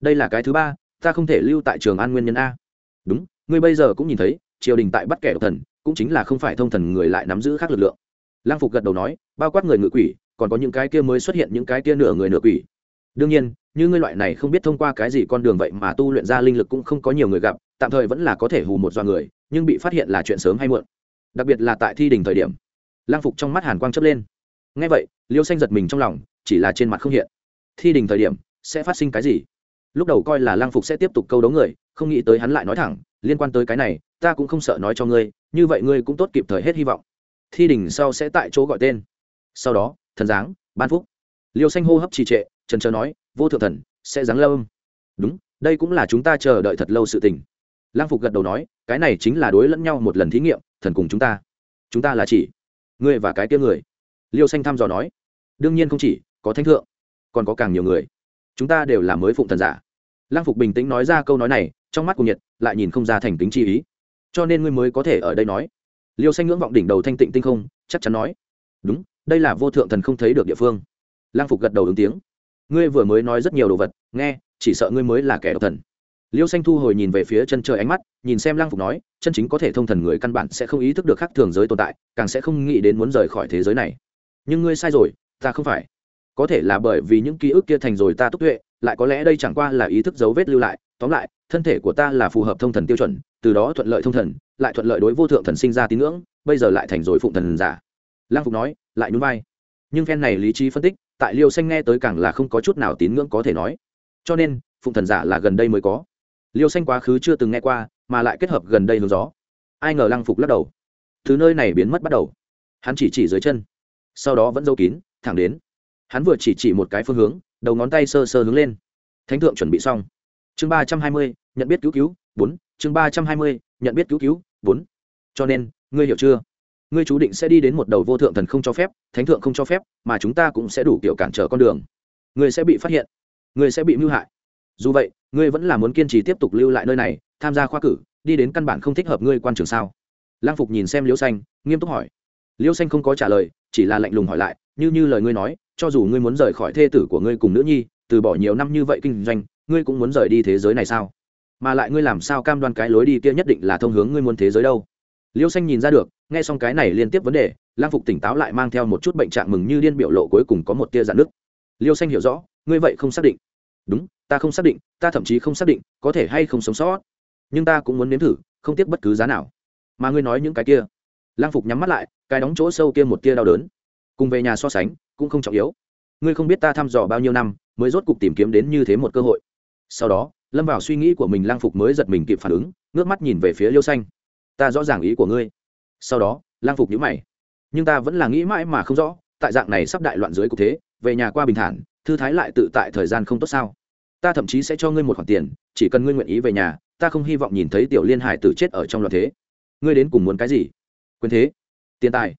Đây là cái thứ ba, ta không thể lưu tại trường an nguyên nhân a. Đúng, ngươi bây giờ cũng nhìn thấy, triều đình tại bắt kẻ độc thần, cũng chính là không phải thông thần người lại nắm giữ khác lực lượng. Lang phục gật đầu nói, bao quát người ngự quỷ, còn có những cái kia mới xuất hiện những cái kia nửa người nửa quỷ đương nhiên, như ngươi loại này không biết thông qua cái gì con đường vậy mà tu luyện ra linh lực cũng không có nhiều người gặp, tạm thời vẫn là có thể hù một do người, nhưng bị phát hiện là chuyện sớm hay muộn. Đặc biệt là tại thi đình thời điểm. Lang phục trong mắt hàn quang chấp lên. Ngay vậy, liêu xanh giật mình trong lòng, chỉ là trên mặt không hiện. Thi đình thời điểm, sẽ phát sinh cái gì? Lúc đầu coi là lang phục sẽ tiếp tục câu đấu người, không nghĩ tới hắn lại nói thẳng, liên quan tới cái này, ta cũng không sợ nói cho ngươi, như vậy ngươi cũng tốt kịp thời hết hy vọng. Thi đình sau sẽ tại chỗ gọi tên. Sau đó, thần giáng, ban phúc. Liêu xanh hô hấp trì trệ trần trờ nói, vô thượng thần, sẽ giáng lâm. Đúng, đây cũng là chúng ta chờ đợi thật lâu sự tình. Lang phục gật đầu nói, cái này chính là đối lẫn nhau một lần thí nghiệm, thần cùng chúng ta. Chúng ta là chỉ ngươi và cái kia người. Liêu xanh thăm dò nói, đương nhiên không chỉ, có thánh thượng, còn có càng nhiều người. Chúng ta đều là mới phụng thần giả. Lang phục bình tĩnh nói ra câu nói này, trong mắt của nhiệt, lại nhìn không ra thành tính chi ý. Cho nên ngươi mới có thể ở đây nói. Liêu xanh ngưỡng vọng đỉnh đầu thanh tịnh tinh không, chắc chắn nói, đúng, đây là vô thượng thần không thấy được địa phương. Lang phục gật đầu ứng tiếng ngươi vừa mới nói rất nhiều đồ vật, nghe, chỉ sợ ngươi mới là kẻ độc thần. Liêu xanh thu hồi nhìn về phía chân trời ánh mắt, nhìn xem lang phục nói, chân chính có thể thông thần người căn bản sẽ không ý thức được khác thường giới tồn tại, càng sẽ không nghĩ đến muốn rời khỏi thế giới này. Nhưng ngươi sai rồi, ta không phải. Có thể là bởi vì những ký ức kia thành rồi ta túc tuệ, lại có lẽ đây chẳng qua là ý thức dấu vết lưu lại. Tóm lại, thân thể của ta là phù hợp thông thần tiêu chuẩn, từ đó thuận lợi thông thần, lại thuận lợi đối vô thượng thần sinh ra tín ngưỡng, bây giờ lại thành rồi phụng thần giả. Lang phục nói, lại nhún vai. Nhưng phen này lý trí phân tích tại liêu xanh nghe tới càng là không có chút nào tín ngưỡng có thể nói. Cho nên, phụng thần giả là gần đây mới có. Liêu xanh quá khứ chưa từng nghe qua, mà lại kết hợp gần đây hướng gió. Ai ngờ lăng phục lắc đầu. Thứ nơi này biến mất bắt đầu. Hắn chỉ chỉ dưới chân. Sau đó vẫn giấu kín, thẳng đến. Hắn vừa chỉ chỉ một cái phương hướng, đầu ngón tay sơ sơ hướng lên. Thánh thượng chuẩn bị xong. Chương ba trăm hai mươi, nhận biết cứu cứu, bốn. Chương ba trăm hai mươi, nhận biết cứu cứu, bốn. Cho nên, ngươi hiểu chưa? Ngươi chú định sẽ đi đến một đầu vô thượng thần không cho phép, thánh thượng không cho phép, mà chúng ta cũng sẽ đủ kiểu cản trở con đường. Ngươi sẽ bị phát hiện, ngươi sẽ bị mưu hại. Dù vậy, ngươi vẫn là muốn kiên trì tiếp tục lưu lại nơi này, tham gia khoa cử, đi đến căn bản không thích hợp ngươi quan trường sao? Lang phục nhìn xem liễu xanh, nghiêm túc hỏi. Liễu xanh không có trả lời, chỉ là lạnh lùng hỏi lại, như như lời ngươi nói, cho dù ngươi muốn rời khỏi thê tử của ngươi cùng nữ nhi, từ bỏ nhiều năm như vậy kinh doanh, ngươi cũng muốn rời đi thế giới này sao? Mà lại ngươi làm sao cam đoan cái lối đi kia nhất định là thông hướng ngươi muốn thế giới đâu? Liêu xanh nhìn ra được, nghe xong cái này liên tiếp vấn đề, lang phục tỉnh táo lại mang theo một chút bệnh trạng mừng như điên biểu lộ cuối cùng có một tia dạn nước liêu xanh hiểu rõ, ngươi vậy không xác định. Đúng, ta không xác định, ta thậm chí không xác định, có thể hay không sống sót. Nhưng ta cũng muốn nếm thử, không tiếc bất cứ giá nào. Mà ngươi nói những cái kia. Lang phục nhắm mắt lại, cái đóng chỗ sâu kia một tia đau đớn. Cùng về nhà so sánh, cũng không trọng yếu. Ngươi không biết ta thăm dò bao nhiêu năm, mới rốt cục tìm kiếm đến như thế một cơ hội. Sau đó, lâm vào suy nghĩ của mình, lang phục mới giật mình kịp phản ứng, ngước mắt nhìn về phía liêu xanh ta rõ ràng ý của ngươi. Sau đó, lang phục nhữ mày. Nhưng ta vẫn là nghĩ mãi mà không rõ, tại dạng này sắp đại loạn dưới cục thế, về nhà qua bình thản, thư thái lại tự tại thời gian không tốt sao? Ta thậm chí sẽ cho ngươi một khoản tiền, chỉ cần ngươi nguyện ý về nhà, ta không hy vọng nhìn thấy tiểu liên hải tử chết ở trong loạn thế. Ngươi đến cùng muốn cái gì? Quyền thế, tiền tài,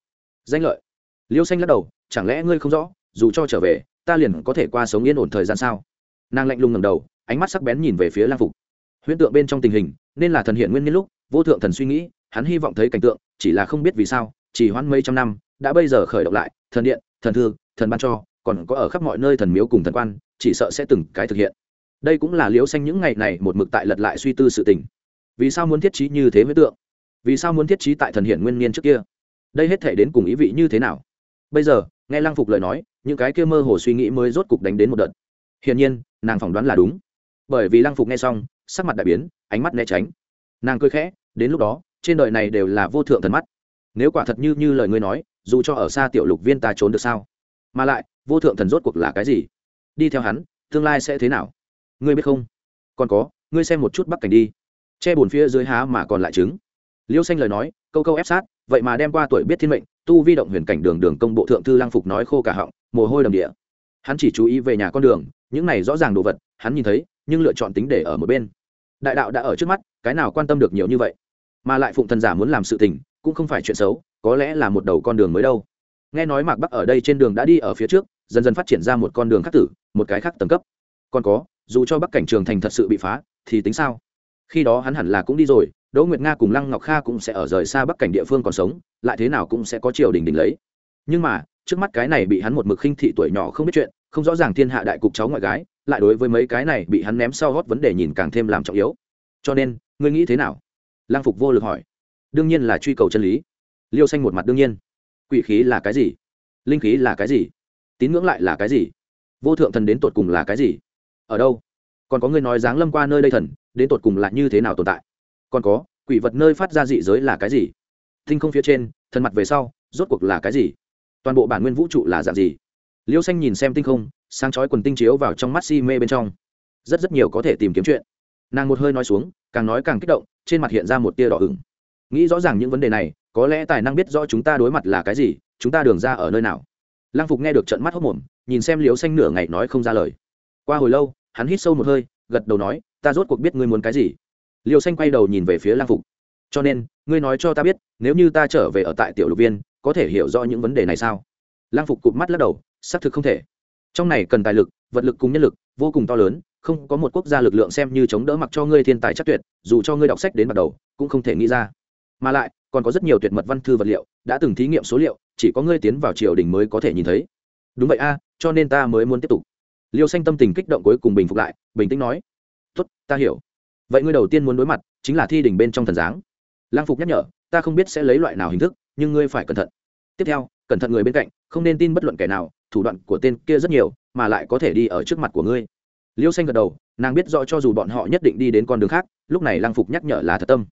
danh lợi. Liêu xanh lắc đầu, chẳng lẽ ngươi không rõ, dù cho trở về, ta liền có thể qua sống yên ổn thời gian sao? Nàng lạnh lùng ngầm đầu, ánh mắt sắc bén nhìn về phía lang phục huyễn tượng bên trong tình hình, nên là thần hiện nguyên nhân lúc, vô thượng thần suy nghĩ, hắn hy vọng thấy cảnh tượng, chỉ là không biết vì sao, chỉ hoãn mấy trăm năm, đã bây giờ khởi động lại, thần điện, thần thư, thần ban cho, còn có ở khắp mọi nơi thần miếu cùng thần quan, chỉ sợ sẽ từng cái thực hiện. Đây cũng là liễu xanh những ngày này một mực tại lật lại suy tư sự tình. Vì sao muốn thiết trí như thế với tượng? Vì sao muốn thiết trí tại thần hiện nguyên niên trước kia? Đây hết thể đến cùng ý vị như thế nào? Bây giờ, nghe lăng phục lời nói, những cái kia mơ hồ suy nghĩ mới rốt cục đánh đến một đợt. Hiển nhiên, nàng phỏng đoán là đúng. Bởi vì lăng phục nghe xong sắc mặt đại biến, ánh mắt né tránh. Nàng cười khẽ, đến lúc đó, trên đời này đều là vô thượng thần mắt. Nếu quả thật như như lời ngươi nói, dù cho ở xa tiểu lục viên ta trốn được sao? Mà lại, vô thượng thần rốt cuộc là cái gì? Đi theo hắn, tương lai sẽ thế nào? Ngươi biết không? Còn có, ngươi xem một chút bắc cảnh đi. Che bùn phía dưới há mà còn lại trứng. Liêu xanh lời nói, câu câu ép sát, vậy mà đem qua tuổi biết thiên mệnh, tu vi động huyền cảnh đường đường công bộ thượng thư lang phục nói khô cả họng, mồ hôi đầm địa. Hắn chỉ chú ý về nhà con đường, những này rõ ràng đồ vật, hắn nhìn thấy nhưng lựa chọn tính để ở một bên. Đại đạo đã ở trước mắt, cái nào quan tâm được nhiều như vậy? Mà lại phụng thần giả muốn làm sự tình, cũng không phải chuyện xấu, có lẽ là một đầu con đường mới đâu. Nghe nói mạc bắc ở đây trên đường đã đi ở phía trước, dần dần phát triển ra một con đường khác tử, một cái khác tầng cấp. Còn có, dù cho bắc cảnh trường thành thật sự bị phá, thì tính sao? Khi đó hắn hẳn là cũng đi rồi, đỗ nguyệt nga cùng lăng ngọc kha cũng sẽ ở rời xa bắc cảnh địa phương còn sống, lại thế nào cũng sẽ có triều đình đình lấy. Nhưng mà, trước mắt cái này bị hắn một mực khinh thị tuổi nhỏ không biết chuyện, không rõ ràng thiên hạ đại cục cháu ngoại gái lại đối với mấy cái này bị hắn ném sau hót vấn đề nhìn càng thêm làm trọng yếu. Cho nên, ngươi nghĩ thế nào? Lang phục vô lực hỏi. Đương nhiên là truy cầu chân lý. Liêu xanh một mặt đương nhiên. Quỷ khí là cái gì? Linh khí là cái gì? Tín ngưỡng lại là cái gì? Vô thượng thần đến tột cùng là cái gì? Ở đâu? Còn có người nói dáng lâm qua nơi đây thần, đến tột cùng là như thế nào tồn tại? Còn có, quỷ vật nơi phát ra dị giới là cái gì? Thinh không phía trên, thần mặt về sau, rốt cuộc là cái gì? Toàn bộ bản nguyên vũ trụ là dạng gì? Liêu xanh nhìn xem tinh không sáng chói quần tinh chiếu vào trong mắt si mê bên trong. Rất rất nhiều có thể tìm kiếm chuyện. Nàng một hơi nói xuống, càng nói càng kích động, trên mặt hiện ra một tia đỏ hửng nghĩ rõ ràng những vấn đề này, có lẽ tài năng biết rõ chúng ta đối mặt là cái gì, chúng ta đường ra ở nơi nào. Lăng phục nghe được trận mắt hốc mồm, nhìn xem liều xanh nửa ngày nói không ra lời. Qua hồi lâu, hắn hít sâu một hơi, gật đầu nói, ta rốt cuộc biết ngươi muốn cái gì. Liều xanh quay đầu nhìn về phía lăng phục. Cho nên, ngươi nói cho ta biết, nếu như ta trở về ở tại tiểu lục viên, có thể hiểu rõ những vấn đề này sao? Lăng phục cụp mắt lắc đầu, xác thực không thể trong này cần tài lực, vật lực cùng nhân lực, vô cùng to lớn, không có một quốc gia lực lượng xem như chống đỡ mặc cho ngươi thiên tài chắc tuyệt, dù cho ngươi đọc sách đến bắt đầu, cũng không thể nghĩ ra. Mà lại, còn có rất nhiều tuyệt mật văn thư vật liệu, đã từng thí nghiệm số liệu, chỉ có ngươi tiến vào triều đình mới có thể nhìn thấy. Đúng vậy a, cho nên ta mới muốn tiếp tục. Liêu xanh tâm tình kích động cuối cùng bình phục lại, bình tĩnh nói, tốt, ta hiểu. Vậy ngươi đầu tiên muốn đối mặt, chính là thi đình bên trong thần giáng. Lang phục nhắc nhở, ta không biết sẽ lấy loại nào hình thức, nhưng ngươi phải cẩn thận. Tiếp theo, cẩn thận người bên cạnh, không nên tin bất luận kẻ nào thủ đoạn của tên kia rất nhiều, mà lại có thể đi ở trước mặt của ngươi. Liêu xanh gật đầu, nàng biết rõ cho dù bọn họ nhất định đi đến con đường khác, lúc này lang phục nhắc nhở là thật tâm.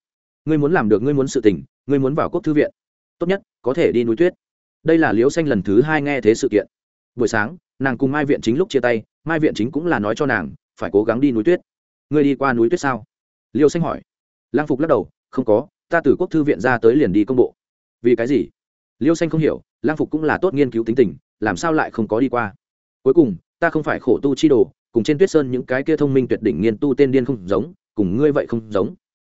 Ngươi muốn làm được, ngươi muốn sự tình, ngươi muốn vào quốc thư viện. Tốt nhất, có thể đi núi tuyết. Đây là liêu xanh lần thứ hai nghe thế sự kiện. Buổi sáng, nàng cùng mai viện chính lúc chia tay, mai viện chính cũng là nói cho nàng, phải cố gắng đi núi tuyết. Ngươi đi qua núi tuyết sao? Liêu xanh hỏi. Lang phục lắc đầu, không có, ta từ quốc thư viện ra tới liền đi công bộ. Vì cái gì? Liêu xanh không hiểu lang phục cũng là tốt nghiên cứu tính tình làm sao lại không có đi qua? Cuối cùng, ta không phải khổ tu chi đồ, cùng trên tuyết sơn những cái kia thông minh tuyệt đỉnh nghiên tu tên điên không giống, cùng ngươi vậy không giống.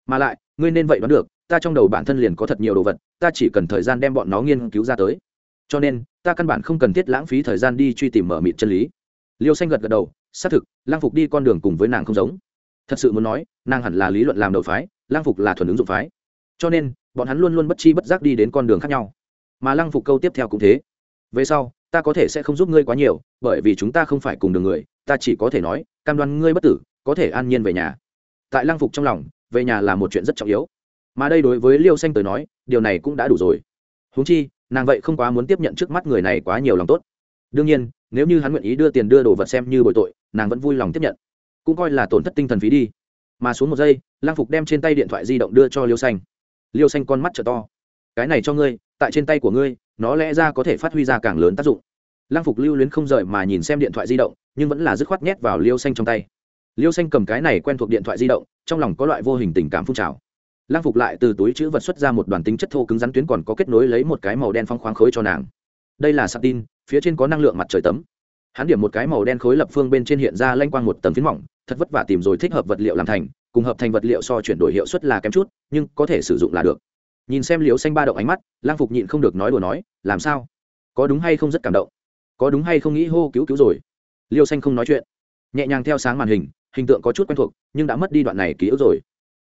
Mà lại, ngươi nên vậy đoán được, ta trong đầu bản thân liền có thật nhiều đồ vật, ta chỉ cần thời gian đem bọn nó nghiên cứu ra tới. Cho nên, ta căn bản không cần thiết lãng phí thời gian đi truy tìm mở mịt chân lý. Liêu xanh gật gật đầu, xác thực, lang phục đi con đường cùng với nàng không giống. Thật sự muốn nói, nàng hẳn là lý luận làm đầu phái, lang phục là thuần ứng dụng phái. Cho nên, bọn hắn luôn luôn bất chi bất giác đi đến con đường khác nhau. Mà lang phục câu tiếp theo cũng thế. Về sau ta có thể sẽ không giúp ngươi quá nhiều, bởi vì chúng ta không phải cùng đường người, ta chỉ có thể nói, cam đoan ngươi bất tử, có thể an nhiên về nhà. Tại lang phục trong lòng, về nhà là một chuyện rất trọng yếu. Mà đây đối với liêu xanh tới nói, điều này cũng đã đủ rồi. Húng chi, nàng vậy không quá muốn tiếp nhận trước mắt người này quá nhiều lòng tốt. Đương nhiên, nếu như hắn nguyện ý đưa tiền đưa đồ vật xem như bội tội, nàng vẫn vui lòng tiếp nhận. Cũng coi là tổn thất tinh thần phí đi. Mà xuống một giây lang phục đem trên tay điện thoại di động đưa cho liêu xanh. Liêu xanh con mắt t to. Cái này cho ngươi tại trên tay của ngươi, nó lẽ ra có thể phát huy ra càng lớn tác dụng. Lang phục lưu luyến không rời mà nhìn xem điện thoại di động, nhưng vẫn là dứt khoát nhét vào liêu xanh trong tay. Liêu xanh cầm cái này quen thuộc điện thoại di động, trong lòng có loại vô hình tình cảm phun trào. Lang phục lại từ túi chữ vật xuất ra một đoàn tính chất thô cứng rắn tuyến còn có kết nối lấy một cái màu đen phong khoáng khối cho nàng. Đây là sạc tin phía trên có năng lượng mặt trời tấm. Hắn điểm một cái màu đen khối lập phương bên trên hiện ra lanh quang một tầng phiến mỏng, thật vất vả tìm rồi thích hợp vật liệu làm thành, cùng hợp thành vật liệu so chuyển đổi hiệu suất là kém chút, nhưng có thể sử dụng là được nhìn xem liều xanh ba động ánh mắt lang phục nhịn không được nói đùa nói, làm sao? Có đúng hay không rất cảm động? Có đúng hay không nghĩ hô cứu cứu rồi? Liêu xanh không nói chuyện. Nhẹ nhàng theo sáng màn hình hình tượng có chút quen thuộc, nhưng đã mất đi đoạn này ký ức rồi.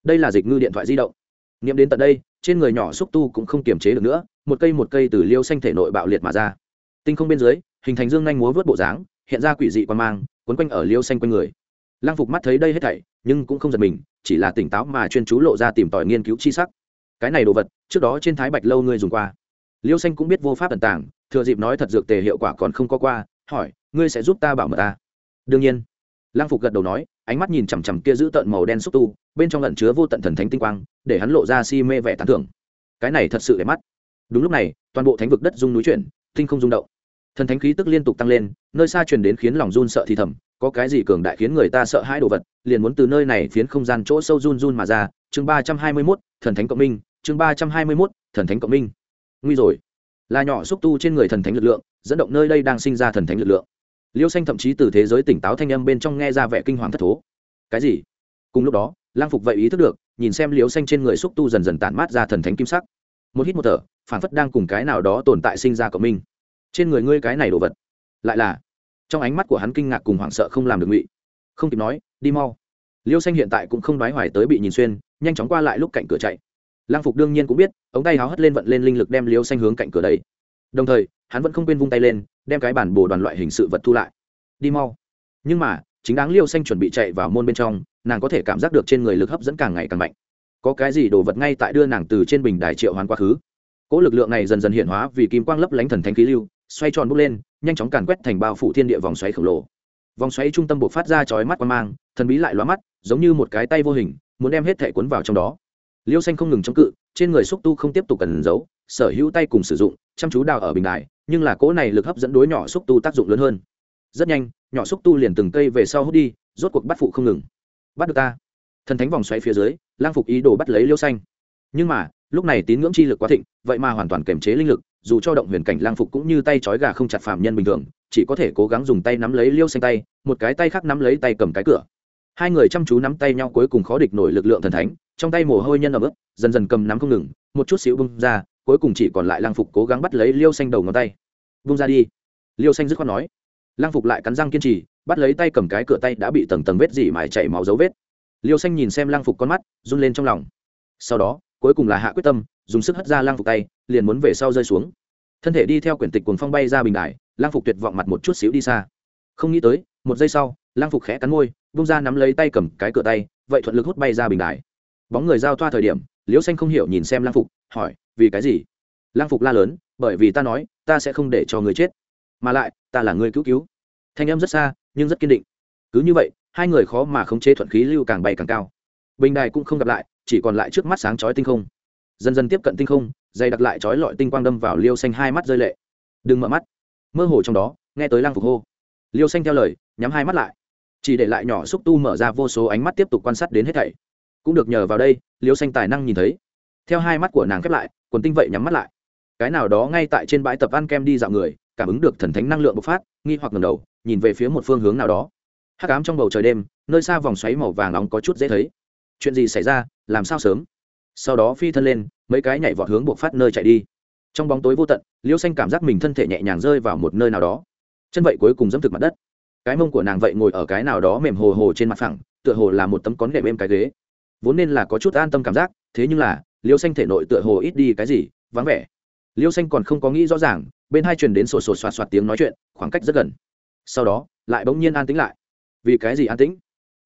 Đây là dịch ngư điện thoại di động. Nghiệm đến tận đây, trên người nhỏ xúc tu cũng không kiềm chế được nữa, một cây một cây từ liêu xanh thể nội bạo liệt mà ra. Tinh không bên dưới, hình thành dương nhanh múa vớt bộ dáng, hiện ra quỷ dị quan mang, quấn quanh ở liêu xanh quanh người. Lang phục mắt thấy đây hết thảy, nhưng cũng không giật mình, chỉ là tỉnh táo mà chuyên chú lộ ra tìm tòi nghiên cứu chi sắc cái này đồ vật, trước đó trên thái bạch lâu ngươi dùng qua. Liêu xanh cũng biết vô pháp tận tàng, thừa dịp nói thật dược tề hiệu quả còn không có qua, hỏi, ngươi sẽ giúp ta bảo mật ta? Đương nhiên. Lang phục gật đầu nói, ánh mắt nhìn chằm chằm kia giữ tận màu đen xúc tu, bên trong lẩn chứa vô tận thần thánh tinh quang, để hắn lộ ra si mê vẻ tán thưởng. Cái này thật sự đẹp mắt. Đúng lúc này, toàn bộ thánh vực đất rung núi chuyển, tinh không rung động. Thần thánh khí tức liên tục tăng lên, nơi xa truyền đến khiến lòng run sợ thì thầm, có cái gì cường đại khiến người ta sợ hãi đồ vật, liền muốn từ nơi này phiến không gian chỗ sâu run run mà ra. Chương ba trăm hai mươi mốt, thần thánh cộng minh chương ba trăm hai mươi mốt, thần thánh cộng minh. Nguy rồi. Là nhỏ xúc tu trên người thần thánh lực lượng, dẫn động nơi đây đang sinh ra thần thánh lực lượng. Liêu xanh thậm chí từ thế giới tỉnh táo thanh âm bên trong nghe ra vẻ kinh hoàng thất thố. Cái gì? Cùng lúc đó, lang phục vậy ý thức được, nhìn xem liêu xanh trên người xúc tu dần dần tản mát ra thần thánh kim sắc. Một hít một thở, phản phất đang cùng cái nào đó tồn tại sinh ra cộng minh. Trên người ngươi cái này đồ vật. Lại là, trong ánh mắt của hắn kinh ngạc cùng hoảng sợ không làm được ngụy. Không kịp nói, đi mau. Liêu xanh hiện tại cũng không đoái hoài tới bị nhìn xuyên, nhanh chóng qua lại lúc cạnh cửa chạy lang phục đương nhiên cũng biết, ống tay háo hất lên vận lên linh lực đem liêu xanh hướng cạnh cửa đấy đồng thời, hắn vẫn không quên vung tay lên, đem cái bản bồ đoàn loại hình sự vật thu lại. Đi mau. Nhưng mà, chính đáng liêu xanh chuẩn bị chạy vào môn bên trong, nàng có thể cảm giác được trên người lực hấp dẫn càng ngày càng mạnh. Có cái gì đồ vật ngay tại đưa nàng từ trên bình đài triệu hoàn quá khứ? Cỗ lực lượng này dần dần hiện hóa vì kim quang lấp lánh thần thánh khí lưu, xoay tròn bốc lên, nhanh chóng càn quét thành bao phủ thiên địa vòng xoáy khổng lồ. Vòng xoáy trung tâm buộc phát ra chói mắt quang mang, thần bí lại lóa mắt, giống như một cái tay vô hình, muốn đem hết thể cuốn vào trong đó liêu xanh không ngừng chống cự, trên người xúc tu không tiếp tục cần giấu, sở hữu tay cùng sử dụng, chăm chú đào ở bình đài, nhưng là cỗ này lực hấp dẫn đối nhỏ xúc tu tác dụng lớn hơn. Rất nhanh, nhỏ xúc tu liền từng cây về sau hút đi, rốt cuộc bắt phụ không ngừng. Bắt được ta. Thần thánh vòng xoáy phía dưới, lang phục ý đồ bắt lấy liêu xanh. Nhưng mà, lúc này tín ngưỡng chi lực quá thịnh, vậy mà hoàn toàn kiềm chế linh lực, dù cho động huyền cảnh lang phục cũng như tay trói gà không chặt phạm nhân bình thường, chỉ có thể cố gắng dùng tay nắm lấy liêu xanh tay, một cái tay khác nắm lấy tay cầm cái cửa. Hai người chăm chú nắm tay nhau cuối cùng khó địch nổi lực lượng thần thánh trong tay mồ hôi nhân ở bước dần dần cầm nắm không ngừng, một chút xíu bung ra, cuối cùng chỉ còn lại lang phục cố gắng bắt lấy liêu xanh đầu ngón tay. Bung ra đi. Liêu xanh dứt khoát nói. Lang phục lại cắn răng kiên trì, bắt lấy tay cầm cái cửa tay đã bị tầng tầng vết dỉ mài chảy máu dấu vết. Liêu xanh nhìn xem lang phục con mắt, run lên trong lòng. Sau đó, cuối cùng là hạ quyết tâm, dùng sức hất ra lang phục tay, liền muốn về sau rơi xuống. Thân thể đi theo quyển tịch cuồng phong bay ra bình đài lang phục tuyệt vọng mặt một chút xíu đi xa. Không nghĩ tới, một giây sau lang phục khẽ cắn môi, bung ra nắm lấy tay cầm cái cửa tay, vậy thuận lực hút bay ra bình đài bóng người giao thoa thời điểm, liễu xanh không hiểu nhìn xem lang phục, hỏi, vì cái gì? Lang phục la lớn, bởi vì ta nói, ta sẽ không để cho người chết. Mà lại, ta là người cứu cứu. Thanh em rất xa, nhưng rất kiên định. Cứ như vậy, hai người khó mà khống chế thuận khí lưu càng bay càng cao. Bình đài cũng không gặp lại, chỉ còn lại trước mắt sáng chói tinh không. Dần dần tiếp cận tinh không, dày đặc lại chói lọi tinh quang đâm vào liêu xanh hai mắt rơi lệ. Đừng mở mắt. Mơ hồ trong đó, nghe tới lang phục hô. Liêu xanh theo lời, nhắm hai mắt lại. Chỉ để lại nhỏ xúc tu mở ra vô số ánh mắt tiếp tục quan sát đến hết thảy cũng được nhờ vào đây, liêu xanh tài năng nhìn thấy. Theo hai mắt của nàng khép lại, quần tinh vậy nhắm mắt lại. Cái nào đó ngay tại trên bãi tập ăn kem đi dạo người, cảm ứng được thần thánh năng lượng bộc phát, nghi hoặc ngầm đầu, nhìn về phía một phương hướng nào đó. Hắc ám trong bầu trời đêm, nơi xa vòng xoáy màu vàng nóng có chút dễ thấy. Chuyện gì xảy ra, làm sao sớm? Sau đó phi thân lên, mấy cái nhảy vọt hướng buộc phát nơi chạy đi. Trong bóng tối vô tận, liêu xanh cảm giác mình thân thể nhẹ nhàng rơi vào một nơi nào đó. Chân vậy cuối cùng dẫm thực mặt đất. Cái mông của nàng vậy ngồi ở cái nào đó mềm hồ hồ trên mặt phẳng, tựa hồ là một tấm cón đệm êm cái ghế vốn nên là có chút an tâm cảm giác, thế nhưng là, liêu xanh thể nội tựa hồ ít đi cái gì, vắng vẻ. Liêu xanh còn không có nghĩ rõ ràng, bên hai truyền đến sổ sổ soạt soạt tiếng nói chuyện, khoảng cách rất gần. Sau đó, lại bỗng nhiên an tĩnh lại. Vì cái gì an tĩnh?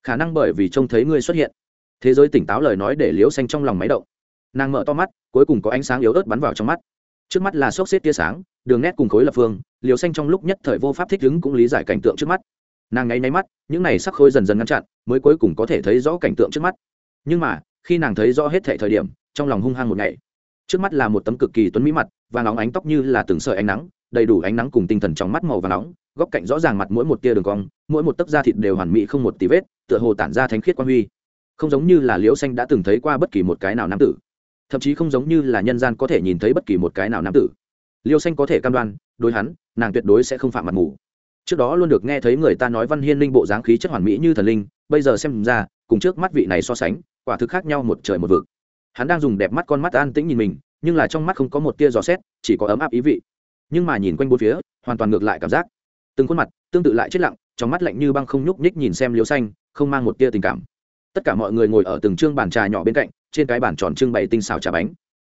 Khả năng bởi vì trông thấy ngươi xuất hiện. Thế giới tỉnh táo lời nói để liêu xanh trong lòng máy động. Nàng mở to mắt, cuối cùng có ánh sáng yếu ớt bắn vào trong mắt. Trước mắt là xốc xếp tia sáng, đường nét cùng khối lập phương liều xanh trong lúc nhất thời vô pháp thích ứng cũng lý giải cảnh tượng trước mắt. Nàng ngáy nháy mắt, những này sắc khôi dần dần ngăn chặn, mới cuối cùng có thể thấy rõ cảnh tượng trước mắt nhưng mà, khi nàng thấy rõ hết thể thời điểm, trong lòng hung hăng một ngày. Trước mắt là một tấm cực kỳ tuấn mỹ mặt và nóng ánh tóc như là từng sợi ánh nắng, đầy đủ ánh nắng cùng tinh thần trong mắt màu và nóng góc cạnh rõ ràng mặt mỗi một tia đường cong, mỗi một tấc da thịt đều hoàn mỹ không một tí vết, tựa hồ tản ra thánh khiết quan huy. Không giống như là liễu xanh đã từng thấy qua bất kỳ một cái nào nam tử. Thậm chí không giống như là nhân gian có thể nhìn thấy bất kỳ một cái nào nam tử. Liêu xanh có thể cam đoan, đối hắn, nàng tuyệt đối sẽ không phạm mặt mù trước đó luôn được nghe thấy người ta nói văn hiên linh bộ dáng khí chất hoàn mỹ như thần linh, bây giờ xem ra, cùng trước mắt vị này so sánh, quả thực khác nhau một trời một vực. Hắn đang dùng đẹp mắt con mắt an tĩnh nhìn mình, nhưng là trong mắt không có một tia giò xét, chỉ có ấm áp ý vị. Nhưng mà nhìn quanh bốn phía, hoàn toàn ngược lại cảm giác. Từng khuôn mặt, tương tự lại chết lặng, trong mắt lạnh như băng không nhúc nhích nhìn xem liêu xanh, không mang một tia tình cảm. Tất cả mọi người ngồi ở từng chương bàn trà nhỏ bên cạnh, trên cái bàn tròn trưng bày tinh xào trà bánh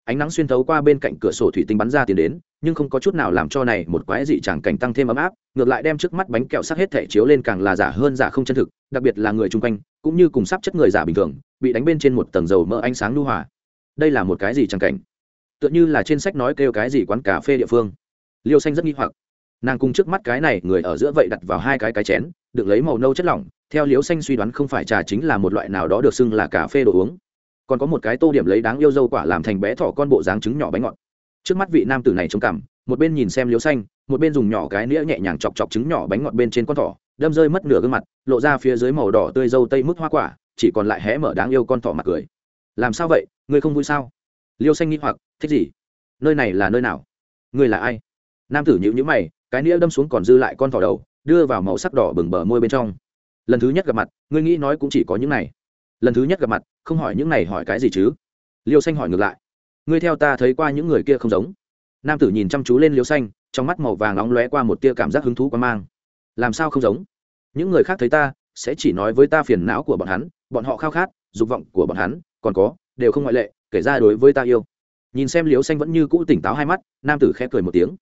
ánh nắng xuyên thấu qua bên cạnh cửa sổ thủy tinh bắn ra tiền đến, nhưng không có chút nào làm cho này một quái dị chẳng cảnh tăng thêm ấm áp, ngược lại đem trước mắt bánh kẹo sắc hết thể chiếu lên càng là giả hơn giả không chân thực, đặc biệt là người chung quanh, cũng như cùng sắp chất người giả bình thường, bị đánh bên trên một tầng dầu mỡ ánh sáng lưu hòa. Đây là một cái gì chẳng cảnh? Tựa như là trên sách nói kêu cái gì quán cà phê địa phương. Liêu xanh rất nghi hoặc. Nàng cùng trước mắt cái này người ở giữa vậy đặt vào hai cái cái chén, được lấy màu nâu chất lỏng, theo Liêu xanh suy đoán không phải trà chính là một loại nào đó được xưng là cà phê đồ uống còn có một cái tô điểm lấy đáng yêu dâu quả làm thành bé thỏ con bộ dáng trứng nhỏ bánh ngọt. Trước mắt vị nam tử này trông cảm, một bên nhìn xem liếu xanh, một bên dùng nhỏ cái nĩa nhẹ nhàng chọc chọc trứng nhỏ bánh ngọt bên trên con thỏ, đâm rơi mất nửa gương mặt, lộ ra phía dưới màu đỏ tươi dâu tây mức hoa quả, chỉ còn lại hé mở đáng yêu con thỏ mặt cười. Làm sao vậy? Ngươi không vui sao? Liêu xanh nghĩ hoặc, thích gì? Nơi này là nơi nào? Ngươi là ai? Nam tử nhữ nhữ mày, cái nĩa đâm xuống còn dư lại con thỏ đầu, đưa vào màu sắc đỏ bừng bờ môi bên trong. Lần thứ nhất gặp mặt, ngươi nghĩ nói cũng chỉ có những này lần thứ nhất gặp mặt, không hỏi những này hỏi cái gì chứ? Liêu xanh hỏi ngược lại. Ngươi theo ta thấy qua những người kia không giống. Nam tử nhìn chăm chú lên liêu xanh, trong mắt màu vàng nóng lóe qua một tia cảm giác hứng thú quan mang. Làm sao không giống? Những người khác thấy ta, sẽ chỉ nói với ta phiền não của bọn hắn, bọn họ khao khát, dục vọng của bọn hắn, còn có, đều không ngoại lệ, kể ra đối với ta yêu. Nhìn xem liêu xanh vẫn như cũ tỉnh táo hai mắt, nam tử khẽ cười một tiếng.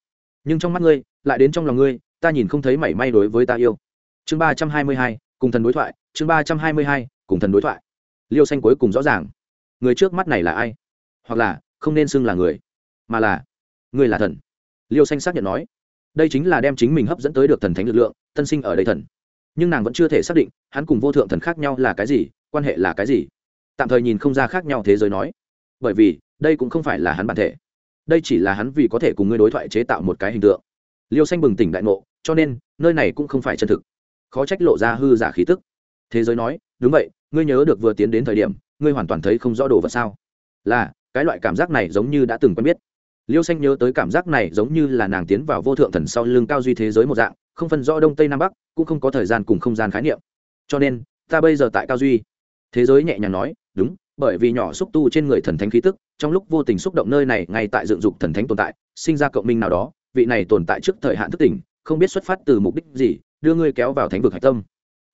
Nhưng trong mắt ngươi, lại đến trong lòng ngươi, ta nhìn không thấy mảy may đối với ta yêu. Chương ba trăm hai mươi hai, cùng thần đối thoại, chương ba trăm hai mươi hai, cùng thần đối thoại liêu xanh cuối cùng rõ ràng. Người trước mắt này là ai? Hoặc là, không nên xưng là người, mà là, người là thần. Liêu xanh xác nhận nói, đây chính là đem chính mình hấp dẫn tới được thần thánh lực lượng, tân sinh ở đây thần. Nhưng nàng vẫn chưa thể xác định, hắn cùng vô thượng thần khác nhau là cái gì, quan hệ là cái gì. Tạm thời nhìn không ra khác nhau thế giới nói. Bởi vì, đây cũng không phải là hắn bản thể. Đây chỉ là hắn vì có thể cùng ngươi đối thoại chế tạo một cái hình tượng. Liêu xanh bừng tỉnh đại ngộ, cho nên, nơi này cũng không phải chân thực. Khó trách lộ ra hư giả khí tức. Thế giới nói, đúng vậy ngươi nhớ được vừa tiến đến thời điểm, ngươi hoàn toàn thấy không rõ đồ vật sao? Là, cái loại cảm giác này giống như đã từng quen biết. Liêu xanh nhớ tới cảm giác này giống như là nàng tiến vào vô thượng thần sau lưng cao duy thế giới một dạng, không phân rõ đông tây nam bắc, cũng không có thời gian cùng không gian khái niệm. Cho nên, ta bây giờ tại cao duy. Thế giới nhẹ nhàng nói, đúng, bởi vì nhỏ xúc tu trên người thần thánh khí tức, trong lúc vô tình xúc động nơi này, ngay tại dựng dục thần thánh tồn tại, sinh ra cộng minh nào đó, vị này tồn tại trước thời hạn thức tỉnh, không biết xuất phát từ mục đích gì, đưa ngươi kéo vào thánh vực hạch tâm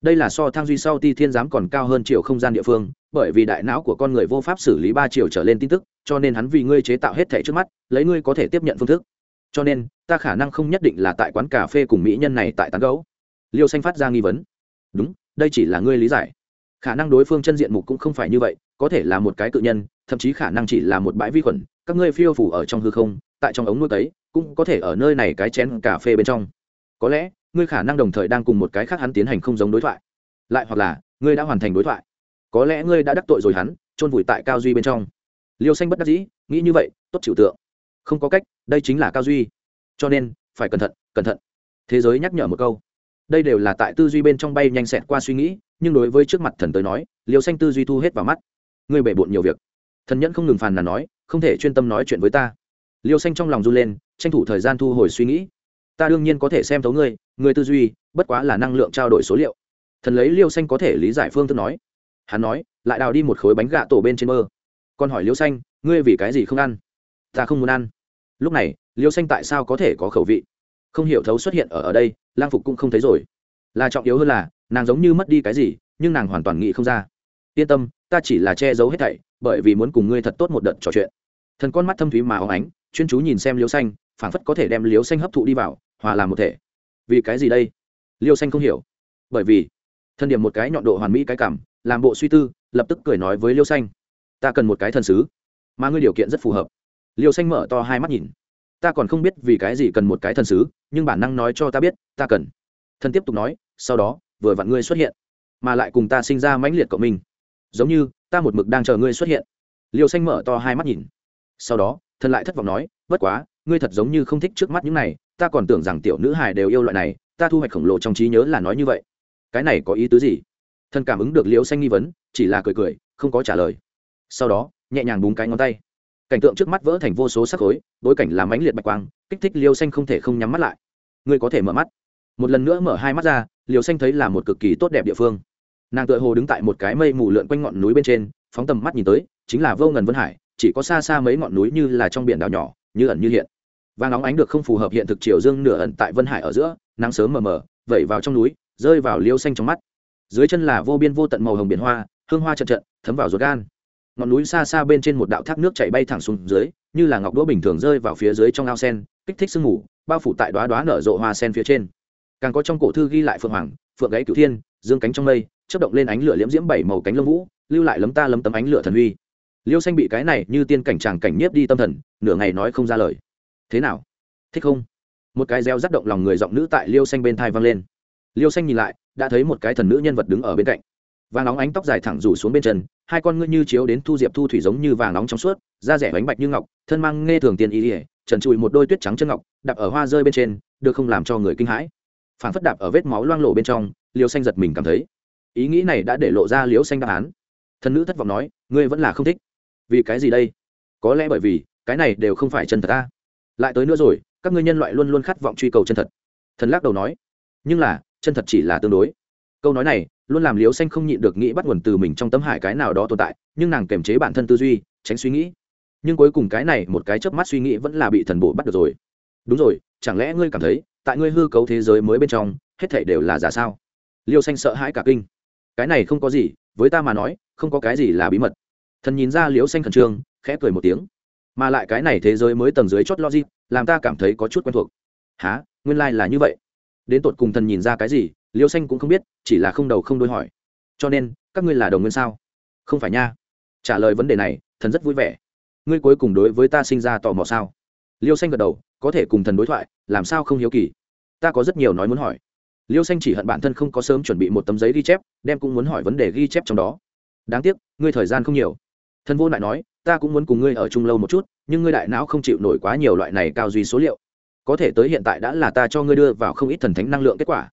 đây là so thang duy sau ti thiên giám còn cao hơn chiều không gian địa phương, bởi vì đại não của con người vô pháp xử lý ba chiều trở lên tin tức, cho nên hắn vì ngươi chế tạo hết thẻ trước mắt, lấy ngươi có thể tiếp nhận phương thức. Cho nên, ta khả năng không nhất định là tại quán cà phê cùng mỹ nhân này tại tán gấu liêu xanh phát ra nghi vấn. Đúng, đây chỉ là ngươi lý giải. Khả năng đối phương chân diện mục cũng không phải như vậy, có thể là một cái cự nhân, thậm chí khả năng chỉ là một bãi vi khuẩn, các ngươi phiêu phủ ở trong hư không, tại trong ống nuôi tấy cũng có thể ở nơi này cái chén cà phê bên trong. Có lẽ ngươi khả năng đồng thời đang cùng một cái khác hắn tiến hành không giống đối thoại. Lại hoặc là, ngươi đã hoàn thành đối thoại. Có lẽ ngươi đã đắc tội rồi hắn, chôn vùi tại cao duy bên trong. Liêu xanh bất đắc dĩ, nghĩ như vậy, tốt chịu tượng. Không có cách, đây chính là cao duy. Cho nên, phải cẩn thận cẩn thận. Thế giới nhắc nhở một câu. Đây đều là tại tư duy bên trong bay nhanh xẹt qua suy nghĩ, nhưng đối với trước mặt thần tới nói liều xanh tư duy thu hết vào mắt. Ngươi bể bộn nhiều việc. Thần nhẫn không ngừng phàn là nói, không thể chuyên tâm nói chuyện với ta. Liêu xanh trong lòng run lên, tranh thủ thời gian thu hồi suy nghĩ ta đương nhiên có thể xem thấu ngươi ngươi tư duy, bất quá là năng lượng trao đổi số liệu. Thần lấy liêu xanh có thể lý giải phương thức nói. Hắn nói, lại đào đi một khối bánh gạ tổ bên trên mơ. Con hỏi liêu xanh, ngươi vì cái gì không ăn? Ta không muốn ăn. Lúc này, liêu xanh tại sao có thể có khẩu vị? Không hiểu thấu xuất hiện ở ở đây, lang phục cũng không thấy rồi. Là trọng yếu hơn là, nàng giống như mất đi cái gì, nhưng nàng hoàn toàn nghĩ không ra. Yên tâm, ta chỉ là che giấu hết thảy, bởi vì muốn cùng ngươi thật tốt một đợt trò chuyện. Thần con mắt thâm thúy mà óng ánh, chuyên chú nhìn xem liêu xanh, phảng phất có thể đem liêu xanh hấp thụ đi vào hòa làm một thể. Vì cái gì đây? Liêu xanh không hiểu. Bởi vì, thân điểm một cái nhọn độ hoàn mỹ cái cảm, làm bộ suy tư, lập tức cười nói với liêu xanh, ta cần một cái thần sứ, mà ngươi điều kiện rất phù hợp. Liêu xanh mở to hai mắt nhìn. Ta còn không biết vì cái gì cần một cái thần sứ, nhưng bản năng nói cho ta biết, ta cần. Thần tiếp tục nói, sau đó, vừa vặn ngươi xuất hiện, mà lại cùng ta sinh ra mãnh liệt cộng minh. Giống như, ta một mực đang chờ ngươi xuất hiện. Liêu xanh mở to hai mắt nhìn. Sau đó thần lại thất vọng nói, bất quá ngươi thật giống như không thích trước mắt những này, ta còn tưởng rằng tiểu nữ hài đều yêu loại này, ta thu hoạch khổng lồ trong trí nhớ là nói như vậy. Cái này có ý tứ gì? Thần cảm ứng được liêu xanh nghi vấn, chỉ là cười cười, không có trả lời. Sau đó, nhẹ nhàng búng cái ngón tay. Cảnh tượng trước mắt vỡ thành vô số sắc khối, bối cảnh làm ánh liệt bạch quang, kích thích liêu xanh không thể không nhắm mắt lại. Ngươi có thể mở mắt. Một lần nữa mở hai mắt ra liều xanh thấy là một cực kỳ tốt đẹp địa phương. Nàng tựa hồ đứng tại một cái mây mù lượn quanh ngọn núi bên trên, phóng tầm mắt nhìn tới, chính là vô ngần vân hải, chỉ có xa xa mấy ngọn núi như là trong biển đảo nhỏ, như ẩn như hiện và nóng ánh được không phù hợp hiện thực chiều dương nửa ẩn tại vân hải ở giữa, nắng sớm mờ mờ, vẩy vào trong núi, rơi vào liêu xanh trong mắt. Dưới chân là vô biên vô tận màu hồng biển hoa, hương hoa trận trận, thấm vào ruột gan. Ngọn núi xa xa bên trên một đạo thác nước chảy bay thẳng xuống dưới, như là ngọc đũa bình thường rơi vào phía dưới trong ao sen, kích thích sương mù, bao phủ tại đoá đoá nở rộ hoa sen phía trên. Càng có trong cổ thư ghi lại phượng hoàng, phượng gáy cửu thiên, dương cánh trong mây, chớp động lên ánh lửa liễm diễm bảy màu cánh lông vũ, lưu lại lấm ta lấm tấm ánh lửa thần huy liêu xanh bị cái này như tiên cảnh tràng cảnh nhiếp đi tâm thần, nửa ngày nói không ra lời thế nào? Thích không? Một cái reo rắt động lòng người giọng nữ tại liêu xanh bên thai vang lên. Liêu xanh nhìn lại, đã thấy một cái thần nữ nhân vật đứng ở bên cạnh. Vàng nóng ánh tóc dài thẳng rủ xuống bên chân, hai con ngươi như chiếu đến thu diệp thu thủy giống như vàng nóng trong suốt, da rẻ bánh bạch như ngọc, thân mang nghe thường tiền ý ỉa trần trụi một đôi tuyết trắng chân ngọc, đạp ở hoa rơi bên trên, được không làm cho người kinh hãi. Phản phất đạp ở vết máu loang lộ bên trong, liêu xanh giật mình cảm thấy. Ý nghĩ này đã để lộ ra liêu xanh đáp án. Thần nữ thất vọng nói, ngươi vẫn là không thích. Vì cái gì đây? Có lẽ bởi vì, cái này đều không phải chân thật ta lại tới nữa rồi, các ngươi nhân loại luôn luôn khát vọng truy cầu chân thật. Thần lắc đầu nói, nhưng là, chân thật chỉ là tương đối. Câu nói này, luôn làm liếu xanh không nhịn được nghĩ bắt nguồn từ mình trong tấm hải cái nào đó tồn tại, nhưng nàng kềm chế bản thân tư duy, tránh suy nghĩ. Nhưng cuối cùng cái này, một cái chớp mắt suy nghĩ vẫn là bị thần bộ bắt được rồi. Đúng rồi, chẳng lẽ ngươi cảm thấy, tại ngươi hư cấu thế giới mới bên trong, hết thảy đều là giả sao? Liêu xanh sợ hãi cả kinh. Cái này không có gì, với ta mà nói, không có cái gì là bí mật. Thần nhìn ra liêu xanh khẩn trương, khẽ cười một tiếng mà lại cái này thế giới mới tầng dưới chót logic, làm ta cảm thấy có chút quen thuộc. Há nguyên lai、like、là như vậy. Đến tột cùng thần nhìn ra cái gì, liêu xanh cũng không biết, chỉ là không đầu không đôi hỏi. Cho nên, các ngươi là đồng nguyên sao? Không phải nha. Trả lời vấn đề này, thần rất vui vẻ. Ngươi cuối cùng đối với ta sinh ra tò mò sao? Liêu xanh gật đầu, có thể cùng thần đối thoại, làm sao không hiếu kỳ? Ta có rất nhiều nói muốn hỏi. Liêu xanh chỉ hận bản thân không có sớm chuẩn bị một tấm giấy ghi chép, đem cũng muốn hỏi vấn đề ghi chép trong đó. Đáng tiếc, ngươi thời gian không nhiều. Thần vô lại nói ta cũng muốn cùng ngươi ở chung lâu một chút, nhưng ngươi đại não không chịu nổi quá nhiều loại này cao duy số liệu. Có thể tới hiện tại đã là ta cho ngươi đưa vào không ít thần thánh năng lượng kết quả.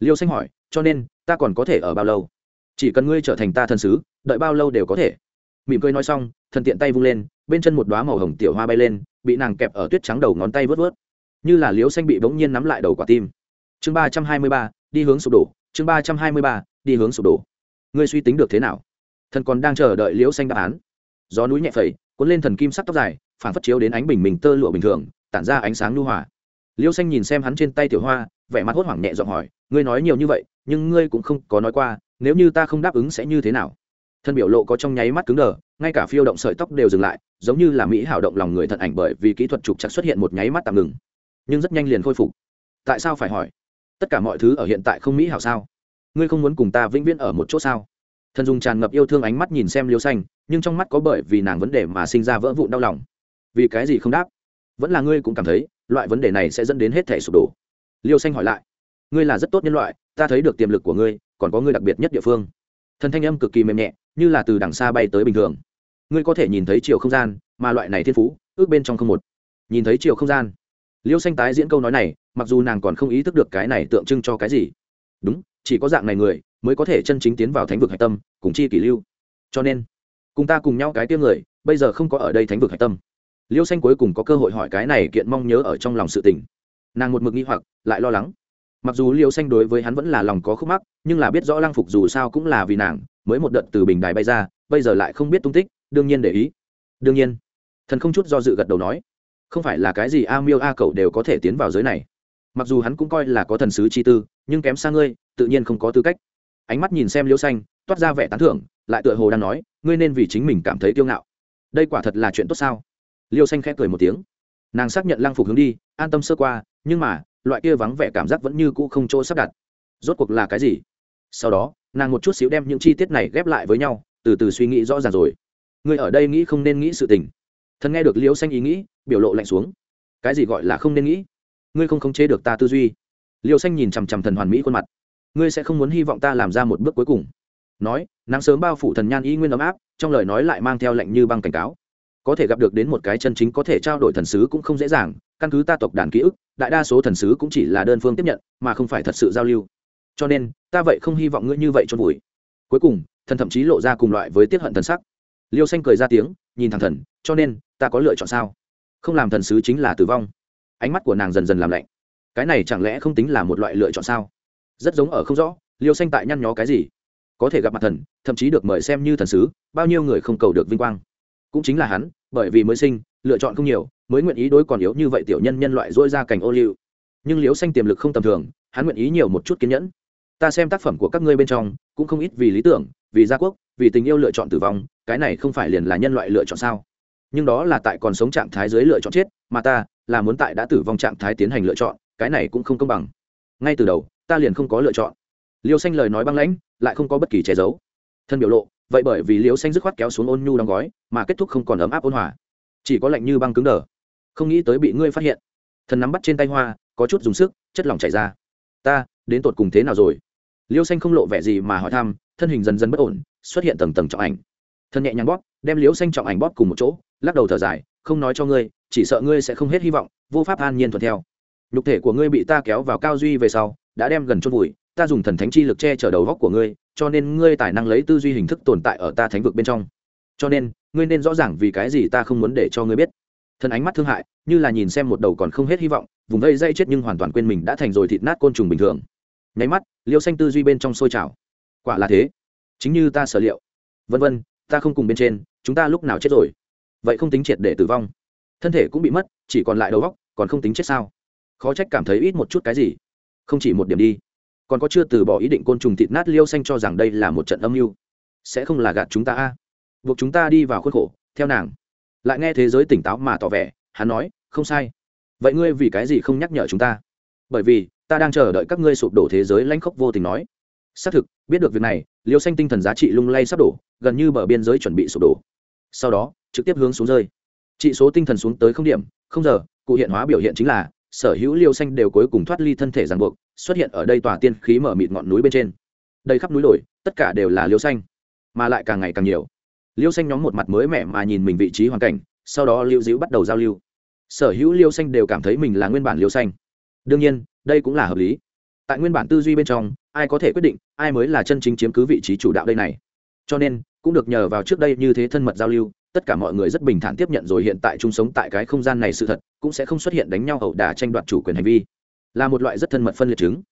Liêu xanh hỏi, cho nên, ta còn có thể ở bao lâu? Chỉ cần ngươi trở thành ta thần sứ, đợi bao lâu đều có thể. Mỉm cười nói xong, thần tiện tay vung lên, bên chân một đoá màu hồng tiểu hoa bay lên, bị nàng kẹp ở tuyết trắng đầu ngón tay vớt vớt. Như là liêu xanh bị bỗng nhiên nắm lại đầu quả tim. Chương ba trăm hai mươi ba, đi hướng sụp đổ. Chương ba trăm hai mươi ba, đi hướng sụp đổ. Ngươi suy tính được thế nào? Thần còn đang chờ đợi liễu xanh đáp án gió núi nhẹ phẩy, cuốn lên thần kim sắc tóc dài phản phất chiếu đến ánh bình mình tơ lụa bình thường, tản ra ánh sáng nhu hòa. Liêu xanh nhìn xem hắn trên tay tiểu hoa, vẻ mặt hốt hoảng nhẹ giọng hỏi, ngươi nói nhiều như vậy, nhưng ngươi cũng không có nói qua, nếu như ta không đáp ứng sẽ như thế nào? Thân biểu lộ có trong nháy mắt cứng đờ, ngay cả phiêu động sợi tóc đều dừng lại, giống như là mỹ hảo động lòng người thận ảnh bởi vì kỹ thuật trục chặt xuất hiện một nháy mắt tạm ngừng. Nhưng rất nhanh liền khôi phục. Tại sao phải hỏi? Tất cả mọi thứ ở hiện tại không mỹ hảo sao? Ngươi không muốn cùng ta vĩnh viễn ở một chỗ sao? Thần dùng tràn ngập yêu thương ánh mắt nhìn xem liêu xanh, nhưng trong mắt có bởi vì nàng vấn đề mà sinh ra vỡ vụn đau lòng. Vì cái gì không đáp? Vẫn là ngươi cũng cảm thấy, loại vấn đề này sẽ dẫn đến hết thể sụp đổ. Liêu xanh hỏi lại, ngươi là rất tốt nhân loại, ta thấy được tiềm lực của ngươi, còn có ngươi đặc biệt nhất địa phương. Thần thanh âm cực kỳ mềm nhẹ, như là từ đằng xa bay tới bình thường. Ngươi có thể nhìn thấy chiều không gian, mà loại này thiên phú, ước bên trong không một. Nhìn thấy chiều không gian. Liêu xanh tái diễn câu nói này, mặc dù nàng còn không ý thức được cái này tượng trưng cho cái gì. Đúng, chỉ có dạng này người mới có thể chân chính tiến vào thánh vực hạch tâm, cùng chi kỷ lưu. Cho nên, cùng ta cùng nhau cái tiêm người, bây giờ không có ở đây thánh vực hạch tâm. Liêu xanh cuối cùng có cơ hội hỏi cái này kiện mong nhớ ở trong lòng sự tình. Nàng một mực nghi hoặc, lại lo lắng. Mặc dù liêu xanh đối với hắn vẫn là lòng có khúc mắc, nhưng là biết rõ lăng phục dù sao cũng là vì nàng, mới một đợt từ bình đài bay ra, bây giờ lại không biết tung tích, đương nhiên để ý. Đương nhiên, thần không chút do dự gật đầu nói, không phải là cái gì a miêu a cậu đều có thể tiến vào giới này. Mặc dù hắn cũng coi là có thần sứ chi tư, nhưng kém xa ngươi, tự nhiên không có tư cách ánh mắt nhìn xem liêu xanh, toát ra vẻ tán thưởng, lại tựa hồ đang nói, ngươi nên vì chính mình cảm thấy kiêu ngạo. Đây quả thật là chuyện tốt sao? Liêu xanh khẽ cười một tiếng. Nàng xác nhận lăng phục hướng đi, an tâm sơ qua, nhưng mà, loại kia vắng vẻ cảm giác vẫn như cũ không chỗ sắp đặt. Rốt cuộc là cái gì? Sau đó, nàng một chút xíu đem những chi tiết này ghép lại với nhau, từ từ suy nghĩ rõ ràng rồi. Ngươi ở đây nghĩ không nên nghĩ sự tình. Thần nghe được liêu xanh ý nghĩ, biểu lộ lạnh xuống. Cái gì gọi là không nên nghĩ? Ngươi không khống chế được ta tư duy. Liêu xanh nhìn chằm chằm thần hoàn mỹ khuôn mặt ngươi sẽ không muốn hy vọng ta làm ra một bước cuối cùng. Nói, nắng sớm bao phủ thần nhan y nguyên ấm áp, trong lời nói lại mang theo lệnh như băng cảnh cáo. Có thể gặp được đến một cái chân chính có thể trao đổi thần sứ cũng không dễ dàng, căn cứ ta tộc đàn ký ức, đại đa số thần sứ cũng chỉ là đơn phương tiếp nhận, mà không phải thật sự giao lưu. Cho nên, ta vậy không hy vọng ngươi như vậy cho vùi. Cuối cùng, thần thậm chí lộ ra cùng loại với tiết hận thần sắc. Liêu xanh cười ra tiếng, nhìn thẳng thần, cho nên, ta có lựa chọn sao? Không làm thần sứ chính là tử vong. Ánh mắt của nàng dần dần làm lạnh. Cái này chẳng lẽ không tính là một loại lựa chọn sao? Rất giống ở không rõ, liêu xanh tại nhăn nhó cái gì? Có thể gặp mặt thần, thậm chí được mời xem như thần sứ, bao nhiêu người không cầu được vinh quang. Cũng chính là hắn, bởi vì mới sinh, lựa chọn không nhiều, mới nguyện ý đối còn yếu như vậy tiểu nhân nhân loại dỗi ra cảnh ô liu. Nhưng liêu xanh tiềm lực không tầm thường, hắn nguyện ý nhiều một chút kiên nhẫn. Ta xem tác phẩm của các ngươi bên trong, cũng không ít vì lý tưởng, vì gia quốc, vì tình yêu lựa chọn tử vong, cái này không phải liền là nhân loại lựa chọn sao? Nhưng đó là tại còn sống trạng thái dưới lựa chọn chết, mà ta là muốn tại đã tử vong trạng thái tiến hành lựa chọn, cái này cũng không công bằng. Ngay từ đầu ta liền không có lựa chọn. Liêu xanh lời nói băng lãnh, lại không có bất kỳ che giấu. Thân biểu lộ, vậy bởi vì liêu xanh dứt khoát kéo xuống ôn nhu đóng gói, mà kết thúc không còn ấm áp ôn hòa. Chỉ có lạnh như băng cứng đờ. Không nghĩ tới bị ngươi phát hiện. Thần nắm bắt trên tay hoa, có chút dùng sức, chất lỏng chảy ra. Ta, đến tột cùng thế nào rồi? Liêu xanh không lộ vẻ gì mà hỏi thăm, thân hình dần dần bất ổn, xuất hiện tầng tầng trọng ảnh. Thân nhẹ nhàng bóp, đem liêu xanh trọng ảnh bóp cùng một chỗ, lắc đầu thở dài, không nói cho ngươi, chỉ sợ ngươi sẽ không hết hy vọng, vô pháp an nhiên thuận theo. Nhục thể của ngươi bị ta kéo vào cao duy về sau đã đem gần chôn vùi, ta dùng thần thánh chi lực che chở đầu góc của ngươi, cho nên ngươi tài năng lấy tư duy hình thức tồn tại ở ta thánh vực bên trong. Cho nên, ngươi nên rõ ràng vì cái gì ta không muốn để cho ngươi biết. Thần ánh mắt thương hại, như là nhìn xem một đầu còn không hết hy vọng, vùng vây dây chết nhưng hoàn toàn quên mình đã thành rồi thịt nát côn trùng bình thường. Nháy mắt, liêu xanh tư duy bên trong sôi trào. Quả là thế. Chính như ta sở liệu. Vân vân, ta không cùng bên trên, chúng ta lúc nào chết rồi? Vậy không tính triệt để tử vong. Thân thể cũng bị mất, chỉ còn lại đầu góc, còn không tính chết sao? Khó trách cảm thấy ít một chút cái gì không chỉ một điểm đi, còn có chưa từ bỏ ý định côn trùng thịt nát liêu xanh cho rằng đây là một trận âm mưu. Sẽ không là gạt chúng ta a? Buộc chúng ta đi vào khuôn khổ, theo nàng. Lại nghe thế giới tỉnh táo mà tỏ vẻ, hắn nói, không sai. Vậy ngươi vì cái gì không nhắc nhở chúng ta? Bởi vì, ta đang chờ đợi các ngươi sụp đổ thế giới lãnh khốc vô tình nói. Xác thực, biết được việc này, liêu xanh tinh thần giá trị lung lay sắp đổ, gần như bờ biên giới chuẩn bị sụp đổ. Sau đó, trực tiếp hướng xuống rơi. Trị số tinh thần xuống tới không điểm, không giờ, cụ hiện hóa biểu hiện chính là sở hữu liêu xanh đều cuối cùng thoát ly thân thể ràng buộc, xuất hiện ở đây tòa tiên khí mở mịt ngọn núi bên trên. Đây khắp núi đồi, tất cả đều là liêu xanh, mà lại càng ngày càng nhiều. Liêu xanh nhóm một mặt mới mẻ mà nhìn mình vị trí hoàn cảnh, sau đó liêu dĩu bắt đầu giao lưu. Sở hữu liêu xanh đều cảm thấy mình là nguyên bản liêu xanh. Đương nhiên, đây cũng là hợp lý. Tại nguyên bản tư duy bên trong, ai có thể quyết định ai mới là chân chính chiếm cứ vị trí chủ đạo đây này. Cho nên, cũng được nhờ vào trước đây như thế thân mật giao lưu tất cả mọi người rất bình thản tiếp nhận rồi, hiện tại chung sống tại cái không gian này sự thật, cũng sẽ không xuất hiện đánh nhau ẩu đả tranh đoạt chủ quyền hành vi. Là một loại rất thân mật phân liệt chứng.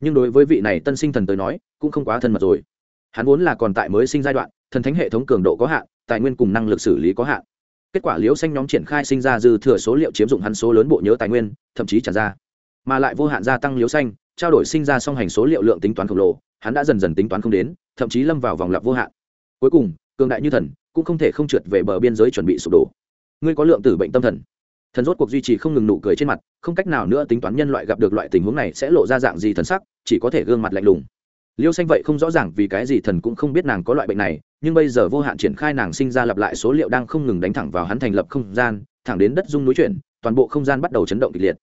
Nhưng đối với vị này tân sinh thần tới nói, cũng không quá thân mật rồi. Hắn vốn là còn tại mới sinh giai đoạn, thần thánh hệ thống cường độ có hạn, tài nguyên cùng năng lực xử lý có hạn. Kết quả liễu xanh nhóm triển khai sinh ra dư thừa số liệu chiếm dụng hắn số lớn bộ nhớ tài nguyên, thậm chí trả ra. Mà lại vô hạn gia tăng liễu xanh, trao đổi sinh ra song hành số liệu lượng tính toán khổng lồ, hắn đã dần dần tính toán không đến, thậm chí lâm vào vòng lặp vô hạn. Cuối cùng cường đại như thần, cũng không thể không trượt về bờ biên giới chuẩn bị sụp đổ. Ngươi có lượng tử bệnh tâm thần. Thần rốt cuộc duy trì không ngừng nụ cười trên mặt, không cách nào nữa tính toán nhân loại gặp được loại tình huống này sẽ lộ ra dạng gì thần sắc, chỉ có thể gương mặt lạnh lùng. Liêu xanh vậy không rõ ràng vì cái gì thần cũng không biết nàng có loại bệnh này, nhưng bây giờ vô hạn triển khai nàng sinh ra lặp lại số liệu đang không ngừng đánh thẳng vào hắn thành lập không gian, thẳng đến đất dung núi chuyển, toàn bộ không gian bắt đầu chấn động kịch liệt.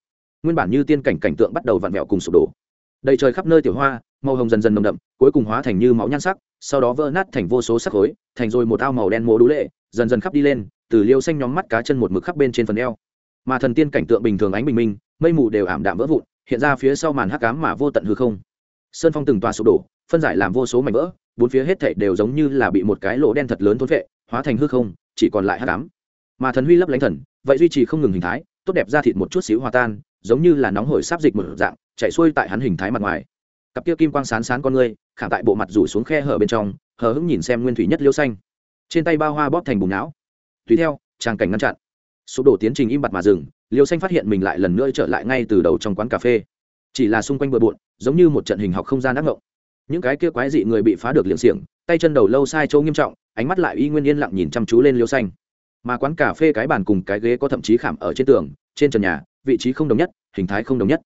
Nguyên bản như tiên cảnh cảnh tượng bắt đầu vặn vẹo cùng sụp đổ đầy trời khắp nơi tiểu hoa, màu hồng dần dần nồng đậm, cuối cùng hóa thành như máu nhan sắc, sau đó vỡ nát thành vô số sắc khối, thành rồi một ao màu đen mố đũ lệ, dần dần khắp đi lên, từ liêu xanh nhóm mắt cá chân một mực khắp bên trên phần eo. Mà thần tiên cảnh tượng bình thường ánh bình minh, mây mù đều ảm đạm vỡ vụn, hiện ra phía sau màn hắc ám mà vô tận hư không. Sơn phong từng tòa sụp đổ, phân giải làm vô số mảnh vỡ, bốn phía hết thảy đều giống như là bị một cái lỗ đen thật lớn thôn vệ hóa thành hư không, chỉ còn lại hắc ám. Mà thần huy lấp lánh thần, vậy duy trì không ngừng hình thái, tốt đẹp ra thịt một chút xíu hòa tan, giống như là nóng hổi sáp dịch một dạng chạy xuôi tại hắn hình thái mặt ngoài. Cặp kia kim quang sán sán con ngươi, khảm tại bộ mặt rủ xuống khe hở bên trong, hờ hững nhìn xem nguyên thủy nhất liêu xanh. Trên tay bao hoa bóp thành bùng não. Tùy theo, tràng cảnh ngăn chặn. Sụp đổ tiến trình im bặt mà dừng, liêu xanh phát hiện mình lại lần nữa trở lại ngay từ đầu trong quán cà phê. Chỉ là xung quanh bừa bộn, giống như một trận hình học không gian ác ngộng. Những cái kia quái dị người bị phá được liệng xiềng, tay chân đầu lâu sai chỗ nghiêm trọng, ánh mắt lại y nguyên yên lặng nhìn chăm chú lên liêu xanh. Mà quán cà phê cái bàn cùng cái ghế có thậm chí khảm ở trên tường, trên trần nhà, vị trí không đồng nhất, hình thái không đồng nhất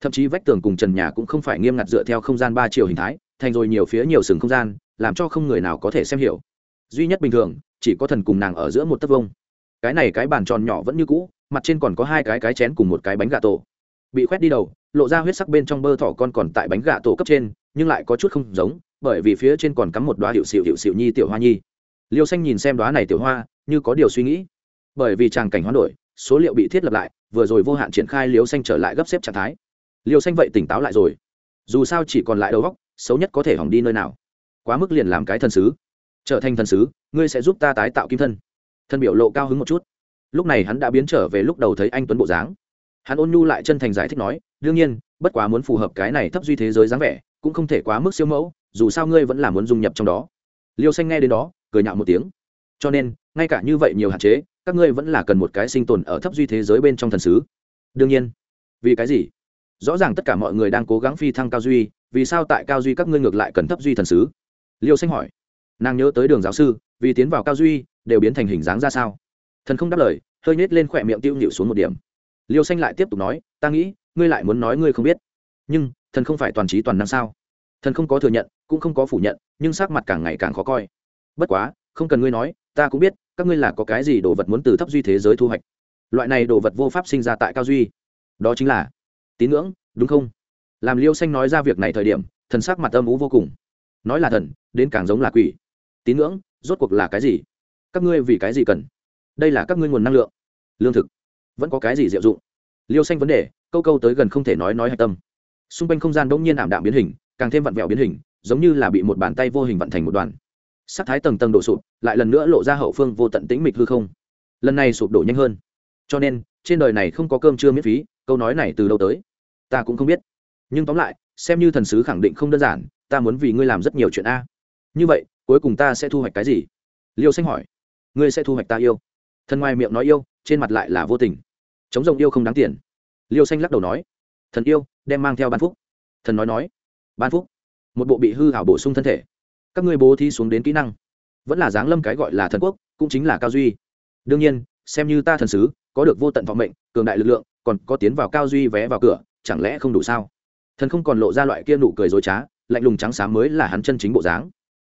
thậm chí vách tường cùng trần nhà cũng không phải nghiêm ngặt dựa theo không gian ba chiều hình thái, thành rồi nhiều phía nhiều sừng không gian, làm cho không người nào có thể xem hiểu. Duy nhất bình thường, chỉ có thần cùng nàng ở giữa một tấc vông cái này cái bàn tròn nhỏ vẫn như cũ, mặt trên còn có hai cái cái chén cùng một cái bánh gà tổ. Bị khoét đi đầu, lộ ra huyết sắc bên trong bơ thỏ con còn tại bánh gà tổ cấp trên, nhưng lại có chút không giống, bởi vì phía trên còn cắm một đoá hiệu xịu hiệu xịu nhi tiểu hoa nhi. Liêu xanh nhìn xem đoá này tiểu hoa, như có điều suy nghĩ. Bởi vì tràng cảnh hoán đổi, số liệu bị thiết lập lại, vừa rồi vô hạn triển khai liêu xanh trở lại gấp xếp trạng thái liêu xanh vậy tỉnh táo lại rồi. Dù sao chỉ còn lại đầu góc xấu nhất có thể hỏng đi nơi nào. Quá mức liền làm cái thần sứ. Trở thành thần sứ, ngươi sẽ giúp ta tái tạo kim thân. Thân biểu lộ cao hứng một chút. Lúc này hắn đã biến trở về lúc đầu thấy anh tuấn bộ dáng. Hắn ôn nhu lại chân thành giải thích nói, đương nhiên, bất quá muốn phù hợp cái này thấp duy thế giới dáng vẻ, cũng không thể quá mức siêu mẫu, dù sao ngươi vẫn là muốn dung nhập trong đó. Liêu xanh nghe đến đó, cười nhạo một tiếng. Cho nên, ngay cả như vậy nhiều hạn chế, các ngươi vẫn là cần một cái sinh tồn ở thấp duy thế giới bên trong thần sứ. Đương nhiên. Vì cái gì? Rõ ràng tất cả mọi người đang cố gắng phi thăng cao duy, vì sao tại cao duy các ngươi ngược lại cần thấp duy thần sứ? Liêu xanh hỏi. Nàng nhớ tới đường giáo sư, vì tiến vào cao duy, đều biến thành hình dáng ra sao? Thần không đáp lời, hơi nhét lên khỏe miệng tiêu nhịu xuống một điểm. Liêu xanh lại tiếp tục nói, ta nghĩ, ngươi lại muốn nói ngươi không biết. Nhưng, thần không phải toàn trí toàn năng sao? Thần không có thừa nhận, cũng không có phủ nhận, nhưng sắc mặt càng ngày càng khó coi. Bất quá, không cần ngươi nói, ta cũng biết, các ngươi là có cái gì đồ vật muốn từ thấp duy thế giới thu hoạch. Loại này đồ vật vô pháp sinh ra tại cao duy. Đó chính là tín ngưỡng, đúng không? Làm liêu xanh nói ra việc này thời điểm, thần sắc mặt âm ú vô cùng. Nói là thần, đến càng giống là quỷ. Tín ngưỡng, rốt cuộc là cái gì? Các ngươi vì cái gì cần? Đây là các ngươi nguồn năng lượng. Lương thực, vẫn có cái gì diệu dụng? Liêu xanh vấn đề, câu câu tới gần không thể nói nói hạch tâm. Xung quanh không gian đ ỗ n g nhiên ảm đạm biến hình, càng thêm vặn vẹo biến hình, giống như là bị một bàn tay vô hình vặn thành một đoàn. Sắc thái tầng tầng đổ sụp, lại lần nữa lộ ra hậu phương vô tận tĩnh mịch hư không. Lần này sụp đổ nhanh hơn. Cho nên, trên đời này không có cơm chưa miễn phí, câu nói này từ đâu tới? Ta cũng không biết. Nhưng tóm lại, xem như thần sứ khẳng định không đơn giản, ta muốn vì ngươi làm rất nhiều chuyện a. Như vậy, cuối cùng ta sẽ thu hoạch cái gì? Liêu xanh hỏi. Ngươi sẽ thu hoạch ta yêu. Thần ngoài miệng nói yêu, trên mặt lại là vô tình. Chống rồng yêu không đáng tiền. Liêu xanh lắc đầu nói. Thần yêu, đem mang theo ban phúc. Thần nói nói. Ban phúc. Một bộ bị hư hảo bổ sung thân thể. Các ngươi bố thi xuống đến kỹ năng. Vẫn là giáng lâm cái gọi là thần quốc, cũng chính là cao duy. Đương nhiên, xem như ta thần sứ, có được vô tận vọng mệnh, cường đại lực lượng, còn có tiến vào cao duy vé vào cửa chẳng lẽ không đủ sao? Thần không còn lộ ra loại kia nụ cười dối trá, lạnh lùng trắng xám mới là hắn chân chính bộ dáng.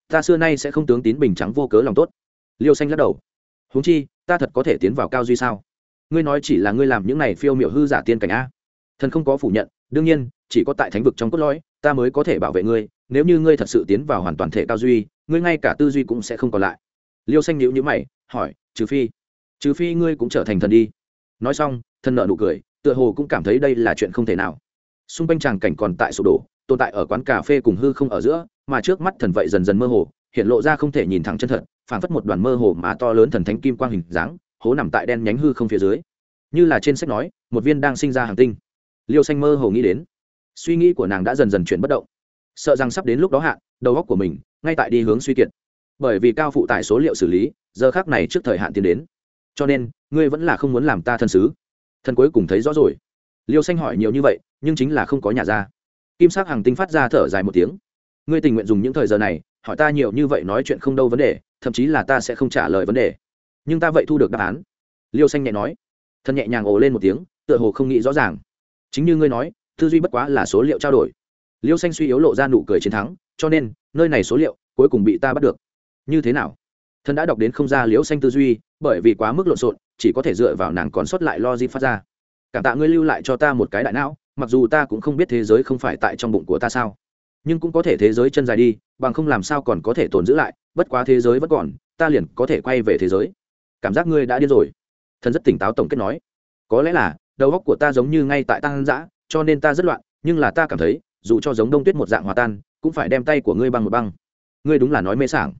Ta xưa nay sẽ không tướng tín bình trắng vô cớ lòng tốt. Liêu xanh lắc đầu. Huống chi, ta thật có thể tiến vào cao duy sao? Ngươi nói chỉ là ngươi làm những này phiêu miểu hư giả tiên cảnh a. Thần không có phủ nhận, đương nhiên, chỉ có tại thánh vực trong cốt lõi, ta mới có thể bảo vệ ngươi, nếu như ngươi thật sự tiến vào hoàn toàn thể cao duy, ngươi ngay cả tư duy cũng sẽ không còn lại. Liêu xanh nhữ nhữ mày, hỏi, trừ phi trừ phi ngươi cũng trở thành thần đi. Nói xong, thần nợ nụ cười tựa hồ cũng cảm thấy đây là chuyện không thể nào. Xung quanh tràng cảnh còn tại sụp đổ, tồn tại ở quán cà phê cùng hư không ở giữa, mà trước mắt thần vậy dần dần mơ hồ, hiện lộ ra không thể nhìn thẳng chân thật, phảng phất một đoàn mơ hồ mà to lớn thần thánh kim quang hình dáng, hố nằm tại đen nhánh hư không phía dưới. Như là trên sách nói, một viên đang sinh ra hàng tinh. Liêu xanh mơ hồ nghĩ đến, suy nghĩ của nàng đã dần dần chuyển bất động. Sợ rằng sắp đến lúc đó hạn đầu óc của mình ngay tại đi hướng suy kiệt. Bởi vì cao phụ tải số liệu xử lý, giờ khác này trước thời hạn tiến đến. Cho nên, ngươi vẫn là không muốn làm ta thân sứ thần cuối cùng thấy rõ rồi. Liêu xanh hỏi nhiều như vậy, nhưng chính là không có nhà ra. Kim sắc hàng tinh phát ra thở dài một tiếng. Ngươi tình nguyện dùng những thời giờ này, hỏi ta nhiều như vậy nói chuyện không đâu vấn đề, thậm chí là ta sẽ không trả lời vấn đề. Nhưng ta vậy thu được đáp án. Liêu xanh nhẹ nói. Thân nhẹ nhàng ồ lên một tiếng, tựa hồ không nghĩ rõ ràng. Chính như ngươi nói, tư duy bất quá là số liệu trao đổi. Liêu xanh suy yếu lộ ra nụ cười chiến thắng, cho nên, nơi này số liệu, cuối cùng bị ta bắt được. Như thế nào? Thân đã đọc đến không ra liêu xanh tư duy, bởi vì quá mức lộn xộn chỉ có thể dựa vào nàng còn sót lại lo gì phát ra. Cảm tạ ngươi lưu lại cho ta một cái đại não, mặc dù ta cũng không biết thế giới không phải tại trong bụng của ta sao. Nhưng cũng có thể thế giới chân dài đi, bằng không làm sao còn có thể tồn giữ lại, bất quá thế giới vẫn còn, ta liền có thể quay về thế giới. Cảm giác ngươi đã điên rồi. Thần rất tỉnh táo tổng kết nói. Có lẽ là, đầu óc của ta giống như ngay tại tăng dã, cho nên ta rất loạn, nhưng là ta cảm thấy, dù cho giống đông tuyết một dạng hòa tan, cũng phải đem tay của ngươi băng một băng. Ngươi đúng là nói mê sảng.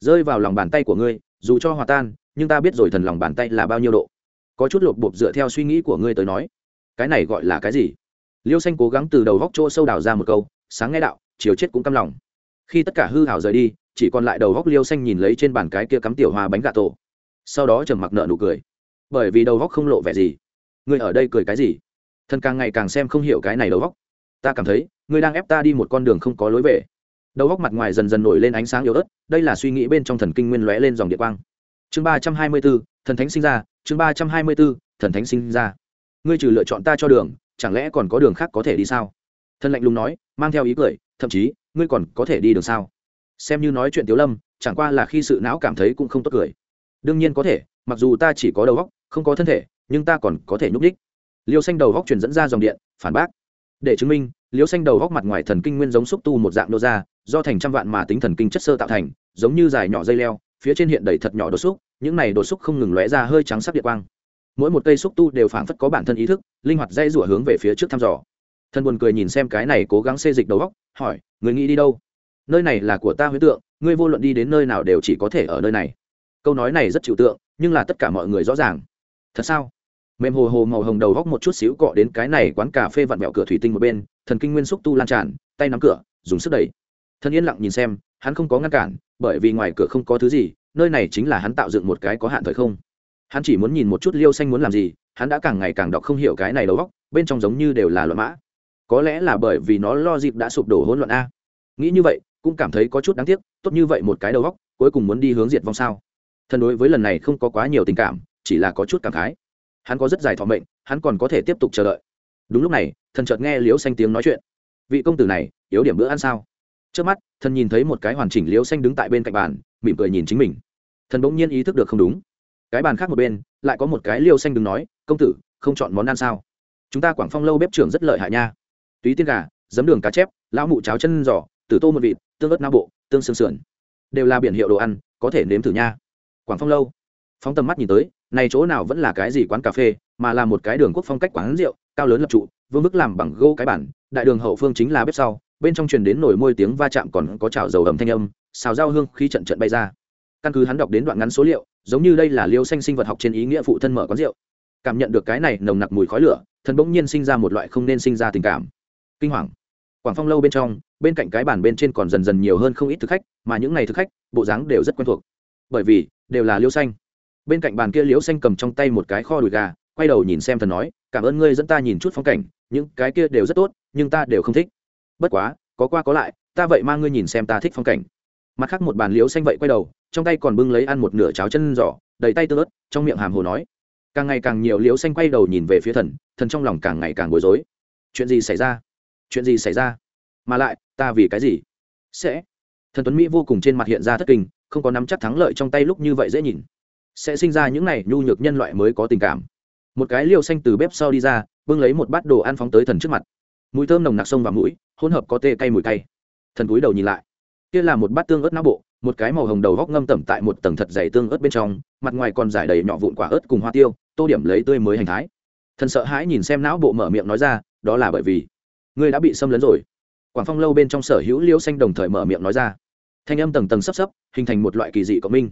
Rơi vào lòng bàn tay của ngươi, dù cho hòa tan nhưng ta biết rồi thần lòng bàn tay là bao nhiêu độ. Có chút lột bột dựa theo suy nghĩ của ngươi tới nói. Cái này gọi là cái gì? Liêu xanh cố gắng từ đầu góc chỗ sâu đào ra một câu, sáng nghe đạo, chiều chết cũng căm lòng. Khi tất cả hư hảo rời đi, chỉ còn lại đầu góc liêu xanh nhìn lấy trên bàn cái kia cắm tiểu hoa bánh gà tổ. Sau đó trầm mặc nợ nụ cười. Bởi vì đầu góc không lộ vẻ gì. Ngươi ở đây cười cái gì? Thần càng ngày càng xem không hiểu cái này đầu góc. Ta cảm thấy, ngươi đang ép ta đi một con đường không có lối về. Đầu góc mặt ngoài dần dần nổi lên ánh sáng yếu ớt, đây là suy nghĩ bên trong thần kinh nguyên lóe lên dòng điện quang chương ba trăm hai mươi b ố thần thánh sinh ra, chương ba trăm hai mươi b ố thần thánh sinh ra. Ngươi trừ lựa chọn ta cho đường, chẳng lẽ còn có đường khác có thể đi sao? Thần lạnh lùng nói, mang theo ý cười, thậm chí, ngươi còn có thể đi đường sao? Xem như nói chuyện tiếu lâm, chẳng qua là khi sự não cảm thấy cũng không tốt cười. Đương nhiên có thể, mặc dù ta chỉ có đầu óc không có thân thể, nhưng ta còn có thể nhúc đích liêu xanh đầu góc truyền dẫn ra dòng điện, phản bác. Để chứng minh, liêu xanh đầu góc mặt ngoài thần kinh nguyên giống xúc tu một dạng nô ra, do thành trăm vạn mà tính thần kinh chất sơ tạo thành, giống như dài nhỏ dây leo, phía trên hiện đầy thật nhỏ đột xúc những này đột xúc không ngừng lóe ra hơi trắng sắc địa quang. Mỗi một cây xúc tu đều phảng phất có bản thân ý thức, linh hoạt dây rủa hướng về phía trước thăm dò. Thân buồn cười nhìn xem cái này cố gắng xê dịch đầu góc hỏi, người nghĩ đi đâu? Nơi này là của ta huyết tượng, ngươi vô luận đi đến nơi nào đều chỉ có thể ở nơi này. Câu nói này rất chịu tượng, nhưng là tất cả mọi người rõ ràng. Thật sao? Mềm hồ hồ màu hồng đầu góc một chút xíu cọ đến cái này quán cà phê vặn vẹo cửa thủy tinh một bên, thần kinh nguyên xúc tu lan tràn, tay nắm cửa, dùng sức đẩy. Thân yên lặng nhìn xem, hắn không có ngăn cản, bởi vì ngoài cửa không có thứ gì nơi này chính là hắn tạo dựng một cái có hạn thời không. Hắn chỉ muốn nhìn một chút liêu xanh muốn làm gì, hắn đã càng ngày càng đọc không hiểu cái này đầu góc bên trong giống như đều là loạn mã. Có lẽ là bởi vì nó lo dịp đã sụp đổ hỗn loạn a. Nghĩ như vậy, cũng cảm thấy có chút đáng tiếc, tốt như vậy một cái đầu góc cuối cùng muốn đi hướng diệt vong sao? Thần đối với lần này không có quá nhiều tình cảm, chỉ là có chút cảm khái. Hắn có rất dài thọ mệnh, hắn còn có thể tiếp tục chờ đợi. Đúng lúc này, thần chợt nghe liễu xanh tiếng nói chuyện. Vị công tử này, yếu điểm bữa ăn sao? Trước mắt, thần nhìn thấy một cái hoàn chỉnh liễu xanh đứng tại bên cạnh bàn, mỉm cười nhìn chính mình thần bỗng nhiên ý thức được không đúng. Cái bàn khác một bên, lại có một cái liêu xanh đứng nói, công tử, không chọn món ăn sao? Chúng ta quảng phong lâu bếp trưởng rất lợi hại nha. Túy tiên gà, giấm đường cá chép, lão mụ cháo chân giò, tử tô một vịt, tương ớt não bộ, tương xương sườn. Đều là biển hiệu đồ ăn, có thể nếm thử nha. Quảng phong lâu. Phóng tầm mắt nhìn tới, này chỗ nào vẫn là cái gì quán cà phê, mà là một cái đường quốc phong cách quán rượu, cao lớn lập trụ, vương bức làm bằng gỗ cái bản đại đường hậu phương chính là bếp sau, bên trong truyền đến nổi môi tiếng va chạm còn có chảo dầu ầm thanh âm, xào rau hương khi trận trận bay ra căn cứ hắn đọc đến đoạn ngắn số liệu, giống như đây là liêu xanh sinh vật học trên ý nghĩa phụ thân mở quán rượu. Cảm nhận được cái này nồng nặc mùi khói lửa, thần bỗng nhiên sinh ra một loại không nên sinh ra tình cảm. Kinh hoàng. Quảng phong lâu bên trong, bên cạnh cái bàn bên trên còn dần dần nhiều hơn không ít thực khách, mà những n à y thực khách, bộ dáng đều rất quen thuộc. Bởi vì, đều là liêu xanh. Bên cạnh bàn kia liêu xanh cầm trong tay một cái kho đùi gà, quay đầu nhìn xem thần nói, cảm ơn ngươi dẫn ta nhìn chút phong cảnh, những cái kia đều rất tốt, nhưng ta đều không thích. Bất quá, có qua có lại, ta vậy mang ngươi nhìn xem ta thích phong cảnh. Mặt khác một bàn liêu xanh vậy quay đầu trong tay còn bưng lấy ăn một nửa cháo chân giỏ đầy tay tơ ớt trong miệng hàm hồ nói. Càng ngày càng nhiều liêu xanh quay đầu nhìn về phía thần thần trong lòng càng ngày càng bối rối. Chuyện gì xảy ra? Chuyện gì xảy ra? Mà lại, ta vì cái gì? Sẽ. Thần tuấn mỹ vô cùng trên mặt hiện ra thất kinh, không có nắm chắc thắng lợi trong tay lúc như vậy dễ nhìn. Sẽ sinh ra những này nhu nhược nhân loại mới có tình cảm. Một cái liều xanh từ bếp sau đi ra, bưng lấy một bát đồ ăn phóng tới thần trước mặt. Mùi thơm nồng nặc sông và mũi, hỗn hợp có tê cay mùi cay. Thần cúi đầu nhìn lại. Kia là một bát tương ớt não bộ một cái màu hồng đầu góc ngâm tẩm tại một tầng thật dày tương ớt bên trong, mặt ngoài còn giải đầy nhỏ vụn quả ớt cùng hoa tiêu, tô điểm lấy tươi mới hành thái. Thần sợ hãi nhìn xem não bộ mở miệng nói ra, đó là bởi vì ngươi đã bị xâm lấn rồi. Quảng phong lâu bên trong sở hữu liêu xanh đồng thời mở miệng nói ra. Thanh âm tầng tầng sấp sấp, hình thành một loại kỳ dị cộng minh.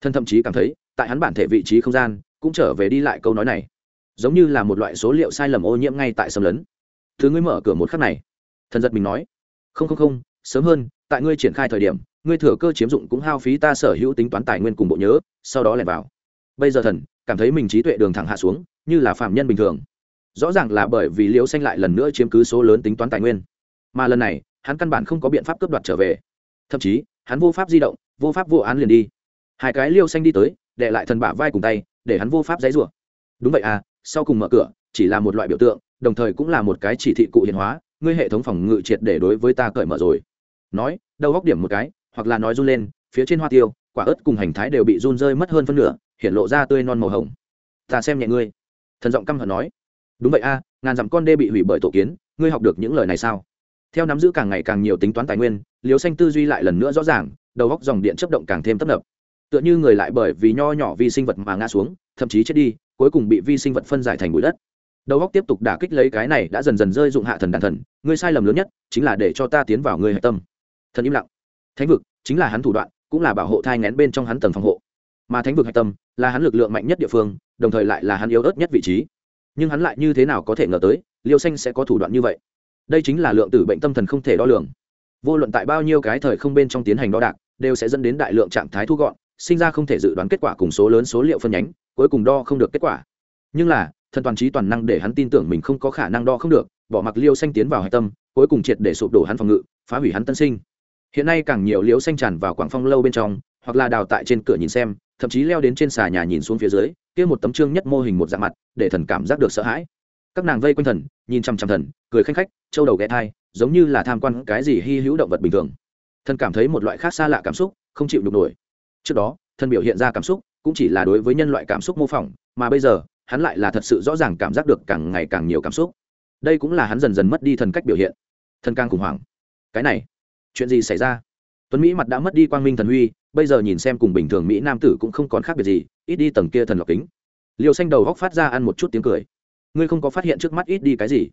Thân thậm chí cảm thấy, tại hắn bản thể vị trí không gian, cũng trở về đi lại câu nói này. Giống như là một loại số liệu sai lầm ô nhiễm ngay tại xâm lấn. Thứ ngươi mở cửa một khắc này. Thần giật mình nói, không không không, sớm hơn, tại ngươi triển khai thời điểm ngươi thừa cơ chiếm dụng cũng hao phí ta sở hữu tính toán tài nguyên cùng bộ nhớ, sau đó lẻn vào. Bây giờ thần, cảm thấy mình trí tuệ đường thẳng hạ xuống, như là phạm nhân bình thường. Rõ ràng là bởi vì liễu xanh lại lần nữa chiếm cứ số lớn tính toán tài nguyên. Mà lần này, hắn căn bản không có biện pháp cướp đoạt trở về. Thậm chí, hắn vô pháp di động, vô pháp vô án liền đi. Hai cái liêu xanh đi tới, để lại thần bả vai cùng tay, để hắn vô pháp dãy rủa. Đúng vậy à sau cùng mở cửa, chỉ là một loại biểu tượng, đồng thời cũng là một cái chỉ thị cụ hiện hóa, ngươi hệ thống phòng ngự triệt để đối với ta cởi mở rồi. Nói, đầu góc điểm một cái hoặc là nói run lên, phía trên hoa tiêu, quả ớt cùng hành thái đều bị run rơi mất hơn phân nửa, hiện lộ ra tươi non màu hồng. Ta xem nhẹ ngươi. Thần giọng căm hận nói. Đúng vậy a, ngàn dặm con đê bị hủy bởi tổ kiến, ngươi học được những lời này sao? Theo nắm giữ càng ngày càng nhiều tính toán tài nguyên liều xanh tư duy lại lần nữa rõ ràng, đầu góc dòng điện chấp động càng thêm tấp nập. Tựa như người lại bởi vì nho nhỏ vi sinh vật mà ngã xuống, thậm chí chết đi, cuối cùng bị vi sinh vật phân giải thành bụi đất. Đầu góc tiếp tục đả kích lấy cái này đã dần dần rơi dụng hạ thần đàn thần, ngươi sai lầm lớn nhất, chính là để cho ta tiến vào ngươi hạch tâm. Thần im lặng thánh vực chính là hắn thủ đoạn, cũng là bảo hộ thai ngén bên trong hắn tầng phòng hộ. Mà thánh vực hạch tâm là hắn lực lượng mạnh nhất địa phương, đồng thời lại là hắn yếu ớt nhất vị trí. Nhưng hắn lại như thế nào có thể ngờ tới, liêu xanh sẽ có thủ đoạn như vậy? Đây chính là lượng tử bệnh tâm thần không thể đo lường. Vô luận tại bao nhiêu cái thời không bên trong tiến hành đo đạc, đều sẽ dẫn đến đại lượng trạng thái thu gọn, sinh ra không thể dự đoán kết quả cùng số lớn số liệu phân nhánh, cuối cùng đo không được kết quả. Nhưng là, thần toàn trí toàn năng để hắn tin tưởng mình không có khả năng đo không được, bỏ mặc liêu xanh tiến vào hạch tâm, cuối cùng triệt để sụp đổ hắn phòng ngự, phá hủy hắn tân sinh hiện nay càng nhiều liếu xanh tràn vào quảng phong lâu bên trong, hoặc là đào tại trên cửa nhìn xem, thậm chí leo đến trên xà nhà nhìn xuống phía dưới, kia một tấm trương nhất mô hình một dạng mặt, để thần cảm giác được sợ hãi. Các nàng vây quanh thần, nhìn chằm chằm thần, cười khanh khách trâu đầu ghé thai, giống như là tham quan cái gì hy hữu động vật bình thường. Thần cảm thấy một loại khác xa lạ cảm xúc, không chịu được nổi. Trước đó, thần biểu hiện ra cảm xúc, cũng chỉ là đối với nhân loại cảm xúc mô phỏng, mà bây giờ, hắn lại là thật sự rõ ràng cảm giác được càng ngày càng nhiều cảm xúc. Đây cũng là hắn dần dần mất đi thần cách biểu hiện. Thần càng khủng hoảng. Cái này chuyện gì xảy ra? Tuấn mỹ mặt đã mất đi quang minh thần huy bây giờ nhìn xem cùng bình thường mỹ nam tử cũng không còn khác biệt gì ít đi tầng kia thần lọc kính. Liều xanh đầu góc phát ra ăn một chút tiếng cười. Ngươi không có phát hiện trước mắt ít đi cái gì?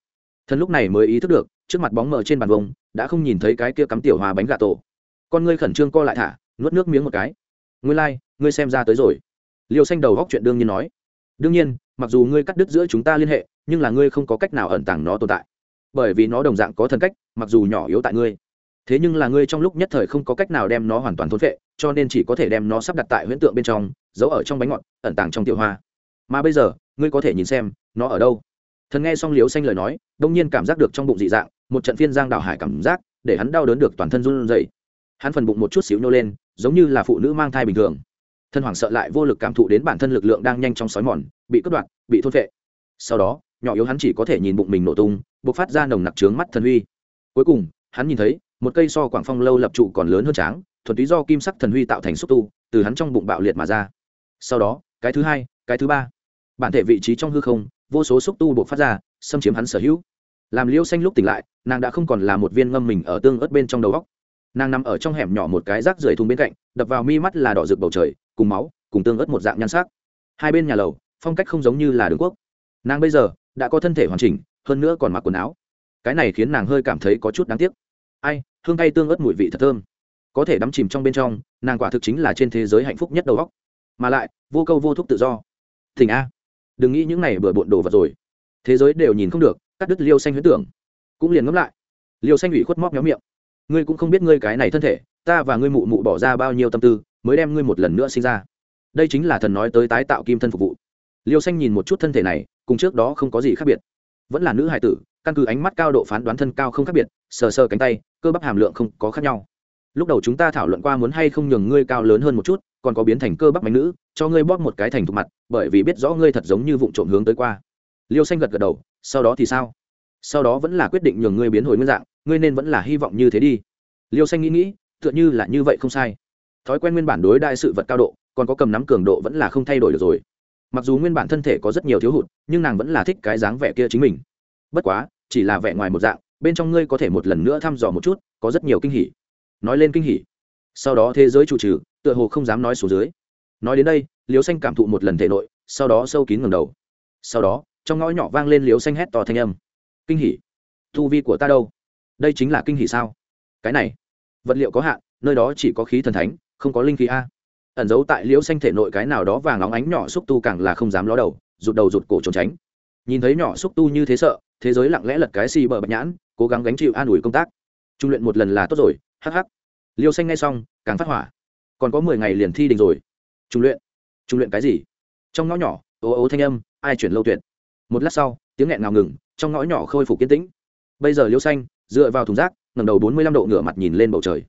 Thần lúc này mới ý thức được trước mặt bóng mờ trên bàn vông đã không nhìn thấy cái kia cắm tiểu hòa bánh gà tổ. Con ngươi khẩn trương co lại thả nuốt nước miếng một cái. Ngươi lai、like, ngươi xem ra tới rồi. Liều xanh đầu góc chuyện đương nhiên nói. Đương nhiên mặc dù ngươi cắt đứt giữa chúng ta liên hệ nhưng là ngươi không có cách nào ẩn tàng nó tồn tại. Bởi vì nó đồng dạng có thần cách mặc dù nhỏ yếu tại ngươi thế nhưng là ngươi trong lúc nhất thời không có cách nào đem nó hoàn toàn thôn vệ cho nên chỉ có thể đem nó sắp đặt tại huyễn tượng bên trong, giấu ở trong bánh ngọt, ẩn tàng trong tiểu hoa. Mà bây giờ, ngươi có thể nhìn xem, nó ở đâu? Thần nghe xong liếu xanh lời nói, đông nhiên cảm giác được trong bụng dị dạng, một trận phiên giang đào hải cảm giác, để hắn đau đớn được toàn thân run rẩy. Hắn phần bụng một chút xíu nhô lên, giống như là phụ nữ mang thai bình thường. Thân hoảng sợ lại vô lực cảm thụ đến bản thân lực lượng đang nhanh trong sói mòn, bị cướp đoạt, bị thôn vệ sau đó, nhỏ yếu hắn chỉ có thể nhìn bụng mình nổ tung b phát ra nồng nặc trướng mắt thần huy. Cuối cùng, hắn nhìn thấy một cây so quảng phong lâu lập trụ còn lớn hơn tráng, thuần túy do kim sắc thần huy tạo thành xúc tu, từ hắn trong bụng bạo liệt mà ra. Sau đó, cái thứ hai, cái thứ ba. Bản thể vị trí trong hư không, vô số xúc tu buộc phát ra, xâm chiếm hắn sở hữu. Làm liêu xanh lúc tỉnh lại, nàng đã không còn là một viên ngâm mình ở tương ớt bên trong đầu góc nàng nằm ở trong hẻm nhỏ một cái rác rưởi thùng bên cạnh, đập vào mi mắt là đỏ rực bầu trời, cùng máu, cùng tương ớt một dạng nhan sắc. Hai bên nhà lầu, phong cách không giống như là đường quốc. Nàng bây giờ đã có thân thể hoàn chỉnh, hơn nữa còn mặc quần áo. Cái này khiến nàng hơi cảm thấy có chút đáng tiếc ai, hương cay tương ớt mùi vị thật thơm. Có thể đắm chìm trong bên trong, nàng quả thực chính là trên thế giới hạnh phúc nhất đầu góc mà lại, vô câu vô thúc tự do. Thỉnh a, đừng nghĩ những này bừa bộn đồ vật rồi. Thế giới đều nhìn không được, cắt đứt liêu xanh huyết tưởng. Cũng liền ngẫm lại. Liêu xanh ủy khuất móc méo miệng. Ngươi cũng không biết ngươi cái này thân thể, ta và ngươi mụ mụ bỏ ra bao nhiêu tâm tư, mới đem ngươi một lần nữa sinh ra. Đây chính là thần nói tới tái tạo kim thân phục vụ. Liêu xanh nhìn một chút thân thể này, cùng trước đó không có gì khác biệt. Vẫn là nữ hải tử căn cứ ánh mắt cao độ phán đoán thân cao không khác biệt, sờ sờ cánh tay, cơ bắp hàm lượng không có khác nhau. Lúc đầu chúng ta thảo luận qua muốn hay không nhường ngươi cao lớn hơn một chút, còn có biến thành cơ bắp mạnh nữ, cho ngươi bóp một cái thành thục mặt, bởi vì biết rõ ngươi thật giống như vụ trộm hướng tới qua. Liêu xanh gật gật đầu, sau đó thì sao? Sau đó vẫn là quyết định nhường ngươi biến hồi nguyên dạng, ngươi nên vẫn là hy vọng như thế đi. Liêu xanh nghĩ nghĩ, tựa như là như vậy không sai. Thói quen nguyên bản đối đại sự vật cao độ, còn có cầm nắm cường độ vẫn là không thay đổi được rồi. Mặc dù nguyên bản thân thể có rất nhiều thiếu hụt, nhưng nàng vẫn là thích cái dáng vẻ kia chính mình bất quá, chỉ là vẻ ngoài một dạng, bên trong ngươi có thể một lần nữa thăm dò một chút, có rất nhiều kinh hỉ. Nói lên kinh hỉ. Sau đó thế giới chủ trừ, tựa hồ không dám nói số dưới. Nói đến đây liều xanh cảm thụ một lần thể nội, sau đó sâu kín ngầm đầu. Sau đó, trong ngõ nhỏ vang lên liều xanh hét to thanh âm. Kinh hỉ? Thu vi của ta đâu? Đây chính là kinh hỉ sao? Cái này, vật liệu có hạn, nơi đó chỉ có khí thần thánh, không có linh khí a. Ẩn giấu tại liễu xanh thể nội cái nào đó vàng óng ánh nhỏ xúc tu càng là không dám ló đầu, rụt đầu rụt cổ trốn tránh. Nhìn thấy nhỏ xúc tu như thế sợ thế giới lặng lẽ lật cái xì bờ bạch nhãn, cố gắng gánh chịu an ủi công tác. Trung luyện một lần là tốt rồi hh liêu xanh ngay xong, càng phát hỏa. Còn có mười ngày liền thi đình rồi. Trung luyện. Trung luyện cái gì? Trong ngõ nhỏ, ố ố thanh âm, ai chuyển lâu tuyệt. Một lát sau, tiếng nghẹn ngào ngừng, trong ngõ nhỏ khôi phục kiên tĩnh. Bây giờ liêu xanh, dựa vào thùng rác ngầm đầu bốn mươi lăm độ ngửa mặt nhìn lên bầu trời.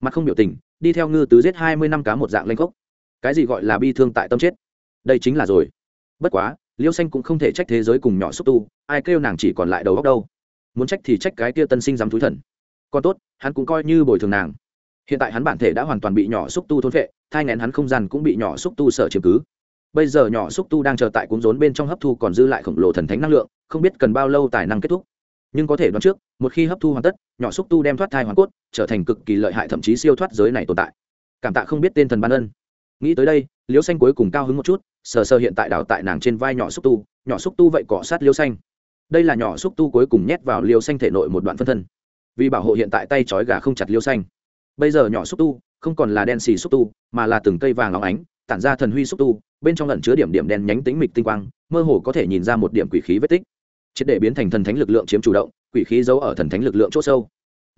Mặt không biểu tình, đi theo ngư tứ giết hai mươi năm cá một dạng lanh cốc cái gì gọi là bi thương tại tâm chết? Đây chính là rồi. Bất quá liêu xanh cũng không thể trách thế giới cùng nhỏ xúc tu, ai kêu nàng chỉ còn lại đầu góc đâu. Muốn trách thì trách cái kia tân sinh dám thúi thần. Còn tốt, hắn cũng coi như bồi thường nàng. Hiện tại hắn bản thể đã hoàn toàn bị nhỏ xúc tu thôn vệ thai ngén hắn không gian cũng bị nhỏ xúc tu sở chiếm cứ. Bây giờ nhỏ xúc tu đang chờ tại cuốn rốn bên trong hấp thu còn dư lại khổng lồ thần thánh năng lượng, không biết cần bao lâu tài năng kết thúc. Nhưng có thể đoán trước, một khi hấp thu hoàn tất, nhỏ xúc tu đem thoát thai hoàn cốt, trở thành cực kỳ lợi hại thậm chí siêu thoát giới này tồn tại. Cảm tạ không biết tên thần ban ân. Nghĩ tới đây liễu xanh cuối cùng cao hứng một chút sờ sờ hiện tại đảo tại nàng trên vai nhỏ xúc tu, nhỏ xúc tu vậy cọ sát liêu xanh. Đây là nhỏ xúc tu cuối cùng nhét vào liêu xanh thể nội một đoạn phân thân. Vì bảo hộ hiện tại tay trói gà không chặt liêu xanh. Bây giờ nhỏ xúc tu không còn là đen xì xúc tu, mà là từng cây vàng óng ánh, tản ra thần huy xúc tu, bên trong lẩn chứa điểm điểm đen nhánh tính mịch tinh quang, mơ hồ có thể nhìn ra một điểm quỷ khí vết tích. Triệt để biến thành thần thánh lực lượng chiếm chủ động, quỷ khí giấu ở thần thánh lực lượng c h ỗ sâu.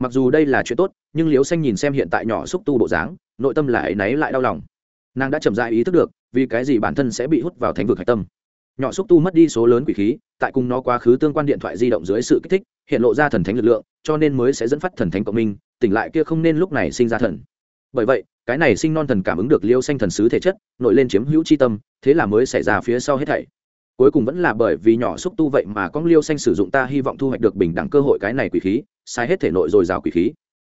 Mặc dù đây là chuyện tốt, nhưng liếu xanh nhìn xem hiện tại nhỏ xúc tu bộ dáng, nội tâm là áy náy lại đau lòng. Nàng đã chậm dại ý thức được vì cái gì bản thân sẽ bị hút vào thánh vực hạch tâm? Nhỏ xúc tu mất đi số lớn quỷ khí, tại cùng nó quá khứ tương quan điện thoại di động dưới sự kích thích, hiện lộ ra thần thánh lực lượng, cho nên mới sẽ dẫn phát thần thánh cộng minh, tỉnh lại kia không nên lúc này sinh ra thần. Bởi vậy, cái này sinh non thần cảm ứng được liêu xanh thần sứ thể chất nổi lên chiếm hữu c h i tâm, thế là mới xảy ra phía sau hết thảy. Cuối cùng vẫn là bởi vì nhỏ xúc tu vậy mà con liêu xanh sử dụng ta hy vọng thu hoạch được bình đẳng cơ hội cái này quỷ khí, sai hết thể nội dồi dào quỷ khí.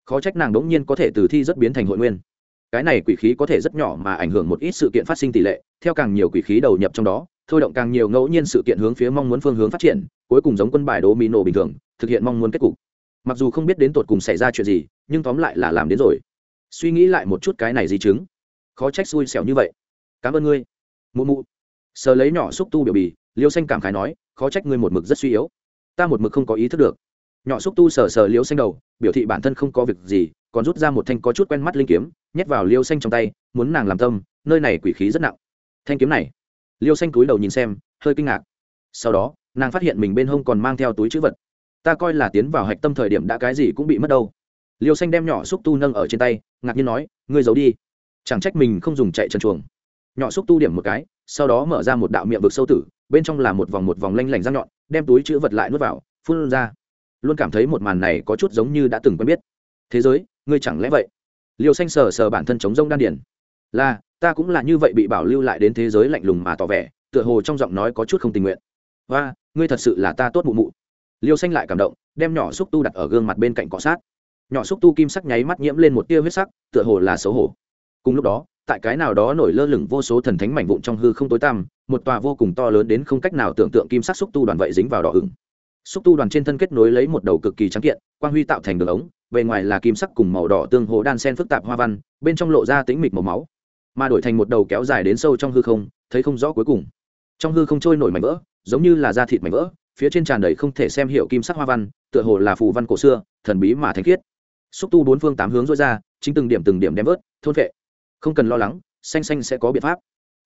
Khó trách nàng đ ố n g nhiên có thể từ thi rất biến thành hội nguyên cái này quỷ khí có thể rất nhỏ mà ảnh hưởng một ít sự kiện phát sinh tỷ lệ, theo càng nhiều quỷ khí đầu nhập trong đó, thôi động càng nhiều ngẫu nhiên sự kiện hướng phía mong muốn phương hướng phát triển, cuối cùng giống quân bài đố mỹ nổ bình thường, thực hiện mong muốn kết cục. Mặc dù không biết đến tột cùng xảy ra chuyện gì, nhưng tóm lại là làm đến rồi. Suy nghĩ lại một chút cái này di chứng. Khó trách xui xẻo như vậy. Cảm ơn ngươi. Mụ mụ. Sờ lấy nhỏ xúc tu biểu bì, liêu xanh cảm khái nói, khó trách ngươi một mực rất suy yếu. Ta một mực không có ý thức được. Nhỏ xúc tu sờ sờ liêu xanh đầu, biểu thị bản thân không có việc gì còn rút ra một thanh có chút quen mắt linh kiếm, nhét vào liêu xanh trong tay, muốn nàng làm tâm, nơi này quỷ khí rất nặng. Thanh kiếm này. Liêu xanh túi đầu nhìn xem, hơi kinh ngạc. Sau đó, nàng phát hiện mình bên hông còn mang theo túi chữ vật. Ta coi là tiến vào hạch tâm thời điểm đã cái gì cũng bị mất đâu. Liêu xanh đem nhỏ xúc tu nâng ở trên tay, ngạc nhiên nói, ngươi giấu đi. Chẳng trách mình không dùng chạy chân chuồng. Nhỏ xúc tu điểm một cái, sau đó mở ra một đạo miệng vực sâu tử, bên trong là một vòng một vòng lanh lảnh răng nhọn, đem túi chữ vật lại nuốt vào, phun ra. Luôn cảm thấy một màn này có chút giống như đã từng quen biết. Thế giới ngươi chẳng lẽ vậy? Liều xanh sờ sờ bản thân chống rông đan điển là, ta cũng là như vậy bị bảo lưu lại đến thế giới lạnh lùng mà tỏ vẻ, tựa hồ trong giọng nói có chút không tình nguyện. Và ngươi thật sự là ta tốt mụ mụ. Liêu xanh lại cảm động, đem nhỏ xúc tu đặt ở gương mặt bên cạnh cọ sát. Nhỏ xúc tu kim sắc nháy mắt nhiễm lên một tia huyết sắc, tựa hồ là xấu hổ. Cùng lúc đó, tại cái nào đó nổi lơ lửng vô số thần thánh mảnh vụn trong hư không tối tăm, một tòa vô cùng to lớn đến không cách nào tưởng tượng kim sắc xúc tu đoàn vậy dính vào đỏ ửng xúc tu đoàn trên thân kết nối lấy một đầu cực kỳ trắng kiện, quang huy tạo thành đường ống, bề ngoài là kim sắc cùng màu đỏ tương hồ đan sen phức tạp hoa văn, bên trong lộ ra tính mịch màu máu, mà đổi thành một đầu kéo dài đến sâu trong hư không, thấy không rõ cuối cùng. Trong hư không trôi nổi mảnh vỡ, giống như là da thịt mảnh vỡ, phía trên tràn đầy không thể xem hiểu kim sắc hoa văn, tựa hồ là phù văn cổ xưa, thần bí mà thanh khiết. Xúc tu bốn phương tám hướng rối ra, chính từng điểm từng điểm đem vớt, thôn vệ không cần lo lắng, xanh xanh sẽ có biện pháp.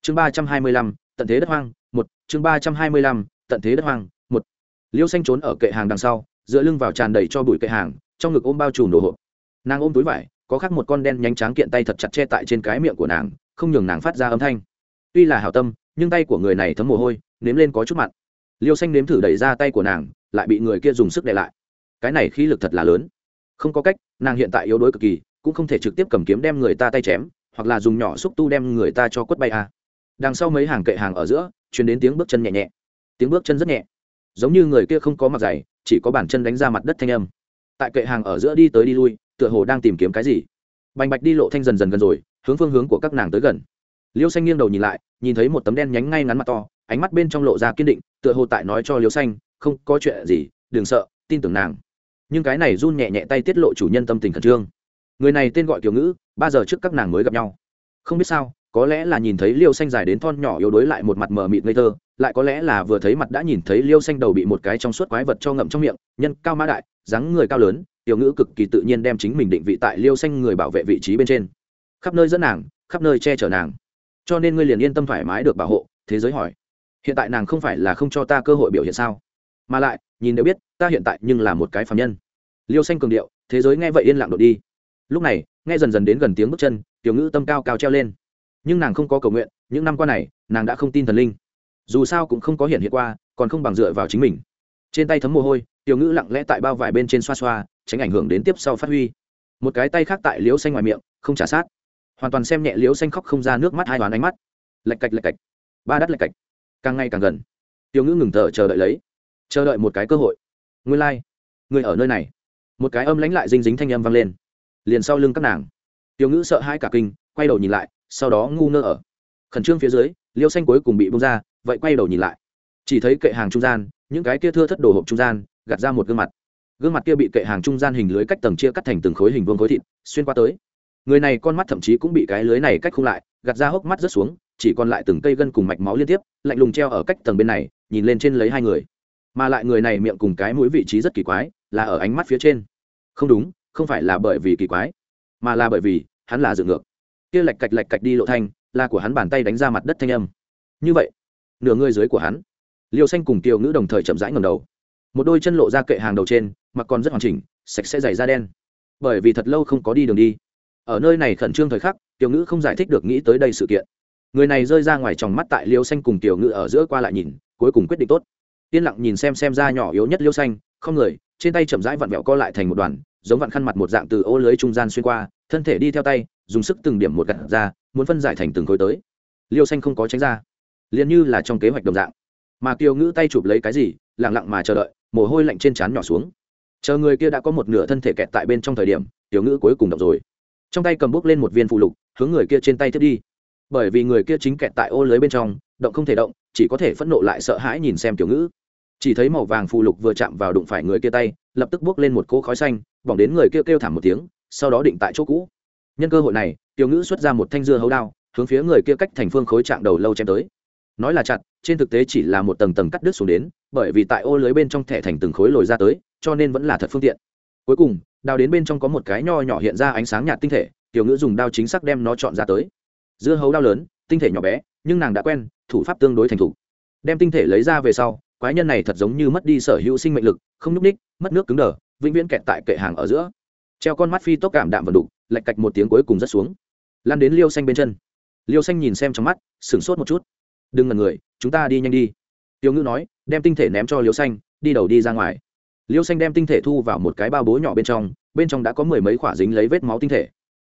Chương ba trăm hai mươi lăm, tận thế đất hoang, một, chương ba trăm hai mươi lăm, tận thế đất hoang liêu xanh trốn ở kệ hàng đằng sau, dựa lưng vào tràn đầy cho bụi kệ hàng, trong ngực ôm bao trùm đồ hộp. Nàng ôm túi vải, có khác một con đen nhánh tráng kiện tay thật chặt che tại trên cái miệng của nàng, không nhường nàng phát ra âm thanh. Tuy là hảo tâm, nhưng tay của người này thấm mồ hôi, nếm lên có chút mặn. Liêu xanh nếm thử đẩy ra tay của nàng, lại bị người kia dùng sức đè lại. Cái này khí lực thật là lớn. Không có cách, nàng hiện tại yếu đuối cực kỳ, cũng không thể trực tiếp cầm kiếm đem người ta tay chém, hoặc là dùng nhỏ xúc tu đem người ta cho quất bay à. đằng sau mấy hàng kệ hàng ở giữa chuyển đến tiếng bước chân nhẹ nhẹ. Tiếng bước chân rất nhẹ giống như người kia không có mặt giày chỉ có bàn chân đánh ra mặt đất thanh âm. Tại kệ hàng ở giữa đi tới đi lui, tựa hồ đang tìm kiếm cái gì. Bành bạch đi lộ thanh dần dần gần rồi, hướng phương hướng của các nàng tới gần. Liêu xanh nghiêng đầu nhìn lại, nhìn thấy một tấm đen nhánh ngay ngắn mặt to, ánh mắt bên trong lộ ra kiên định, tựa hồ tại nói cho liêu xanh, không có chuyện gì, đừng sợ, tin tưởng nàng. Nhưng cái này run nhẹ nhẹ tay tiết lộ chủ nhân tâm tình khẩn trương. Người này tên gọi tiểu ngữ, ba giờ trước các nàng mới gặp nhau. Không biết sao có lẽ là nhìn thấy liêu xanh dài đến thon nhỏ yếu đuối lại một mặt mờ mịt ngây thơ, lại có lẽ là vừa thấy mặt đã nhìn thấy liêu xanh đầu bị một cái trong suốt quái vật cho ngậm trong miệng, nhân cao mã đại, dáng người cao lớn, tiểu ngữ cực kỳ tự nhiên đem chính mình định vị tại liêu xanh người bảo vệ vị trí bên trên. Khắp nơi dẫn nàng, khắp nơi che chở nàng. Cho nên ngươi liền yên tâm thoải mái được bảo hộ, thế giới hỏi. Hiện tại nàng không phải là không cho ta cơ hội biểu hiện sao? Mà lại, nhìn đều biết, ta hiện tại nhưng là một cái phạm nhân. Liêu xanh cường điệu, thế giới nghe vậy yên lặng đột đi. Lúc này, nghe dần dần đến gần tiếng bước chân, tiểu ngữ tâm cao cao treo lên nhưng nàng không có cầu nguyện, những năm qua này, nàng đã không tin thần linh. Dù sao cũng không có hiện hiện qua, còn không bằng dựa vào chính mình. Trên tay thấm mồ hôi, tiểu ngữ lặng lẽ tại bao vải bên trên xoa xoa, tránh ảnh hưởng đến tiếp sau phát huy. Một cái tay khác tại liễu xanh ngoài miệng, không trả sát. Hoàn toàn xem nhẹ liễu xanh khóc không ra nước mắt hai đoán ánh mắt. Lạch cạch lạch cạch. Ba đắt lạch cạch. Càng ngày càng gần. Tiểu ngữ ngừng thở chờ đợi lấy. Chờ đợi một cái cơ hội. Nguyên lai、like. người ở nơi này. Một cái âm lãnh lại dinh dính thanh âm vang lên. Liền sau lưng các nàng. Tiểu ngữ sợ hai cả kinh, quay đầu nhìn lại sau đó ngu ngơ ở. Khẩn trương phía dưới, liêu xanh cuối cùng bị bung ra, vậy quay đầu nhìn lại. Chỉ thấy kệ hàng trung gian, những cái kia thưa thất đồ hộp trung gian, gạt ra một gương mặt. Gương mặt kia bị kệ hàng trung gian hình lưới cách tầng chia cắt thành từng khối hình vương khối thịt, xuyên qua tới. Người này con mắt thậm chí cũng bị cái lưới này cách khung lại, gạt ra hốc mắt rớt xuống, chỉ còn lại từng cây gân cùng mạch máu liên tiếp, lạnh lùng treo ở cách tầng bên này, nhìn lên trên lấy hai người. Mà lại người này miệng cùng cái mũi vị trí rất kỳ quái, là ở ánh mắt phía trên. Không đúng, không phải là bởi vì kỳ quái, mà là bởi vì hắn là dựng ngược kia lạch cạch lạch cạch đi lộ thanh, là của hắn bàn tay đánh ra mặt đất thanh âm. Như vậy, nửa người dưới của hắn, liêu xanh cùng kiều ngữ đồng thời chậm rãi ngầm đầu. Một đôi chân lộ ra kệ hàng đầu trên mặc còn rất hoàn chỉnh, sạch sẽ dày da đen. Bởi vì thật lâu không có đi đường đi. Ở nơi này khẩn trương thời khắc tiểu ngữ không giải thích được nghĩ tới đây sự kiện. Người này rơi ra ngoài tròng mắt tại liêu xanh cùng tiểu ngữ ở giữa qua lại nhìn, cuối cùng quyết định tốt. Yên lặng nhìn xem xem ra nhỏ yếu nhất liêu xanh, không người, trên tay chậm rãi vặn vẹo co lại thành một đoàn, giống vặn khăn mặt một dạng từ ô lưới trung gian xuyên qua, thân thể đi theo tay dùng sức từng điểm một gặt ra muốn phân giải thành từng khối tới. Liêu xanh không có tránh ra liền như là trong kế hoạch đồng dạng. Mà kiều ngữ tay chụp lấy cái gì lẳng lặng mà chờ đợi mồ hôi lạnh trên trán nhỏ xuống. Chờ người kia đã có một nửa thân thể kẹt tại bên trong thời điểm tiểu ngữ cuối cùng đọc rồi. Trong tay cầm bút lên một viên phụ lục hướng người kia trên tay thiết đi. Bởi vì người kia chính kẹt tại ô lưới bên trong động không thể động chỉ có thể phẫn nộ lại sợ hãi nhìn xem tiểu ngữ. Chỉ thấy màu vàng phụ lục vừa chạm vào đụng phải người kia tay lập tức bước lên một cỗ khói xanh bỏng đến người kia kêu, kêu thảm một tiếng sau đó định tại chỗ cũ nhân cơ hội này, tiểu ngữ xuất ra một thanh dưa hấu đao, hướng phía người kia cách thành phương khối trạng đầu lâu chém tới. Nói là chặt, trên thực tế chỉ là một tầng tầng cắt đứt xuống đến, bởi vì tại ô lưới bên trong thẻ thành từng khối lồi ra tới, cho nên vẫn là thật phương tiện. Cuối cùng đào đến bên trong có một cái nho nhỏ hiện ra ánh sáng nhạt tinh thể, tiểu ngữ dùng đao chính xác đem nó chọn ra tới. Dưa hấu đao lớn, tinh thể nhỏ bé, nhưng nàng đã quen, thủ pháp tương đối thành thục. Đem tinh thể lấy ra về sau, quái nhân này thật giống như mất đi sở hữu sinh mệnh lực, không n ú c ních mất nước cứng đờ, vĩnh viễn kẹt tại kệ hàng ở giữa. Treo con mắt phi tốc cảm đạm và đục lạch cạch một tiếng cuối cùng rất xuống. Lan đến liêu xanh bên chân. Liêu xanh nhìn xem trong mắt, sửng sốt một chút. Đừng ngần người, chúng ta đi nhanh đi. Tiêu ngữ nói, đem tinh thể ném cho liêu xanh, đi đầu đi ra ngoài. Liêu xanh đem tinh thể thu vào một cái bao bố nhỏ bên trong bên trong đã có mười mấy khoả dính lấy vết máu tinh thể.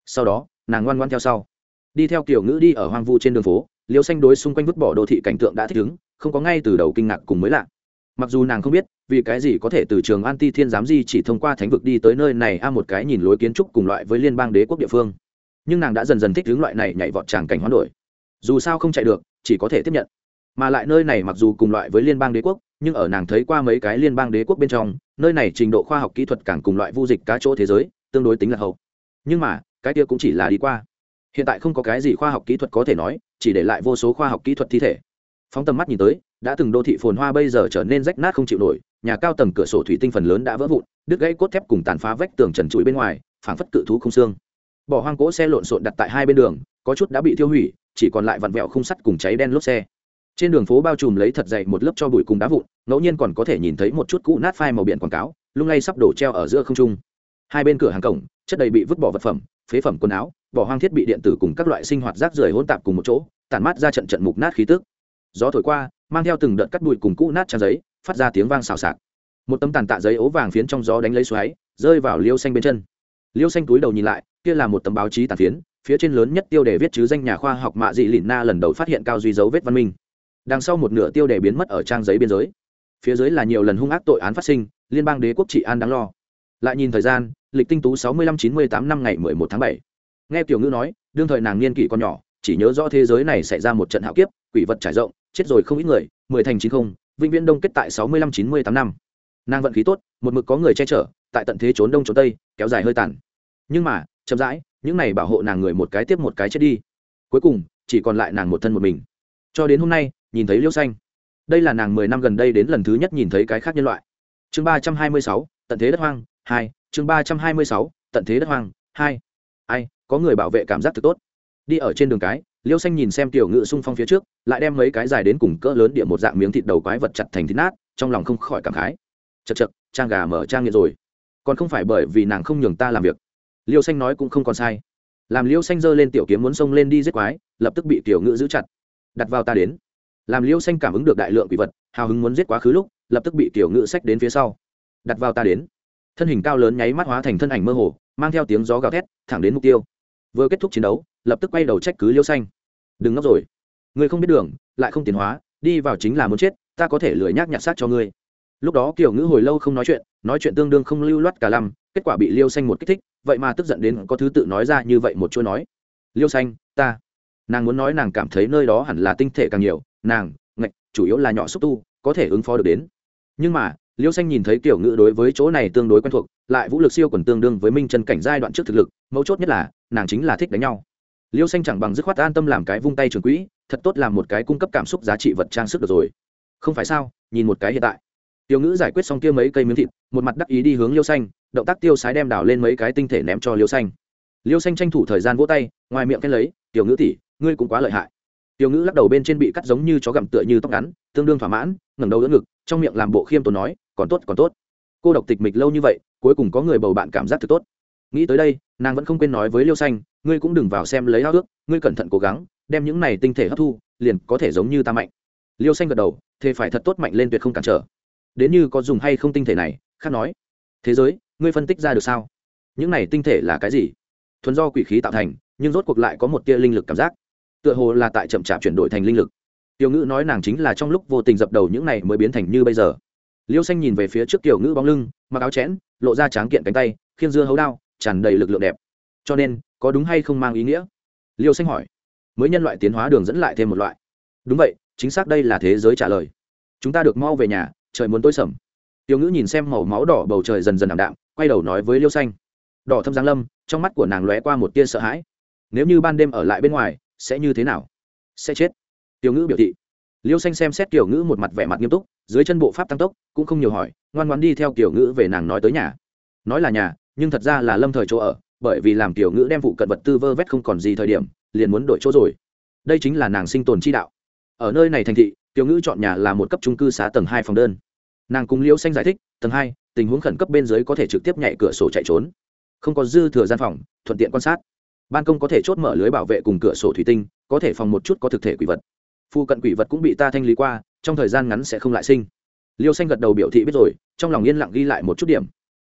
Sau đó, nàng ngoan ngoan theo sau. Đi theo kiểu ngữ đi ở hoang vu trên đường phố, liêu xanh đối xung quanh vứt bỏ đô thị cảnh tượng đã thích ứng, không có ngay từ đầu kinh ngạc cùng mới lạ. Mặc dù nàng không biết vì cái gì có thể từ trường anti thiên giám di chỉ thông qua thánh vực đi tới nơi này? A, một cái nhìn lối kiến trúc cùng loại với liên bang đế quốc địa phương. Nhưng nàng đã dần dần thích hướng loại này nhảy vọt tràng cảnh hoán đổi. Dù sao không chạy được, chỉ có thể tiếp nhận. Mà lại nơi này mặc dù cùng loại với liên bang đế quốc, nhưng ở nàng thấy qua mấy cái liên bang đế quốc bên trong, nơi này trình độ khoa học kỹ thuật càng cùng loại vu dịch cá chỗ thế giới, tương đối tính là hậu. Nhưng mà, cái kia cũng chỉ là đi qua. Hiện tại không có cái gì khoa học kỹ thuật có thể nói, chỉ để lại vô số khoa học kỹ thuật thi thể. Phóng tầm mắt nhìn tới đã từng đô thị phồn hoa bây giờ trở nên rách nát không chịu nổi, nhà cao tầng cửa sổ thủy tinh phần lớn đã vỡ vụn, đứt gãy cốt thép cùng tàn phá vách tường trần trụi bên ngoài, phảng phất cự thú không xương. Bỏ hoang cỗ xe lộn xộn đặt tại hai bên đường, có chút đã bị tiêu hủy, chỉ còn lại vặn vẹo khung sắt cùng cháy đen lốp xe. Trên đường phố bao trùm lấy thật dày một lớp cho bụi cùng đá vụn, ngẫu nhiên còn có thể nhìn thấy một chút cũ nát phai màu biển quảng cáo, lung lay sắp đổ treo ở giữa không trung. Hai bên cửa hàng cổng, chất đầy bị vứt bỏ vật phẩm, phế phẩm quần áo, bỏ hoang thiết bị điện tử cùng các loại sinh hoạt rác rưởi hỗn tạp cùng một chỗ, tản mát ra trận trận mục nát khí tức. Gió thổi qua mang theo từng đợt cắt bụi cùng cũ nát trang giấy, phát ra tiếng vang xào xạc. Một tấm tàn tạ giấy ố vàng phiến trong gió đánh lấy xoáy, rơi vào liêu xanh bên chân. Liêu xanh túi đầu nhìn lại, kia là một tấm báo chí tàn phiến, phía trên lớn nhất tiêu đề viết chứ danh nhà khoa học mạ dị lìn na lần đầu phát hiện cao duy dấu vết văn minh. Đằng sau một nửa tiêu đề biến mất ở trang giấy biên giới. Phía dưới là nhiều lần hung ác tội án phát sinh, liên bang đế quốc trị an đáng lo. Lại nhìn thời gian, lịch tinh tú sáu mươi lăm chín mươi tám năm ngày mười một tháng bảy. Nghe tiểu ngữ nói, đương thời nàng niên kỷ còn nhỏ, chỉ nhớ rõ thế giới này xảy ra một trận hạo kiếp, quỷ vật trải rộng chết rồi không ít người, mười thành chín không, vĩnh viễn đông kết tại sáu mươi lăm, chín mươi tám năm. Nàng vận khí tốt, một mực có người che chở, tại tận thế trốn đông trốn tây, kéo dài hơi tàn. Nhưng mà, chậm rãi, những này bảo hộ nàng người một cái tiếp một cái chết đi. Cuối cùng, chỉ còn lại nàng một thân một mình. Cho đến hôm nay, nhìn thấy liêu xanh. Đây là nàng mười năm gần đây đến lần thứ nhất nhìn thấy cái khác nhân loại. Chương ba trăm hai mươi sáu, tận thế đất hoang, hai. Chương ba trăm hai mươi sáu, tận thế đất hoang, hai. Ai, có người bảo vệ cảm giác thực tốt đi ở trên đường cái, liêu xanh nhìn xem tiểu ngự xung phong phía trước, lại đem mấy cái dài đến cùng cỡ lớn địa một dạng miếng thịt đầu quái vật chặt thành thịt nát, trong lòng không khỏi cảm khái. Chật chật trang gà mở trang nghiện rồi. Còn không phải bởi vì nàng không nhường ta làm việc. Liêu xanh nói cũng không còn sai. Làm liêu xanh giơ lên tiểu kiếm muốn xông lên đi giết quái, lập tức bị tiểu ngự giữ chặt. Đặt vào ta đến. Làm liêu xanh cảm ứng được đại lượng quỷ vật, hào hứng muốn giết quá khứ lúc, lập tức bị tiểu ngự sách đến phía sau. Đặt vào ta đến. Thân hình cao lớn nháy mắt hóa thành thân ảnh mơ hồ, mang theo tiếng gió gào thét, thẳng đến mục tiêu vừa kết thúc chiến đấu, lập tức quay đầu trách cứ liêu xanh. Đừng ngốc rồi. Ngươi không biết đường, lại không tiến hóa, đi vào chính là muốn chết, ta có thể lười nhác nhặt xác cho ngươi. Lúc đó kiểu ngữ hồi lâu không nói chuyện nói chuyện tương đương không lưu loát cả lăm kết quả bị liêu xanh một kích thích, vậy mà tức giận đến có thứ tự nói ra như vậy một chỗ nói. Liêu xanh, ta. Nàng muốn nói nàng cảm thấy nơi đó hẳn là tinh thể càng nhiều, nàng, ngạch, chủ yếu là nhỏ xúc tu, có thể ứng phó được đến. Nhưng mà, liêu xanh nhìn thấy kiểu ngữ đối với chỗ này tương đối quen thuộc, lại vũ lực siêu còn tương đương với minh chân cảnh giai đoạn trước thực lực, mấu chốt nhất là nàng chính là thích đánh nhau. Liêu xanh chẳng bằng dứt khoát an tâm làm cái vung tay trường quỹ, thật tốt làm một cái cung cấp cảm xúc giá trị vật trang sức được rồi. Không phải sao, nhìn một cái hiện tại. Tiểu ngữ giải quyết xong kia mấy cây miếng thịt, một mặt đắc ý đi hướng liêu xanh, động tác tiêu sái đem đảo lên mấy cái tinh thể ném cho liêu xanh. Liêu xanh tranh thủ thời gian vỗ tay, ngoài miệng khen lấy, tiểu ngữ tỉ ngươi cũng quá lợi hại. Tiểu ngữ lắc đầu bên trên bị cắt giống như chó gặm tựa như tóc ngắn, tương đương thỏa mãn, ngẩng đầu đỡ ngực, trong miệng làm bộ khiêm tốn nói, còn tốt còn tốt. Cô độc tịch mịch lâu như vậy, cuối cùng có người bầu bạn cảm giác thật tốt nghĩ tới đây, nàng vẫn không quên nói với liêu xanh, ngươi cũng đừng vào xem lấy hao ước, ngươi cẩn thận cố gắng, đem những này tinh thể hấp thu, liền có thể giống như ta mạnh. Liêu xanh gật đầu, thế phải thật tốt mạnh lên tuyệt không cản trở. Đến như có dùng hay không tinh thể này, khác nói, thế giới, ngươi phân tích ra được sao? Những này tinh thể là cái gì? Thuần do quỷ khí tạo thành, nhưng rốt cuộc lại có một tia linh lực cảm giác. Tựa hồ là tại chậm chạp chuyển đổi thành linh lực. Tiểu ngữ nói nàng chính là trong lúc vô tình dập đầu những này mới biến thành như bây giờ. Liêu xanh nhìn về phía trước tiểu ngữ bóng lưng, mặc áo chẽn, lộ ra tráng kiện cánh tay, khiên dưa hấu đao tràn đầy lực lượng đẹp. Cho nên, có đúng hay không mang ý nghĩa? Liêu xanh hỏi. Mới nhân loại tiến hóa đường dẫn lại thêm một loại. Đúng vậy, chính xác đây là thế giới trả lời. Chúng ta được mau về nhà, trời muốn tối sầm. Tiêu ngữ nhìn xem màu máu đỏ bầu trời dần dần ảm đạm, quay đầu nói với liêu xanh. Đỏ thâm giáng lâm, trong mắt của nàng lóe qua một tia sợ hãi. Nếu như ban đêm ở lại bên ngoài, sẽ như thế nào? Sẽ chết. Tiểu ngữ biểu thị. Liêu xanh xem xét tiểu ngữ một mặt vẻ mặt nghiêm túc, dưới chân bộ pháp tăng tốc, cũng không nhiều hỏi, ngoan ngoan đi theo tiểu ngữ về nàng nói tới nhà. Nói là nhà nhưng thật ra là lâm thời chỗ ở, bởi vì làm tiểu ngữ đem vụ cận vật tư vơ vét không còn gì thời điểm, liền muốn đổi chỗ rồi. Đây chính là nàng sinh tồn chi đạo. Ở nơi này thành thị, tiểu ngữ chọn nhà là một cấp trung cư xá tầng hai phòng đơn. Nàng cùng liễu xanh giải thích, tầng hai, tình huống khẩn cấp bên dưới có thể trực tiếp nhảy cửa sổ chạy trốn. Không có dư thừa gian phòng, thuận tiện quan sát. Ban công có thể chốt mở lưới bảo vệ cùng cửa sổ thủy tinh, có thể phòng một chút có thực thể quỷ vật. Phu cận quỷ vật cũng bị ta thanh lý qua, trong thời gian ngắn sẽ không lại sinh. Liêu xanh gật đầu biểu thị biết rồi, trong lòng yên lặng ghi lại một chút điểm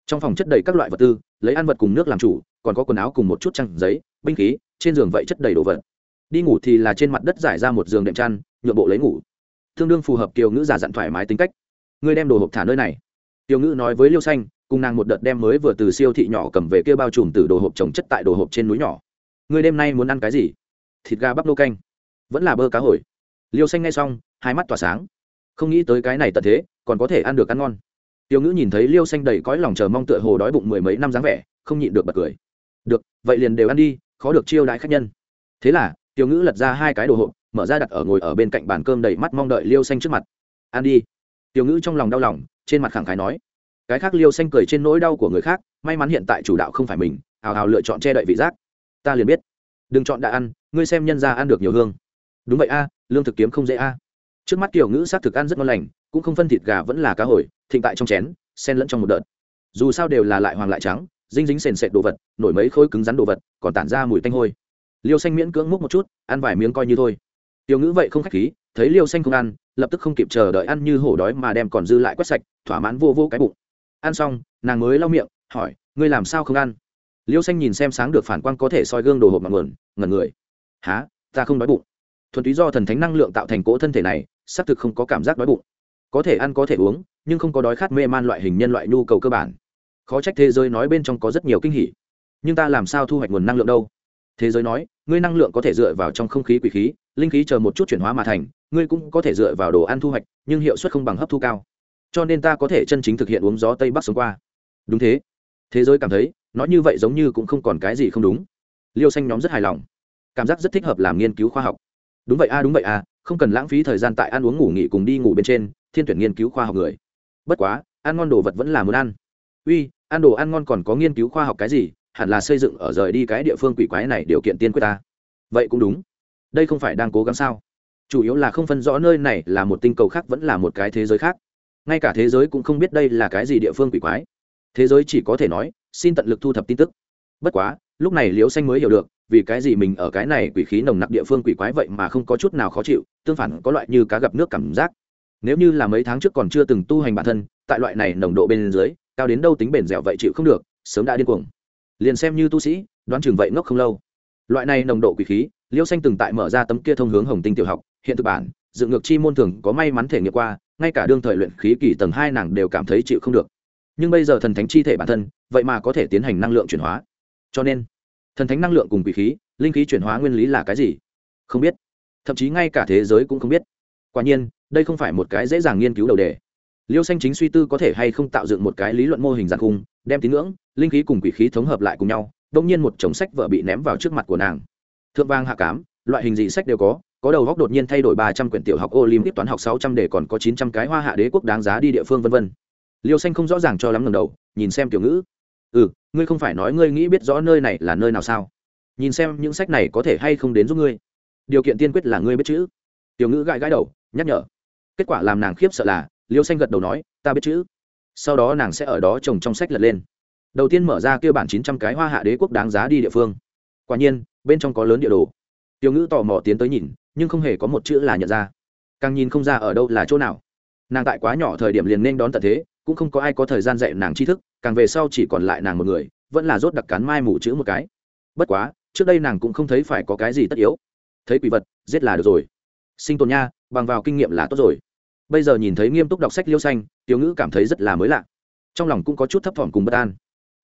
trong phòng chất đầy các loại vật tư, lấy ăn vật cùng nước làm chủ, còn có quần áo cùng một chút trăng giấy, binh khí, trên giường vậy chất đầy đồ vật. Đi ngủ thì là trên mặt đất giải ra một giường đệm chăn, nhượng bộ lấy ngủ. Tương đương phù hợp kiều ngữ giả dặn thoải mái tính cách. Ngươi đem đồ hộp thả nơi này. Kiều ngữ nói với liêu xanh, cùng nàng một đợt đem mới vừa từ siêu thị nhỏ cầm về kia bao trùm từ đồ hộp trồng chất tại đồ hộp trên núi nhỏ. Ngươi đêm nay muốn ăn cái gì? Thịt gà bắp nô canh. Vẫn là bơ cá hồi. Liêu xanh ngay xong, hai mắt tỏa sáng. Không nghĩ tới cái này tận thế, còn có thể ăn được ăn ngon tiêu ngữ nhìn thấy liêu xanh đầy cõi lòng chờ mong tựa hồ đói bụng mười mấy năm dáng vẻ, không nhịn được bật cười. Được, vậy liền đều ăn đi, khó được chiêu đãi khách nhân. Thế là tiêu ngữ lật ra hai cái đồ hộp, mở ra đặt ở ngồi ở bên cạnh bàn cơm đầy mắt mong đợi liêu xanh trước mặt. Ăn đi. Tiêu ngữ trong lòng đau lòng, trên mặt khẳng khái nói. Cái khác liêu xanh cười trên nỗi đau của người khác, may mắn hiện tại chủ đạo không phải mình, hào hào lựa chọn che đậy vị giác. Ta liền biết. Đừng chọn đã ăn, ngươi xem nhân ra ăn được nhiều hương. Đúng vậy a, lương thực kiếm không dễ a. Trước mắt tiểu ngữ s á c thực ăn rất ngon lành, cũng không phân thịt gà vẫn là cá hồi thịnh tại trong chén sen lẫn trong một đợt. Dù sao đều là lại hoàng lại trắng, dinh dính sền sệt đồ vật, nổi mấy khối cứng rắn đồ vật, còn tản ra mùi tanh hôi. Liêu xanh miễn cưỡng múc một chút, ăn vài miếng coi như thôi. Tiểu ngữ vậy không k h á c h khí, thấy liêu xanh không ăn, lập tức không kịp chờ đợi ăn như hổ đói mà đem còn dư lại quét sạch, thỏa mãn vô vô cái bụng. Ăn xong, nàng mới lau miệng, hỏi, ngươi làm sao không ăn? Liêu xanh nhìn xem sáng được phản quang có thể soi gương đồ hộp mặt nguồn ngẩn người. Há ta không đói bụng. Thuần túy do thần thánh năng lượng tạo thành cỗ thân thể này, xác thực không có cảm giác đói bụng. Có thể ăn có thể uống nhưng không có đói khát mê man loại hình nhân loại nhu cầu cơ bản. Khó trách thế giới nói bên trong có rất nhiều kinh hỉ. Nhưng ta làm sao thu hoạch nguồn năng lượng đâu? Thế giới nói, ngươi năng lượng có thể dựa vào trong không khí quỷ khí, linh khí chờ một chút chuyển hóa mà thành, ngươi cũng có thể dựa vào đồ ăn thu hoạch, nhưng hiệu suất không bằng hấp thu cao. Cho nên ta có thể chân chính thực hiện uống gió tây bắc sống qua. Đúng thế. Thế giới cảm thấy nói như vậy giống như cũng không còn cái gì không đúng. Liêu xanh nhóm rất hài lòng. Cảm giác rất thích hợp làm nghiên cứu khoa học. Đúng vậy a, đúng vậy a, không cần lãng phí thời gian tại ăn uống ngủ nghỉ cùng đi ngủ bên trên, thiên tuyển nghiên cứu khoa học người bất quá, ăn ngon đồ vật vẫn là muốn ăn. Uy, ăn đồ ăn ngon còn có nghiên cứu khoa học cái gì? Hẳn là xây dựng ở rời đi cái địa phương quỷ quái này điều kiện tiên quyết ta. Vậy cũng đúng. Đây không phải đang cố gắng sao? Chủ yếu là không phân rõ nơi này là một tinh cầu khác vẫn là một cái thế giới khác. Ngay cả thế giới cũng không biết đây là cái gì địa phương quỷ quái. Thế giới chỉ có thể nói, xin tận lực thu thập tin tức. Bất quá, lúc này liễu xanh mới hiểu được, vì cái gì mình ở cái này quỷ khí nồng nặc địa phương quỷ quái vậy mà không có chút nào khó chịu, tương phản có loại như cá gặp nước cảm giác nếu như là mấy tháng trước còn chưa từng tu hành bản thân, tại loại này nồng độ bên dưới, cao đến đâu tính bền dẻo vậy chịu không được, sớm đã điên cuồng. Liền xem như tu sĩ, đoán chừng vậy ngốc không lâu. Loại này nồng độ quỷ khí liễu xanh từng tại mở ra tấm kia thông hướng hồng tinh tiểu học, hiện thực bản, dựng ngược chi môn thường có may mắn thể nghiệm qua, ngay cả đương thời luyện khí kỳ tầng hai nàng đều cảm thấy chịu không được. Nhưng bây giờ thần thánh chi thể bản thân, vậy mà có thể tiến hành năng lượng chuyển hóa. Cho nên, thần thánh năng lượng cùng quỷ khí, linh khí chuyển hóa nguyên lý là cái gì? Không biết. Thậm chí ngay cả thế giới cũng không biết. Quả nhiên đây không phải một cái dễ dàng nghiên cứu đầu đề. Liêu xanh chính suy tư có thể hay không tạo dựng một cái lý luận mô hình giàn khung, đem tín ngưỡng, linh khí cùng quỷ khí thống hợp lại cùng nhau đông nhiên một chồng sách vợ bị ném vào trước mặt của nàng. Thượng vang hạ cám, loại hình gì sách đều có có đầu góc đột nhiên thay đổi ba trăm quyển tiểu học olympic toán học sáu trăm để còn có chín trăm cái hoa hạ đế quốc đáng giá đi địa phương vân vân. Liêu xanh không rõ ràng cho lắm lần đầu, nhìn xem tiểu ngữ. Ừ ngươi không phải nói ngươi nghĩ biết rõ nơi này là nơi nào sao? Nhìn xem những sách này có thể hay không đến giúp ngươi. Điều kiện tiên quyết là ngươi biết chữ. Tiểu ngữ gãi gãi đầu, nhắc nhở kết quả làm nàng khiếp sợ là, liêu xanh gật đầu nói, ta biết chữ. Sau đó nàng sẽ ở đó trồng trong sách lật lên. Đầu tiên mở ra kêu bản chín trăm cái hoa hạ đế quốc đáng giá đi địa phương. Quả nhiên, bên trong có lớn địa đồ. Tiểu ngữ tò mò tiến tới nhìn, nhưng không hề có một chữ là nhận ra. Càng nhìn không ra ở đâu là chỗ nào. Nàng tại quá nhỏ thời điểm liền nên đón tận thế, cũng không có ai có thời gian dạy nàng tri thức, càng về sau chỉ còn lại nàng một người, vẫn là rốt đặc cán mai mù chữ một cái. Bất quá, trước đây nàng cũng không thấy phải có cái gì tất yếu. Thấy quỷ vật, giết là được rồi. Sinh tồn nha, bằng vào kinh nghiệm là tốt rồi bây giờ nhìn thấy nghiêm túc đọc sách liêu xanh, tiểu ngữ cảm thấy rất là mới lạ. Trong lòng cũng có chút thấp thỏm cùng bất an.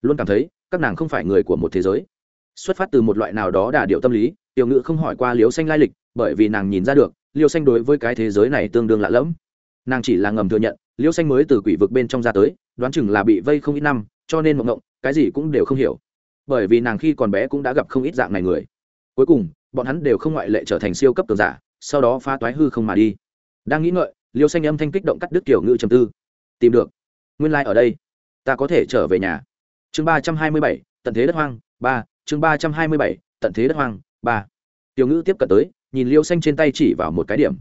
Luôn cảm thấy, các nàng không phải người của một thế giới. Xuất phát từ một loại nào đó đà điệu tâm lý, tiểu ngữ không hỏi qua liêu xanh lai lịch, bởi vì nàng nhìn ra được, liêu xanh đối với cái thế giới này tương đương lạ lẫm. Nàng chỉ là ngầm thừa nhận, liêu xanh mới từ quỷ vực bên trong ra tới, đoán chừng là bị vây không ít năm, cho nên mộng ngộng cái gì cũng đều không hiểu. Bởi vì nàng khi còn bé cũng đã gặp không ít dạng này người. Cuối cùng, bọn hắn đều không ngoại lệ trở thành siêu cấp tường giả, sau đó phá toái hư không mà đi. Đang nghĩ ngợi liêu xanh âm thanh kích động cắt đứt kiểu ngữ trầm tư. Tìm được. Nguyên lai、like、ở đây. Ta có thể trở về nhà. Chương ba trăm hai mươi bảy, tận thế đất hoang, ba. Chương ba trăm hai mươi bảy, tận thế đất hoang, ba. Tiểu ngữ tiếp cận tới, nhìn liêu xanh trên tay chỉ vào một cái điểm.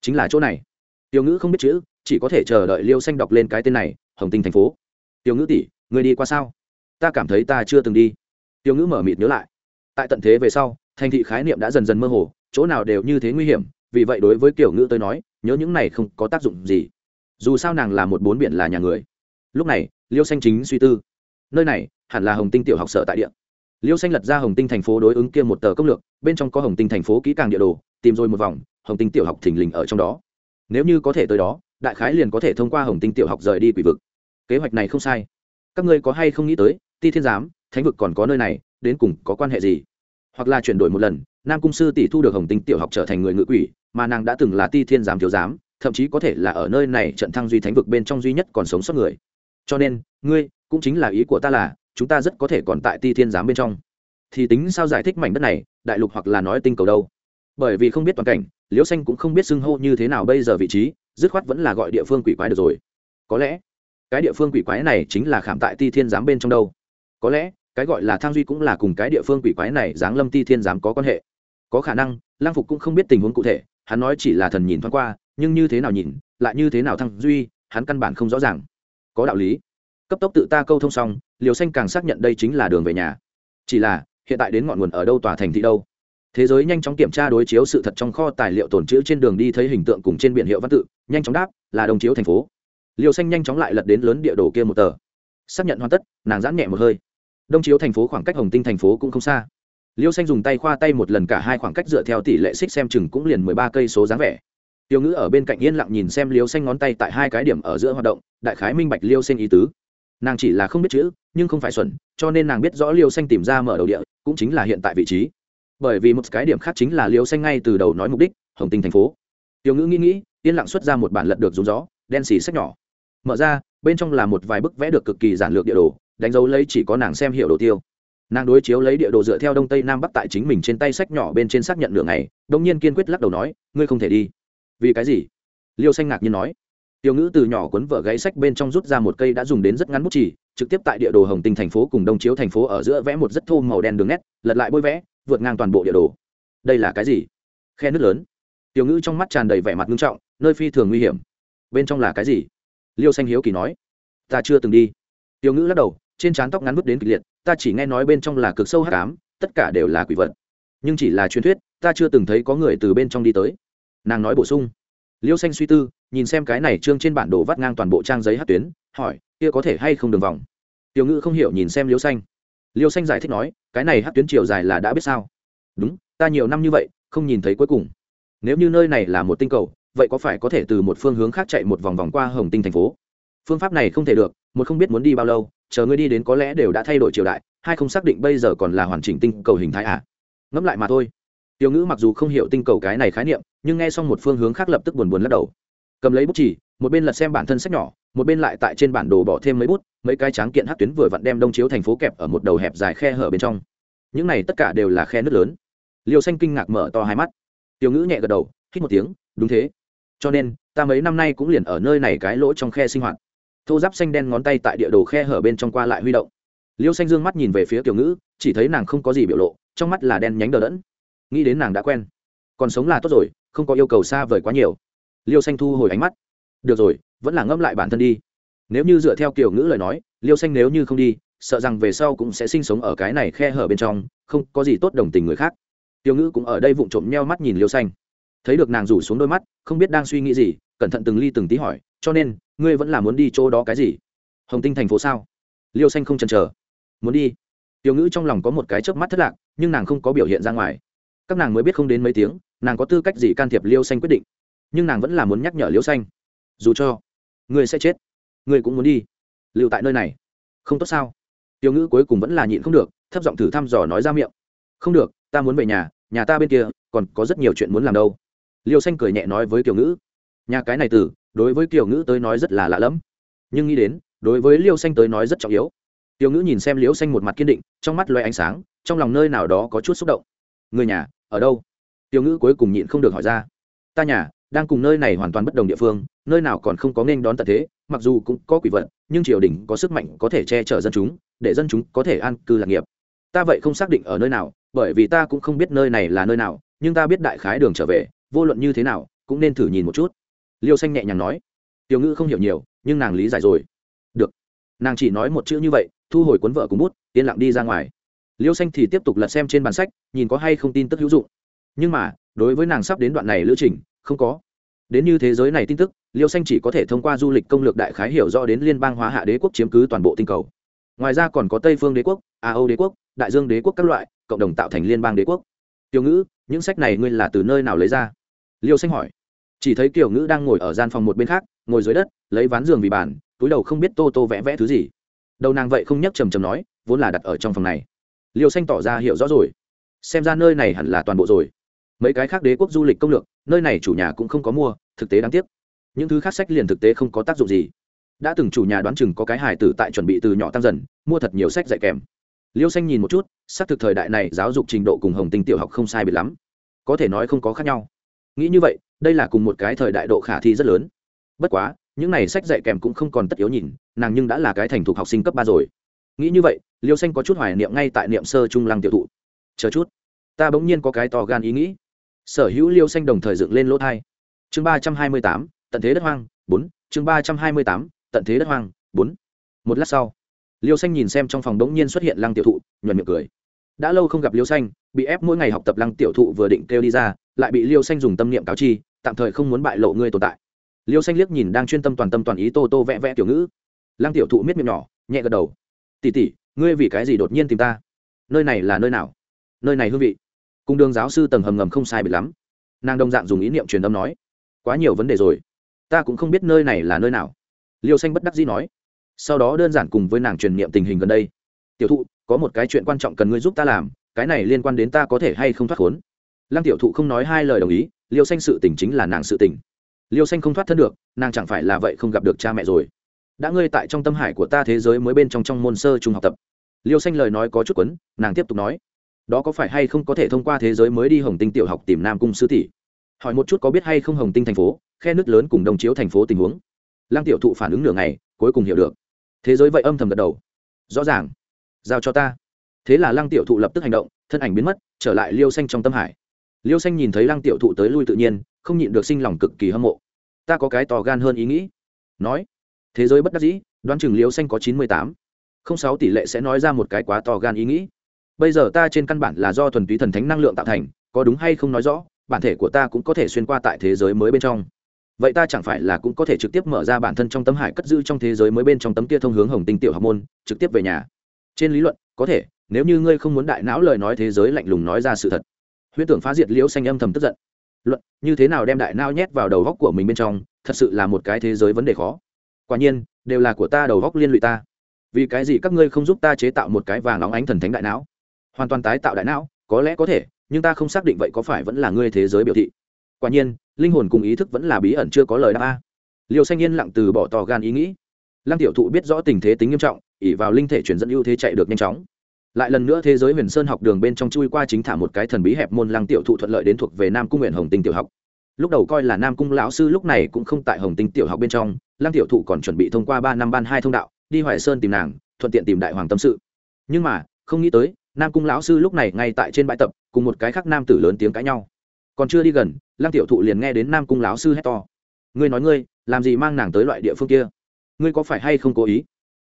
Chính là chỗ này. Tiểu ngữ không biết chữ, chỉ có thể chờ đợi liêu xanh đọc lên cái tên này, hồng tinh thành phố. Tiểu ngữ tỷ người đi qua sao? Ta cảm thấy ta chưa từng đi. Tiểu ngữ mở mịt nhớ lại. Tại tận thế về sau, thành thị khái niệm đã dần dần mơ hồ, chỗ nào đều như thế nguy hiểm, vì vậy đối với tiểu ngữ tôi nói nhớ những này không có tác dụng gì. Dù sao nàng là một bốn biển là nhà người. Lúc này, liêu xanh chính suy tư. Nơi này, hẳn là hồng tinh tiểu học sở tại địa. Liêu xanh lật ra hồng tinh thành phố đối ứng kia một tờ công lược, bên trong có hồng tinh thành phố kỹ càng địa đồ, tìm rồi một vòng, hồng tinh tiểu học thình lình ở trong đó. Nếu như có thể tới đó, đại khái liền có thể thông qua hồng tinh tiểu học rời đi quỷ vực. Kế hoạch này không sai. Các ngươi có hay không nghĩ tới, ti thiên giám, thánh vực còn có nơi này, đến cùng có quan hệ gì? Hoặc là chuyển đổi một lần, nam cung sư tỷ thu được hồng tinh tiểu học trở thành người ngự quỷ mà nàng đã từng là ti thiên giám thiếu giám, thậm chí có thể là ở nơi này trận thăng duy thánh vực bên trong duy nhất còn sống sót người. Cho nên, ngươi cũng chính là ý của ta là, chúng ta rất có thể còn tại ti thiên giám bên trong. Thì tính sao giải thích mảnh đất này, đại lục hoặc là nói tinh cầu đâu? Bởi vì không biết toàn cảnh, liễu xanh cũng không biết xưng hô như thế nào bây giờ vị trí, dứt khoát vẫn là gọi địa phương quỷ quái được rồi. Có lẽ, cái địa phương quỷ quái này chính là khảm tại ti thiên giám bên trong đâu. Có lẽ, cái gọi là thang duy cũng là cùng cái địa phương quỷ quái này giáng lâm ti thiên giám có quan hệ. Có khả năng lang phục cũng không biết tình huống cụ thể hắn nói chỉ là thần nhìn thoáng qua, nhưng như thế nào nhìn, lại như thế nào thăng duy, hắn căn bản không rõ ràng. Có đạo lý. Cấp tốc tự ta câu thông xong, liều xanh càng xác nhận đây chính là đường về nhà. Chỉ là, hiện tại đến ngọn nguồn ở đâu tòa thành thị đâu? Thế giới nhanh chóng kiểm tra đối chiếu sự thật trong kho tài liệu tồn chữ trên đường đi thấy hình tượng cùng trên biển hiệu văn tự, nhanh chóng đáp, là đồng chiếu thành phố. Liều xanh nhanh chóng lại lật đến lớn địa đồ kia một tờ. Xác nhận hoàn tất, nàng giãn nhẹ một hơi. Đông chiếu thành phố khoảng cách hồng tinh thành phố cũng không xa liêu xanh dùng tay khoa tay một lần cả hai khoảng cách dựa theo tỷ lệ xích xem chừng cũng liền mười ba cây số dáng vẻ. Tiêu ngữ ở bên cạnh yên lặng nhìn xem liêu xanh ngón tay tại hai cái điểm ở giữa hoạt động, đại khái minh bạch liêu xanh ý tứ. Nàng chỉ là không biết chữ, nhưng không phải xuẩn, cho nên nàng biết rõ liêu xanh tìm ra mở đầu địa, cũng chính là hiện tại vị trí. Bởi vì một cái điểm khác chính là liêu xanh ngay từ đầu nói mục đích, hồng tinh thành phố. Tiêu ngữ nghĩ nghĩ, yên lặng xuất ra một bản lật được rúng gió, đen xì sách nhỏ. Mở ra, bên trong là một vài bức vẽ được cực kỳ giản lược địa đồ, đánh dấu lấy chỉ có nàng xem hiệu đồ tiêu nàng đối chiếu lấy địa đồ dựa theo đông tây nam bắc tại chính mình trên tay sách nhỏ bên trên xác nhận lượng này đông nhiên kiên quyết lắc đầu nói, ngươi không thể đi. Vì cái gì? Liêu xanh ngạc nhiên nói. Tiểu ngữ từ nhỏ cuốn vở gáy sách bên trong rút ra một cây đã dùng đến rất ngắn bút chỉ trực tiếp tại địa đồ hồng tinh thành phố cùng đông chiếu thành phố ở giữa vẽ một rất thô màu đen đường nét, lật lại bôi vẽ, vượt ngang toàn bộ địa đồ. Đây là cái gì? Khe nước lớn. Tiểu ngữ trong mắt tràn đầy vẻ mặt nghiêm trọng, nơi phi thường nguy hiểm. Bên trong là cái gì? Liêu xanh hiếu kỳ nói. Ta chưa từng đi. Tiểu ngữ lắc đầu, trên trán tóc ngắn vứt đến kịch liệt ta chỉ nghe nói bên trong là cực sâu hắc ám, tất cả đều là quỷ vật. Nhưng chỉ là truyền thuyết ta chưa từng thấy có người từ bên trong đi tới. Nàng nói bổ sung. Liêu xanh suy tư nhìn xem cái này trương trên bản đồ vắt ngang toàn bộ trang giấy hát tuyến hỏi kia có thể hay không đường vòng? Tiểu ngữ không hiểu nhìn xem liêu xanh. Liêu xanh giải thích nói cái này hát tuyến chiều dài là đã biết sao? Đúng ta nhiều năm như vậy không nhìn thấy cuối cùng. Nếu như nơi này là một tinh cầu vậy có phải có thể từ một phương hướng khác chạy một vòng vòng qua hồng tinh thành phố? Phương pháp này không thể được một không biết muốn đi bao lâu chờ ngươi đi đến có lẽ đều đã thay đổi triều đại, hai không xác định bây giờ còn là hoàn chỉnh tinh cầu hình thái à? Ngẫm lại mà thôi. Tiểu ngữ mặc dù không hiểu tinh cầu cái này khái niệm, nhưng nghe xong một phương hướng khác lập tức buồn buồn lắc đầu. Cầm lấy bút chỉ, một bên lật xem bản thân sách nhỏ, một bên lại tại trên bản đồ bỏ thêm mấy bút, mấy cái tráng kiện hát tuyến vừa vặn đem đông chiếu thành phố kẹp ở một đầu hẹp dài khe hở bên trong. Những này tất cả đều là khe nước lớn. Liều xanh kinh ngạc mở to hai mắt. Tiểu ngữ nhẹ gật đầu, hít một tiếng, đúng thế. Cho nên, ta mấy năm nay cũng liền ở nơi này cái lỗ trong khe sinh hoạt thô giáp xanh đen ngón tay tại địa đồ khe hở bên trong qua lại huy động. Liêu xanh dương mắt nhìn về phía tiểu ngữ, chỉ thấy nàng không có gì biểu lộ, trong mắt là đen nhánh đờ đẫn. Nghĩ đến nàng đã quen. Còn sống là tốt rồi, không có yêu cầu xa vời quá nhiều. Liêu xanh thu hồi ánh mắt. Được rồi, vẫn là ngẫm lại bản thân đi. Nếu như dựa theo kiểu ngữ lời nói, liêu xanh nếu như không đi, sợ rằng về sau cũng sẽ sinh sống ở cái này khe hở bên trong, không có gì tốt đồng tình người khác. Tiểu ngữ cũng ở đây vụng trộm nheo mắt nhìn liêu xanh. Thấy được nàng rủ xuống đôi mắt, không biết đang suy nghĩ gì, cẩn thận từng ly từng tí hỏi cho nên, ngươi vẫn là muốn đi chỗ đó cái gì? Hồng tinh thành phố sao? Liêu xanh không chần chờ. Muốn đi. Tiểu ngữ trong lòng có một cái chớp mắt thất lạc, nhưng nàng không có biểu hiện ra ngoài. Các nàng mới biết không đến mấy tiếng, nàng có tư cách gì can thiệp liêu xanh quyết định. Nhưng nàng vẫn là muốn nhắc nhở liêu xanh. Dù cho, ngươi sẽ chết, ngươi cũng muốn đi. Lưu tại nơi này, không tốt sao? Tiểu ngữ cuối cùng vẫn là nhịn không được, thấp giọng thử thăm dò nói ra miệng. Không được, ta muốn về nhà nhà ta bên kia, còn có rất nhiều chuyện muốn làm đâu. Liêu xanh cười nhẹ nói với tiểu ngữ. Nhà cái này từ đối với kiều ngữ tới nói rất là lạ lẫm. Nhưng nghĩ đến, đối với liêu xanh tới nói rất trọng yếu. Tiểu ngữ nhìn xem liêu xanh một mặt kiên định, trong mắt loay ánh sáng, trong lòng nơi nào đó có chút xúc động. Người nhà, ở đâu? Tiểu ngữ cuối cùng nhịn không được hỏi ra. Ta nhà, đang cùng nơi này hoàn toàn bất đồng địa phương, nơi nào còn không có nên đón tận thế, mặc dù cũng có quỷ vận nhưng triều đình có sức mạnh có thể che chở dân chúng, để dân chúng có thể an cư lạc nghiệp. Ta vậy không xác định ở nơi nào, bởi vì ta cũng không biết nơi này là nơi nào, nhưng ta biết đại khái đường trở về, vô luận như thế nào, cũng nên thử nhìn một chút liêu xanh nhẹ nhàng nói. Tiểu ngữ không hiểu nhiều, nhưng nàng lý giải rồi. Được. Nàng chỉ nói một chữ như vậy, thu hồi cuốn vợ cùng bút, yên lặng đi ra ngoài. Liêu xanh thì tiếp tục lật xem trên bản sách, nhìn có hay không tin tức hữu dụng. Nhưng mà, đối với nàng sắp đến đoạn này lữ trình, không có. Đến như thế giới này tin tức, liêu xanh chỉ có thể thông qua du lịch công lược đại khái hiểu rõ đến liên bang hóa hạ đế quốc chiếm cứ toàn bộ tinh cầu. Ngoài ra còn có tây phương đế quốc, a âu đế quốc, đại dương đế quốc các loại, cộng đồng tạo thành liên bang đế quốc. Tiểu ngữ, những sách này ngươi là từ nơi nào lấy ra? Liêu xanh hỏi chỉ thấy kiểu ngữ đang ngồi ở gian phòng một bên khác, ngồi dưới đất, lấy ván giường vì bàn, túi đầu không biết tô tô vẽ vẽ thứ gì. Đầu nàng vậy không nhắc trầm trầm nói, vốn là đặt ở trong phòng này. Liêu xanh tỏ ra hiểu rõ rồi. Xem ra nơi này hẳn là toàn bộ rồi. Mấy cái khác đế quốc du lịch công lược, nơi này chủ nhà cũng không có mua, thực tế đáng tiếc. Những thứ khác sách liền thực tế không có tác dụng gì. Đã từng chủ nhà đoán chừng có cái hài tử tại chuẩn bị từ nhỏ tăng dần, mua thật nhiều sách dạy kèm. Liêu xanh nhìn một chút, xác thực thời đại này giáo dục trình độ cùng hồng tinh tiểu học không sai biệt lắm. Có thể nói không có khác nhau. Nghĩ như vậy đây là cùng một cái thời đại độ khả thi rất lớn. Bất quá, những này sách dạy kèm cũng không còn tất yếu nhìn, nàng nhưng đã là cái thành thục học sinh cấp ba rồi. Nghĩ như vậy, liêu xanh có chút hoài niệm ngay tại niệm sơ trung lăng tiểu thụ. Chờ chút, ta bỗng nhiên có cái to gan ý nghĩ. Sở hữu liêu xanh đồng thời dựng lên lỗ thai. Chương ba trăm hai mươi tám, tận thế đất hoang, bốn. Chương ba trăm hai mươi tám, tận thế đất hoang, bốn. Một lát sau, liêu xanh nhìn xem trong phòng đống nhiên xuất hiện lăng tiểu thụ, nhuận miệng cười. Đã lâu không gặp liêu xanh, bị ép mỗi ngày học tập lăng tiểu thụ vừa định kêu đi ra, lại bị liêu xanh dùng tâm niệm cáo chi tạm thời không muốn bại lộ ngươi tồn tại. Liêu xanh liếc nhìn đang chuyên tâm toàn tâm toàn ý tô tô vẽ vẽ tiểu ngữ. Lăng tiểu thụ miết miệng nhỏ, nhẹ gật đầu. Tỉ tỉ ngươi vì cái gì đột nhiên tìm ta? Nơi này là nơi nào? Nơi này hương vị? Cung đường giáo sư tầng hầm ngầm không sai bị lắm. Nàng đông dạng dùng ý niệm truyền âm nói, quá nhiều vấn đề rồi. Ta cũng không biết nơi này là nơi nào. Liêu xanh bất đắc dĩ nói. Sau đó đơn giản cùng với nàng truyền niệm tình hình gần đây. Tiểu thụ, có một cái chuyện quan trọng cần ngươi giúp ta làm, cái này liên quan đến ta có thể hay không thoát khốn? Lăng tiểu thụ không nói hai lời đồng ý, liêu xanh sự tình chính là nàng sự tình. Liêu xanh không thoát thân được, nàng chẳng phải là vậy không gặp được cha mẹ rồi. Đã ngươi tại trong tâm hải của ta thế giới mới bên trong trong môn sơ trung học tập. Liêu xanh lời nói có chút quấn, nàng tiếp tục nói. Đó có phải hay không có thể thông qua thế giới mới đi hồng tinh tiểu học tìm nam cung sư tỷ? Hỏi một chút có biết hay không hồng tinh thành phố, khe nước lớn cùng đồng chiếu thành phố tình huống. Lăng tiểu thụ phản ứng nửa ngày, cuối cùng hiểu được. Thế giới vậy âm thầm gật đầu. Rõ ràng. Giao cho ta. Thế là lăng tiểu thụ lập tức hành động, thân ảnh biến mất, trở lại liêu xanh trong tâm hải liêu xanh nhìn thấy lăng tiểu thụ tới lui tự nhiên, không nhịn được sinh lòng cực kỳ hâm mộ. Ta có cái to gan hơn ý nghĩ. Nói, thế giới bất đắc dĩ, đoán chừng liêu xanh có chín mươi tám. Không sáu tỷ lệ sẽ nói ra một cái quá to gan ý nghĩ. Bây giờ ta trên căn bản là do thuần túy thần thánh năng lượng tạo thành, có đúng hay không nói rõ, bản thể của ta cũng có thể xuyên qua tại thế giới mới bên trong. Vậy ta chẳng phải là cũng có thể trực tiếp mở ra bản thân trong tấm hải cất giữ trong thế giới mới bên trong tấm kia thông hướng hồng tinh tiểu học môn, trực tiếp về nhà. Trên lý luận, có thể, nếu như ngươi không muốn đại não lời nói thế giới lạnh lùng nói ra sự thật huyễn tưởng phá diệt liễu xanh âm thầm tức giận. Luận, như thế nào đem đại não nhét vào đầu góc của mình bên trong, thật sự là một cái thế giới vấn đề khó. Quả nhiên, đều là của ta đầu góc liên lụy ta. Vì cái gì các ngươi không giúp ta chế tạo một cái vàng óng ánh thần thánh đại não? Hoàn toàn tái tạo đại não, có lẽ có thể, nhưng ta không xác định vậy có phải vẫn là ngươi thế giới biểu thị. Quả nhiên, linh hồn cùng ý thức vẫn là bí ẩn chưa có lời đáp a liều xanh yên lặng từ bỏ tò gan ý nghĩ. Lăng tiểu thụ biết rõ tình thế tính nghiêm trọng ỉ vào linh thể chuyển dẫn ưu thế chạy được nhanh chóng lại lần nữa thế giới huyền sơn học đường bên trong chui qua chính thả một cái thần bí hẹp môn lăng tiểu thụ thuận lợi đến thuộc về nam cung nguyện hồng tinh tiểu học. Lúc đầu coi là nam cung lão sư lúc này cũng không tại hồng tinh tiểu học bên trong, lăng tiểu thụ còn chuẩn bị thông qua ba năm ban hai thông đạo, đi hoài sơn tìm nàng, thuận tiện tìm đại hoàng tâm sự. Nhưng mà, không nghĩ tới, nam cung lão sư lúc này ngay tại trên bãi tập, cùng một cái khác nam tử lớn tiếng cãi nhau. Còn chưa đi gần, lăng tiểu thụ liền nghe đến nam cung lão sư hét to. Ngươi nói ngươi, làm gì mang nàng tới loại địa phương kia? Ngươi có phải hay không cố ý?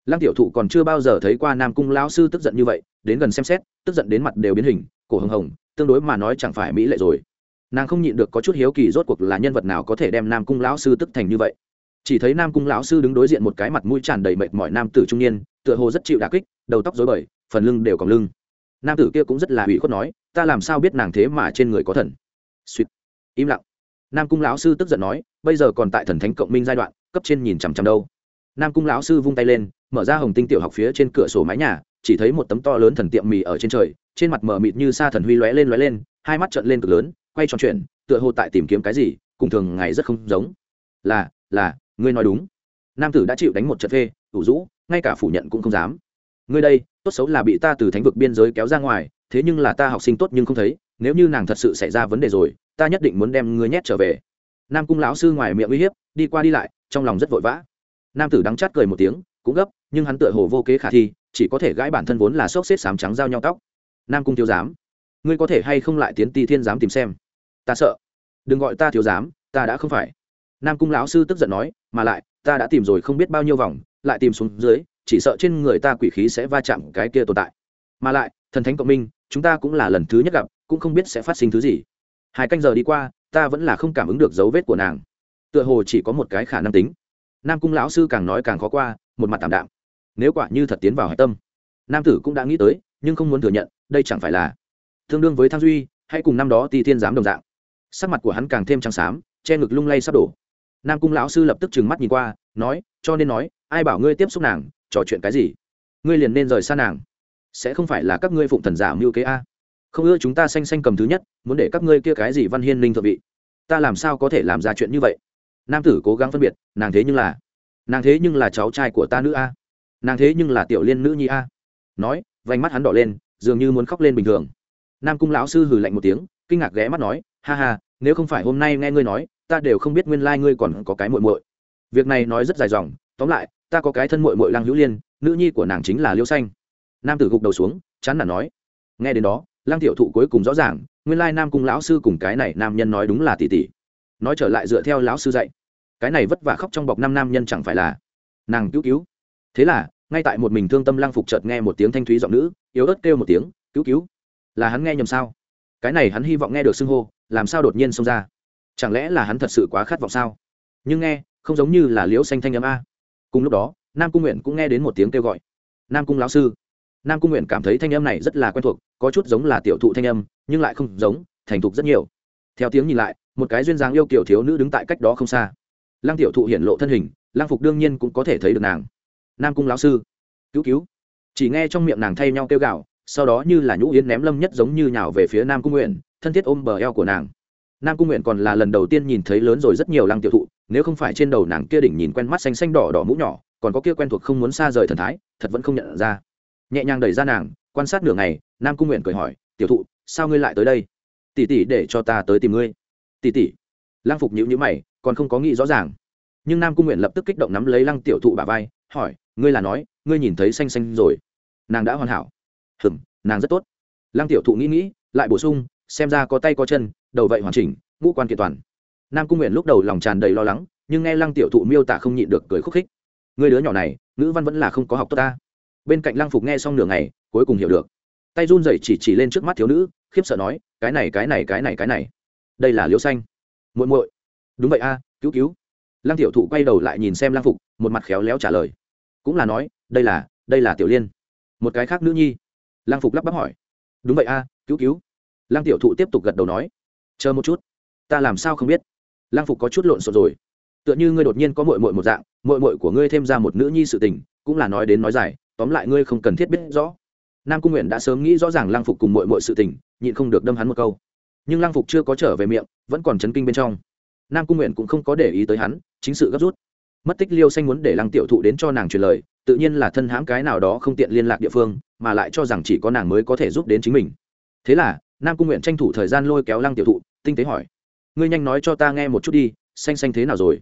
Lăng tiểu thụ còn chưa bao giờ thấy qua nam cung lão sư tức giận như vậy, đến gần xem xét, tức giận đến mặt đều biến hình, cổ hồng hồng, tương đối mà nói chẳng phải mỹ lệ rồi. Nàng không nhịn được có chút hiếu kỳ rốt cuộc là nhân vật nào có thể đem nam cung lão sư tức thành như vậy. Chỉ thấy nam cung lão sư đứng đối diện một cái mặt mũi tràn đầy mệt mỏi nam tử trung niên, tựa hồ rất chịu đà kích, đầu tóc dối bời, phần lưng đều còng lưng. Nam tử kia cũng rất là ủy khuất nói, ta làm sao biết nàng thế mà trên người có thần? Suýt im lặng. Nam cung lão sư tức giận nói, bây giờ còn tại thần thánh cộng minh giai đoạn, cấp trên nhìn chằm chằm đâu. Nam cung lão sư vung tay lên mở ra hồng tinh tiểu học phía trên cửa sổ mái nhà, chỉ thấy một tấm to lớn thần tiệm mì ở trên trời, trên mặt mờ mịt như sa thần huy lóe lên lóe lên, hai mắt trợn lên cực lớn, quay tròn chuyện tựa hồ tại tìm kiếm cái gì, cùng thường ngày rất không giống. Là là, ngươi nói đúng. Nam tử đã chịu đánh một trận phê, ủ rũ, ngay cả phủ nhận cũng không dám. Ngươi đây, tốt xấu là bị ta từ thánh vực biên giới kéo ra ngoài, thế nhưng là ta học sinh tốt nhưng không thấy, nếu như nàng thật sự xảy ra vấn đề rồi, ta nhất định muốn đem ngươi nhét trở về. Nam cung lão sư ngoài miệng uy hiếp, đi qua đi lại, trong lòng rất vội vã. Nam tử đắng chát cười một tiếng cũng gấp, nhưng hắn tựa hồ vô kế khả thi, chỉ có thể gãi bản thân vốn là xốc xếp sám trắng giao nhau tóc. Nam cung thiếu giám, ngươi có thể hay không lại tiến ti thiên giám tìm xem? Ta sợ. Đừng gọi ta thiếu giám, ta đã không phải. Nam cung lão sư tức giận nói, mà lại, ta đã tìm rồi không biết bao nhiêu vòng, lại tìm xuống dưới, chỉ sợ trên người ta quỷ khí sẽ va chạm cái kia tồn tại. Mà lại, thần thánh cộng minh, chúng ta cũng là lần thứ nhất gặp, cũng không biết sẽ phát sinh thứ gì. Hai canh giờ đi qua, ta vẫn là không cảm ứng được dấu vết của nàng. Tựa hồ chỉ có một cái khả năng tính. Nam cung lão sư càng nói càng khó qua một mặt tạm đạm. Nếu quả như thật tiến vào hạch tâm, nam tử cũng đã nghĩ tới, nhưng không muốn thừa nhận, đây chẳng phải là tương đương với thang duy hay cùng năm đó ti thiên giám đồng dạng. Sắc mặt của hắn càng thêm trắng xám, che ngực lung lay sắp đổ. Nam cung lão sư lập tức trừng mắt nhìn qua, nói, cho nên nói, ai bảo ngươi tiếp xúc nàng, trò chuyện cái gì? Ngươi liền nên rời xa nàng. Sẽ không phải là các ngươi phụng thần giả mưu kế a? Không ưa chúng ta xanh xanh cầm thứ nhất, muốn để các ngươi kia cái gì văn hiên linh thượng vị? Ta làm sao có thể làm ra chuyện như vậy? Nam tử cố gắng phân biệt, nàng thế nhưng là nàng thế nhưng là cháu trai của ta nữ a. Nàng thế nhưng là tiểu liên nữ nhi a. Nói, vành mắt hắn đỏ lên, dường như muốn khóc lên bình thường. Nam cung lão sư hừ lạnh một tiếng, kinh ngạc ghé mắt nói, ha ha, nếu không phải hôm nay nghe ngươi nói, ta đều không biết nguyên lai ngươi còn có cái muội muội. Việc này nói rất dài dòng, tóm lại, ta có cái thân muội muội lăng hữu liên, nữ nhi của nàng chính là liêu xanh. Nam tử gục đầu xuống, chán nản nói, nghe đến đó, lăng tiểu thụ cuối cùng rõ ràng, nguyên lai nam cung lão sư cùng cái này nam nhân nói đúng là tỷ tỷ nói trở lại dựa theo lão sư dạy cái này vất vả khóc trong bọc năm nam nhân chẳng phải là nàng cứu cứu. Thế là, ngay tại một mình thương tâm lăng phục chợt nghe một tiếng thanh thúy giọng nữ, yếu ớt kêu một tiếng, cứu cứu, là hắn nghe nhầm sao? Cái này hắn hy vọng nghe được xưng hô, làm sao đột nhiên xông ra? Chẳng lẽ là hắn thật sự quá khát vọng sao? Nhưng nghe, không giống như là liễu xanh thanh âm a. Cùng lúc đó, nam cung nguyện cũng nghe đến một tiếng kêu gọi. Nam cung lão sư. Nam cung nguyện cảm thấy thanh âm này rất là quen thuộc, có chút giống là tiểu thụ thanh âm, nhưng lại không giống, thành thục rất nhiều. Theo tiếng nhìn lại, một cái duyên dáng yêu kiểu thiếu nữ đứng tại cách đó không xa lăng tiểu thụ hiện lộ thân hình, lăng phục đương nhiên cũng có thể thấy được nàng. Nam cung lão sư, cứu cứu. Chỉ nghe trong miệng nàng thay nhau kêu gạo sau đó như là nhũ yến ném lâm nhất giống như nhào về phía nam cung nguyện, thân thiết ôm bờ eo của nàng. Nam cung nguyện còn là lần đầu tiên nhìn thấy lớn rồi rất nhiều lăng tiểu thụ, nếu không phải trên đầu nàng kia đỉnh nhìn quen mắt xanh xanh đỏ đỏ mũ nhỏ, còn có kia quen thuộc không muốn xa rời thần thái, thật vẫn không nhận ra. Nhẹ nhàng đẩy ra nàng, quan sát nửa ngày, nam cung nguyện cười hỏi, tiểu thụ, sao ngươi lại tới đây? Tỉ tỉ để cho ta tới tìm ngươi. Tỉ tỉ lăng phục nhữ nhữ mày, còn không có nghĩ rõ ràng. Nhưng nam cung nguyện lập tức kích động nắm lấy lăng tiểu thụ bà vai, hỏi, ngươi là nói, ngươi nhìn thấy xanh xanh rồi. Nàng đã hoàn hảo. Hừm, nàng rất tốt. Lăng tiểu thụ nghĩ nghĩ, lại bổ sung, xem ra có tay có chân, đầu vậy hoàn chỉnh, ngũ quan kiện toàn. Nam cung nguyện lúc đầu lòng tràn đầy lo lắng, nhưng nghe lăng tiểu thụ miêu tả không nhịn được cười khúc khích. Người đứa nhỏ này, ngữ văn vẫn là không có học tốt ta. Bên cạnh lăng phục nghe xong nửa ngày, cuối cùng hiểu được. Tay run rẩy chỉ chỉ lên trước mắt thiếu nữ, khiếp sợ nói, cái này cái này cái này cái này. Đây là liễu xanh muội muội. Đúng vậy a, cứu cứu. Lăng tiểu thụ quay đầu lại nhìn xem lăng phục, một mặt khéo léo trả lời. Cũng là nói, đây là đây là tiểu liên. Một cái khác nữ nhi. Lăng phục lắp bắp hỏi. Đúng vậy a, cứu cứu. Lăng tiểu thụ tiếp tục gật đầu nói. Chờ một chút. Ta làm sao không biết? Lăng phục có chút lộn xộn rồi. Tựa như ngươi đột nhiên có mội mội một dạng mội mội của ngươi thêm ra một nữ nhi sự tình, cũng là nói đến nói dài, tóm lại ngươi không cần thiết biết rõ. Nam cung nguyện đã sớm nghĩ rõ ràng lăng phục cùng mội mội sự tình, nhịn không được đâm hắn một câu nhưng lăng phục chưa có trở về miệng, vẫn còn chấn kinh bên trong. Nam cung nguyện cũng không có để ý tới hắn, chính sự gấp rút. Mất tích liêu xanh muốn để lăng tiểu thụ đến cho nàng truyền lời, tự nhiên là thân hãm cái nào đó không tiện liên lạc địa phương, mà lại cho rằng chỉ có nàng mới có thể giúp đến chính mình. Thế là, nam cung nguyện tranh thủ thời gian lôi kéo lăng tiểu thụ, tinh tế hỏi, ngươi nhanh nói cho ta nghe một chút đi, xanh xanh thế nào rồi?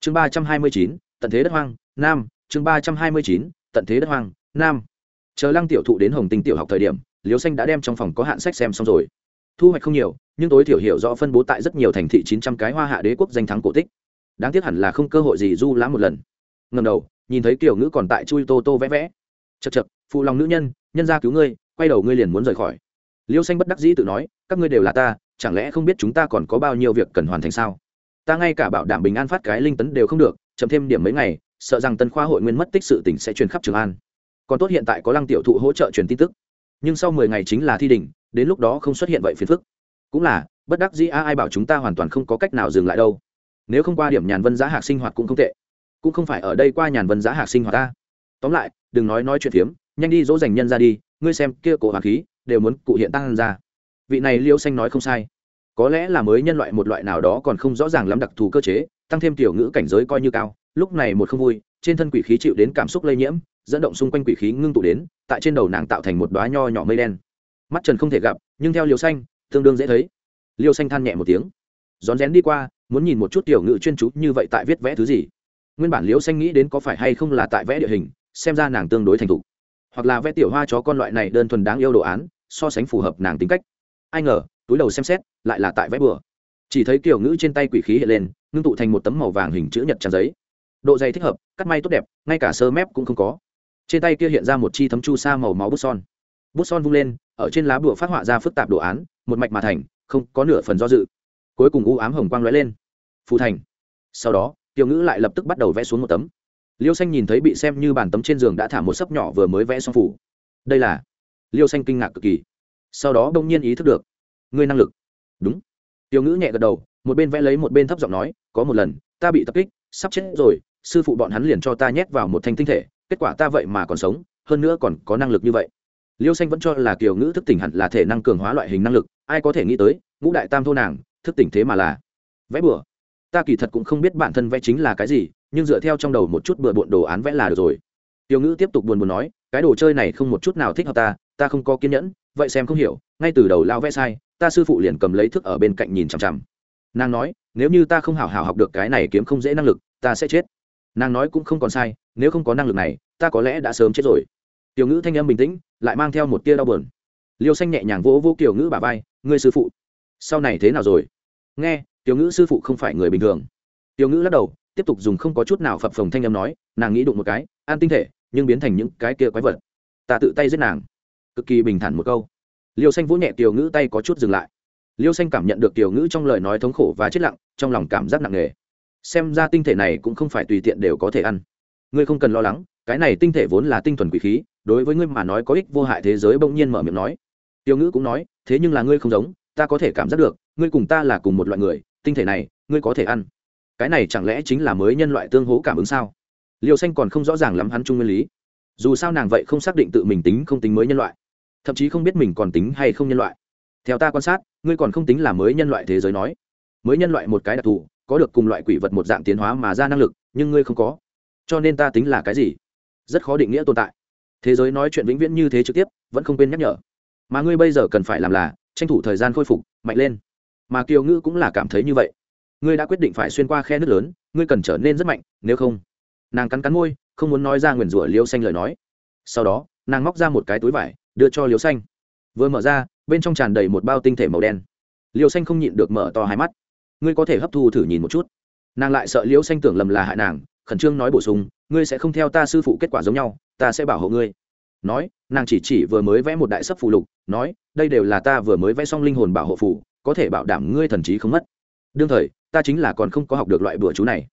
Chương ba trăm hai mươi chín, tận thế đất hoang, nam, chương ba trăm hai mươi chín, tận thế đất hoang, nam. Chờ lăng tiểu thụ đến hồng tinh tiểu học thời điểm, Liêu xanh đã đem trong phòng có hạn sách xem xong rồi thu hoạch không nhiều, nhưng tối thiểu hiểu rõ phân bố tại rất nhiều thành thị chín trăm cái hoa hạ đế quốc danh thắng cổ tích. Đáng tiếc hẳn là không cơ hội gì du lãm một lần. Ngầm đầu, nhìn thấy kiểu ngữ còn tại chui tô tô vẽ vẽ. Chật chật phụ lòng nữ nhân nhân ra cứu ngươi, quay đầu ngươi liền muốn rời khỏi. Liêu xanh bất đắc dĩ tự nói, các ngươi đều là ta, chẳng lẽ không biết chúng ta còn có bao nhiêu việc cần hoàn thành sao? Ta ngay cả bảo đảm bình an phát cái linh tấn đều không được, chậm thêm điểm mấy ngày, sợ rằng tân khoa hội nguyên mất tích sự tỉnh sẽ truyền khắp trường an. Còn tốt hiện tại có lăng tiểu thụ hỗ trợ truyền tin tức. Nhưng sau mười ngày chính là thi đỉnh đến lúc đó không xuất hiện vậy phiền phức. Cũng là, bất đắc dĩ ai bảo chúng ta hoàn toàn không có cách nào dừng lại đâu. Nếu không qua điểm nhàn vân giá hạc sinh hoạt cũng không tệ. Cũng không phải ở đây qua nhàn vân giá hạc sinh hoạt ta. Tóm lại, đừng nói nói chuyện phiếm, nhanh đi dỗ dành nhân ra đi, ngươi xem kia cổ hoàng khí, đều muốn cụ hiện tăng ra. Vị này liêu xanh nói không sai. Có lẽ là mới nhân loại một loại nào đó còn không rõ ràng lắm đặc thù cơ chế, tăng thêm tiểu ngữ cảnh giới coi như cao, lúc này một không vui, trên thân quỷ khí chịu đến cảm xúc lây nhiễm, dẫn động xung quanh quỷ khí ngưng tụ đến, tại trên đầu nàng tạo thành một đoá nho nhỏ mây đen mắt trần không thể gặp, nhưng theo liều xanh, tương đương dễ thấy. Liều xanh than nhẹ một tiếng. Rón rén đi qua, muốn nhìn một chút tiểu ngự chuyên chú như vậy tại viết vẽ thứ gì. Nguyên bản liều xanh nghĩ đến có phải hay không là tại vẽ địa hình, xem ra nàng tương đối thành thục. Hoặc là vẽ tiểu hoa chó con loại này đơn thuần đáng yêu đồ án, so sánh phù hợp nàng tính cách. Ai ngờ, túi đầu xem xét, lại là tại vẽ bừa. Chỉ thấy kiểu ngữ trên tay quỷ khí hiện lên, ngưng tụ thành một tấm màu vàng hình chữ nhật trang giấy. Độ dày thích hợp, cắt may tốt đẹp, ngay cả sơ mép cũng không có. Trên tay kia hiện ra một chi thấm chu sa màu máu bút son bút son vung lên, ở trên lá bùa phát họa ra phức tạp đồ án, một mạch mà thành, không có nửa phần do dự. Cuối cùng u ám hồng quang lóe lên. Phù thành. Sau đó, tiểu ngữ lại lập tức bắt đầu vẽ xuống một tấm. Liêu xanh nhìn thấy bị xem như bàn tấm trên giường đã thả một sấp nhỏ vừa mới vẽ xong phủ đây là liêu xanh kinh ngạc cực kỳ. Sau đó đông nhiên ý thức được, ngươi năng lực. Đúng. Tiểu ngữ nhẹ gật đầu, một bên vẽ lấy một bên thấp giọng nói, có một lần, ta bị tập kích, sắp chết rồi, sư phụ bọn hắn liền cho ta nhét vào một thanh tinh thể, kết quả ta vậy mà còn sống, hơn nữa còn có năng lực như vậy liêu xanh vẫn cho là kiều ngữ thức tỉnh hẳn là thể năng cường hóa loại hình năng lực, ai có thể nghĩ tới, ngũ đại tam thô nàng, thức tỉnh thế mà là vẽ bừa. Ta kỳ thật cũng không biết bản thân vẽ chính là cái gì, nhưng dựa theo trong đầu một chút bừa bộn đồ án vẽ là được rồi. Tiểu ngữ tiếp tục buồn buồn nói, cái đồ chơi này không một chút nào thích hợp ta ta không có kiên nhẫn, vậy xem không hiểu, ngay từ đầu lao vẽ sai, ta sư phụ liền cầm lấy thức ở bên cạnh nhìn chằm chằm. Nàng nói, nếu như ta không hào hào học được cái này kiếm không dễ năng lực, ta sẽ chết. Nàng nói cũng không còn sai, nếu không có năng lực này, ta có lẽ đã sớm chết rồi tiểu ngữ thanh âm bình tĩnh, lại mang theo một tia đau bờn liêu xanh nhẹ nhàng vỗ vỗ kiểu ngữ bà vai, ngươi sư phụ, sau này thế nào rồi? Nghe tiểu ngữ sư phụ không phải người bình thường. Tiểu ngữ lắc đầu, tiếp tục dùng không có chút nào phập phồng thanh âm nói, nàng nghĩ đụng một cái an tinh thể, nhưng biến thành những cái kia quái vật. Ta tự tay giết nàng. Cực kỳ bình thản một câu. Liêu xanh vỗ nhẹ tiểu ngữ tay có chút dừng lại. Liêu xanh cảm nhận được tiểu ngữ trong lời nói thống khổ và chết lặng, trong lòng cảm giác nặng nề. Xem ra tinh thể này cũng không phải tùy tiện đều có thể ăn. Ngươi không cần lo lắng, cái này tinh thể vốn là tinh thuần quỷ khí đối với ngươi mà nói có ích vô hại thế giới bỗng nhiên mở miệng nói. Tiêu ngữ cũng nói, thế nhưng là ngươi không giống, ta có thể cảm giác được, ngươi cùng ta là cùng một loại người, tinh thể này, ngươi có thể ăn. Cái này chẳng lẽ chính là mới nhân loại tương hỗ cảm ứng sao? Liêu xanh còn không rõ ràng lắm hắn chung nguyên lý. Dù sao nàng vậy không xác định tự mình tính không tính mới nhân loại, thậm chí không biết mình còn tính hay không nhân loại. Theo ta quan sát, ngươi còn không tính là mới nhân loại thế giới nói. Mới nhân loại một cái đặc thù, có được cùng loại quỷ vật một dạng tiến hóa mà ra năng lực, nhưng ngươi không có. Cho nên ta tính là cái gì? Rất khó định nghĩa tồn tại thế giới nói chuyện vĩnh viễn như thế trực tiếp, vẫn không quên nhắc nhở. Mà ngươi bây giờ cần phải làm là, tranh thủ thời gian khôi phục, mạnh lên. Mà kiều ngữ cũng là cảm thấy như vậy. Ngươi đã quyết định phải xuyên qua khe nước lớn, ngươi cần trở nên rất mạnh, nếu không. Nàng cắn cắn môi, không muốn nói ra nguyền rủa liêu xanh lời nói. Sau đó, nàng móc ra một cái túi vải, đưa cho liêu xanh. Vừa mở ra, bên trong tràn đầy một bao tinh thể màu đen. Liêu xanh không nhịn được mở to hai mắt. Ngươi có thể hấp thu thử nhìn một chút. Nàng lại sợ liêu xanh tưởng lầm là hại nàng khẩn trương nói bổ sung, ngươi sẽ không theo ta sư phụ kết quả giống nhau, ta sẽ bảo hộ ngươi. Nói, nàng chỉ chỉ vừa mới vẽ một đại sấp phù lục, nói, đây đều là ta vừa mới vẽ xong linh hồn bảo hộ phù, có thể bảo đảm ngươi thần trí không mất. Đương thời, ta chính là còn không có học được loại bữa chú này.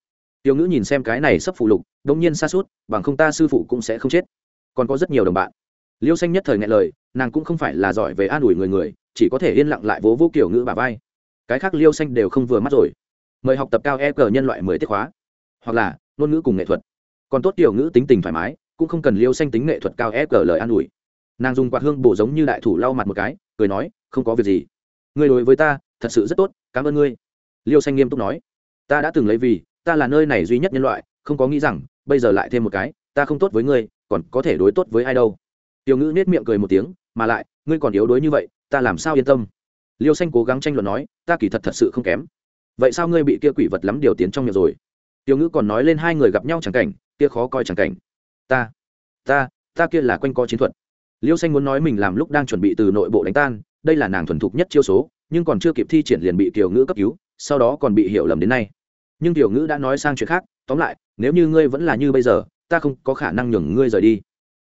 Tiểu ngữ nhìn xem cái này sấp phù lục, đông nhiên xa suốt bằng không ta sư phụ cũng sẽ không chết. Còn có rất nhiều đồng bạn. Liêu xanh nhất thời nghe lời, nàng cũng không phải là giỏi về an ủi người người, chỉ có thể yên lặng lại vố vô kiểu ngữ bà vai. Cái khác liêu xanh đều không vừa mắt rồi. Mời học tập cao e cờ nhân loại mười tiết khóa. Hoặc là ngôn ngữ cùng nghệ thuật. Còn tốt tiểu ngữ tính tình thoải mái, cũng không cần liêu xanh tính nghệ thuật cao ép cờ lời an ủi. Nàng dùng quạt hương bổ giống như đại thủ lau mặt một cái, cười nói, không có việc gì. Người đối với ta, thật sự rất tốt, cảm ơn ngươi. Liêu xanh nghiêm túc nói, ta đã từng lấy vì, ta là nơi này duy nhất nhân loại, không có nghĩ rằng, bây giờ lại thêm một cái, ta không tốt với ngươi, còn có thể đối tốt với ai đâu. Tiểu ngữ nết miệng cười một tiếng, mà lại, ngươi còn yếu đuối như vậy, ta làm sao yên tâm? Liêu xanh cố gắng tranh luận nói, ta kỳ thật thật sự không kém. Vậy sao ngươi bị kia quỷ vật lắm điều tiến trong miệng rồi? Tiểu ngữ còn nói lên hai người gặp nhau chẳng cảnh, kia khó coi chẳng cảnh. Ta ta ta kia là quanh co chiến thuật. Liêu xanh muốn nói mình làm lúc đang chuẩn bị từ nội bộ đánh tan, đây là nàng thuần thục nhất chiêu số, nhưng còn chưa kịp thi triển liền bị tiểu ngữ cấp cứu, sau đó còn bị hiểu lầm đến nay. Nhưng tiểu ngữ đã nói sang chuyện khác, tóm lại, nếu như ngươi vẫn là như bây giờ, ta không có khả năng nhường ngươi rời đi.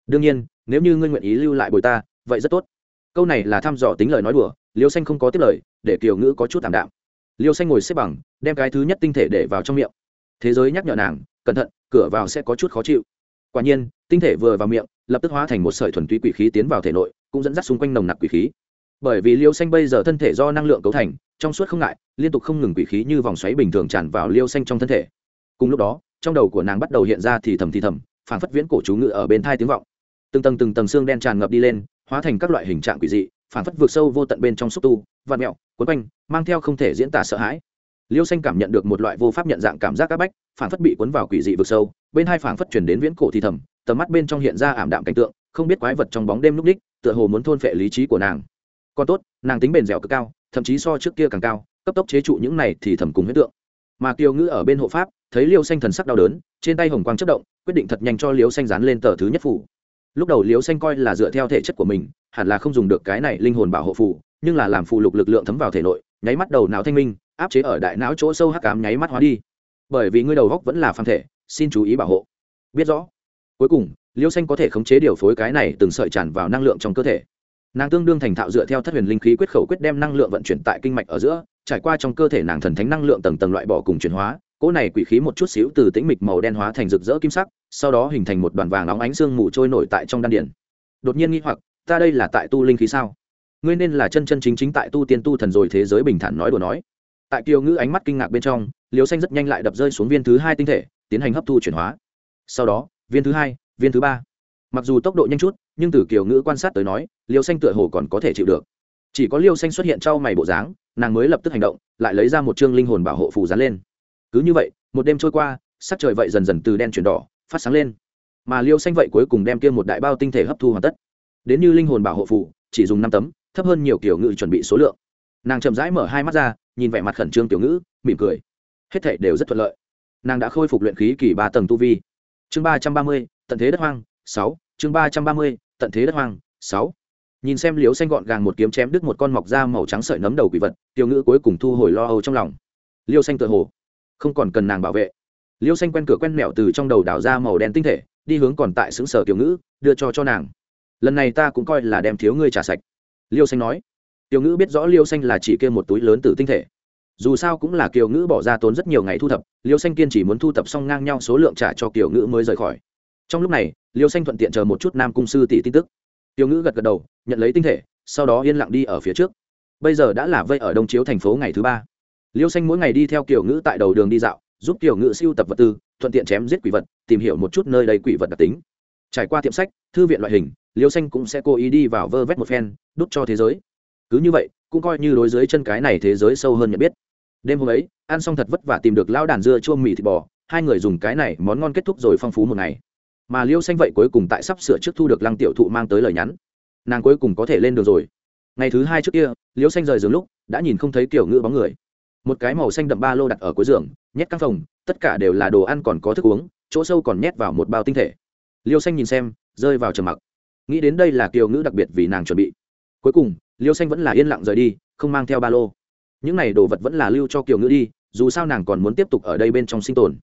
Đương nhiên, nếu như ngươi nguyện ý lưu lại bồi ta, vậy rất tốt. Câu này là thăm dò tính lời nói đùa, liêu xanh không có tiếp lời, để Tiểu ngữ có chút tảm đạm. Liêu xanh ngồi xếp bằng, đem cái thứ nhất tinh thể để vào trong miệng thế giới nhắc nhở nàng, cẩn thận, cửa vào sẽ có chút khó chịu. Quả nhiên, tinh thể vừa vào miệng, lập tức hóa thành một sợi thuần túy quỷ khí tiến vào thể nội, cũng dẫn dắt xung quanh nồng nặc quỷ khí. Bởi vì liêu xanh bây giờ thân thể do năng lượng cấu thành, trong suốt không ngại, liên tục không ngừng quỷ khí như vòng xoáy bình thường tràn vào liêu xanh trong thân thể. Cùng lúc đó, trong đầu của nàng bắt đầu hiện ra thì thầm thì thầm phản phất viễn cổ chú ngự ở bên thai tiếng vọng. Từng tầng từng tầng xương đen tràn ngập đi lên, hóa thành các loại hình trạng quỷ dị phản phất vượt sâu vô tận bên trong xúc tu vạt mẹo quấn quanh, mang theo không thể diễn tả sợ hãi liêu xanh cảm nhận được một loại vô pháp nhận dạng cảm giác áp bách phản phất bị cuốn vào quỷ dị vực sâu, bên hai phản phất chuyển đến viễn cổ thì thầm, tầm mắt bên trong hiện ra ảm đạm cảnh tượng, không biết quái vật trong bóng đêm lúc đích, tựa hồ muốn thôn phệ lý trí của nàng. Còn tốt, nàng tính bền dẻo cực cao, thậm chí so trước kia càng cao, cấp tốc chế trụ những này thì thầm cùng huyết tượng. Mà kiều ngữ ở bên hộ pháp, thấy liêu xanh thần sắc đau đớn, trên tay hồng quang chất động, quyết định thật nhanh cho liêu xanh dán lên tờ thứ nhất phủ. Lúc đầu liêu xanh coi là dựa theo thể chất của mình, hẳn là không dùng được cái này linh hồn bảo hộ phủ nhưng là làm phù lục lực lượng thấm vào thể nội, nháy mắt đầu não thanh minh áp chế ở đại não chỗ sâu hắc cám nháy mắt hóa đi. Bởi vì ngươi đầu góc vẫn là phàm thể, xin chú ý bảo hộ. Biết rõ. Cuối cùng, liêu xanh có thể khống chế điều phối cái này từng sợi tràn vào năng lượng trong cơ thể. Nàng tương đương thành thạo dựa theo thất huyền linh khí quyết khẩu quyết đem năng lượng vận chuyển tại kinh mạch ở giữa, trải qua trong cơ thể nàng thần thánh năng lượng tầng tầng loại bỏ cùng chuyển hóa, cỗ này quỷ khí một chút xíu từ tĩnh mịch màu đen hóa thành rực rỡ kim sắc, sau đó hình thành một đoàn vàng óng ánh xương mù trôi nổi tại trong đan điển đột nhiên nghi hoặc, ta đây là tại tu linh khí sao? Ngươi nên là chân chân chính chính tại tu tiên tu thần rồi thế giới bình thản nói đùa nói tại kiều ngữ ánh mắt kinh ngạc bên trong liều xanh rất nhanh lại đập rơi xuống viên thứ hai tinh thể, tiến hành hấp thu chuyển hóa. Sau đó, viên thứ hai, viên thứ ba. Mặc dù tốc độ nhanh chút, nhưng từ kiều ngữ quan sát tới nói liều xanh tựa hồ còn có thể chịu được. Chỉ có liêu xanh xuất hiện trong mày bộ dáng, nàng mới lập tức hành động, lại lấy ra một chương linh hồn bảo hộ phù dán lên. Cứ như vậy, một đêm trôi qua, sắc trời vậy dần dần từ đen chuyển đỏ, phát sáng lên. Mà liêu xanh vậy cuối cùng đem kia một đại bao tinh thể hấp thu hoàn tất. Đến như linh hồn bảo hộ phù, chỉ dùng năm tấm, thấp hơn nhiều kiểu ngự chuẩn bị số lượng. Nàng chậm rãi mở hai mắt ra nhìn vẻ mặt khẩn trương tiểu ngữ, mỉm cười. Hết thể đều rất thuận lợi. Nàng đã khôi phục luyện khí kỳ ba tầng tu vi. Chương ba trăm ba mươi, tận thế đất hoang, sáu. Chương ba trăm ba mươi, tận thế đất hoang, sáu. Nhìn xem liếu xanh gọn gàng một kiếm chém đứt một con mọc da màu trắng sợi nấm đầu quỷ vật, tiểu ngữ cuối cùng thu hồi lo âu trong lòng. Liêu xanh tựa hồ không còn cần nàng bảo vệ. Liêu xanh quen cửa quen mẹo từ trong đầu đảo ra màu đen tinh thể, đi hướng còn tại xứng sở tiểu ngữ, đưa cho cho nàng. Lần này ta cũng coi là đem thiếu ngươi trả sạch. Liêu xanh nói tiểu ngữ biết rõ liêu xanh là chỉ kia một túi lớn từ tinh thể. Dù sao cũng là kiều ngữ bỏ ra tốn rất nhiều ngày thu thập, liêu xanh kiên chỉ muốn thu thập xong ngang nhau số lượng trả cho kiều ngữ mới rời khỏi. Trong lúc này, liêu xanh thuận tiện chờ một chút nam cung sư tỷ tin tức. Kiều ngữ gật gật đầu, nhận lấy tinh thể, sau đó yên lặng đi ở phía trước. Bây giờ đã là vây ở đông chiếu thành phố ngày thứ ba. Liêu xanh mỗi ngày đi theo kiều ngữ tại đầu đường đi dạo, giúp kiều ngữ siêu tập vật tư, thuận tiện chém giết quỷ vật, tìm hiểu một chút nơi đây quỷ vật đặc tính. Trải qua tiệm sách, thư viện loại hình, liêu xanh cũng sẽ cố ý đi vào vơ vét một phen, đút cho thế giới cứ như vậy, cũng coi như đối dưới chân cái này thế giới sâu hơn nhận biết. Đêm hôm ấy, ăn xong thật vất vả tìm được lao đàn dưa chua mì thịt bò, hai người dùng cái này món ngon kết thúc rồi phong phú một ngày. Mà liêu xanh vậy cuối cùng tại sắp sửa trước thu được lăng tiểu thụ mang tới lời nhắn. Nàng cuối cùng có thể lên đường rồi. Ngày thứ hai trước kia, liêu xanh rời giường lúc, đã nhìn không thấy kiểu ngữ bóng người. Một cái màu xanh đậm ba lô đặt ở cuối giường, nhét căn phòng, tất cả đều là đồ ăn còn có thức uống, chỗ sâu còn nhét vào một bao tinh thể. Liêu xanh nhìn xem, rơi vào trầm mặc. Nghĩ đến đây là kiều ngữ đặc biệt vì nàng chuẩn bị. Cuối cùng liêu xanh vẫn là yên lặng rời đi, không mang theo ba lô. Những này đồ vật vẫn là lưu cho kiều ngữ đi, dù sao nàng còn muốn tiếp tục ở đây bên trong sinh tồn.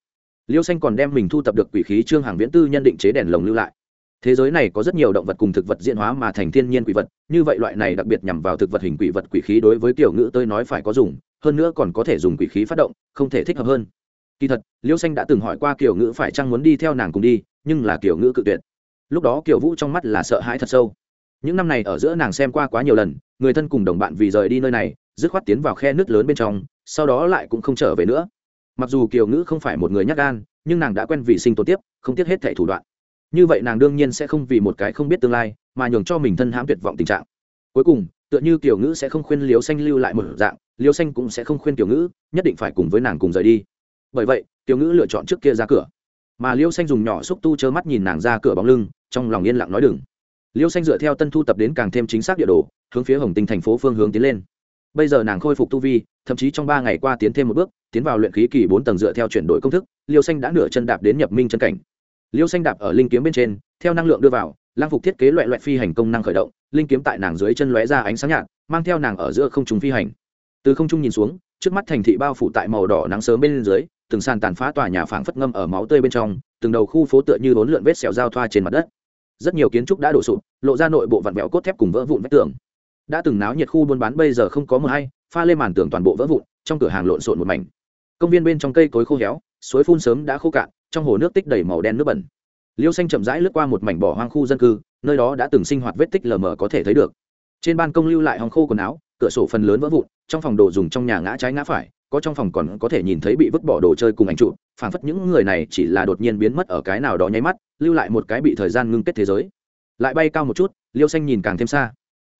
Liêu xanh còn đem mình thu tập được quỷ khí trương hàng viễn tư nhân định chế đèn lồng lưu lại. Thế giới này có rất nhiều động vật cùng thực vật diễn hóa mà thành thiên nhiên quỷ vật, như vậy loại này đặc biệt nhằm vào thực vật hình quỷ vật quỷ khí đối với kiểu ngữ tôi nói phải có dùng, hơn nữa còn có thể dùng quỷ khí phát động, không thể thích hợp hơn. Kỳ thật, liêu xanh đã từng hỏi qua kiểu ngữ phải chăng muốn đi theo nàng cùng đi, nhưng là kiểu ngữ cự tuyệt. Lúc đó kiểu vũ trong mắt là sợ hãi thật sâu. Những năm này ở giữa nàng xem qua quá nhiều lần người thân cùng đồng bạn vì rời đi nơi này, dứt khoát tiến vào khe nước lớn bên trong, sau đó lại cũng không trở về nữa. Mặc dù kiều ngữ không phải một người nhắc gan, nhưng nàng đã quen vì sinh tồn tiếp, không tiếc hết thẻ thủ đoạn. Như vậy nàng đương nhiên sẽ không vì một cái không biết tương lai, mà nhường cho mình thân hãm tuyệt vọng tình trạng. Cuối cùng, tựa như kiều ngữ sẽ không khuyên liều xanh lưu lại một dạng liều xanh cũng sẽ không khuyên kiều ngữ, nhất định phải cùng với nàng cùng rời đi. Bởi vậy, kiều ngữ lựa chọn trước kia ra cửa. Mà liêu xanh dùng nhỏ xúc tu chớ mắt nhìn nàng ra cửa bóng lưng, trong lòng yên lặng nói đừng liêu xanh dựa theo tân thu tập đến càng thêm chính xác địa đồ, hướng phía hồng tinh thành phố phương hướng tiến lên. Bây giờ nàng khôi phục tu vi, thậm chí trong ba ngày qua tiến thêm một bước, tiến vào luyện khí kỳ bốn tầng dựa theo chuyển đổi công thức, liêu xanh đã nửa chân đạp đến nhập minh chân cảnh. Liêu xanh đạp ở linh kiếm bên trên, theo năng lượng đưa vào, lang phục thiết kế loại loại phi hành công năng khởi động, linh kiếm tại nàng dưới chân lóe ra ánh sáng nhạt, mang theo nàng ở giữa không trung phi hành. Từ không trung nhìn xuống, trước mắt thành thị bao phủ tại màu đỏ nắng sớm bên dưới, từng sàn tàn phá tòa nhà phảng phất ngâm ở máu tươi bên trong, từng đầu khu phố tựa như bốn lượn vết sẹo giao thoa trên mặt đất rất nhiều kiến trúc đã đổ sụp, lộ ra nội bộ vặn vẹo cốt thép cùng vỡ vụn vách tường. Đã từng náo nhiệt khu buôn bán, bây giờ không có mờ hay, pha lên màn tường toàn bộ vỡ vụn, trong cửa hàng lộn xộn một mảnh. Công viên bên trong cây cối khô héo, suối phun sớm đã khô cạn, trong hồ nước tích đầy màu đen nước bẩn. Liêu xanh chậm rãi lướt qua một mảnh bỏ hoang khu dân cư, nơi đó đã từng sinh hoạt vết tích lờ mờ có thể thấy được. Trên ban công lưu lại hòng khô quần áo, cửa sổ phần lớn vỡ vụn, trong phòng đồ dùng trong nhà ngã trái ngã phải có trong phòng còn có thể nhìn thấy bị vứt bỏ đồ chơi cùng ảnh trụ phảng phất những người này chỉ là đột nhiên biến mất ở cái nào đó nháy mắt, lưu lại một cái bị thời gian ngưng kết thế giới. Lại bay cao một chút, liêu xanh nhìn càng thêm xa.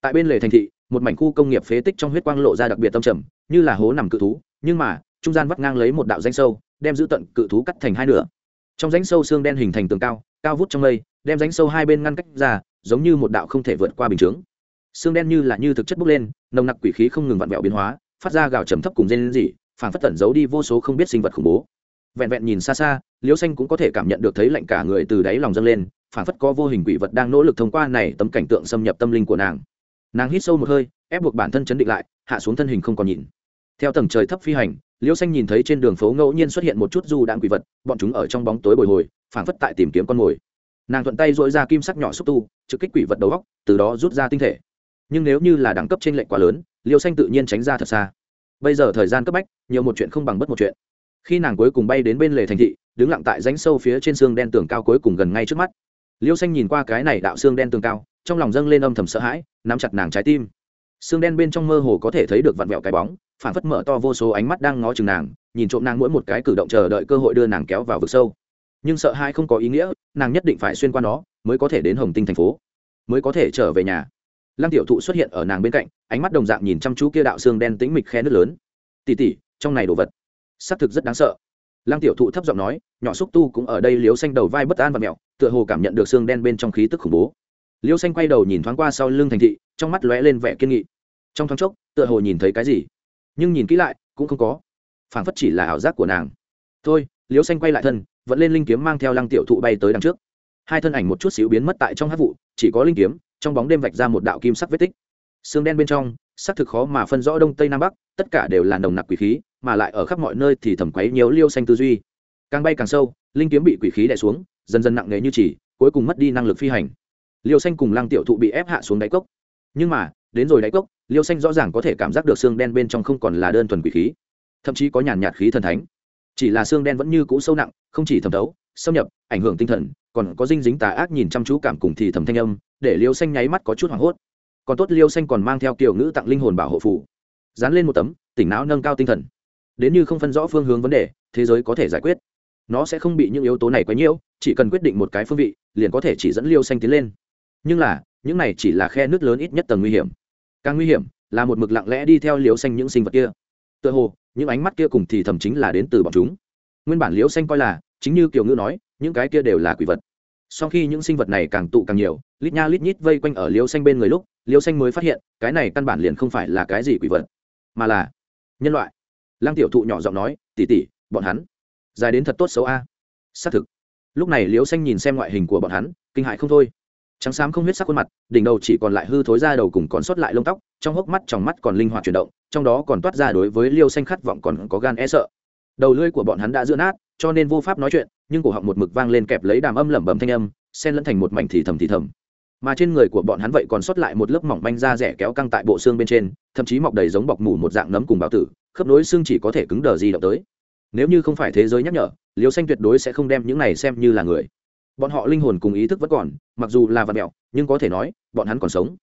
Tại bên lề thành thị, một mảnh khu công nghiệp phế tích trong huyết quang lộ ra đặc biệt tâm trầm, như là hố nằm cự thú, nhưng mà, trung gian vắt ngang lấy một đạo danh sâu, đem giữ tận cự thú cắt thành hai nửa. Trong rãnh sâu xương đen hình thành tường cao cao vút trong mây, đem rãnh sâu hai bên ngăn cách ra, giống như một đạo không thể vượt qua bình chướng. Xương đen như là như thực chất bốc lên, nồng nặc quỷ khí không ngừng vặn vẹo biến hóa phát ra gào trầm thấp cùng dây lên dị phản phất tẩn giấu đi vô số không biết sinh vật khủng bố. Vẹn vẹn nhìn xa xa, liễu xanh cũng có thể cảm nhận được thấy lạnh cả người từ đáy lòng dâng lên phản phất có vô hình quỷ vật đang nỗ lực thông qua này tấm cảnh tượng xâm nhập tâm linh của nàng. Nàng hít sâu một hơi, ép buộc bản thân chấn định lại, hạ xuống thân hình không còn nhìn. Theo tầng trời thấp phi hành, liễu xanh nhìn thấy trên đường phố ngẫu nhiên xuất hiện một chút du đạn quỷ vật, bọn chúng ở trong bóng tối bồi hồi phản phất tại tìm kiếm con mồi. Nàng thuận tay dội ra kim sắc nhỏ xúc tu, trực kích quỷ vật đầu góc, từ đó rút ra tinh thể nhưng nếu như là đẳng cấp trên lệnh quá lớn, liêu xanh tự nhiên tránh ra thật xa. Bây giờ thời gian cấp bách, nhiều một chuyện không bằng bất một chuyện. Khi nàng cuối cùng bay đến bên lề thành thị, đứng lặng tại rãnh sâu phía trên xương đen tường cao cuối cùng gần ngay trước mắt. Liêu xanh nhìn qua cái này đạo xương đen tường cao, trong lòng dâng lên âm thầm sợ hãi, nắm chặt nàng trái tim. Xương đen bên trong mơ hồ có thể thấy được vặn vẹo cái bóng, phản phất mở to vô số ánh mắt đang ngó chừng nàng, nhìn trộm nàng mỗi một cái cử động chờ đợi cơ hội đưa nàng kéo vào vực sâu. Nhưng sợ hãi không có ý nghĩa, nàng nhất định phải xuyên qua nó, mới có thể đến hồng tinh thành phố, mới có thể trở về nhà lăng tiểu thụ xuất hiện ở nàng bên cạnh, ánh mắt đồng dạng nhìn chăm chú kia đạo xương đen tĩnh mịch khe nước lớn. Tỉ tỉ trong này đồ vật. Xác thực rất đáng sợ. Lăng tiểu thụ thấp giọng nói, nhỏ xúc tu cũng ở đây liếu xanh đầu vai bất an và mẹo, tựa hồ cảm nhận được xương đen bên trong khí tức khủng bố. Liêu xanh quay đầu nhìn thoáng qua sau lưng thành thị, trong mắt lóe lên vẻ kiên nghị. Trong thoáng chốc, tựa hồ nhìn thấy cái gì. Nhưng nhìn kỹ lại, cũng không có. Phảng phất chỉ là ảo giác của nàng. Thôi liêu xanh quay lại thân, vẫn lên linh kiếm mang theo lăng tiểu thụ bay tới đằng trước. Hai thân ảnh một chút xíu biến mất tại trong hát vụ, chỉ có linh kiếm trong bóng đêm vạch ra một đạo kim sắc vết tích. Xương đen bên trong, sắc thực khó mà phân rõ đông tây nam bắc, tất cả đều là nồng nặc quỷ khí, mà lại ở khắp mọi nơi thì thầm quấy nhiều liêu xanh tư duy. Càng bay càng sâu, linh kiếm bị quỷ khí đè xuống, dần dần nặng nề như chỉ, cuối cùng mất đi năng lực phi hành. Liêu xanh cùng lăng tiểu thụ bị ép hạ xuống đáy cốc. Nhưng mà, đến rồi đáy cốc, liêu xanh rõ ràng có thể cảm giác được xương đen bên trong không còn là đơn thuần quỷ khí, thậm chí có nhàn nhạt khí thần thánh. Chỉ là xương đen vẫn như cũ sâu nặng, không chỉ thẩm thấu, xâm nhập, ảnh hưởng tinh thần còn có dinh dính tà ác nhìn chăm chú cảm cùng thì thầm thanh âm, để liêu xanh nháy mắt có chút hoảng hốt. Còn tốt liêu xanh còn mang theo kiểu ngữ tặng linh hồn bảo hộ phủ. Dán lên một tấm, tỉnh não nâng cao tinh thần. Đến như không phân rõ phương hướng vấn đề, thế giới có thể giải quyết. Nó sẽ không bị những yếu tố này quấy nhiễu chỉ cần quyết định một cái phương vị, liền có thể chỉ dẫn liêu xanh tiến lên. Nhưng là, những này chỉ là khe nước lớn ít nhất tầng nguy hiểm. Càng nguy hiểm, là một mực lặng lẽ đi theo liêu xanh những sinh vật kia. Tựa hồ, những ánh mắt kia cùng thì thầm chính là đến từ bọn chúng. Nguyên bản liêu xanh coi là, chính như kiều ngữ nói, những cái kia đều là quỷ vật sau khi những sinh vật này càng tụ càng nhiều, lít nha lít nhít vây quanh ở liêu xanh bên người lúc, liêu xanh mới phát hiện, cái này căn bản liền không phải là cái gì quỷ vật, mà là nhân loại. Lăng tiểu thụ nhỏ giọng nói tỉ tỉ bọn hắn dài đến thật tốt xấu a. Xác thực. Lúc này liêu xanh nhìn xem ngoại hình của bọn hắn, kinh hại không thôi. Trắng xám không huyết sắc khuôn mặt, đỉnh đầu chỉ còn lại hư thối ra đầu cùng còn sót lại lông tóc, trong hốc mắt trong mắt còn linh hoạt chuyển động, trong đó còn toát ra đối với liêu xanh khát vọng còn có gan e sợ. Đầu lưỡi của bọn hắn đã giữa nát, cho nên vô pháp nói chuyện nhưng cổ họng một mực vang lên kẹp lấy đàm âm lẩm bẩm thanh âm xen lẫn thành một mảnh thì thầm thì thầm. Mà trên người của bọn hắn vậy còn sót lại một lớp mỏng manh da rẻ kéo căng tại bộ xương bên trên, thậm chí mọc đầy giống bọc mủ một dạng nấm cùng báo tử, khớp nối xương chỉ có thể cứng đờ di động tới. Nếu như không phải thế giới nhắc nhở liều xanh tuyệt đối sẽ không đem những này xem như là người. Bọn họ linh hồn cùng ý thức vẫn còn, mặc dù là vật mẹo, nhưng có thể nói, bọn hắn còn sống.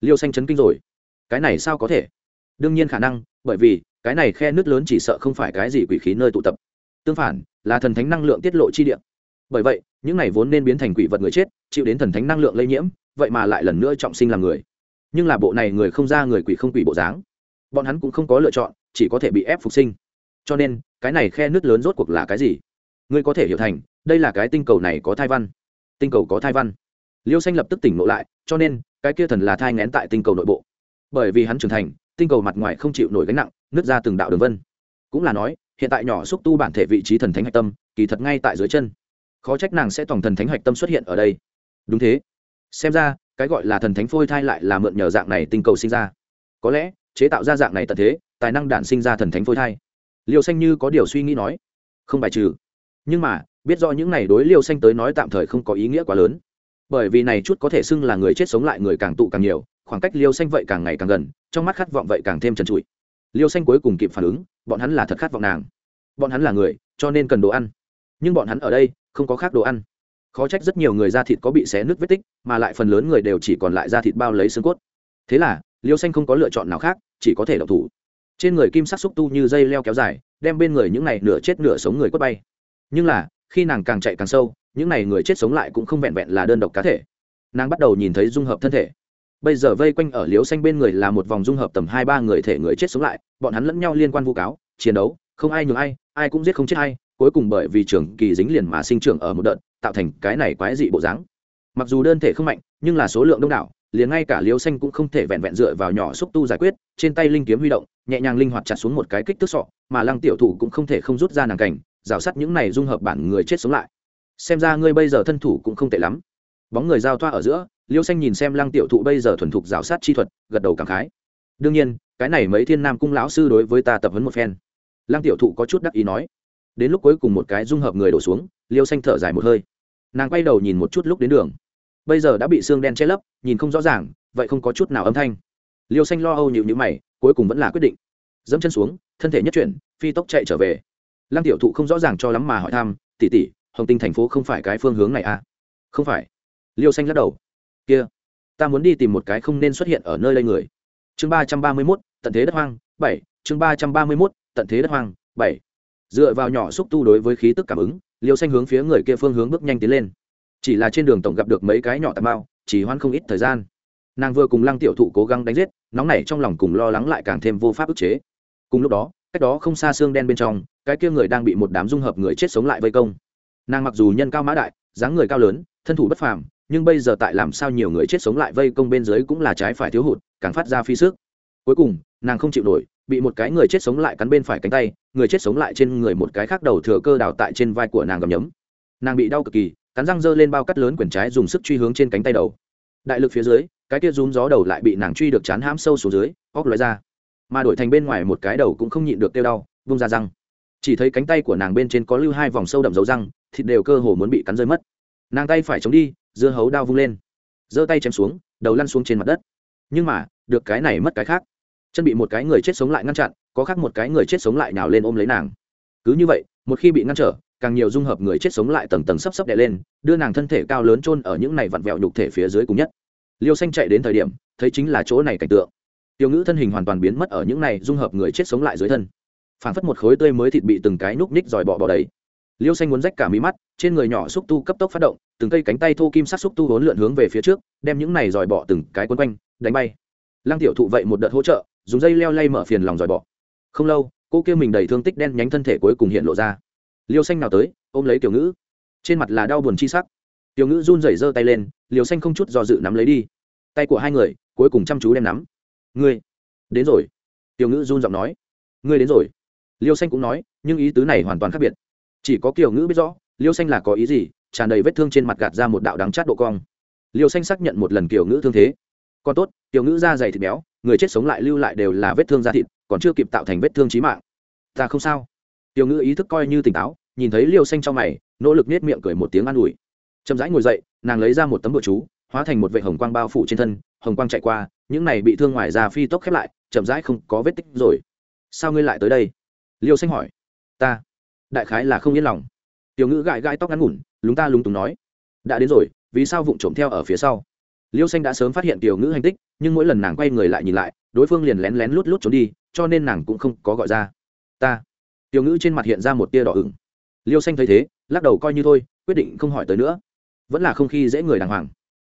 Liêu xanh chấn kinh rồi. Cái này sao có thể? Đương nhiên khả năng, bởi vì cái này khe nước lớn chỉ sợ không phải cái gì quỷ khí nơi tụ tập. Tương phản là thần thánh năng lượng tiết lộ chi địa. Bởi vậy, những này vốn nên biến thành quỷ vật người chết, chịu đến thần thánh năng lượng lây nhiễm, vậy mà lại lần nữa trọng sinh làm người. Nhưng là bộ này người không ra người quỷ không quỷ bộ dáng. Bọn hắn cũng không có lựa chọn, chỉ có thể bị ép phục sinh. Cho nên, cái này khe nước lớn rốt cuộc là cái gì? Ngươi có thể hiểu thành, đây là cái tinh cầu này có thai văn. Tinh cầu có thai văn. Liêu xanh lập tức tỉnh ngộ lại, cho nên, cái kia thần là thai ngén tại tinh cầu nội bộ. Bởi vì hắn trưởng thành, tinh cầu mặt ngoài không chịu nổi gánh nặng, nứt ra từng đạo đường vân. Cũng là nói hiện tại nhỏ xúc tu bản thể vị trí thần thánh hạch tâm, kỳ thật ngay tại dưới chân. Khó trách nàng sẽ tổng thần thánh hạch tâm xuất hiện ở đây. Đúng thế. Xem ra, cái gọi là thần thánh phôi thai lại là mượn nhờ dạng này tinh cầu sinh ra. Có lẽ, chế tạo ra dạng này tận thế, tài năng đản sinh ra thần thánh phôi thai. Liêu xanh như có điều suy nghĩ nói. Không bài trừ. Nhưng mà, biết rõ những này đối liêu xanh tới nói tạm thời không có ý nghĩa quá lớn. Bởi vì này chút có thể xưng là người chết sống lại người càng tụ càng nhiều, khoảng cách liêu xanh vậy càng ngày càng gần, trong mắt khát vọng vậy càng thêm trần trụi. Liêu xanh cuối cùng kịp phản ứng bọn hắn là thật khát vọng nàng. Bọn hắn là người, cho nên cần đồ ăn. Nhưng bọn hắn ở đây, không có khác đồ ăn. Khó trách rất nhiều người da thịt có bị xé nước vết tích, mà lại phần lớn người đều chỉ còn lại da thịt bao lấy xương cốt. Thế là, liêu xanh không có lựa chọn nào khác, chỉ có thể độc thủ. Trên người kim sắc xúc tu như dây leo kéo dài, đem bên người những này nửa chết nửa sống người quất bay. Nhưng là, khi nàng càng chạy càng sâu, những n à y người chết sống lại cũng không vẹn vẹn là đơn độc cá thể. Nàng bắt đầu nhìn thấy dung hợp thân thể bây giờ vây quanh ở liếu xanh bên người là một vòng dung hợp tầm hai ba người thể người chết sống lại, bọn hắn lẫn nhau liên quan vu cáo, chiến đấu, không ai nhường ai ai cũng giết không chết ai, cuối cùng bởi vì trường kỳ dính liền mà sinh trưởng ở một đợt, tạo thành cái này quái dị bộ dáng. Mặc dù đơn thể không mạnh, nhưng là số lượng đông đảo, liền ngay cả liếu xanh cũng không thể vẹn vẹn dựa vào nhỏ xúc tu giải quyết, trên tay linh kiếm huy động, nhẹ nhàng linh hoạt chặt xuống một cái kích thước sọ, mà lăng tiểu thủ cũng không thể không rút ra nàng cảnh, rào sắt những này dung hợp bản người chết sống lại. Xem ra ngươi bây giờ thân thủ cũng không tệ lắm. Bóng người giao thoa ở giữa liêu xanh nhìn xem lăng tiểu thụ bây giờ thuần thục rào sát chi thuật, gật đầu cảm khái. Đương nhiên, cái này mấy thiên nam cung lão sư đối với ta tập huấn một phen. Lăng tiểu thụ có chút đắc ý nói. Đến lúc cuối cùng một cái dung hợp người đổ xuống, liêu xanh thở dài một hơi. Nàng quay đầu nhìn một chút lúc đến đường. Bây giờ đã bị xương đen che lấp, nhìn không rõ ràng, vậy không có chút nào âm thanh. Liêu xanh lo âu nhịu nhữ mày, cuối cùng vẫn là quyết định. Dẫm chân xuống, thân thể nhất chuyển, phi tốc chạy trở về. Lăng tiểu thụ không rõ ràng cho lắm mà hỏi thăm tỉ tỉ hồng tinh thành phố không phải cái phương hướng này à? Không phải. Liêu xanh lắc đầu kia, ta muốn đi tìm một cái không nên xuất hiện ở nơi đây người. Chương ba trăm ba mươi mốt, tận thế đất hoang, bảy. Chương ba trăm ba mươi mốt, tận thế đất hoang, bảy. Dựa vào nhỏ xúc tu đối với khí tức cảm ứng, liêu xanh hướng phía người kia phương hướng bước nhanh tiến lên. Chỉ là trên đường tổng gặp được mấy cái nhỏ tạm bao chỉ hoan không ít thời gian. Nàng vừa cùng lăng tiểu thụ cố gắng đánh giết, nóng nảy trong lòng cùng lo lắng lại càng thêm vô pháp ức chế. Cùng lúc đó, cách đó không xa xương đen bên trong, cái kia người đang bị một đám dung hợp người chết sống lại vây công. Nàng mặc dù nhân cao mã đại, dáng người cao lớn thân thủ bất phàm, nhưng bây giờ tại làm sao nhiều người chết sống lại vây công bên dưới cũng là trái phải thiếu hụt, càng phát ra phi sức. Cuối cùng, nàng không chịu nổi, bị một cái người chết sống lại cắn bên phải cánh tay, người chết sống lại trên người một cái khác đầu thừa cơ đào tại trên vai của nàng gầm nhấm. Nàng bị đau cực kỳ, cắn răng giơ lên bao cắt lớn quyển trái dùng sức truy hướng trên cánh tay đầu. Đại lực phía dưới, cái kia rúm gió đầu lại bị nàng truy được chán hãm sâu xuống dưới óc lói ra. Mà đổi thành bên ngoài một cái đầu cũng không nhịn được tiêu đau, vung ra răng. Chỉ thấy cánh tay của nàng bên trên có lưu hai vòng sâu đậm dấu răng, thịt đều cơ hồ muốn bị cắn rơi mất nàng tay phải chống đi, dưa hấu đao vung lên. Giơ tay chém xuống, đầu lăn xuống trên mặt đất. Nhưng mà, được cái này mất cái khác. Chân bị một cái người chết sống lại ngăn chặn, có khác một cái người chết sống lại nào lên ôm lấy nàng. Cứ như vậy, một khi bị ngăn trở, càng nhiều dung hợp người chết sống lại tầng tầng sắp sắp đè lên, đưa nàng thân thể cao lớn chôn ở những này vặn vẹo nhục thể phía dưới cùng nhất. Liêu xanh chạy đến thời điểm, thấy chính là chỗ này cảnh tượng. Tiêu ngữ thân hình hoàn toàn biến mất ở những này dung hợp người chết sống lại dưới thân. Phản phất một khối tươi mới thịt bị từng cái núc ních dòi bọ bọ đầy liêu xanh muốn rách cả mí mắt, trên người nhỏ xúc tu cấp tốc phát động, từng cây cánh tay thô kim sắc xúc tu hốn lượn hướng về phía trước, đem những này dòi bỏ từng cái quấn quanh, đánh bay. Lăng tiểu thụ vậy một đợt hỗ trợ, dùng dây leo lay mở phiền lòng dòi bỏ. không lâu, cô kêu mình đầy thương tích đen nhánh thân thể cuối cùng hiện lộ ra. Liêu xanh nào tới, ôm lấy tiểu ngữ. Trên mặt là đau buồn chi sắc. Tiểu ngữ run rẩy giơ tay lên liều xanh không chút do dự nắm lấy đi. Tay của hai người, cuối cùng chăm chú đem nắm. Ngươi, đến rồi. Tiểu ngữ run giọng nói. Ngươi đến rồi. Liêu xanh cũng nói, nhưng ý tứ này hoàn toàn khác biệt chỉ có kiểu ngữ biết rõ, liêu xanh là có ý gì, tràn đầy vết thương trên mặt gạt ra một đạo đắng chát độ cong. Liêu xanh xác nhận một lần kiểu ngữ thương thế. Còn tốt, kiểu ngữ da dày thịt béo, người chết sống lại lưu lại đều là vết thương da thịt, còn chưa kịp tạo thành vết thương trí mạng. Ta không sao. Tiểu ngữ ý thức coi như tỉnh táo, nhìn thấy liêu xanh trong mày, nỗ lực nết miệng cười một tiếng an ủi. Chậm rãi ngồi dậy, nàng lấy ra một tấm bụa chú, hóa thành một vệ hồng quang bao phủ trên thân, hồng quang chạy qua, những này bị thương ngoài ra phi tốc khép lại, chậm rãi không có vết tích rồi. Sao ngươi lại tới đây? Liêu xanh hỏi. Ta đại khái là không yên lòng. Tiểu ngữ gãi gãi tóc ngắn ngủn, lúng ta lúng túng nói. Đã đến rồi, vì sao vụng trộm theo ở phía sau? Liêu xanh đã sớm phát hiện tiểu ngữ hành tích, nhưng mỗi lần nàng quay người lại nhìn lại, đối phương liền lén lén lút lút trốn đi, cho nên nàng cũng không có gọi ra. Ta. Tiểu ngữ trên mặt hiện ra một tia đỏ ửng. Liêu xanh thấy thế, lắc đầu coi như thôi, quyết định không hỏi tới nữa. Vẫn là không khi dễ người đàng hoàng.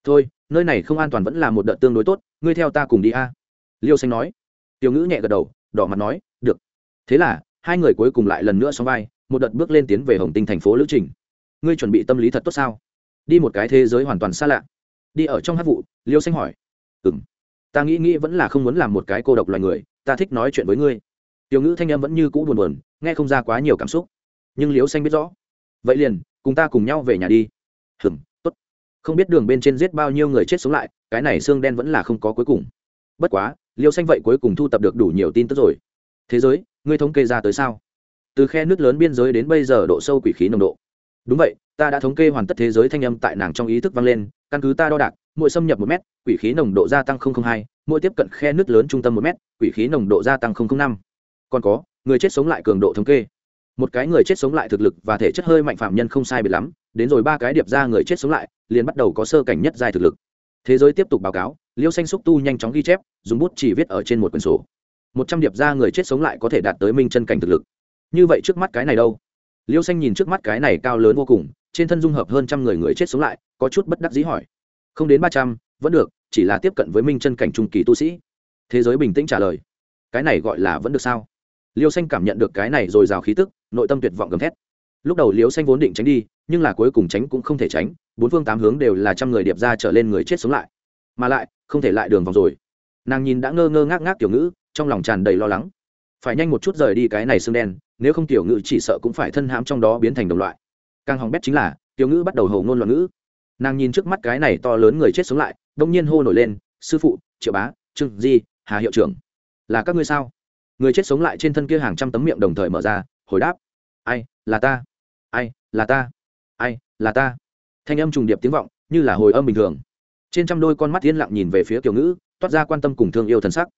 Thôi, nơi này không an toàn vẫn là một đợt tương đối tốt, ngươi theo ta cùng đi a. Liêu xanh nói. Tiểu ngữ nhẹ gật đầu, đỏ mặt nói, được. Thế là, hai người cuối cùng lại lần nữa xóng vai một đợt bước lên tiến về hồng tinh thành phố lữ trình. Ngươi chuẩn bị tâm lý thật tốt sao? Đi một cái thế giới hoàn toàn xa lạ. Đi ở trong hát vụ, liêu xanh hỏi. Ừ m ta nghĩ nghĩ vẫn là không muốn làm một cái cô độc loài người, ta thích nói chuyện với ngươi. Tiểu ngữ thanh em vẫn như cũ buồn buồn, nghe không ra quá nhiều cảm xúc. Nhưng liêu xanh biết rõ. Vậy liền, cùng ta cùng nhau về nhà đi. Hừng tốt. Không biết đường bên trên giết bao nhiêu người chết sống lại, cái này xương đen vẫn là không có cuối cùng. Bất quá, liêu xanh vậy cuối cùng thu tập được đủ nhiều tin tức rồi. Thế giới, ngươi thống kê ra tới sao? Từ khe nước lớn biên giới đến bây giờ độ sâu quỷ khí nồng độ. Đúng vậy, ta đã thống kê hoàn tất thế giới thanh âm tại nàng trong ý thức vang lên, căn cứ ta đo đạc, mỗi xâm nhập một m quỷ khí nồng độ gia tăng hai, mỗi tiếp cận khe nước lớn trung tâm một m quỷ khí nồng độ gia tăng năm. Còn có, người chết sống lại cường độ thống kê. Một cái người chết sống lại thực lực và thể chất hơi mạnh phạm nhân không sai biệt lắm, đến rồi ba cái điệp ra người chết sống lại, liền bắt đầu có sơ cảnh nhất dài thực lực. Thế giới tiếp tục báo cáo, liêu xanh xúc tu nhanh chóng ghi chép, dùng bút chỉ viết ở trên một quyển sổ. Một trăm điệp ra người chết sống lại có thể đạt tới minh chân cảnh thực lực như vậy trước mắt cái này đâu? Liêu xanh nhìn trước mắt cái này cao lớn vô cùng, trên thân dung hợp hơn trăm người người chết sống lại, có chút bất đắc dĩ hỏi. Không đến ba trăm, vẫn được, chỉ là tiếp cận với minh chân cảnh trung kỳ tu sĩ. Thế giới bình tĩnh trả lời. Cái này gọi là vẫn được sao? Liêu xanh cảm nhận được cái này rồi rào khí tức, nội tâm tuyệt vọng gầm thét. Lúc đầu liêu xanh vốn định tránh đi, nhưng là cuối cùng tránh cũng không thể tránh, bốn phương tám hướng đều là trăm người điệp ra trở lên người chết sống lại. Mà lại, không thể lại đường vòng rồi. Nàng nhìn đã ngơ ngơ ngác ngác kiểu ngữ, trong lòng tràn đầy lo lắng. Phải nhanh một chút rời đi cái này xương đen nếu không tiểu ngữ chỉ sợ cũng phải thân hãm trong đó biến thành đồng loại. Càng hỏng bét chính là, tiểu ngữ bắt đầu hầu ngôn loạn ngữ. Nàng nhìn trước mắt cái này to lớn người chết sống lại, đông nhiên hô nổi lên, sư phụ, triệu bá, trương di, hà hiệu trưởng, là các ngươi sao? Người chết sống lại trên thân kia hàng trăm tấm miệng đồng thời mở ra, hồi đáp, ai, là ta, ai, là ta, ai, là ta. Thanh âm trùng điệp tiếng vọng, như là hồi âm bình thường. Trên trăm đôi con mắt yên lặng nhìn về phía kiểu ngữ, toát ra quan tâm cùng thương yêu thần sắc.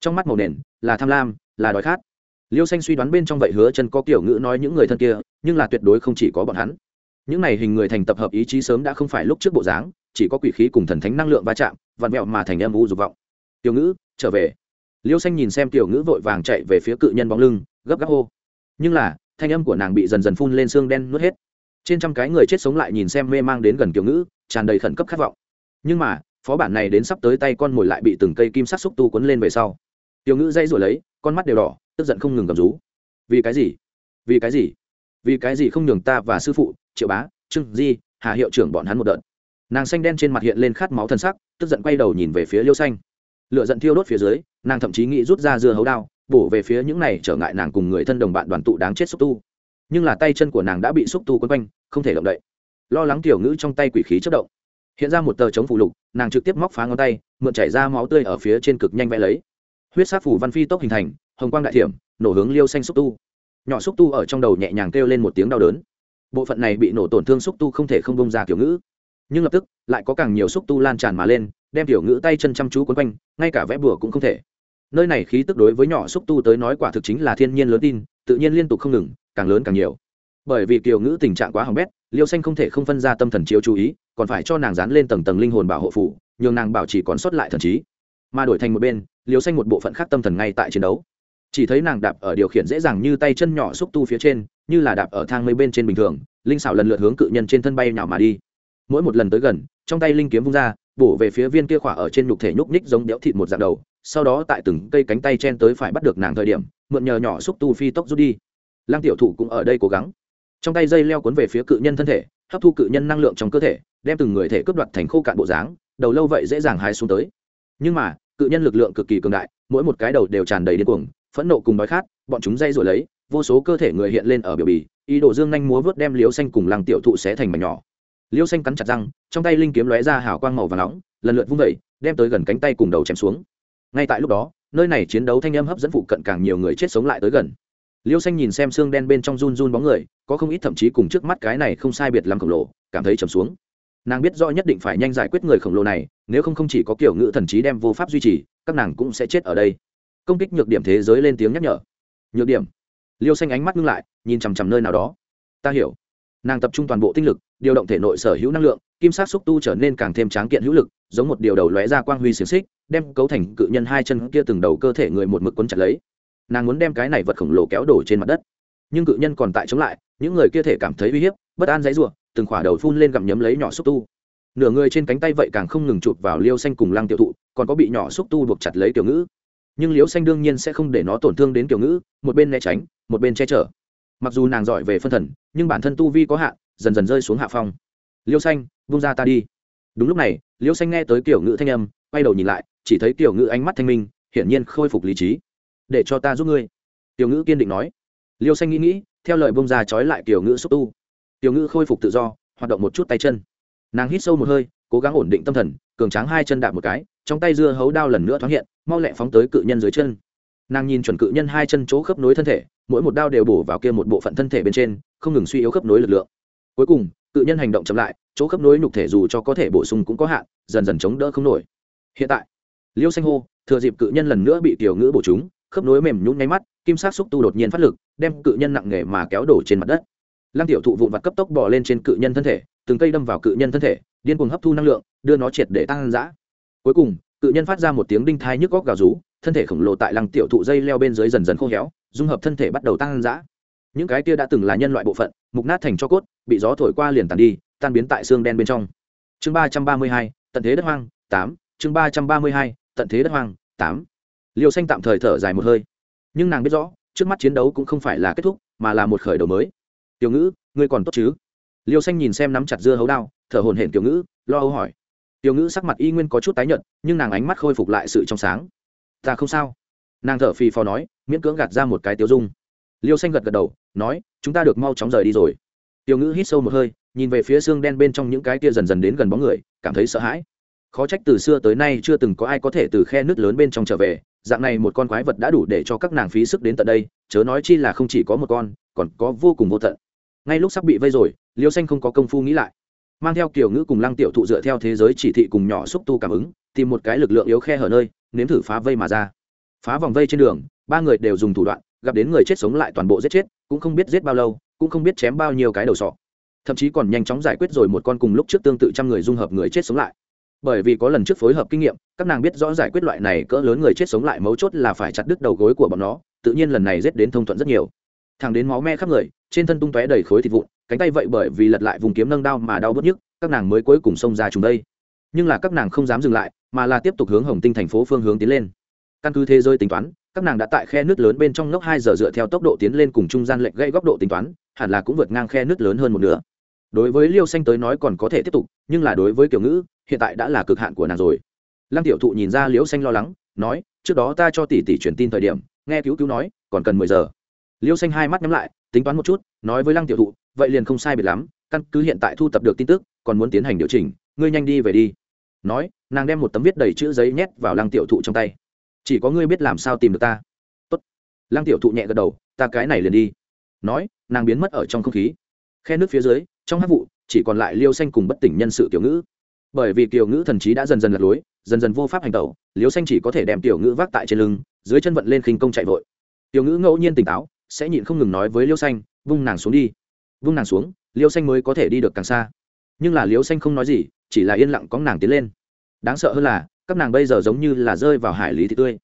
Trong mắt màu nền, là tham lam, là đói khát liêu xanh suy đoán bên trong vậy hứa chân có kiểu ngữ nói những người thân kia, nhưng là tuyệt đối không chỉ có bọn hắn. Những này hình người thành tập hợp ý chí sớm đã không phải lúc trước bộ dáng, chỉ có quỷ khí cùng thần thánh năng lượng va chạm, vặn vẹo mà thành âm u dục vọng. Tiểu ngữ, trở về. Liêu xanh nhìn xem tiểu ngữ vội vàng chạy về phía cự nhân bóng lưng, gấp gáp hô. Nhưng là, thanh âm của nàng bị dần dần phun lên xương đen nuốt hết. Trên trăm cái người chết sống lại nhìn xem mê mang đến gần tiểu ngữ, tràn đầy khẩn cấp khát vọng. Nhưng mà, phó bản này đến sắp tới tay con mồi lại bị từng cây kim sắc xúc tu quấn lên về sau. Tiểu ngữ dây rồi lấy, con mắt đều đỏ tức giận không ngừng gầm rú. Vì cái gì? Vì cái gì? Vì cái gì không nhường ta và sư phụ, triệu bá, trương di, hà hiệu trưởng bọn hắn một đợt? Nàng xanh đen trên mặt hiện lên khát máu thân sắc, tức giận quay đầu nhìn về phía liêu xanh. Lựa giận thiêu đốt phía dưới, nàng thậm chí nghĩ rút ra dưa hấu đao, bổ về phía những này trở ngại nàng cùng người thân đồng bạn đoàn tụ đáng chết xúc tu. Nhưng là tay chân của nàng đã bị xúc tu quấn quanh, không thể động đậy. Lo lắng tiểu ngữ trong tay quỷ khí chất động. Hiện ra một tờ chống phụ lục, nàng trực tiếp móc phá ngón tay, mượn chảy ra máu tươi ở phía trên cực nhanh vẽ lấy huyết sát phủ văn phi tốc hình thành, hồng quang đại thiểm, nổ hướng liêu xanh xúc tu. Nhỏ xúc tu ở trong đầu nhẹ nhàng kêu lên một tiếng đau đớn. Bộ phận này bị nổ tổn thương xúc tu không thể không bông ra kiểu ngữ. Nhưng lập tức, lại có càng nhiều xúc tu lan tràn mà lên, đem tiểu ngữ tay chân chăm chú quấn quanh, ngay cả vẽ bùa cũng không thể. Nơi này khí tức đối với nhỏ xúc tu tới nói quả thực chính là thiên nhiên lớn tin, tự nhiên liên tục không ngừng, càng lớn càng nhiều. Bởi vì kiều ngữ tình trạng quá hỏng bét, liêu xanh không thể không phân ra tâm thần chiếu chú ý, còn phải cho nàng dán lên tầng tầng linh hồn bảo hộ phủ, nhường nàng bảo chỉ còn sót lại thần trí mà đổi thành một bên liều xanh một bộ phận khác tâm thần ngay tại chiến đấu. Chỉ thấy nàng đạp ở điều khiển dễ dàng như tay chân nhỏ xúc tu phía trên, như là đạp ở thang mây bên trên bình thường, linh xảo lần lượt hướng cự nhân trên thân bay nhào mà đi. Mỗi một lần tới gần, trong tay linh kiếm vung ra, bổ về phía viên kia khỏa ở trên nhục thể nhúc nhích giống đẽo thịt một dạng đầu, sau đó tại từng cây cánh tay chen tới phải bắt được nàng thời điểm, mượn nhờ nhỏ xúc tu phi tốc rút đi. Lăng tiểu thủ cũng ở đây cố gắng. Trong tay dây leo cuốn về phía cự nhân thân thể, hấp thu cự nhân năng lượng trong cơ thể, đem từng người thể cướp đoạt thành khô cạn bộ dáng, đầu lâu vậy dễ dàng hái xuống tới nhưng mà, cự nhân lực lượng cực kỳ cường đại, mỗi một cái đầu đều tràn đầy điên cuồng, phẫn nộ cùng đói khát, bọn chúng dây rồi lấy, vô số cơ thể người hiện lên ở biểu bì, ý đồ dương nhanh múa vớt đem liêu xanh cùng lăng tiểu thụ xé thành mảnh nhỏ. Liêu xanh cắn chặt răng, trong tay linh kiếm lóe ra hào quang màu và nóng, lần lượt vung vẩy đem tới gần cánh tay cùng đầu chém xuống. Ngay tại lúc đó, nơi này chiến đấu thanh âm hấp dẫn phụ cận càng nhiều người chết sống lại tới gần. Liêu xanh nhìn xem xương đen bên trong run run bóng người, có không ít thậm chí cùng trước mắt cái này không sai biệt làm khổng lồ, cảm thấy trầm xuống nàng biết rõ nhất định phải nhanh giải quyết người khổng lồ này, nếu không không chỉ có kiểu ngữ thần trí đem vô pháp duy trì, các nàng cũng sẽ chết ở đây. Công kích nhược điểm thế giới lên tiếng nhắc nhở. Nhược điểm. Liêu xanh ánh mắt ngưng lại, nhìn chằm chằm nơi nào đó. Ta hiểu. Nàng tập trung toàn bộ tinh lực, điều động thể nội sở hữu năng lượng, kim sát xúc tu trở nên càng thêm tráng kiện hữu lực, giống một điều đầu lóe ra quang huy xiềng xích, đem cấu thành cự nhân hai chân kia từng đầu cơ thể người một mực quấn chặt lấy. Nàng muốn đem cái này vật khổng lồ kéo đổ trên mặt đất. Nhưng cự nhân còn tại chống lại, những người kia thể cảm thấy uy hiếp, bất an dãy r u ộ từng khỏa đầu phun lên gặm nhấm lấy nhỏ xúc tu. Nửa người trên cánh tay vậy càng không ngừng chụp vào liêu xanh cùng lăng tiểu thụ, còn có bị nhỏ xúc tu buộc chặt lấy tiểu ngữ. Nhưng liêu xanh đương nhiên sẽ không để nó tổn thương đến tiểu ngữ, một bên né tránh, một bên che chở. Mặc dù nàng giỏi về phân thần, nhưng bản thân tu vi có hạn, dần dần rơi xuống hạ phong. Liêu xanh vung ra ta đi. Đúng lúc này, liêu xanh nghe tới kiểu ngữ thanh âm, quay đầu nhìn lại, chỉ thấy kiểu ngữ ánh mắt thanh minh, hiển nhiên khôi phục lý trí. Để cho ta giúp ngươi. Tiểu ngữ kiên định nói. Liêu xanh nghĩ nghĩ, theo lời bông ra trói lại tiểu ngữ xúc tu tiểu ngữ khôi phục tự do, hoạt động một chút tay chân. Nàng hít sâu một hơi, cố gắng ổn định tâm thần, cường tráng hai chân đạp một cái, trong tay dưa hấu đao lần nữa thoáng hiện, mau lẹ phóng tới cự nhân dưới chân. Nàng nhìn chuẩn cự nhân hai chân chỗ khớp nối thân thể, mỗi một đao đều bổ vào kia một bộ phận thân thể bên trên, không ngừng suy yếu khớp nối lực lượng. Cuối cùng, cự nhân hành động chậm lại, chỗ khớp nối nhục thể dù cho có thể bổ sung cũng có hạn, dần dần chống đỡ không nổi. Hiện tại, liêu xanh hô, thừa dịp cự nhân lần nữa bị tiểu ngữ bổ chúng khớp nối mềm nhún ngay mắt, kim sát xúc tu đột nhiên phát lực, đem cự nhân nặng nề mà kéo đổ trên mặt đất lăng tiểu thụ vụn vặt cấp tốc bò lên trên cự nhân thân thể, từng cây đâm vào cự nhân thân thể, điên cuồng hấp thu năng lượng, đưa nó triệt để tăng dã. Cuối cùng, cự nhân phát ra một tiếng đinh thai nhức góc gào rú, thân thể khổng lồ tại lăng tiểu thụ dây leo bên dưới dần dần khô héo, dung hợp thân thể bắt đầu tăng dã. Những cái kia đã từng là nhân loại bộ phận, mục nát thành cho cốt, bị gió thổi qua liền tàn đi, tan biến tại xương đen bên trong. Chương ba trăm ba mươi hai, tận thế đất hoang, tám. Chương ba trăm ba mươi hai, tận thế đất hoang, tám. Liều xanh tạm thời thở dài một hơi. Nhưng nàng biết rõ, trước mắt chiến đấu cũng không phải là kết thúc, mà là một khởi đầu mới tiểu ngữ, ngươi còn tốt chứ? Liêu xanh nhìn xem nắm chặt dưa hấu đao, thở hồn hển tiểu ngữ, lo âu hỏi. Tiểu ngữ sắc mặt y nguyên có chút tái nhợt, nhưng nàng ánh mắt khôi phục lại sự trong sáng. Ta không sao. Nàng thở phì phò nói, miễn cưỡng gạt ra một cái tiêu dung. Liêu xanh gật gật đầu, nói, chúng ta được mau chóng rời đi rồi. Tiểu ngữ hít sâu một hơi, nhìn về phía xương đen bên trong những cái kia dần dần đến gần bóng người, cảm thấy sợ hãi. Khó trách từ xưa tới nay chưa từng có ai có thể từ khe nước lớn bên trong trở về, dạng này một con quái vật đã đủ để cho các nàng phí sức đến tận đây, chớ nói chi là không chỉ có một con, còn có vô cùng vô tận ngay lúc sắp bị vây rồi, liêu xanh không có công phu nghĩ lại. Mang theo kiểu ngữ cùng lăng tiểu thụ dựa theo thế giới chỉ thị cùng nhỏ xúc tu cảm ứng, tìm một cái lực lượng yếu khe hở nơi, nếm thử phá vây mà ra. Phá vòng vây trên đường, ba người đều dùng thủ đoạn, gặp đến người chết sống lại toàn bộ giết chết, cũng không biết giết bao lâu, cũng không biết chém bao nhiêu cái đầu sọ. Thậm chí còn nhanh chóng giải quyết rồi một con cùng lúc trước tương tự trăm người dung hợp người chết sống lại. Bởi vì có lần trước phối hợp kinh nghiệm, các nàng biết rõ giải quyết loại này cỡ lớn người chết sống lại mấu chốt là phải chặt đứt đầu gối của bọn nó, tự nhiên lần này giết đến thông thuận rất nhiều. Thằng đến máu me khắp người trên thân tung tóe đầy khối thịt vụn, cánh tay vậy bởi vì lật lại vùng kiếm nâng đau mà đau bớt nhức, các nàng mới cuối cùng xông ra chúng đây. Nhưng là các nàng không dám dừng lại, mà là tiếp tục hướng hồng tinh thành phố phương hướng tiến lên. Căn cứ thế giới tính toán, các nàng đã tại khe nước lớn bên trong ngốc hai giờ dựa theo tốc độ tiến lên cùng trung gian lệnh gây góc độ tính toán, hẳn là cũng vượt ngang khe nước lớn hơn một nửa. Đối với liêu xanh tới nói còn có thể tiếp tục, nhưng là đối với kiểu ngữ, hiện tại đã là cực hạn của nàng rồi. Lăng tiểu thụ nhìn ra liêu xanh lo lắng, nói, trước đó ta cho tỷ tỷ truyền tin thời điểm, nghe cứu cứu nói, còn cần mười giờ. Liêu xanh hai mắt nhắm lại tính toán một chút, nói với lăng tiểu thụ, vậy liền không sai biệt lắm, căn cứ hiện tại thu tập được tin tức, còn muốn tiến hành điều chỉnh, ngươi nhanh đi về đi. Nói, nàng đem một tấm viết đầy chữ giấy nhét vào lăng tiểu thụ trong tay. Chỉ có ngươi biết làm sao tìm được ta. Tốt. lăng tiểu thụ nhẹ gật đầu, ta cái này liền đi. Nói, nàng biến mất ở trong không khí. Khe nước phía dưới, trong hát vụ, chỉ còn lại liêu xanh cùng bất tỉnh nhân sự Tiểu ngữ. Bởi vì Tiểu ngữ thần trí đã dần dần lật lối, dần dần vô pháp hành tẩu, liêu xanh chỉ có thể đem tiểu ngữ vác tại trên lưng, dưới chân vận lên khinh công chạy vội. Tiểu ngữ ngẫu nhiên tỉnh táo sẽ nhịn không ngừng nói với liêu xanh, vung nàng xuống đi. Vung nàng xuống, liêu xanh mới có thể đi được càng xa. Nhưng là liêu xanh không nói gì, chỉ là yên lặng có nàng tiến lên. Đáng sợ hơn là, các nàng bây giờ giống như là rơi vào hải lý thị tươi.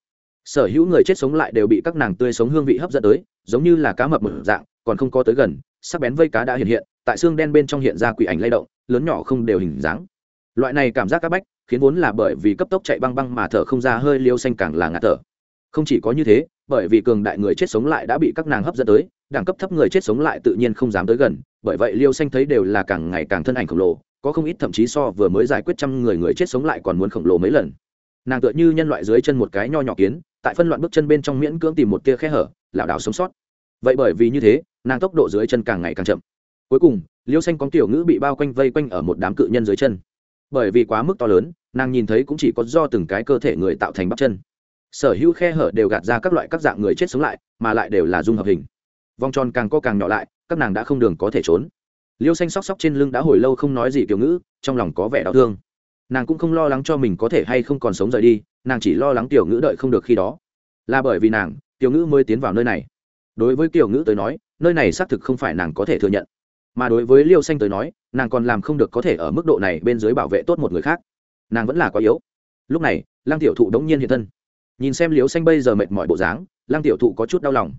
Sở hữu người chết sống lại đều bị các nàng tươi sống hương vị hấp dẫn tới, giống như là cá mập một dạng, còn không có tới gần, sắc bén vây cá đã hiện hiện, tại xương đen bên trong hiện ra quỷ ảnh lay động, lớn nhỏ không đều hình dáng. Loại này cảm giác các bách, khiến vốn là bởi vì cấp tốc chạy băng băng mà thở không ra hơi liêu xanh càng là ngạt thở. Không chỉ có như thế bởi vì cường đại người chết sống lại đã bị các nàng hấp dẫn tới, đẳng cấp thấp người chết sống lại tự nhiên không dám tới gần, bởi vậy liêu xanh thấy đều là càng ngày càng thân ảnh khổng lồ, có không ít thậm chí so vừa mới giải quyết trăm người người chết sống lại còn muốn khổng lồ mấy lần. Nàng tựa như nhân loại dưới chân một cái nho nhỏ kiến, tại phân loạn bước chân bên trong miễn cưỡng tìm một tia khe hở, lảo đảo sống sót. Vậy bởi vì như thế, nàng tốc độ dưới chân càng ngày càng chậm. Cuối cùng, liêu xanh có tiểu ngữ bị bao quanh vây quanh ở một đám cự nhân dưới chân. Bởi vì quá mức to lớn, nàng nhìn thấy cũng chỉ có do từng cái cơ thể người tạo thành bắp chân sở hữu khe hở đều gạt ra các loại các dạng người chết sống lại, mà lại đều là dung hợp hình. Vòng tròn càng co càng nhỏ lại, các nàng đã không đường có thể trốn. Liêu xanh sóc sóc trên lưng đã hồi lâu không nói gì kiểu ngữ, trong lòng có vẻ đau thương. Nàng cũng không lo lắng cho mình có thể hay không còn sống rời đi, nàng chỉ lo lắng tiểu ngữ đợi không được khi đó. Là bởi vì nàng tiểu ngữ mới tiến vào nơi này. Đối với tiểu ngữ tới nói, nơi này xác thực không phải nàng có thể thừa nhận. Mà đối với liêu xanh tới nói, nàng còn làm không được có thể ở mức độ này bên dưới bảo vệ tốt một người khác. Nàng vẫn là quá yếu. Lúc này, lăng tiểu thụ đống nhiên hiện thân nhìn xem liêu xanh bây giờ mệt mỏi bộ dáng lăng tiểu thụ có chút đau lòng.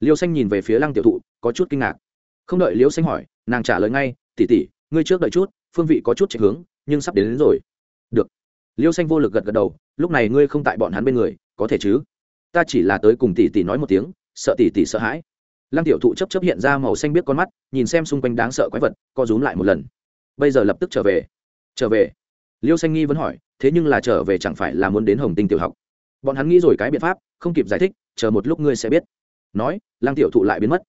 Liêu xanh nhìn về phía lăng tiểu thụ có chút kinh ngạc. Không đợi liêu xanh hỏi nàng trả lời ngay tỉ tỉ ngươi trước đợi chút phương vị có chút chạy hướng nhưng sắp đến, đến rồi. Được. Liêu xanh vô lực gật gật đầu lúc này ngươi không tại bọn hắn bên người có thể chứ? Ta chỉ là tới cùng tỷ tỷ nói một tiếng sợ tỷ tỷ sợ hãi. Lăng tiểu thụ chấp chấp hiện ra màu xanh biết con mắt nhìn xem xung quanh đáng sợ quái vật co rúm lại một lần. Bây giờ lập tức trở về. Trở về? Liêu xanh nghi vẫn hỏi thế nhưng là trở về chẳng phải là muốn đến hồng tinh tiểu học? Bọn hắn nghĩ rồi cái biện pháp, không kịp giải thích, chờ một lúc ngươi sẽ biết. Nói, lăng tiểu thụ lại biến mất.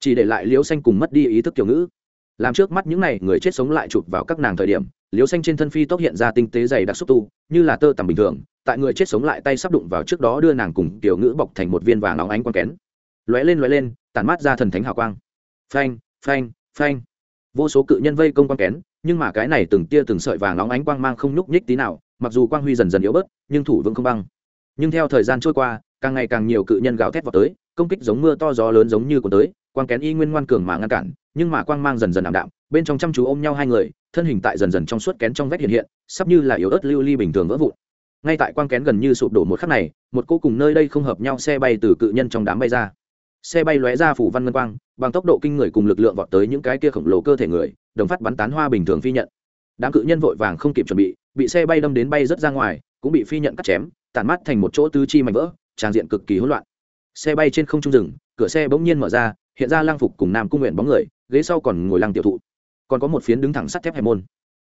Chỉ để lại liêu xanh cùng mất đi ý thức kiểu ngữ. Làm trước mắt những n à y người chết sống lại chụp vào các nàng thời điểm liêu xanh trên thân phi tốc hiện ra tinh tế dày đặc xúc tu, như là tơ tằm bình thường, tại người chết sống lại tay sắp đụng vào trước đó đưa nàng cùng tiểu ngữ bọc thành một viên vàng óng ánh quang kén. Lóe lên lóe lên, tản mát ra thần thánh hào quang. Phanh phanh phanh. Vô số cự nhân vây công quang kén, nhưng mà cái này từng tia từng sợi vàng óng ánh quang mang không nhúc nhích tí nào, mặc dù quang huy dần dần yếu bớt, nhưng thủ vững không băng nhưng theo thời gian trôi qua, càng ngày càng nhiều cự nhân gào thét vào tới, công kích giống mưa to gió lớn giống như của tới, quang kén y nguyên ngoan cường mà ngăn cản, nhưng mà quang mang dần dần ảm đạm, bên trong chăm chú ôm nhau hai người, thân hình tại dần dần trong suốt kén trong vách hiện hiện, sắp như là yếu ớt lưu ly bình thường vỡ vụn. Ngay tại quang kén gần như sụp đổ một khắc này, một cô cùng nơi đây không hợp nhau xe bay từ cự nhân trong đám bay ra. Xe bay lóe ra phủ văn ngân quang, bằng tốc độ kinh người cùng lực lượng vọt tới những cái kia khổng lồ cơ thể người, đồng phát bắn tán hoa bình thường phi nhận. Đám cự nhân vội vàng không kịp chuẩn bị bị xe bay đâm đến bay rớt ra ngoài, cũng bị phi nhận cắt chém tản mắt thành một chỗ tứ chi mảnh vỡ tràn diện cực kỳ hỗn loạn. Xe bay trên không trung rừng, cửa xe bỗng nhiên mở ra, hiện ra lang phục cùng nam cung nguyện bóng người, ghế sau còn ngồi lăng tiểu thụ. Còn có một phiến đứng thẳng sắt thép hẹp môn.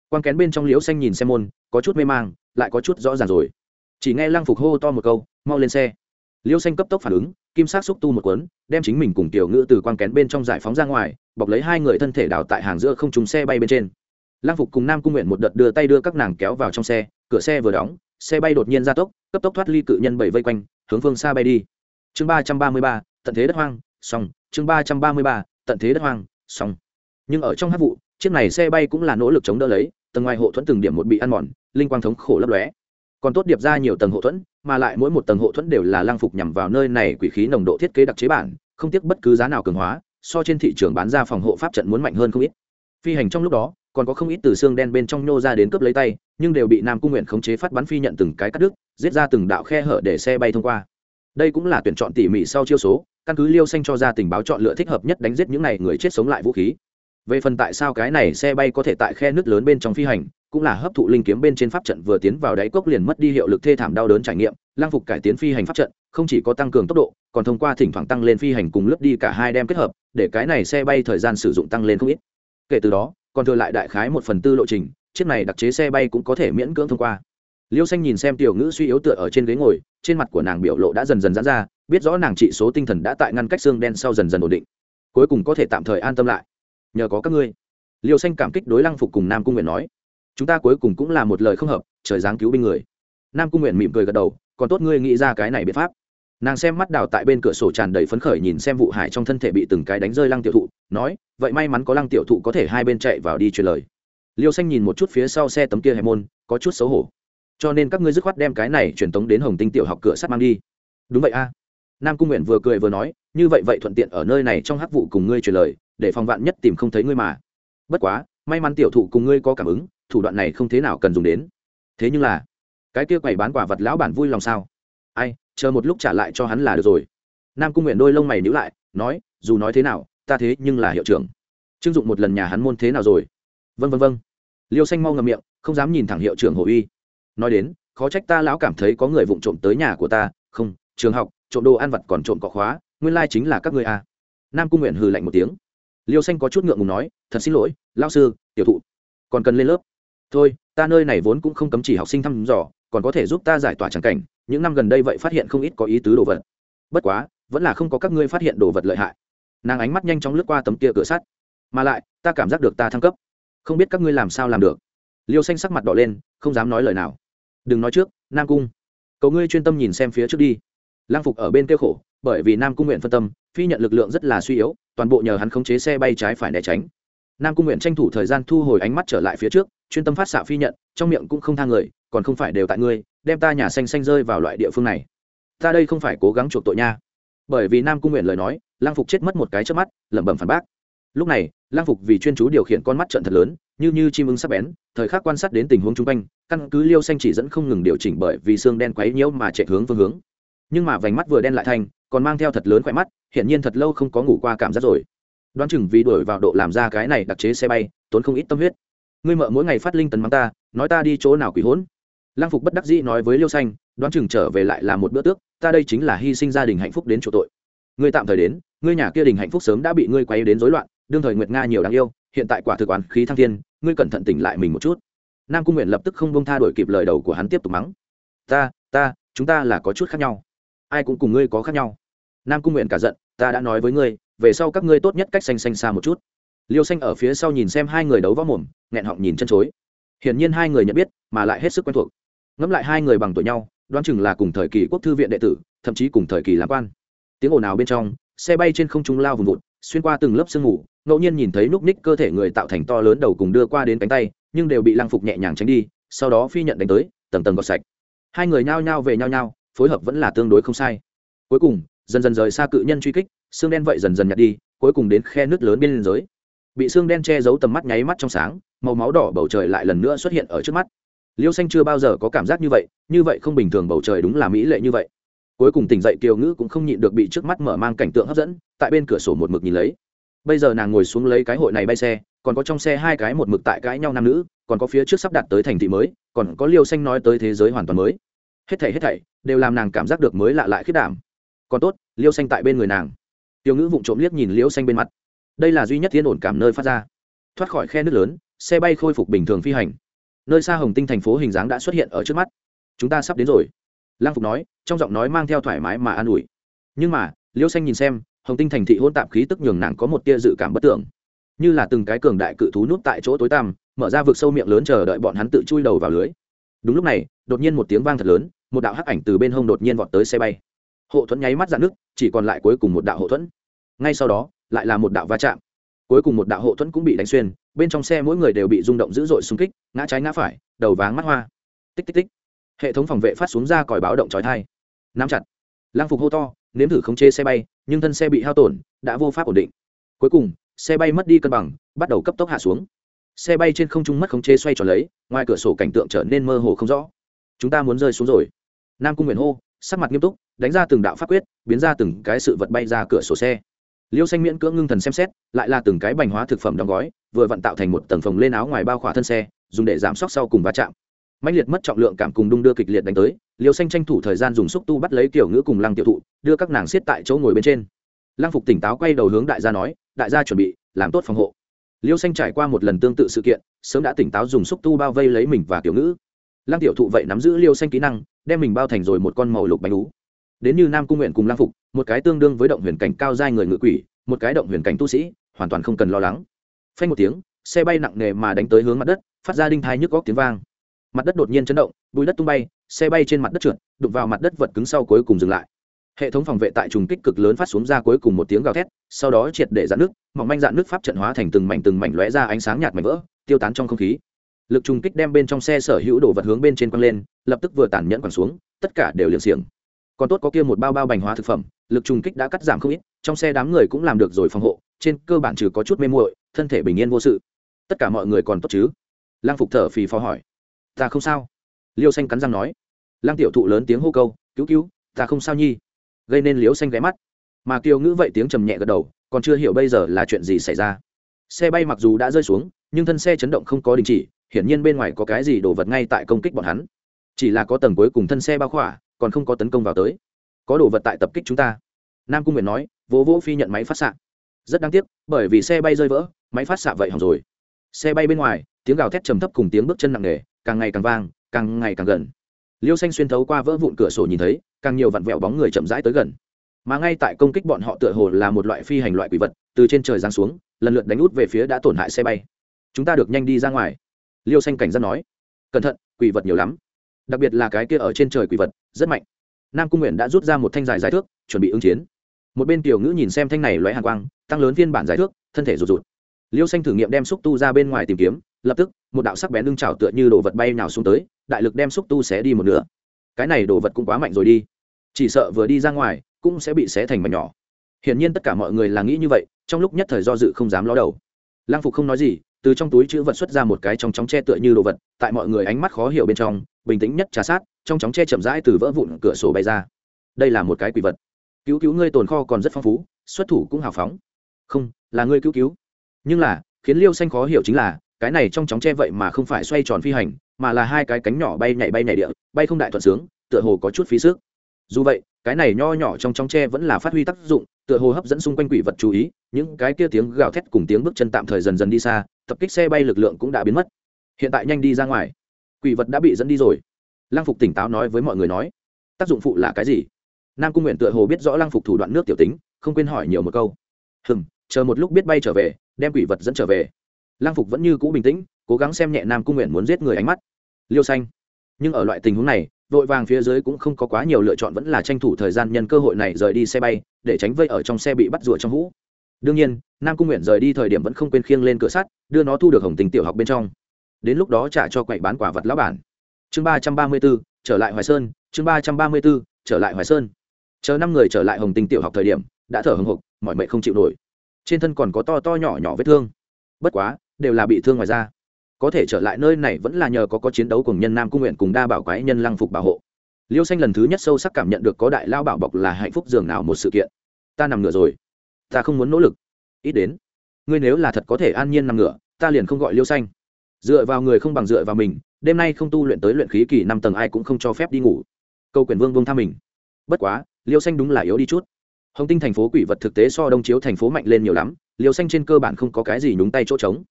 Quan kén bên trong liễu xanh nhìn xe môn, có chút mê mang, lại có chút rõ ràng rồi. Chỉ nghe lang phục hô to một câu, mau lên xe. Liễu xanh cấp tốc phản ứng, kim sát xúc tu một cuốn, đem chính mình cùng tiểu ngữ từ quan kén bên trong giải phóng ra ngoài, bọc lấy hai người thân thể đào tại hàng giữa không trúng xe bay bên trên. Lang phục cùng nam cung nguyện một đợt đưa tay đưa các nàng kéo vào trong xe, cửa xe vừa đóng xe bay đột nhiên ra tốc, cấp tốc thoát ly cự nhân bảy vây quanh, hướng phương xa bay đi. Chương ba trăm ba mươi ba, tận thế đất hoang, xong. Chương ba trăm ba mươi ba, tận thế đất hoang, xong. Nhưng ở trong hát vụ, chiếc này xe bay cũng là nỗ lực chống đỡ lấy, tầng ngoài hộ thuẫn từng điểm một bị ăn mòn, linh quang thống khổ lấp lóe. Còn tốt điệp ra nhiều tầng hộ thuẫn, mà lại mỗi một tầng hộ thuẫn đều là lang phục nhằm vào nơi này quỷ khí nồng độ thiết kế đặc chế bản, không tiếc bất cứ giá nào cường hóa, so trên thị trường bán ra phòng hộ pháp trận muốn mạnh hơn không ít. Phi hành trong lúc đó còn có không ít từ xương đen bên trong nhô ra đến cướp lấy tay, nhưng đều bị nam cung nguyện khống chế phát bắn phi nhận từng cái cắt đứt, giết ra từng đạo khe hở để xe bay thông qua. Đây cũng là tuyển chọn tỉ mỉ sau chiêu số, căn cứ liêu xanh cho ra tình báo chọn lựa thích hợp nhất đánh giết những này người chết sống lại vũ khí. Về phần tại sao cái này xe bay có thể tại khe nước lớn bên trong phi hành, cũng là hấp thụ linh kiếm bên trên pháp trận vừa tiến vào đáy cốc liền mất đi hiệu lực thê thảm đau đớn trải nghiệm, lang phục cải tiến phi hành pháp trận, không chỉ có tăng cường tốc độ, còn thông qua thỉnh thoảng tăng lên phi hành cùng lướt đi cả hai đem kết hợp, để cái này xe bay thời gian sử dụng tăng lên không ít. Kể từ đó còn thừa lại đại khái một phần tư lộ trình, chiếc này đặc chế xe bay cũng có thể miễn cưỡng thông qua. Liêu xanh nhìn xem tiểu ngữ suy yếu tựa ở trên ghế ngồi, trên mặt của nàng biểu lộ đã dần dần giãn ra, biết rõ nàng trị số tinh thần đã tại ngăn cách xương đen sau dần dần ổn định. Cuối cùng có thể tạm thời an tâm lại. Nhờ có các ngươi. Liêu xanh cảm kích đối lăng phục cùng nam cung nguyện nói. Chúng ta cuối cùng cũng là một lời không hợp, trời giáng cứu binh người. Nam cung nguyện mỉm cười gật đầu, còn tốt ngươi nghĩ ra cái này biện pháp nàng xem mắt đào tại bên cửa sổ tràn đầy phấn khởi nhìn xem vụ hải trong thân thể bị từng cái đánh rơi lăng tiểu thụ, nói, vậy may mắn có lăng tiểu thụ có thể hai bên chạy vào đi truyền lời. Liêu xanh nhìn một chút phía sau xe tấm kia hẹp môn, có chút xấu hổ. Cho nên các ngươi dứt khoát đem cái này truyền tống đến hồng tinh tiểu học cửa sắt mang đi. Đúng vậy a. Nam cung nguyện vừa cười vừa nói, như vậy vậy thuận tiện ở nơi này trong hắc vụ cùng ngươi truyền lời, để phòng vạn nhất tìm không thấy ngươi mà. Bất quá, may mắn tiểu thụ cùng ngươi có cảm ứng, thủ đoạn này không thế nào cần dùng đến. Thế nhưng là, cái kia quầy bán quả vật lão bản vui lòng sao? Ai, chờ một lúc trả lại cho hắn là được rồi. Nam cung nguyện đôi lông mày nhíu lại, nói, dù nói thế nào, ta thế nhưng là hiệu trưởng. Chưng dụng một lần nhà hắn môn thế nào rồi? Vân vân vân liêu xanh mau ngầm miệng, không dám nhìn thẳng hiệu trưởng hồ uy. Nói đến, khó trách ta lão cảm thấy có người vụng trộm tới nhà của ta. Không, trường học, trộm đồ ăn vặt còn trộm cọ khóa, nguyên lai chính là các người à. nam cung nguyện hừ lạnh một tiếng. Liêu xanh có chút ngượng ngùng nói, thật xin lỗi lao sư, tiểu thụ. Còn cần lên lớp. Thôi, ta nơi này vốn cũng không cấm chỉ học sinh thăm dò, còn có thể giúp ta giải tỏa trắng cảnh những năm gần đây vậy phát hiện không ít có ý tứ đồ vật. Bất quá, vẫn là không có các ngươi phát hiện đồ vật lợi hại. Nàng ánh mắt nhanh chóng lướt qua tấm kia cửa sắt. Mà lại, ta cảm giác được ta thăng cấp. Không biết các ngươi làm sao làm được. Liêu xanh sắc mặt đỏ lên, không dám nói lời nào. Đừng nói trước, nam cung. Cầu ngươi chuyên tâm nhìn xem phía trước đi. Lang phục ở bên kêu khổ, bởi vì nam cung nguyện phân tâm, phi nhận lực lượng rất là suy yếu, toàn bộ nhờ hắn khống chế xe bay trái phải né tránh. Nam cung nguyện tranh thủ thời gian thu hồi ánh mắt trở lại phía trước, chuyên tâm phát xạ phi nhận, trong miệng cũng không thang người, còn không phải đều tại ngươi đem ta nhà xanh xanh rơi vào loại địa phương này. Ta đây không phải cố gắng chuộc tội nha. Bởi vì nam cung nguyện lời nói lang phục chết mất một cái trước mắt lẩm bẩm phản bác. Lúc này lang phục vì chuyên chú điều khiển con mắt trận thật lớn như như chim ưng sắp bén thời khắc quan sát đến tình huống chung quanh căn cứ liêu xanh chỉ dẫn không ngừng điều chỉnh bởi vì xương đen quấy nhiễu mà chạy hướng phương hướng. Nhưng mà vành mắt vừa đen lại thành, còn mang theo thật lớn khỏe mắt hiển nhiên thật lâu không có ngủ qua cảm giác rồi. Đoán chừng vì đổi vào độ làm ra cái này đặc chế xe bay tốn không ít tâm huyết. Ngươi mợ mỗi ngày phát linh tấn mắng ta nói ta đi chỗ nào quỷ hỗn? Lang phục bất đắc dĩ nói với liêu xanh, đoán chừng trở về lại là một bữa tước, ta đây chính là hy sinh gia đình hạnh phúc đến chỗ tội. Ngươi tạm thời đến, ngươi nhà kia đình hạnh phúc sớm đã bị ngươi quay đến rối loạn, đương thời nguyệt nga nhiều đáng yêu, hiện tại quả thực oán khí thăng thiên, ngươi cẩn thận tỉnh lại mình một chút. Nam cung nguyện lập tức không bông tha đổi kịp lời đầu của hắn tiếp tục mắng. Ta ta, chúng ta là có chút khác nhau. Ai cũng cùng ngươi có khác nhau. Nam cung nguyện cả giận, ta đã nói với ngươi, về sau các ngươi tốt nhất cách xanh xanh xa một chút. Liêu xanh ở phía sau nhìn xem hai người đấu võ mồm, nghẹn họng nhìn chân chối. Hiển nhiên hai người nhận biết, mà lại hết sức quen thuộc ngẫm lại hai người bằng tuổi nhau, đoán chừng là cùng thời kỳ quốc thư viện đệ tử, thậm chí cùng thời kỳ làm quan. Tiếng ồn ào bên trong, xe bay trên không trung lao vùng vụt, xuyên qua từng lớp sương mù, ngẫu nhiên nhìn thấy núc ních cơ thể người tạo thành to lớn đầu cùng đưa qua đến cánh tay, nhưng đều bị lăng phục nhẹ nhàng tránh đi, sau đó phi nhận đánh tới, tầng tầng gọt sạch. Hai người nhao nhao về nhao nhao, phối hợp vẫn là tương đối không sai. Cuối cùng, dần dần rời xa cự nhân truy kích, xương đen vậy dần dần nhặt đi, cuối cùng đến khe nước lớn bên liên giới bị xương đen che giấu tầm mắt nháy mắt trong sáng, màu máu đỏ bầu trời lại lần nữa xuất hiện ở trước mắt liêu xanh chưa bao giờ có cảm giác như vậy như vậy không bình thường bầu trời đúng là mỹ lệ như vậy. Cuối cùng tỉnh dậy kiều ngữ cũng không nhịn được bị trước mắt mở mang cảnh tượng hấp dẫn, tại bên cửa sổ một mực nhìn lấy. Bây giờ nàng ngồi xuống lấy cái hội này bay xe, còn có trong xe hai cái một mực tại cãi nhau nam nữ, còn có phía trước sắp đặt tới thành thị mới, còn có liêu xanh nói tới thế giới hoàn toàn mới. Hết thảy hết thảy đều làm nàng cảm giác được mới lạ lại khiết đảm. Còn tốt, liêu xanh tại bên người nàng. Tiêu ngữ vụng trộm liếc nhìn liêu xanh bên mặt. Đây là duy nhất thiên ổn cảm nơi phát ra. Thoát khỏi khe nước lớn, xe bay khôi phục bình thường phi hành nơi xa hồng tinh thành phố hình dáng đã xuất hiện ở trước mắt. Chúng ta sắp đến rồi. Lăng phục nói, trong giọng nói mang theo thoải mái mà an ủi. Nhưng mà liêu xanh nhìn xem, hồng tinh thành thị hôn tạp khí tức nhường nàng có một tia dự cảm bất tưởng. Như là từng cái cường đại cự thú nút tại chỗ tối tăm, mở ra vực sâu miệng lớn chờ đợi bọn hắn tự chui đầu vào lưới. Đúng lúc này, đột nhiên một tiếng vang thật lớn, một đạo hắc ảnh từ bên hông đột nhiên vọt tới xe bay. Hộ thuẫn nháy mắt dạn nước chỉ còn lại cuối cùng một đạo hộ thuẫn. Ngay sau đó, lại là một đạo va chạm cuối cùng một đạo hộ thuẫn cũng bị đánh xuyên, bên trong xe mỗi người đều bị rung động dữ dội xung kích, ngã trái ngã phải, đầu váng mắt hoa. Tích tích tích. Hệ thống phòng vệ phát xuống ra còi báo động trói thai nắm chặt. Lang phục hô to, nếm thử khống chế xe bay, nhưng thân xe bị hao tổn, đã vô pháp ổn định. Cuối cùng, xe bay mất đi cân bằng, bắt đầu cấp tốc hạ xuống. Xe bay trên không trung mất khống chế xoay tròn lấy, ngoài cửa sổ cảnh tượng trở nên mơ hồ không rõ. Chúng ta muốn rơi xuống rồi. Nam cung nguyện hô, sắc mặt nghiêm túc, đánh ra từng đạo pháp quyết, biến ra từng cái sự vật bay ra cửa sổ xe liêu xanh miễn cưỡng ngưng thần xem xét, lại là từng cái bành hóa thực phẩm đóng gói, vừa vặn tạo thành một tầng phòng lên áo ngoài bao khỏa thân xe, dùng để giảm sốc sau cùng va chạm. Mạnh liệt mất trọng lượng cảm cùng đung đưa kịch liệt đánh tới, liêu xanh tranh thủ thời gian dùng xúc tu bắt lấy kiểu ngữ cùng lăng tiểu thụ, đưa các nàng xiết tại chỗ ngồi bên trên. Lăng phục tỉnh táo quay đầu hướng đại gia nói, đại gia chuẩn bị, làm tốt phòng hộ. Liêu xanh trải qua một lần tương tự sự kiện, sớm đã tỉnh táo dùng xúc tu bao vây lấy mình và kiểu ngữ. Lăng tiểu thụ vậy nắm giữ liêu xanh kỹ năng, đem mình bao thành rồi một con màu lục bánh ú. Đến như nam cung nguyện cùng lăng phục một cái tương đương với động huyền cảnh cao giai người ngự quỷ, một cái động huyền cảnh tu sĩ, hoàn toàn không cần lo lắng. Phanh một tiếng, xe bay nặng nề mà đánh tới hướng mặt đất, phát ra đinh thai nhức góc tiếng vang. Mặt đất đột nhiên chấn động, bụi đất tung bay, xe bay trên mặt đất trượt, đụng vào mặt đất vật cứng sau cuối cùng dừng lại. Hệ thống phòng vệ tại trùng kích cực lớn phát xuống ra cuối cùng một tiếng gào thét, sau đó triệt để dạn nước, mỏng manh dạn nước pháp trận hóa thành từng mảnh từng mảnh lóe ra ánh sáng nhạt mảnh vỡ, tiêu tán trong không khí. Lực trùng kích đem bên trong xe sở hữu đồ vật hướng bên trên quăng lên, lập tức vừa tản nhẫn quẳng xuống, tất cả đều liệng xiềng còn tốt có kia một bao bao bành hóa thực phẩm, lực trùng kích đã cắt giảm không ít, trong xe đám người cũng làm được rồi phòng hộ, trên cơ bản trừ có chút mê muội, thân thể bình yên vô sự. Tất cả mọi người còn tốt chứ? Lăng phục thở phì phò hỏi. Ta không sao. Liêu xanh cắn răng nói. Lăng tiểu thụ lớn tiếng hô câu, cứu cứu, ta không sao nhi. Gây nên liêu xanh ghé mắt. Mà kiều ngữ vậy tiếng trầm nhẹ gật đầu, còn chưa hiểu bây giờ là chuyện gì xảy ra. Xe bay mặc dù đã rơi xuống, nhưng thân xe chấn động không có đình chỉ, hiển nhiên bên ngoài có cái gì đổ vật ngay tại công kích bọn hắn. Chỉ là có tầng cuối cùng thân xe bao khỏa còn không có tấn công vào tới. Có đồ vật tại tập kích chúng ta. Nam cung nguyện nói, vỗ vỗ phi nhận máy phát xạ. Rất đáng tiếc, bởi vì xe bay rơi vỡ, máy phát xạ vậy hỏng rồi. Xe bay bên ngoài, tiếng gào thét trầm thấp cùng tiếng bước chân nặng nề, càng ngày càng vang, càng ngày càng gần. Liêu xanh xuyên thấu qua vỡ vụn cửa sổ nhìn thấy, càng nhiều vặn vẹo bóng người chậm rãi tới gần. Mà ngay tại công kích bọn họ tựa hồ là một loại phi hành loại quỷ vật, từ trên trời giáng xuống, lần lượt đánh út về phía đã tổn hại xe bay. Chúng ta được nhanh đi ra ngoài. Liêu xanh cảnh giác nói. Cẩn thận, quỷ vật nhiều lắm đặc biệt là cái kia ở trên trời quỷ vật, rất mạnh. Nam cung nguyện đã rút ra một thanh dài dài thước, chuẩn bị ứng chiến. Một bên tiểu ngữ nhìn xem thanh này lóe hàng quang, tăng lớn phiên bản dài thước, thân thể rụt rụt. Liêu xanh thử nghiệm đem xúc tu ra bên ngoài tìm kiếm, lập tức, một đạo sắc bén lưng trào tựa như đồ vật bay nào xuống tới, đại lực đem xúc tu xé đi một nửa. Cái này đồ vật cũng quá mạnh rồi đi. Chỉ sợ vừa đi ra ngoài, cũng sẽ bị xé thành mảnh nhỏ. Hiển nhiên tất cả mọi người là nghĩ như vậy, trong lúc nhất thời do dự không dám ló đầu. Lang phục không nói gì, từ trong túi chữ vật xuất ra một cái trong chóng che tựa như đồ vật, tại mọi người ánh mắt khó hiểu bên trong bình tĩnh nhất trà sát, trong chóng che chậm rãi từ vỡ vụn cửa sổ bay ra. Đây là một cái quỷ vật. Cứu cứu ngươi tồn kho còn rất phong phú, xuất thủ cũng hào phóng. Không, là ngươi cứu cứu. Nhưng là, khiến liêu xanh khó hiểu chính là, cái này trong chóng che vậy mà không phải xoay tròn phi hành, mà là hai cái cánh nhỏ bay nhảy bay nhảy địa, bay không đại thuận sướng, tựa hồ có chút phí sức. Dù vậy, cái này nho nhỏ trong chóng tre vẫn là phát huy tác dụng, tựa hồ hấp dẫn xung quanh quỷ vật chú ý, những cái kia tiếng gào thét cùng tiếng bước chân tạm thời dần dần đi xa, tập kích xe bay lực lượng cũng đã biến mất. Hiện tại nhanh đi ra ngoài quỷ vật đã bị dẫn đi rồi. Lăng phục tỉnh táo nói với mọi người nói, tác dụng phụ là cái gì? Nam cung nguyện tựa hồ biết rõ lăng phục thủ đoạn nước tiểu tính, không quên hỏi nhiều một câu. Hừng chờ một lúc biết bay trở về, đem quỷ vật dẫn trở về. Lăng phục vẫn như cũ bình tĩnh, cố gắng xem nhẹ nam cung nguyện muốn giết người ánh mắt. Liêu xanh. Nhưng ở loại tình huống này, vội vàng phía dưới cũng không có quá nhiều lựa chọn vẫn là tranh thủ thời gian nhân cơ hội này rời đi xe bay, để tránh vây ở trong xe bị bắt rùa trong hũ. Đương nhiên, nam cung nguyện rời đi thời điểm vẫn không quên khiêng lên cửa sắt, đưa nó thu được hồng tình tiểu học bên trong đến lúc đó trả cho quậy bán quả vật lão bản. Chương ba trăm ba mươi b ố trở lại hoài sơn, chương ba trăm ba mươi b ố trở lại hoài sơn. Chờ năm người trở lại hồng Tinh tiểu học thời điểm, đã thở hồng hộc mọi mệnh không chịu nổi. Trên thân còn có to to nhỏ nhỏ vết thương. Bất quá, đều là bị thương ngoài da. Có thể trở lại nơi này vẫn là nhờ có có chiến đấu cùng nhân nam cung nguyện cùng đa bảo quái nhân lăng phục bảo hộ. Liêu xanh lần thứ nhất sâu sắc cảm nhận được có đại lao bảo bọc là hạnh phúc dường nào một sự kiện. Ta nằm ngửa rồi. Ta không muốn nỗ lực. Ít đến. Ngươi nếu là thật có thể an nhiên nằm ngửa, ta liền không gọi liêu xanh dựa vào người không bằng dựa vào mình, đêm nay không tu luyện tới luyện khí kỳ năm tầng ai cũng không cho phép đi ngủ. Câu quyền vương vương tha mình. Bất quá, liêu xanh đúng là yếu đi chút. Hồng tinh thành phố quỷ vật thực tế so đông chiếu thành phố mạnh lên nhiều lắm, liêu xanh trên cơ bản không có cái gì nhúng tay chỗ trống.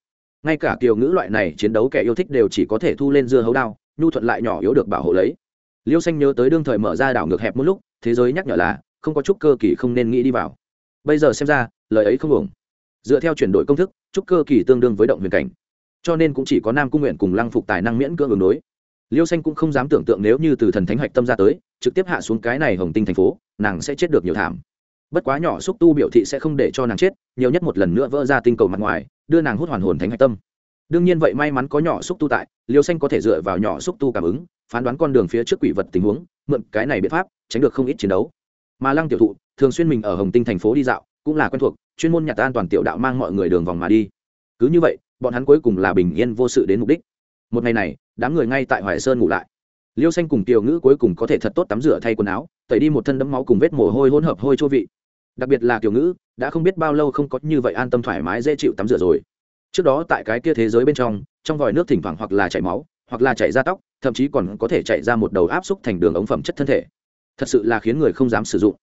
Ngay cả kiều ngữ loại này chiến đấu kẻ yêu thích đều chỉ có thể thu lên dưa hấu đao, nhu thuận lại nhỏ yếu được bảo hộ lấy. Liêu xanh nhớ tới đương thời mở ra đảo ngược hẹp một lúc, thế giới nhắc nhở là, không có chút cơ kỳ không nên nghĩ đi vào. Bây giờ xem ra, lời ấy không ổn dựa theo chuyển đổi công thức trúc cơ kỳ tương đương với động huyền cảnh cho nên cũng chỉ có nam cung nguyện cùng lăng phục tài năng miễn cưỡng ứng đối. Liêu xanh cũng không dám tưởng tượng nếu như từ thần thánh hạch tâm ra tới, trực tiếp hạ xuống cái này hồng tinh thành phố, nàng sẽ chết được nhiều thảm. Bất quá nhỏ xúc tu biểu thị sẽ không để cho nàng chết, nhiều nhất một lần nữa vỡ ra tinh cầu mặt ngoài, đưa nàng hút hoàn hồn thánh hạch tâm. Đương nhiên vậy may mắn có nhỏ xúc tu tại, liêu xanh có thể dựa vào nhỏ xúc tu cảm ứng, phán đoán con đường phía trước quỷ vật tình huống, mượn cái này biện pháp, tránh được không ít chiến đấu. Mà lăng tiểu thụ, thường xuyên mình ở hồng tinh thành phố đi dạo, cũng là quen thuộc, chuyên môn nhặt an toàn tiểu đạo mang mọi người đường vòng mà đi. Cứ như vậy bọn hắn cuối cùng là bình yên vô sự đến mục đích. Một ngày này, đám người ngay tại hoài sơn ngủ lại. Liêu xanh cùng tiểu ngữ cuối cùng có thể thật tốt tắm rửa thay quần áo, tẩy đi một thân đẫm máu cùng vết mồ hôi hỗn hợp hôi chua vị. Đặc biệt là tiểu ngữ, đã không biết bao lâu không có như vậy an tâm thoải mái dễ chịu tắm rửa rồi. Trước đó tại cái kia thế giới bên trong trong vòi nước thỉnh thoảng hoặc là chảy máu, hoặc là chảy ra tóc, thậm chí còn có thể chạy ra một đầu áp xúc thành đường ống phẩm chất thân thể. Thật sự là khiến người không dám sử dụng.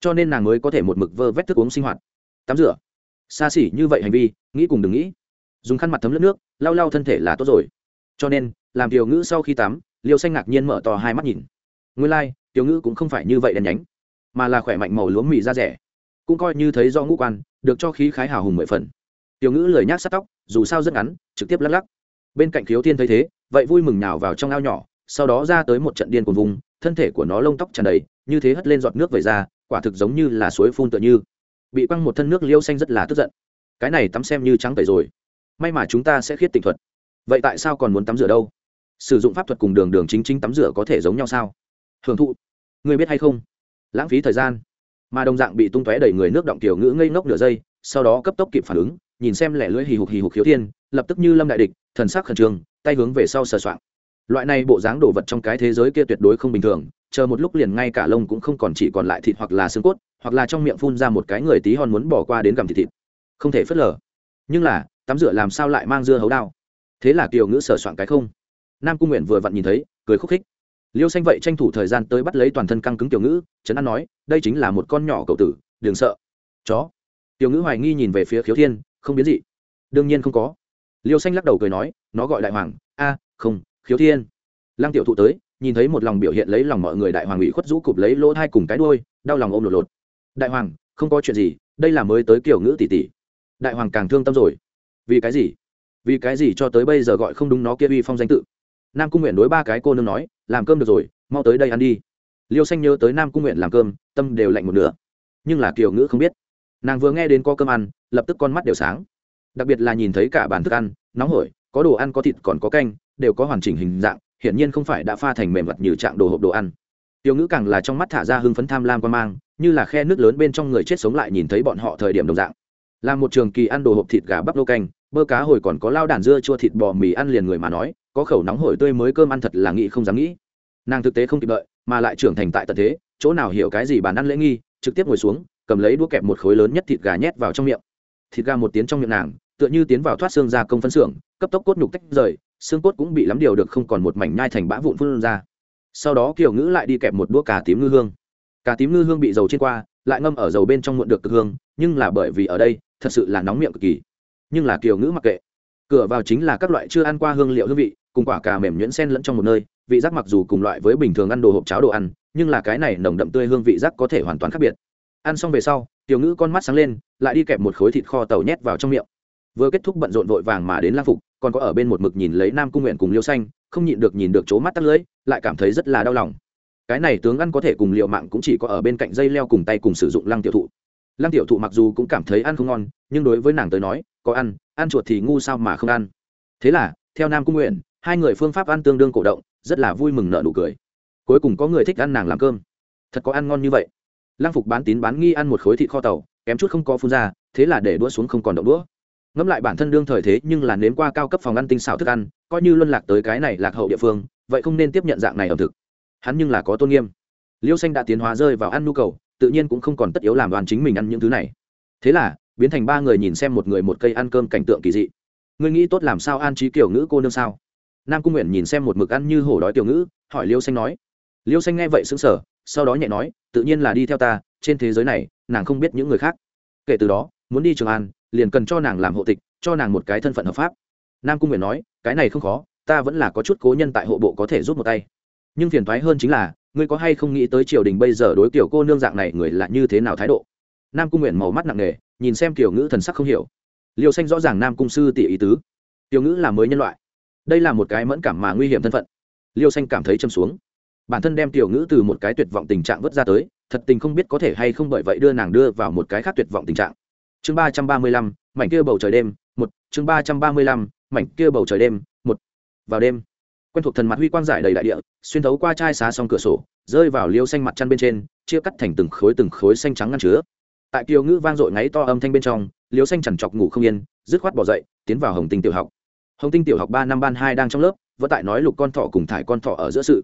Cho nên nàng mới có thể một mực vơ vét thức uống sinh hoạt. Tắm rửa. Xa xỉ như vậy hành vi, nghĩ cùng đừng nghĩ dùng khăn mặt thấm lớp nước lau lau thân thể là tốt rồi. Cho nên làm tiểu ngữ sau khi tắm liêu xanh ngạc nhiên mở to hai mắt nhìn. Nguyên lai、like, tiểu ngữ cũng không phải như vậy đèn nhánh mà là khỏe mạnh màu lúa mì da rẻ. Cũng coi như thấy do ngũ quan được cho khí khái hào hùng mười phần. Tiểu ngữ lời nhác sát tóc dù sao rất ngắn trực tiếp lắc lắc. Bên cạnh khiếu thiên thấy thế vậy vui mừng nào vào trong ao nhỏ sau đó ra tới một trận điên cuồng vùng thân thể của nó lông tóc tràn đầy như thế hất lên giọt nước về ra quả thực giống như là suối phun tựa như. Bị quăng một thân nước liêu xanh rất là tức giận. Cái này tắm xem như trắng tẩy rồi may mà chúng ta sẽ khiết tịnh thuật. Vậy tại sao còn muốn tắm rửa đâu? Sử dụng pháp thuật cùng đường đường chính chính tắm rửa có thể giống nhau sao? Hưởng thụ người biết hay không? Lãng phí thời gian. Mà đồng dạng bị tung tóe đầy người nước động tiểu ngữ ngây ngốc nửa giây, sau đó cấp tốc kịp phản ứng, nhìn xem lẻ lưỡi hì hục hì hục khiếu thiên, lập tức như lâm đại địch, thần sắc khẩn trương, tay hướng về sau sờ soạng. Loại này bộ dáng đồ vật trong cái thế giới kia tuyệt đối không bình thường, chờ một lúc liền ngay cả lông cũng không còn chỉ còn lại thịt hoặc là xương cốt, hoặc là trong miệng phun ra một cái người tí hon muốn bỏ qua đến gặm thịt thịt. Không thể phớt lờ. Nhưng là tắm rửa làm sao lại mang dưa hấu đao? Thế là kiều ngữ sờ soạn cái không. Nam cung nguyện vừa vặn nhìn thấy, cười khúc khích. Liêu xanh vậy tranh thủ thời gian tới bắt lấy toàn thân căng cứng tiểu ngữ trấn an nói, đây chính là một con nhỏ cậu tử, đừng sợ. Chó. Tiểu ngữ hoài nghi nhìn về phía khiếu thiên, không biến gì đương nhiên không có. Liêu xanh lắc đầu cười nói, nó gọi đại hoàng. A, không, khiếu thiên. Lăng tiểu thụ tới, nhìn thấy một lòng biểu hiện lấy lòng mọi người đại hoàng ủy khuất rũ cụp lấy lỗ thai cùng cái đôi đau lòng ôm lột lột. Đại hoàng, không có chuyện gì, đây là mới tới kiểu ngữ tỷ tỷ. Đại hoàng càng thương tâm rồi vì cái gì? Vì cái gì cho tới bây giờ gọi không đúng nó kia uy phong danh tự? Nam cung nguyện đối ba cái cô nương nói, làm cơm được rồi, mau tới đây ăn đi. Liêu xanh nhớ tới nam cung nguyện làm cơm, tâm đều lạnh một nửa. Nhưng là kiều ngữ không biết. Nàng vừa nghe đến có cơm ăn, lập tức con mắt đều sáng. Đặc biệt là nhìn thấy cả bàn thức ăn, nóng hổi, có đồ ăn có thịt còn có canh, đều có hoàn chỉnh hình dạng, hiển nhiên không phải đã pha thành mềm vật như trạng đồ hộp đồ ăn. Tiểu ngữ càng là trong mắt thả ra hưng phấn tham lam quan mang, như là khe nước lớn bên trong người chết sống lại nhìn thấy bọn họ thời điểm đồng dạng là một trường kỳ ăn đồ hộp thịt gà bắp lô canh, bơ cá hồi còn có lao đàn dưa chua thịt bò mì ăn liền người mà nói, có khẩu nóng hổi tươi mới cơm ăn thật là nghĩ không dám nghĩ. Nàng thực tế không kịp đợi, mà lại trưởng thành tại tận thế, chỗ nào hiểu cái gì bàn ăn lễ nghi, trực tiếp ngồi xuống, cầm lấy đũa kẹp một khối lớn nhất thịt gà nhét vào trong miệng. Thịt gà một tiếng trong miệng nàng, tựa như tiến vào thoát xương ra công phân xưởng, cấp tốc cốt nhục tách rời, xương cốt cũng bị lắm điều được không còn một mảnh nhai thành bã vụn phun ra. Sau đó kiều ngữ lại đi kẹp một đũa cà tím ngư hương. Cà tím ngư hương bị dầu trên qua, lại ngâm ở dầu bên trong muộn được cực hương, nhưng là bởi vì ở đây thật sự là nóng miệng cực kỳ. Nhưng là kiều ngữ mặc kệ. Cửa vào chính là các loại chưa ăn qua hương liệu hương vị, cùng quả cà mềm nhuyễn sen lẫn trong một nơi, vị giác mặc dù cùng loại với bình thường ăn đồ hộp cháo đồ ăn, nhưng là cái này nồng đậm tươi hương vị giác có thể hoàn toàn khác biệt. Ăn xong về sau tiểu ngữ con mắt sáng lên, lại đi kẹp một khối thịt kho tàu nhét vào trong miệng. Vừa kết thúc bận rộn vội vàng mà đến lang phục, còn có ở bên một mực nhìn lấy nam cung nguyện cùng liêu xanh, không nhịn được nhìn được chỗ mắt tắt lưỡi lại cảm thấy rất là đau lòng. Cái này tướng ăn có thể cùng liệu mạng cũng chỉ có ở bên cạnh dây leo cùng tay cùng sử dụng lăng tiểu thụ lăng tiểu thụ mặc dù cũng cảm thấy ăn không ngon, nhưng đối với nàng tới nói, có ăn ăn chuột thì ngu sao mà không ăn. Thế là, theo nam cung nguyện, hai người phương pháp ăn tương đương cổ động, rất là vui mừng nợ nụ cười. Cuối cùng có người thích ăn nàng làm cơm. Thật có ăn ngon như vậy. Lăng phục bán tín bán nghi ăn một khối thịt kho tàu, kém chút không có phun ra, thế là để đũa xuống không còn động đũa. Ngẫm lại bản thân đương thời thế nhưng là nếm qua cao cấp phòng ăn tinh xảo thức ăn, coi như luân lạc tới cái này lạc hậu địa phương, vậy không nên tiếp nhận dạng này ẩm thực. Hắn nhưng là có tôn nghiêm. Liêu xanh đã tiến hóa rơi vào ăn nhu cầu tự nhiên cũng không còn tất yếu làm đoàn chính mình ăn những thứ này. Thế là, biến thành ba người nhìn xem một người một cây ăn cơm cảnh tượng kỳ dị. Ngươi nghĩ tốt làm sao an trí kiểu ngữ cô nương sao? Nam cung nguyện nhìn xem một mực ăn như hổ đói tiểu ngữ, hỏi liêu xanh nói. Liêu xanh nghe vậy xứng sở sau đó nhẹ nói, tự nhiên là đi theo ta, trên thế giới này, nàng không biết những người khác. Kể từ đó, muốn đi trường an, liền cần cho nàng làm hộ tịch, cho nàng một cái thân phận hợp pháp. Nam cung nguyện nói, cái này không khó, ta vẫn là có chút cố nhân tại hộ bộ có thể giúp một tay. Nhưng phiền thoái hơn chính là ngươi có hay không nghĩ tới triều đình bây giờ đối Tiểu cô nương dạng này người là như thế nào thái độ? Nam cung nguyện màu mắt nặng nề, nhìn xem Tiểu ngữ thần sắc không hiểu. Liêu xanh rõ ràng nam cung sư tỷ ý tứ. Tiểu ngữ là mới nhân loại. Đây là một cái mẫn cảm mà nguy hiểm thân phận. Liêu xanh cảm thấy châm xuống. Bản thân đem tiểu ngữ từ một cái tuyệt vọng tình trạng vớt ra tới, thật tình không biết có thể hay không bởi vậy đưa nàng đưa vào một cái khác tuyệt vọng tình trạng. Chương ba trăm ba mươi lăm, mảnh kia bầu trời đêm, một, chương ba trăm ba mươi lăm, mảnh kia bầu trời đêm, một. Vào đêm quen thuộc thần mặt huy quang giải đầy đại địa, xuyên thấu qua chai xá xong cửa sổ, rơi vào liêu xanh mặt chăn bên trên, chia cắt thành từng khối từng khối xanh trắng ngăn chứa. Tại kiều ngữ vang dội ngáy to âm thanh bên trong, liêu xanh chằn chọc ngủ không yên, dứt khoát bỏ dậy, tiến vào hồng tinh tiểu học. Hồng tinh tiểu học ba năm ban hai đang trong lớp, vẫn tại nói lục con thỏ cùng thải con thỏ ở giữa sự.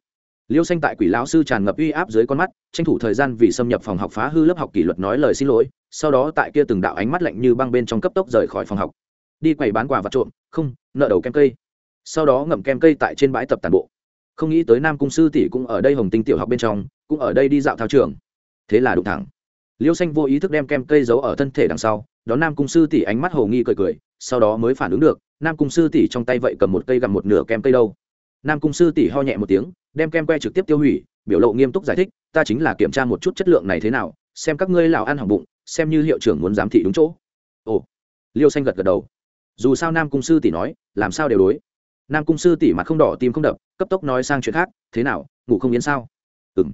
Liêu xanh tại quỷ lão sư tràn ngập uy áp dưới con mắt, tranh thủ thời gian vì xâm nhập phòng học phá hư lớp học kỷ luật nói lời xin lỗi, sau đó tại kia từng đạo ánh mắt lạnh như băng bên trong cấp tốc rời khỏi phòng học. Đi quầy bán quà vặt trộm, không, nợ đầu kem cây sau đó ngậm kem cây tại trên bãi tập tàn bộ. Không nghĩ tới nam cung sư tỷ cũng ở đây hồng tinh tiểu học bên trong, cũng ở đây đi dạo thao trường. Thế là đụng thẳng. Liêu xanh vô ý thức đem kem cây giấu ở thân thể đằng sau đó nam cung sư tỷ ánh mắt hồ nghi cười cười, sau đó mới phản ứng được, nam cung sư tỷ trong tay vậy cầm một cây gặm một nửa kem cây đâu. Nam cung sư tỷ ho nhẹ một tiếng, đem kem que trực tiếp tiêu hủy, biểu lộ nghiêm túc giải thích, ta chính là kiểm tra một chút chất lượng này thế nào, xem các ngươi lào ăn hỏng bụng, xem như hiệu trưởng muốn giám thị đúng chỗ. Ồ. Liêu xanh gật gật đầu. Dù sao nam cung sư tỷ nói, làm sao đều đối nam cung sư tỷ mặt không đỏ, tim không đập, cấp tốc nói sang chuyện khác, thế nào, ngủ không yên sao? Ừ m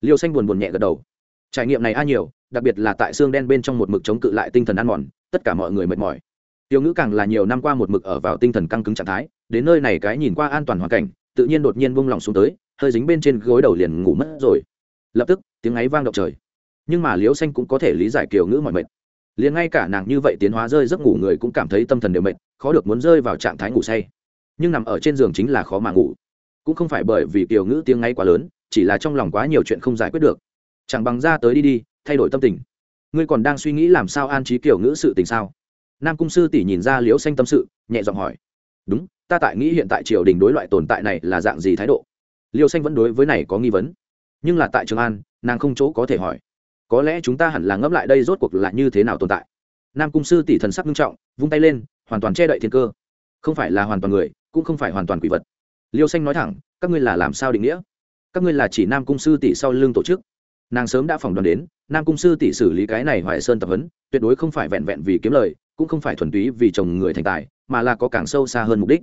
liêu xanh buồn buồn nhẹ gật đầu. Trải nghiệm này a nhiều, đặc biệt là tại xương đen bên trong một mực chống cự lại tinh thần ăn mòn, tất cả mọi người mệt mỏi. Tiêu ngữ càng là nhiều năm qua một mực ở vào tinh thần căng cứng trạng thái, đến nơi này cái nhìn qua an toàn hoàn cảnh, tự nhiên đột nhiên bung lòng xuống tới, hơi dính bên trên gối đầu liền ngủ mất rồi. Lập tức, tiếng ấy vang động trời. Nhưng mà liễu xanh cũng có thể lý giải kiều ngữ mọi mệt. Liền ngay cả nàng như vậy tiến hóa rơi giấc ngủ người cũng cảm thấy tâm thần đều mệt, khó được muốn rơi vào trạng thái ngủ say nhưng nằm ở trên giường chính là khó mà ngủ. Cũng không phải bởi vì kiều ngữ tiếng ngay quá lớn, chỉ là trong lòng quá nhiều chuyện không giải quyết được. Chẳng bằng ra tới đi đi, thay đổi tâm tình. Ngươi còn đang suy nghĩ làm sao an trí kiểu ngữ sự tình sao? Nam cung sư tỷ nhìn ra liễu xanh tâm sự, nhẹ giọng hỏi. Đúng, ta tại nghĩ hiện tại triều đình đối loại tồn tại này là dạng gì thái độ? Liêu xanh vẫn đối với này có nghi vấn. Nhưng là tại trường an, nàng không chỗ có thể hỏi. Có lẽ chúng ta hẳn là ngẫm lại đây rốt cuộc là như thế nào tồn tại? Nam cung sư tỷ thần sắc nghiêm trọng, vung tay lên, hoàn toàn che đậy thiên cơ. Không phải là hoàn toàn người cũng không phải hoàn toàn quỷ vật. Liêu xanh nói thẳng, các ngươi là làm sao định nghĩa? Các ngươi là chỉ nam cung sư tỷ sau lưng tổ chức. Nàng sớm đã phỏng đoán đến, nam cung sư tỷ xử lý cái này hoài sơn tập huấn, tuyệt đối không phải vẹn vẹn vì kiếm lời, cũng không phải thuần túy vì chồng người thành tài, mà là có càng sâu xa hơn mục đích.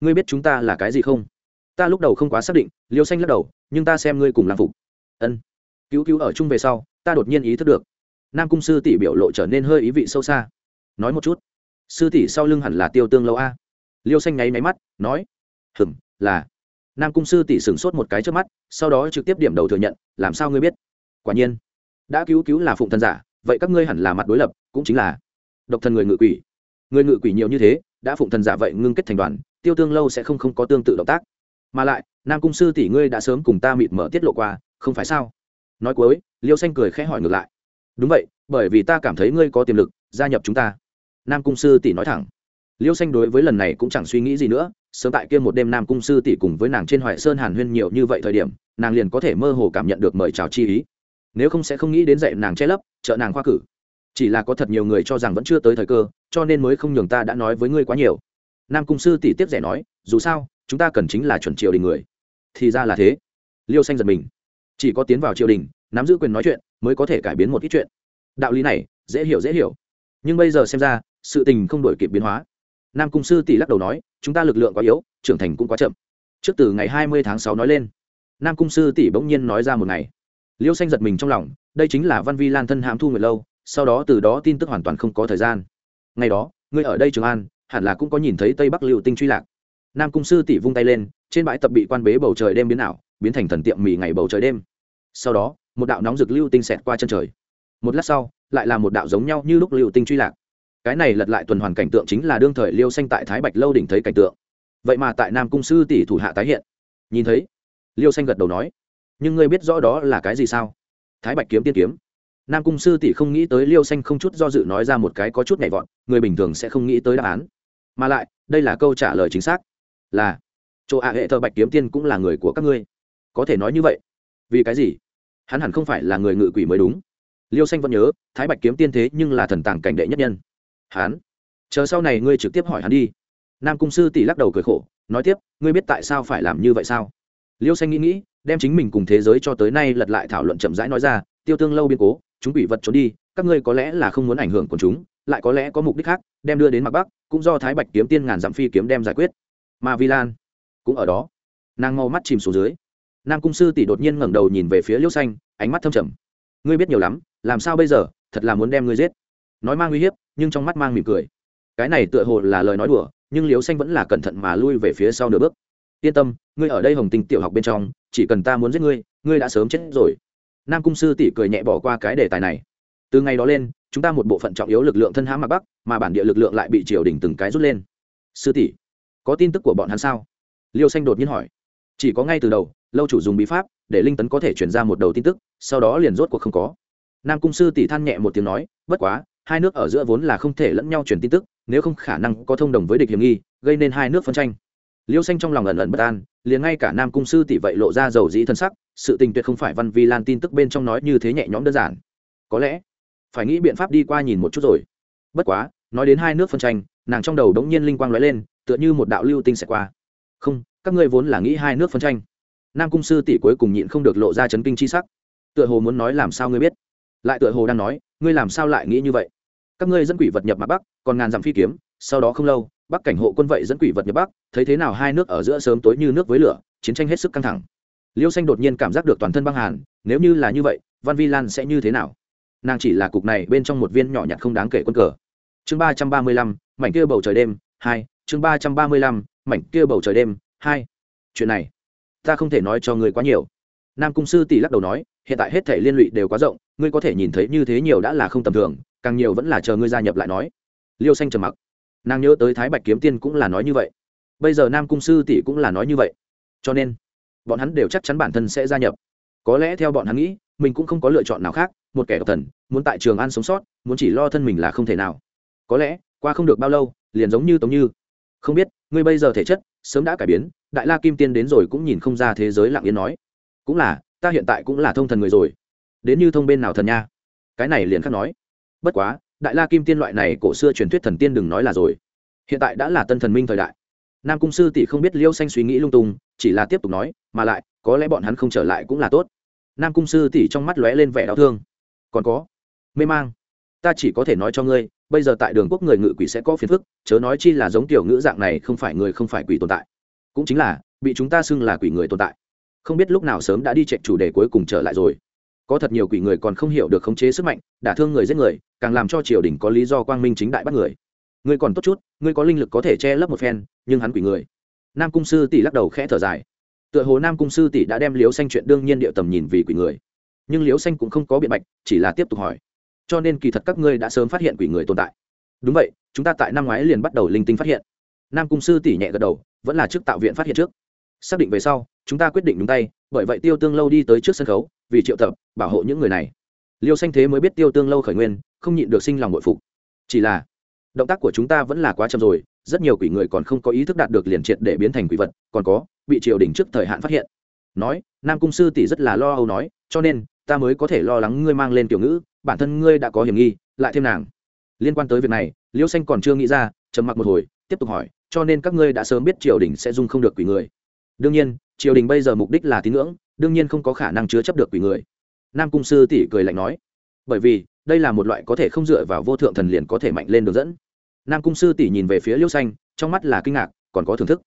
Ngươi biết chúng ta là cái gì không? Ta lúc đầu không quá xác định, liêu xanh lắc đầu, nhưng ta xem ngươi cùng làm phục. Ân. Cứu cứu ở chung về sau, ta đột nhiên ý thức được, nam cung sư tỷ biểu lộ trở nên hơi ý vị sâu xa. Nói một chút, sư tỷ sau lưng hẳn là tiêu tương lâu a liêu xanh nháy máy mắt, nói, hừm, là. Nam cung sư tỷ sửng sốt một cái trước mắt, sau đó trực tiếp điểm đầu thừa nhận, làm sao ngươi biết? Quả nhiên, đã cứu cứu là phụng thần giả, vậy các ngươi hẳn là mặt đối lập, cũng chính là độc thần người ngự quỷ. Người ngự quỷ nhiều như thế, đã phụng thần giả vậy ngưng kết thành đoàn, tiêu tương lâu sẽ không không có tương tự động tác. Mà lại, nam cung sư tỷ ngươi đã sớm cùng ta mịt mở tiết lộ qua, không phải sao? Nói cuối, liêu xanh cười khẽ hỏi ngược lại, đúng vậy, bởi vì ta cảm thấy ngươi có tiềm lực, gia nhập chúng ta. Nam cung sư tỷ nói thẳng liêu xanh đối với lần này cũng chẳng suy nghĩ gì nữa, sớm tại kia một đêm nam cung sư tỷ cùng với nàng trên hoại sơn hàn huyên nhiều như vậy thời điểm, nàng liền có thể mơ hồ cảm nhận được mời chào chi ý. Nếu không sẽ không nghĩ đến dạy nàng che lấp, trợ nàng khoa cử. Chỉ là có thật nhiều người cho rằng vẫn chưa tới thời cơ, cho nên mới không nhường ta đã nói với ngươi quá nhiều. Nam cung sư tỷ tiếp rẻ nói, dù sao, chúng ta cần chính là chuẩn triều đình người. Thì ra là thế. Liêu xanh giật mình. Chỉ có tiến vào triều đình, nắm giữ quyền nói chuyện, mới có thể cải biến một ít chuyện. Đạo lý này, dễ hiểu dễ hiểu. Nhưng bây giờ xem ra, sự tình không đổi kịp biến hóa nam cung sư tỷ lắc đầu nói, chúng ta lực lượng quá yếu, trưởng thành cũng quá chậm. Trước từ ngày hai mươi tháng sáu nói lên, nam cung sư tỷ bỗng nhiên nói ra một ngày. Liêu xanh giật mình trong lòng, đây chính là văn vi lan thân hãm thu nguyệt lâu, sau đó từ đó tin tức hoàn toàn không có thời gian. Ngày đó, ngươi ở đây trường an, hẳn là cũng có nhìn thấy tây bắc liệu tinh truy lạc. Nam cung sư tỷ vung tay lên, trên bãi tập bị quan bế bầu trời đêm biến ảo, biến thành thần tiệm mì ngày bầu trời đêm. Sau đó, một đạo nóng rực lưu tinh xẹt qua chân trời. Một lát sau, lại là một đạo giống nhau như lúc lưu tinh truy lạc cái này lật lại tuần hoàn cảnh tượng chính là đương thời liêu xanh tại thái bạch lâu đỉnh thấy cảnh tượng. Vậy mà tại nam cung sư tỷ thủ hạ tái hiện. Nhìn thấy, liêu xanh gật đầu nói, nhưng ngươi biết rõ đó là cái gì sao? Thái bạch kiếm tiên kiếm. Nam cung sư tỷ không nghĩ tới liêu xanh không chút do dự nói ra một cái có chút nhảy vọt, người bình thường sẽ không nghĩ tới đáp án. Mà lại, đây là câu trả lời chính xác. Là, chỗ ạ hệ thờ bạch kiếm tiên cũng là người của các ngươi. Có thể nói như vậy. Vì cái gì? Hắn hẳn không phải là người ngự quỷ mới đúng. Liêu xanh vẫn nhớ, thái bạch kiếm tiên thế nhưng là thần tàng cảnh đệ nhất nhân hắn. Chờ sau này ngươi trực tiếp hỏi hắn đi. Nam cung sư tỷ lắc đầu cười khổ, nói tiếp, ngươi biết tại sao phải làm như vậy sao? Liêu xanh nghĩ nghĩ, đem chính mình cùng thế giới cho tới nay lật lại thảo luận chậm rãi nói ra, tiêu tương lâu biên cố, chúng bị vật trốn đi, các ngươi có lẽ là không muốn ảnh hưởng của chúng, lại có lẽ có mục đích khác, đem đưa đến mặt bắc, cũng do thái bạch kiếm tiên ngàn dặm phi kiếm đem giải quyết. Mà vi lan cũng ở đó. Nàng mau mắt chìm xuống dưới. Nam cung sư tỷ đột nhiên ngẩng đầu nhìn về phía liêu xanh, ánh mắt thâm trầm. Ngươi biết nhiều lắm, làm sao bây giờ, thật là muốn đem ngươi giết nói mang uy hiếp, nhưng trong mắt mang mỉm cười. Cái này tựa hồ là lời nói đùa, nhưng liêu xanh vẫn là cẩn thận mà lui về phía sau nửa bước. Yên tâm, ngươi ở đây hồng tinh tiểu học bên trong, chỉ cần ta muốn giết ngươi ngươi đã sớm chết rồi. Nam cung sư tỷ cười nhẹ bỏ qua cái đề tài này. Từ ngày đó lên, chúng ta một bộ phận trọng yếu lực lượng thân hãm mặt bắc mà bản địa lực lượng lại bị triều đình từng cái rút lên. Sư tỷ, có tin tức của bọn hắn sao? Liêu xanh đột nhiên hỏi. Chỉ có ngay từ đầu, lâu chủ dùng bí pháp, để linh tấn có thể chuyển ra một đầu tin tức, sau đó liền rốt cuộc không có. Nam cung sư tỷ than nhẹ một tiếng nói, bất quá hai nước ở giữa vốn là không thể lẫn nhau truyền tin tức, nếu không khả năng có thông đồng với địch hiểm nghi, gây nên hai nước phân tranh. Liêu xanh trong lòng ẩn ẩn bất an, liền ngay cả nam cung sư tỷ vậy lộ ra dầu dĩ thân sắc, sự tình tuyệt không phải văn vi lan tin tức bên trong nói như thế nhẹ nhõm đơn giản. Có lẽ, phải nghĩ biện pháp đi qua nhìn một chút rồi. Bất quá, nói đến hai nước phân tranh, nàng trong đầu đống nhiên linh quang lóe lên, tựa như một đạo lưu tinh sẽ qua. Không, các ngươi vốn là nghĩ hai nước phân tranh. Nam cung sư tỷ cuối cùng nhịn không được lộ ra chấn kinh chi sắc. Tựa hồ muốn nói làm sao ngươi biết? Lại tựa hồ đang nói ngươi làm sao lại nghĩ như vậy? Các ngươi dẫn quỷ vật nhập mặt bắc, còn ngàn dặm phi kiếm, sau đó không lâu, bắc cảnh hộ quân vậy dẫn quỷ vật nhập bắc, thấy thế nào hai nước ở giữa sớm tối như nước với lửa, chiến tranh hết sức căng thẳng. Liêu xanh đột nhiên cảm giác được toàn thân băng hàn, nếu như là như vậy, văn vi lan sẽ như thế nào? Nàng chỉ là cục này bên trong một viên nhỏ nhặt không đáng kể quân cờ. Chương ba trăm ba mươi lăm, mảnh kia bầu trời đêm, hai, chương ba trăm ba mươi lăm, mảnh kia bầu trời đêm, hai. Chuyện này, ta không thể nói cho người quá nhiều. Nam cung sư tỷ lắc đầu nói, hiện tại hết thể liên lụy đều quá rộng ngươi có thể nhìn thấy như thế nhiều đã là không tầm thường, càng nhiều vẫn là chờ ngươi gia nhập lại nói. Liêu xanh trầm mặc. Nàng nhớ tới thái bạch kiếm tiên cũng là nói như vậy. Bây giờ nam cung sư tỷ cũng là nói như vậy. Cho nên, bọn hắn đều chắc chắn bản thân sẽ gia nhập. Có lẽ theo bọn hắn nghĩ, mình cũng không có lựa chọn nào khác, một kẻ độc thần, muốn tại trường ăn sống sót, muốn chỉ lo thân mình là không thể nào. Có lẽ, qua không được bao lâu, liền giống như tống như. Không biết, ngươi bây giờ thể chất sớm đã cải biến, đại la kim tiên đến rồi cũng nhìn không ra thế giới lặng yên nói. Cũng là, ta hiện tại cũng là thông thần người rồi đến như thông bên nào thần nha. Cái này liền khắc nói. Bất quá, đại la kim tiên loại này cổ xưa truyền thuyết thần tiên đừng nói là rồi. Hiện tại đã là tân thần minh thời đại. Nam cung sư tỷ không biết liêu xanh suy nghĩ lung tung, chỉ là tiếp tục nói, mà lại, có lẽ bọn hắn không trở lại cũng là tốt. Nam cung sư tỷ trong mắt lóe lên vẻ đau thương. Còn có, mê mang, ta chỉ có thể nói cho ngươi, bây giờ tại đường quốc người ngự quỷ sẽ có phiền phức, chớ nói chi là giống tiểu ngữ dạng này không phải người không phải quỷ tồn tại. Cũng chính là, bị chúng ta xưng là quỷ người tồn tại. Không biết lúc nào sớm đã đi chạy chủ đề cuối cùng trở lại rồi có thật nhiều quỷ người còn không hiểu được khống chế sức mạnh, đả thương người giết người, càng làm cho triều đình có lý do quang minh chính đại bắt người. Ngươi còn tốt chút ngươi có linh lực có thể che lấp một phen, nhưng hắn quỷ người. Nam cung sư tỷ lắc đầu khẽ thở dài. Tựa hồ nam cung sư tỷ đã đem liếu xanh chuyện đương nhiên địa tầm nhìn vì quỷ người. Nhưng liếu xanh cũng không có biện bạch, chỉ là tiếp tục hỏi. Cho nên kỳ thật các ngươi đã sớm phát hiện quỷ người tồn tại. Đúng vậy, chúng ta tại năm ngoái liền bắt đầu linh tinh phát hiện. Nam cung sư tỷ nhẹ gật đầu, vẫn là trước tạo viện phát hiện trước. Xác định về sau, chúng ta quyết định đúng tay bởi vậy tiêu tương lâu đi tới trước sân khấu, vì triệu tập, bảo hộ những người này. Liêu xanh thế mới biết tiêu tương lâu khởi nguyên, không nhịn được sinh lòng bội phục. Chỉ là, động tác của chúng ta vẫn là quá chậm rồi, rất nhiều quỷ người còn không có ý thức đạt được liền triệt để biến thành quỷ vật, còn có, bị triều đình trước thời hạn phát hiện. Nói, nam cung sư tỷ rất là lo âu nói, cho nên, ta mới có thể lo lắng ngươi mang lên tiểu ngữ, bản thân ngươi đã có hiểm nghi, lại thêm nàng. Liên quan tới việc này, liêu xanh còn chưa nghĩ ra, trầm mặc một hồi, tiếp tục hỏi, cho nên các ngươi đã sớm biết triều đình sẽ dung không được quỷ người. Đương nhiên triều đình bây giờ mục đích là tín ngưỡng, đương nhiên không có khả năng chứa chấp được quỷ người. Nam cung sư tỷ cười lạnh nói, bởi vì, đây là một loại có thể không dựa vào vô thượng thần liền có thể mạnh lên đường dẫn. Nam cung sư tỷ nhìn về phía liêu xanh, trong mắt là kinh ngạc, còn có thưởng thức.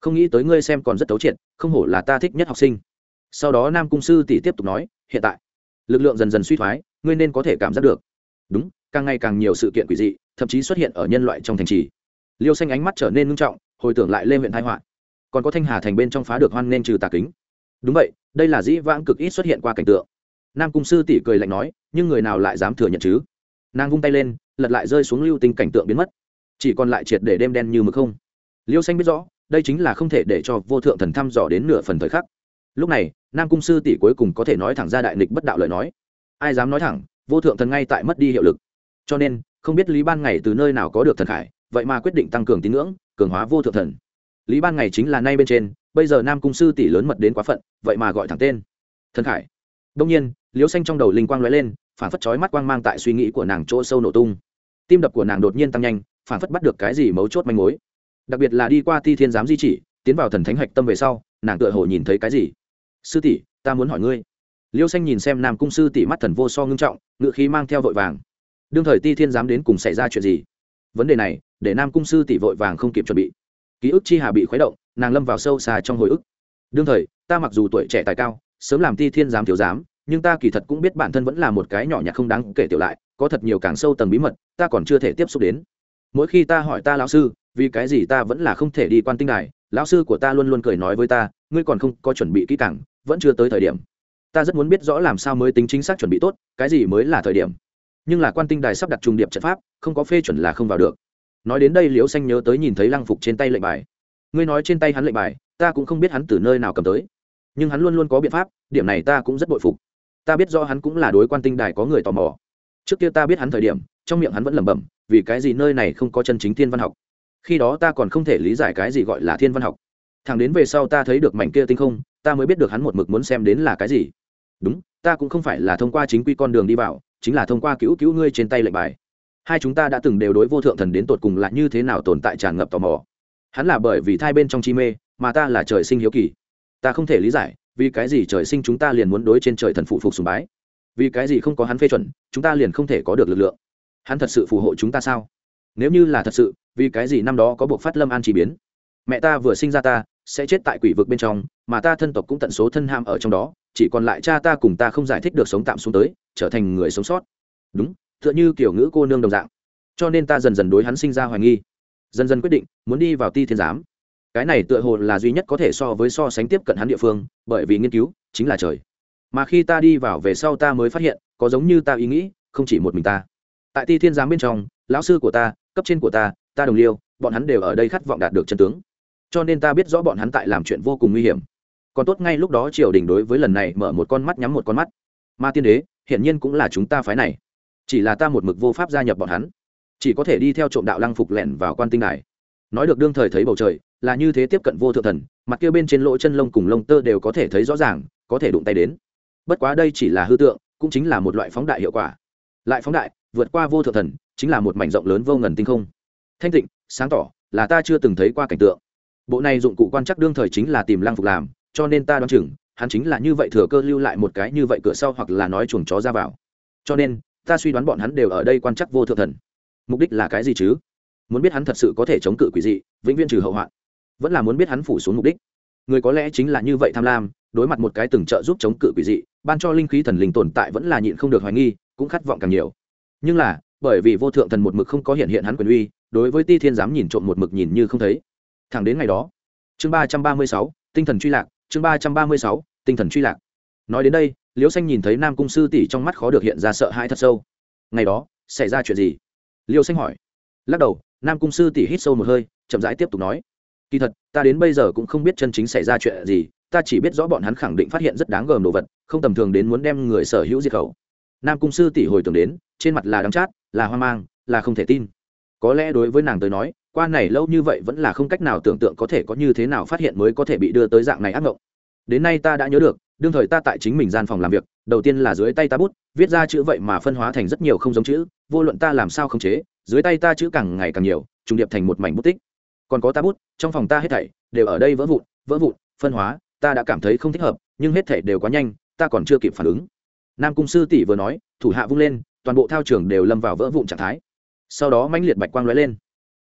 Không nghĩ tới ngươi xem còn rất tấu triệt, không hổ là ta thích nhất học sinh. Sau đó nam cung sư tỷ tiếp tục nói, hiện tại, lực lượng dần dần suy thoái, ngươi nên có thể cảm giác được. Đúng, càng ngày càng nhiều sự kiện quỷ dị, thậm chí xuất hiện ở nhân loại trong thành trì. Liêu xanh ánh mắt trở nên ngưng trọng, hồi tưởng lại lên huyện thái họa còn có thanh hà thành bên trong phá được hoan nên trừ tà kính đúng vậy đây là dĩ vãng cực ít xuất hiện qua cảnh tượng nam cung sư tỷ cười lạnh nói nhưng người nào lại dám thừa nhận chứ nàng vung tay lên lật lại rơi xuống lưu tinh cảnh tượng biến mất chỉ còn lại triệt để đêm đen như mực không liêu xanh biết rõ đây chính là không thể để cho vô thượng thần thăm dò đến nửa phần thời khắc lúc này nam cung sư tỷ cuối cùng có thể nói thẳng ra đại nghịch bất đạo lời nói ai dám nói thẳng vô thượng thần ngay tại mất đi hiệu lực cho nên không biết lý ban ngày từ nơi nào có được thần khải vậy mà quyết định tăng cường tín ngưỡng cường hóa vô thượng thần lý ban ngày chính là nay bên trên, bây giờ nam cung sư tỷ lớn mật đến quá phận, vậy mà gọi thẳng tên. Thần khải. Đông nhiên, liễu xanh trong đầu linh quang lóe lên, phản phất trói mắt quang mang tại suy nghĩ của nàng chỗ sâu nổ tung. Tim đập của nàng đột nhiên tăng nhanh, phản phất bắt được cái gì mấu chốt manh mối. Đặc biệt là đi qua ti thiên giám di chỉ, tiến vào thần thánh hạch tâm về sau, nàng tựa hồ nhìn thấy cái gì? Sư tỷ, ta muốn hỏi ngươi. Liêu xanh nhìn xem nam cung sư tỷ mắt thần vô so ngưng trọng ngự khí mang theo vội vàng. Đương thời ti thiên giám đến cùng xảy ra chuyện gì? Vấn đề này, để nam cung sư tỷ vội vàng không kịp chuẩn bị ký ức chi hà bị khuấy động, nàng lâm vào sâu xa trong hồi ức. Đương thời, ta mặc dù tuổi trẻ tài cao, sớm làm ti thiên giám thiếu giám, nhưng ta kỳ thật cũng biết bản thân vẫn là một cái nhỏ nhặt không đáng kể tiểu lại, có thật nhiều càng sâu tầng bí mật, ta còn chưa thể tiếp xúc đến. Mỗi khi ta hỏi ta lão sư, vì cái gì ta vẫn là không thể đi quan tinh đài, lão sư của ta luôn luôn cười nói với ta, ngươi còn không có chuẩn bị kỹ càng, vẫn chưa tới thời điểm. Ta rất muốn biết rõ làm sao mới tính chính xác chuẩn bị tốt, cái gì mới là thời điểm. Nhưng là quan tinh đài sắp đặt trùng điệp trận pháp, không có phê chuẩn là không vào được nói đến đây liễu xanh nhớ tới nhìn thấy lăng phục trên tay lệnh bài. Ngươi nói trên tay hắn lệnh bài, ta cũng không biết hắn từ nơi nào cầm tới. Nhưng hắn luôn luôn có biện pháp, điểm này ta cũng rất bội phục. Ta biết do hắn cũng là đối quan tinh đài có người tò mò. Trước kia ta biết hắn thời điểm, trong miệng hắn vẫn lẩm bẩm, vì cái gì nơi này không có chân chính thiên văn học? Khi đó ta còn không thể lý giải cái gì gọi là thiên văn học. Thằng đến về sau ta thấy được mảnh kia tinh không, ta mới biết được hắn một mực muốn xem đến là cái gì. Đúng, ta cũng không phải là thông qua chính quy con đường đi vào, chính là thông qua cứu cứu ngươi trên tay lệnh bài hai chúng ta đã từng đều đối vô thượng thần đến tột cùng là như thế nào tồn tại tràn ngập tò mò. Hắn là bởi vì thai bên trong chi mê, mà ta là trời sinh hiếu kỳ. Ta không thể lý giải, vì cái gì trời sinh chúng ta liền muốn đối trên trời thần phụ phục sùng bái? Vì cái gì không có hắn phê chuẩn, chúng ta liền không thể có được lực lượng? Hắn thật sự phù hộ chúng ta sao? Nếu như là thật sự, vì cái gì năm đó có buộc phát lâm an chỉ biến? Mẹ ta vừa sinh ra ta, sẽ chết tại quỷ vực bên trong, mà ta thân tộc cũng tận số thân ham ở trong đó, chỉ còn lại cha ta cùng ta không giải thích được sống tạm xuống tới, trở thành người sống sót. Đúng tựa như kiểu ngữ cô nương đồng dạng. Cho nên ta dần dần đối hắn sinh ra hoài nghi. Dần dần quyết định, muốn đi vào ti thiên giám. Cái này tựa hồ là duy nhất có thể so với so sánh tiếp cận hắn địa phương, bởi vì nghiên cứu chính là trời. Mà khi ta đi vào về sau ta mới phát hiện, có giống như ta ý nghĩ, không chỉ một mình ta. Tại ti thiên giám bên trong, lão sư của ta, cấp trên của ta ta đồng liêu, bọn hắn đều ở đây khát vọng đạt được chân tướng. Cho nên ta biết rõ bọn hắn tại làm chuyện vô cùng nguy hiểm. Còn tốt ngay lúc đó triều đình đối với lần này mở một con mắt nhắm một con mắt. Ma tiên đế, hiển nhiên cũng là chúng ta phái này chỉ là ta một mực vô pháp gia nhập bọn hắn. Chỉ có thể đi theo trộm đạo lăng phục lẻn vào quan tinh đài. Nói được đương thời thấy bầu trời, là như thế tiếp cận vô thượng thần, mặt kia bên trên lỗ chân lông cùng lông tơ đều có thể thấy rõ ràng, có thể đụng tay đến. Bất quá đây chỉ là hư tượng, cũng chính là một loại phóng đại hiệu quả. Lại phóng đại, vượt qua vô thượng thần, chính là một mảnh rộng lớn vô ngần tinh không. Thanh tịnh, sáng tỏ, là ta chưa từng thấy qua cảnh tượng. Bộ này dụng cụ quan chắc đương thời chính là tìm lang phục làm, cho nên ta đoán chừng, hắn chính là như vậy thừa cơ lưu lại một cái như vậy cửa sau hoặc là nói chuồng chó ra vào. Cho nên ta suy đoán bọn hắn đều ở đây quan chắc vô thượng thần. Mục đích là cái gì chứ? Muốn biết hắn thật sự có thể chống cự quỷ dị, vĩnh viễn trừ hậu hoạn. Vẫn là muốn biết hắn phủ xuống mục đích. Người có lẽ chính là như vậy tham lam, đối mặt một cái từng trợ giúp chống cự quỷ dị, ban cho linh khí thần linh tồn tại vẫn là nhịn không được hoài nghi, cũng khát vọng càng nhiều. Nhưng là, bởi vì vô thượng thần một mực không có hiện hiện hắn quyền uy, đối với ti thiên dám nhìn trộm một mực nhìn như không thấy. Thẳng đến ngày đó, chương ba trăm ba mươi sáu, tinh thần truy lạc, chương ba trăm ba mươi sáu, tinh thần truy lạc. Nói đến đây liễu xanh nhìn thấy nam cung sư tỷ trong mắt khó được hiện ra sợ hãi thật sâu. Ngày đó, xảy ra chuyện gì? Liễu xanh hỏi. Lắc đầu, nam cung sư tỷ hít sâu một hơi, chậm rãi tiếp tục nói. Kỳ thật, ta đến bây giờ cũng không biết chân chính xảy ra chuyện gì, ta chỉ biết rõ bọn hắn khẳng định phát hiện rất đáng gờm đồ vật, không tầm thường đến muốn đem người sở hữu diệt khẩu. Nam cung sư tỷ hồi tưởng đến, trên mặt là đắng chát, là hoang mang, là không thể tin. Có lẽ đối với nàng tới nói, qua này lâu như vậy vẫn là không cách nào tưởng tượng có thể có như thế nào phát hiện mới có thể bị đưa tới dạng này ác mộng đến nay ta đã nhớ được đương thời ta tại chính mình gian phòng làm việc, đầu tiên là dưới tay ta bút, viết ra chữ vậy mà phân hóa thành rất nhiều không giống chữ, vô luận ta làm sao không chế, dưới tay ta chữ càng ngày càng nhiều, trùng điệp thành một mảnh bút tích. Còn có ta bút, trong phòng ta hết thảy đều ở đây vỡ vụn vỡ vụn, phân hóa, ta đã cảm thấy không thích hợp, nhưng hết thảy đều quá nhanh, ta còn chưa kịp phản ứng. Nam cung sư tỷ vừa nói, thủ hạ vung lên, toàn bộ thao trường đều lâm vào vỡ vụn trạng thái. Sau đó mãnh liệt bạch quang lóe lên.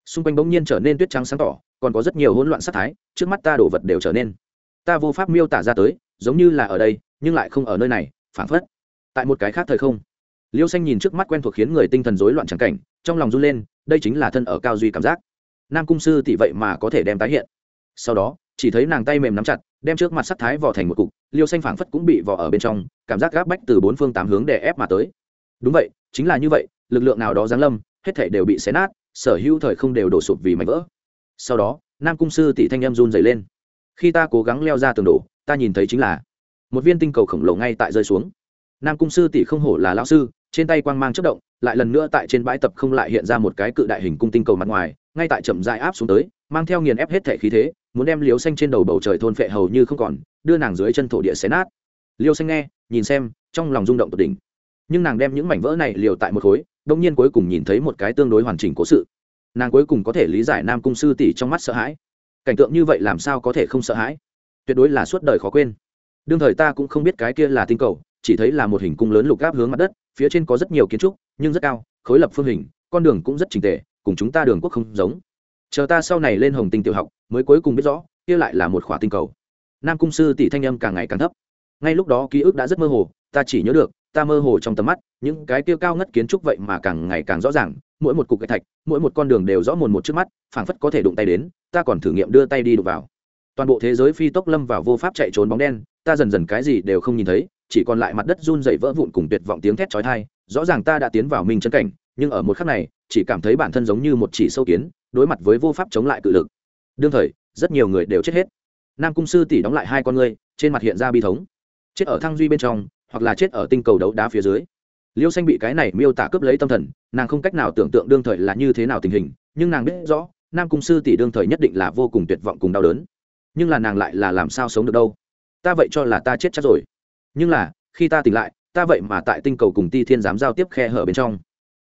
Xung quanh bỗng nhiên trở nên tuyết trắng sáng tỏ, còn có rất nhiều hỗn loạn sắc thái, trước mắt ta đổ vật đều trở nên. Ta vô pháp miêu tả ra tới giống như là ở đây, nhưng lại không ở nơi này phản phất, tại một cái khác thời không. Liêu xanh nhìn trước mắt quen thuộc khiến người tinh thần rối loạn trắng cảnh, trong lòng run lên, đây chính là thân ở cao duy cảm giác. Nam cung sư tỷ vậy mà có thể đem tái hiện. Sau đó, chỉ thấy nàng tay mềm nắm chặt, đem trước mặt sắc thái vỏ thành một cục, liêu xanh phảng phất cũng bị vỏ ở bên trong, cảm giác gáp bách từ bốn phương tám hướng để ép mà tới. Đúng vậy, chính là như vậy, lực lượng nào đó giáng lâm, hết thể đều bị xé nát, sở hữu thời không đều đổ sụp vì mảnh vỡ. Sau đó, nam cung sư tỷ thanh em run dày lên khi ta cố gắng leo ra tường đổ, ta nhìn thấy chính là một viên tinh cầu khổng lồ ngay tại rơi xuống. Nam cung sư tỷ không hổ là lão sư, trên tay quang mang chất động, lại lần nữa tại trên bãi tập không lại hiện ra một cái cự đại hình cung tinh cầu mặt ngoài, ngay tại chậm dại áp xuống tới, mang theo nghiền ép hết thể khí thế, muốn đem liều xanh trên đầu bầu trời thôn phệ hầu như không còn, đưa nàng dưới chân thổ địa xé nát. Liêu xanh nghe, nhìn xem, trong lòng rung động tột đỉnh. Nhưng nàng đem những mảnh vỡ này liều tại một khối đông nhiên cuối cùng nhìn thấy một cái tương đối hoàn chỉnh cố sự. Nàng cuối cùng có thể lý giải nam cung sư tỷ trong mắt sợ hãi cảnh tượng như vậy làm sao có thể không sợ hãi? Tuyệt đối là suốt đời khó quên. Đương thời ta cũng không biết cái kia là tinh cầu, chỉ thấy là một hình cung lớn lục gáp hướng mặt đất, phía trên có rất nhiều kiến trúc, nhưng rất cao, khối lập phương hình, con đường cũng rất trình tề, cùng chúng ta đường quốc không giống. Chờ ta sau này lên hồng tinh tiểu học, mới cuối cùng biết rõ, kia lại là một khỏa tinh cầu. Nam cung sư tỷ thanh âm càng ngày càng thấp. Ngay lúc đó ký ức đã rất mơ hồ, ta chỉ nhớ được ta mơ hồ trong tầm mắt, những cái kia cao ngất kiến trúc vậy mà càng ngày càng rõ ràng, mỗi một cục gạch thạch, mỗi một con đường đều rõ mồn một trước mắt, phảng phất có thể đụng tay đến, ta còn thử nghiệm đưa tay đi đụng vào. Toàn bộ thế giới phi tốc lâm vào vô pháp chạy trốn bóng đen, ta dần dần cái gì đều không nhìn thấy, chỉ còn lại mặt đất run dày vỡ vụn cùng tuyệt vọng tiếng thét chói tai, rõ ràng ta đã tiến vào minh chân cảnh, nhưng ở một khắc này, chỉ cảm thấy bản thân giống như một chỉ sâu kiến, đối mặt với vô pháp chống lại cự lực. Đương thời, rất nhiều người đều chết hết. Nam cung sư tỷ đóng lại hai con ngươi, trên mặt hiện ra bi thống. Chết ở thăng duy bên trong hoặc là chết ở tinh cầu đấu đá phía dưới. Liêu xanh bị cái này miêu tả cướp lấy tâm thần, nàng không cách nào tưởng tượng đương thời là như thế nào tình hình, nhưng nàng biết rõ, nam cung sư tỷ đương thời nhất định là vô cùng tuyệt vọng cùng đau đớn. Nhưng là nàng lại là làm sao sống được đâu? Ta vậy cho là ta chết chắc rồi. Nhưng là, khi ta tỉnh lại, ta vậy mà tại tinh cầu cùng ti thiên dám giao tiếp khe hở bên trong.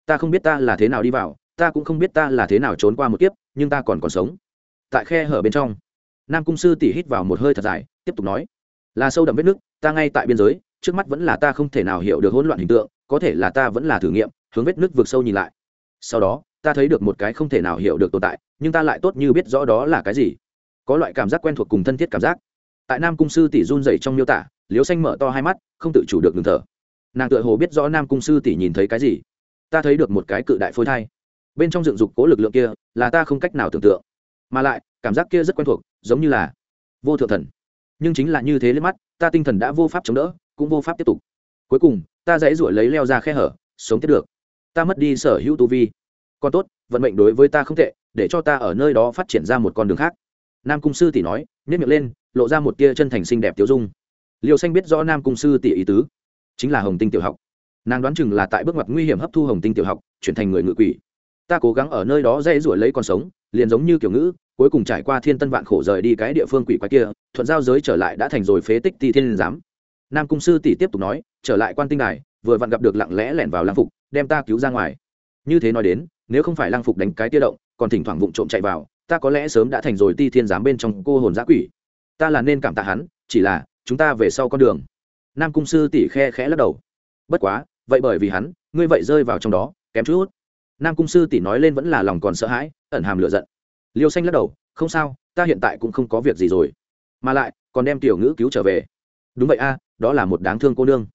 Ta không biết ta là thế nào đi vào, ta cũng không biết ta là thế nào trốn qua một kiếp, nhưng ta còn còn sống. Tại khe hở bên trong, nam cung sư tỉ hít vào một hơi thật dài, tiếp tục nói, là sâu đậm vết nước ta ngay tại biên giới trước mắt vẫn là ta không thể nào hiểu được hỗn loạn hình tượng, có thể là ta vẫn là thử nghiệm, hướng vết nước vượt sâu nhìn lại. Sau đó, ta thấy được một cái không thể nào hiểu được tồn tại, nhưng ta lại tốt như biết rõ đó là cái gì. Có loại cảm giác quen thuộc cùng thân thiết cảm giác. Tại nam cung sư tỷ run dày trong miêu tả liếu xanh mở to hai mắt, không tự chủ được ngừng thở. Nàng tựa hồ biết rõ nam cung sư tỷ nhìn thấy cái gì. Ta thấy được một cái cự đại phôi thai. Bên trong dựng dục cố lực lượng kia, là ta không cách nào tưởng tượng. Mà lại, cảm giác kia rất quen thuộc, giống như là vô thượng thần. Nhưng chính là như thế lên mắt, ta tinh thần đã vô pháp chống đỡ cũng vô pháp tiếp tục. Cuối cùng, ta dãy ruổi lấy leo ra khe hở, sống tiếp được. Ta mất đi sở hữu tu vi. Còn tốt, vận mệnh đối với ta không tệ, để cho ta ở nơi đó phát triển ra một con đường khác. Nam cung sư tỷ nói nếp miệng lên, lộ ra một tia chân thành xinh đẹp tiêu dung. Liều xanh biết rõ nam cung sư tỷ ý tứ. Chính là hồng tinh tiểu học. Nàng đoán chừng là tại bước ngoặt nguy hiểm hấp thu hồng tinh tiểu học, chuyển thành người ngự quỷ. Ta cố gắng ở nơi đó dây ruổi lấy con sống, liền giống như kiểu ngữ, cuối cùng trải qua thiên tân vạn khổ rời đi cái địa phương quỷ quái kia, thuận giao giới trở lại đã thành rồi phế tích ti thiên giám nam cung sư tỷ tiếp tục nói, trở lại quan tinh đài, vừa vặn gặp được lặng lẽ lẻn vào lang phục, đem ta cứu ra ngoài. Như thế nói đến, nếu không phải lang phục đánh cái tia động, còn thỉnh thoảng vụng trộm chạy vào, ta có lẽ sớm đã thành rồi ti thiên giám bên trong cô hồn giã quỷ. Ta là nên cảm tạ hắn, chỉ là, chúng ta về sau con đường. Nam cung sư tỷ khe khẽ lắc đầu. Bất quá, vậy bởi vì hắn, ngươi vậy rơi vào trong đó, kém chút. Nam cung sư tỷ nói lên vẫn là lòng còn sợ hãi, ẩn hàm lựa giận. Liêu xanh lắc đầu, không sao, ta hiện tại cũng không có việc gì rồi. Mà lại, còn đem tiểu ngữ cứu trở về. Đúng vậy a đó là một đáng thương cô nương.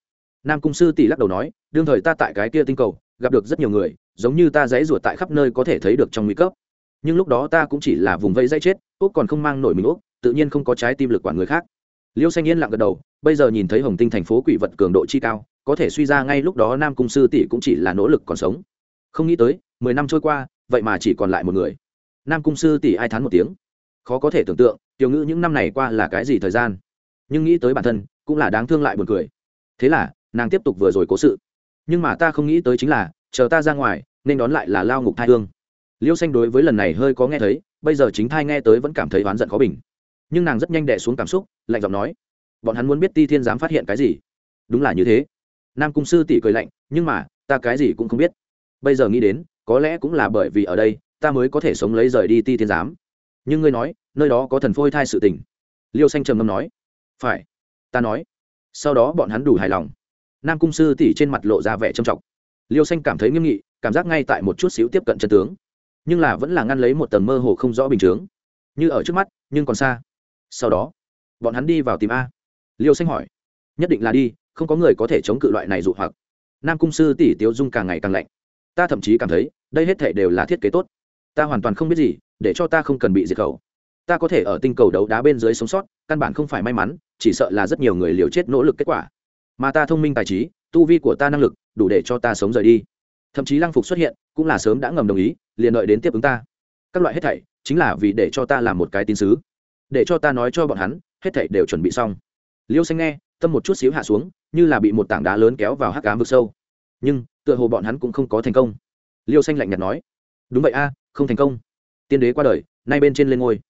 Nam cung sư tỷ lắc đầu nói, đương thời ta tại cái kia tinh cầu, gặp được rất nhiều người, giống như ta dãy ruột tại khắp nơi có thể thấy được trong nguy cấp. Nhưng lúc đó ta cũng chỉ là vùng vẫy dãy chết, úc còn không mang nổi mình úc, tự nhiên không có trái tim lực quản người khác. Liêu xanh yên lặng gật đầu, bây giờ nhìn thấy hồng tinh thành phố quỷ vật cường độ chi cao, có thể suy ra ngay lúc đó nam cung sư tỷ cũng chỉ là nỗ lực còn sống. Không nghĩ tới, mười năm trôi qua, vậy mà chỉ còn lại một người. Nam cung sư tỷ ai thán một tiếng. Khó có thể tưởng tượng, tiểu ngữ những năm này qua là cái gì thời gian. Nhưng nghĩ tới bản thân cũng là đáng thương lại buồn cười. Thế là, nàng tiếp tục vừa rồi cố sự. Nhưng mà ta không nghĩ tới chính là, chờ ta ra ngoài, nên đón lại là lao ngục thai hương. Liêu xanh đối với lần này hơi có nghe thấy, bây giờ chính thai nghe tới vẫn cảm thấy oán giận khó bình. Nhưng nàng rất nhanh đẻ xuống cảm xúc, lạnh giọng nói, bọn hắn muốn biết ti thiên dám phát hiện cái gì? Đúng là như thế. Nam cung sư tỷ cười lạnh, nhưng mà, ta cái gì cũng không biết. Bây giờ nghĩ đến, có lẽ cũng là bởi vì ở đây, ta mới có thể sống lấy rời đi ti thiên giám. Nhưng ngươi nói, nơi đó có thần phôi thai sự tình. Liêu xanh trầm ngâm nói, phải ta nói. Sau đó bọn hắn đủ hài lòng. Nam cung sư tỷ trên mặt lộ ra vẻ trầm trọng. Liêu xanh cảm thấy nghiêm nghị, cảm giác ngay tại một chút xíu tiếp cận chân tướng. Nhưng là vẫn là ngăn lấy một tầng mơ hồ không rõ bình chướng. Như ở trước mắt, nhưng còn xa. Sau đó, bọn hắn đi vào tìm a. Liêu xanh hỏi. Nhất định là đi, không có người có thể chống cự loại này dụ hoặc. Nam cung sư tỷ tiêu dung càng ngày càng lạnh. Ta thậm chí cảm thấy, đây hết thể đều là thiết kế tốt. Ta hoàn toàn không biết gì, để cho ta không cần bị diệt khẩu. Ta có thể ở tinh cầu đấu đá bên dưới sống sót, căn bản không phải may mắn chỉ sợ là rất nhiều người liều chết nỗ lực kết quả. Mà ta thông minh tài trí, tu vi của ta năng lực, đủ để cho ta sống rời đi. Thậm chí lăng phục xuất hiện, cũng là sớm đã ngầm đồng ý, liền đợi đến tiếp ứng ta. Các loại hết thảy, chính là vì để cho ta làm một cái tín sứ. Để cho ta nói cho bọn hắn, hết thảy đều chuẩn bị xong. Liêu xanh nghe, tâm một chút xíu hạ xuống, như là bị một tảng đá lớn kéo vào hắc cám vực sâu. Nhưng, tựa hồ bọn hắn cũng không có thành công. Liêu xanh lạnh nhạt nói, đúng vậy a, không thành công. Tiên đế qua đời, nay bên trên lên ngôi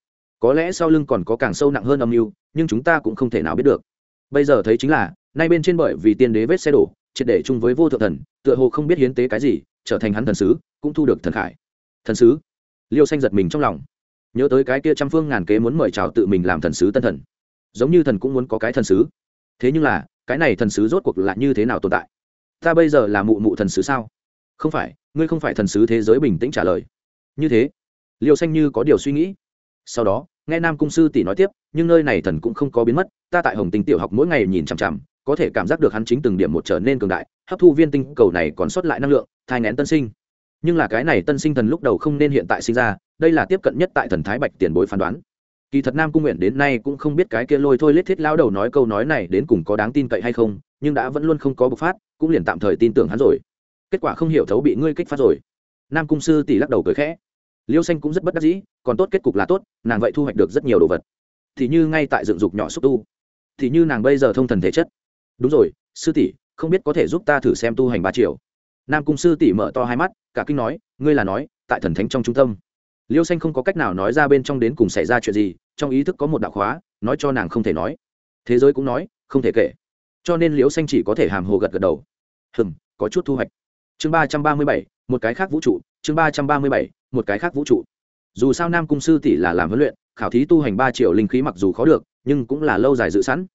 có lẽ sau lưng còn có càng sâu nặng hơn âm mưu, nhưng chúng ta cũng không thể nào biết được. Bây giờ thấy chính là, nay bên trên bởi vì tiên đế vết xe đổ, triệt để chung với vô thượng thần, tựa hồ không biết hiến tế cái gì, trở thành hắn thần sứ, cũng thu được thần khải. Thần sứ? Liêu xanh giật mình trong lòng. Nhớ tới cái kia trăm phương ngàn kế muốn mời chào tự mình làm thần sứ tân thần. Giống như thần cũng muốn có cái thần sứ. Thế nhưng là, cái này thần sứ rốt cuộc là như thế nào tồn tại? Ta bây giờ là mụ mụ thần sứ sao? Không phải, ngươi không phải thần sứ thế giới bình tĩnh trả lời. Như thế, liêu xanh như có điều suy nghĩ. Sau đó nghe nam cung sư tỷ nói tiếp, nhưng nơi này thần cũng không có biến mất, ta tại hồng tinh tiểu học mỗi ngày nhìn chằm chằm, có thể cảm giác được hắn chính từng điểm một trở nên cường đại, hấp thu viên tinh cầu này còn sót lại năng lượng, thai ngén tân sinh. Nhưng là cái này tân sinh thần lúc đầu không nên hiện tại sinh ra, đây là tiếp cận nhất tại thần thái bạch tiền bối phán đoán. Kỳ thật nam cung nguyện đến nay cũng không biết cái kia lôi thôi lết thiết lao đầu nói câu nói này đến cùng có đáng tin cậy hay không, nhưng đã vẫn luôn không có bộc phát, cũng liền tạm thời tin tưởng hắn rồi. Kết quả không hiểu thấu bị ngươi kích phát rồi. Nam cung sư tỷ lắc đầu cười khẽ liêu xanh cũng rất bất đắc dĩ, còn tốt kết cục là tốt, nàng vậy thu hoạch được rất nhiều đồ vật. Thì như ngay tại dựng dục nhỏ xúc tu. Thì như nàng bây giờ thông thần thể chất. Đúng rồi, sư tỷ, không biết có thể giúp ta thử xem tu hành ba triệu nam cung sư tỷ mở to hai mắt, cả kinh nói, ngươi là nói, tại thần thánh trong trung tâm. Liêu xanh không có cách nào nói ra bên trong đến cùng xảy ra chuyện gì, trong ý thức có một đạo khóa, nói cho nàng không thể nói. Thế giới cũng nói, không thể kể. Cho nên liêu xanh chỉ có thể hàm hồ gật gật đầu. Hừm, có chút thu hoạch. Chương ba trăm ba mươi bảy, một cái khác vũ trụ, chương ba trăm ba mươi bảy một cái khác vũ trụ. Dù sao nam cung sư tỷ là làm huấn luyện, khảo thí tu hành ba triệu linh khí mặc dù khó được, nhưng cũng là lâu dài dự sẵn.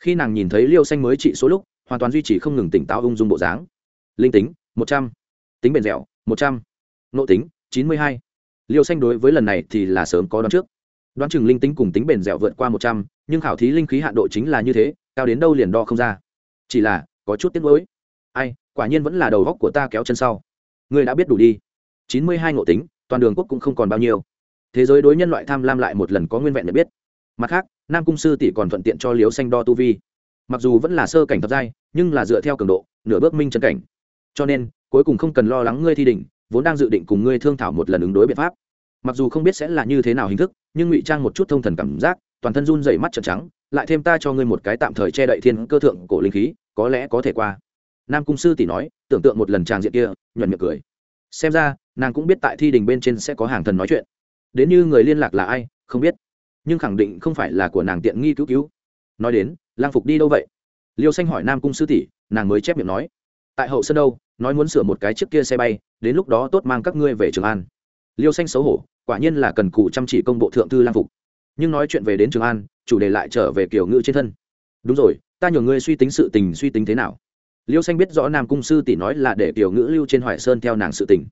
Khi nàng nhìn thấy liêu xanh mới trị số lúc, hoàn toàn duy trì không ngừng tỉnh táo ung dung bộ dáng. Linh tính, một trăm. Tính bền dẻo, một trăm. Nộ tính, chín mươi hai. Liêu xanh đối với lần này thì là sớm có đoán trước. Đoán chừng linh tính cùng tính bền dẻo vượt qua một trăm, nhưng khảo thí linh khí hạn độ chính là như thế, cao đến đâu liền đo không ra. Chỉ là, có chút tiếc nuối. Ai, quả nhiên vẫn là đầu góc của ta kéo chân sau. Ngươi đã biết đủ đi. Chín mươi hai ngộ tính toàn đường quốc cũng không còn bao nhiêu. Thế giới đối nhân loại tham lam lại một lần có nguyên vẹn nhận biết. Mặt khác, nam cung sư tỷ còn thuận tiện cho liếu xanh đo tu vi. Mặc dù vẫn là sơ cảnh thập giai, nhưng là dựa theo cường độ, nửa bước minh chân cảnh. Cho nên, cuối cùng không cần lo lắng ngươi thi đỉnh, vốn đang dự định cùng ngươi thương thảo một lần ứng đối biện pháp. Mặc dù không biết sẽ là như thế nào hình thức, nhưng ngụy trang một chút thông thần cảm giác, toàn thân run dày mắt trợn trắng, lại thêm ta cho ngươi một cái tạm thời che đậy thiên cơ thượng cổ linh khí, có lẽ có thể qua. Nam cung sư tỷ nói, tưởng tượng một lần tràng diện kia, nhuận miệng cười. Xem ra nàng cũng biết tại thi đình bên trên sẽ có hàng thần nói chuyện. Đến như người liên lạc là ai, không biết. Nhưng khẳng định không phải là của nàng tiện nghi cứu cứu. Nói đến, lang phục đi đâu vậy? Liêu xanh hỏi nam cung sư tỷ, nàng mới chép miệng nói. Tại hậu sân đâu, nói muốn sửa một cái trước kia xe bay, đến lúc đó tốt mang các ngươi về trường an. Liêu xanh xấu hổ, quả nhiên là cần cù chăm chỉ công bộ thượng thư lang phục. Nhưng nói chuyện về đến trường an, chủ đề lại trở về kiểu ngữ trên thân. Đúng rồi, ta nhờ ngươi suy tính sự tình suy tính thế nào? Liêu xanh biết rõ nam cung sư tỷ nói là để kiểu ngữ lưu trên hoài sơn theo nàng sự tình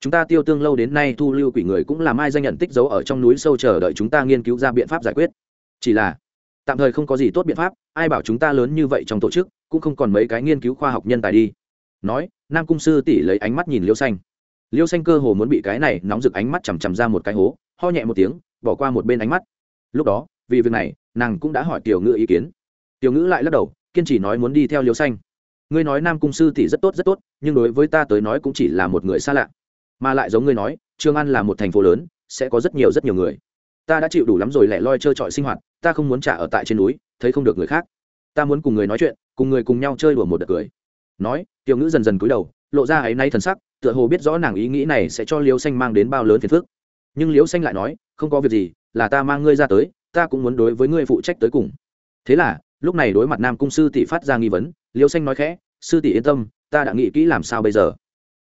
chúng ta tiêu tương lâu đến nay thu lưu quỷ người cũng làm ai danh nhận tích giấu ở trong núi sâu chờ đợi chúng ta nghiên cứu ra biện pháp giải quyết. Chỉ là, tạm thời không có gì tốt biện pháp, ai bảo chúng ta lớn như vậy trong tổ chức, cũng không còn mấy cái nghiên cứu khoa học nhân tài đi. Nói, nam cung sư tỷ lấy ánh mắt nhìn liêu xanh. Liêu xanh cơ hồ muốn bị cái này nóng rực ánh mắt chằm chằm ra một cái hố, ho nhẹ một tiếng, bỏ qua một bên ánh mắt. Lúc đó, vì việc này, nàng cũng đã hỏi tiểu ngữ ý kiến. Tiểu ngữ lại lắc đầu, kiên trì nói muốn đi theo liêu xanh. Ngươi nói nam cung sư tỷ rất tốt rất tốt, nhưng đối với ta tới nói cũng chỉ là một người xa lạ mà lại giống ngươi nói trương an là một thành phố lớn, sẽ có rất nhiều rất nhiều người. Ta đã chịu đủ lắm rồi lẻ loi trơ trọi sinh hoạt, ta không muốn trả ở tại trên núi, thấy không được người khác. Ta muốn cùng người nói chuyện, cùng người cùng nhau chơi đùa một đợt cười. Nói, tiểu ngữ dần dần cúi đầu, lộ ra ấy nay thần sắc, tựa hồ biết rõ nàng ý nghĩ này sẽ cho liễu xanh mang đến bao lớn phiền phức. Nhưng liễu xanh lại nói, không có việc gì, là ta mang ngươi ra tới, ta cũng muốn đối với ngươi phụ trách tới cùng. Thế là, lúc này đối mặt nam cung sư tỷ phát ra nghi vấn, liễu xanh nói khẽ, sư tỷ yên tâm, ta đã nghĩ kỹ làm sao bây giờ?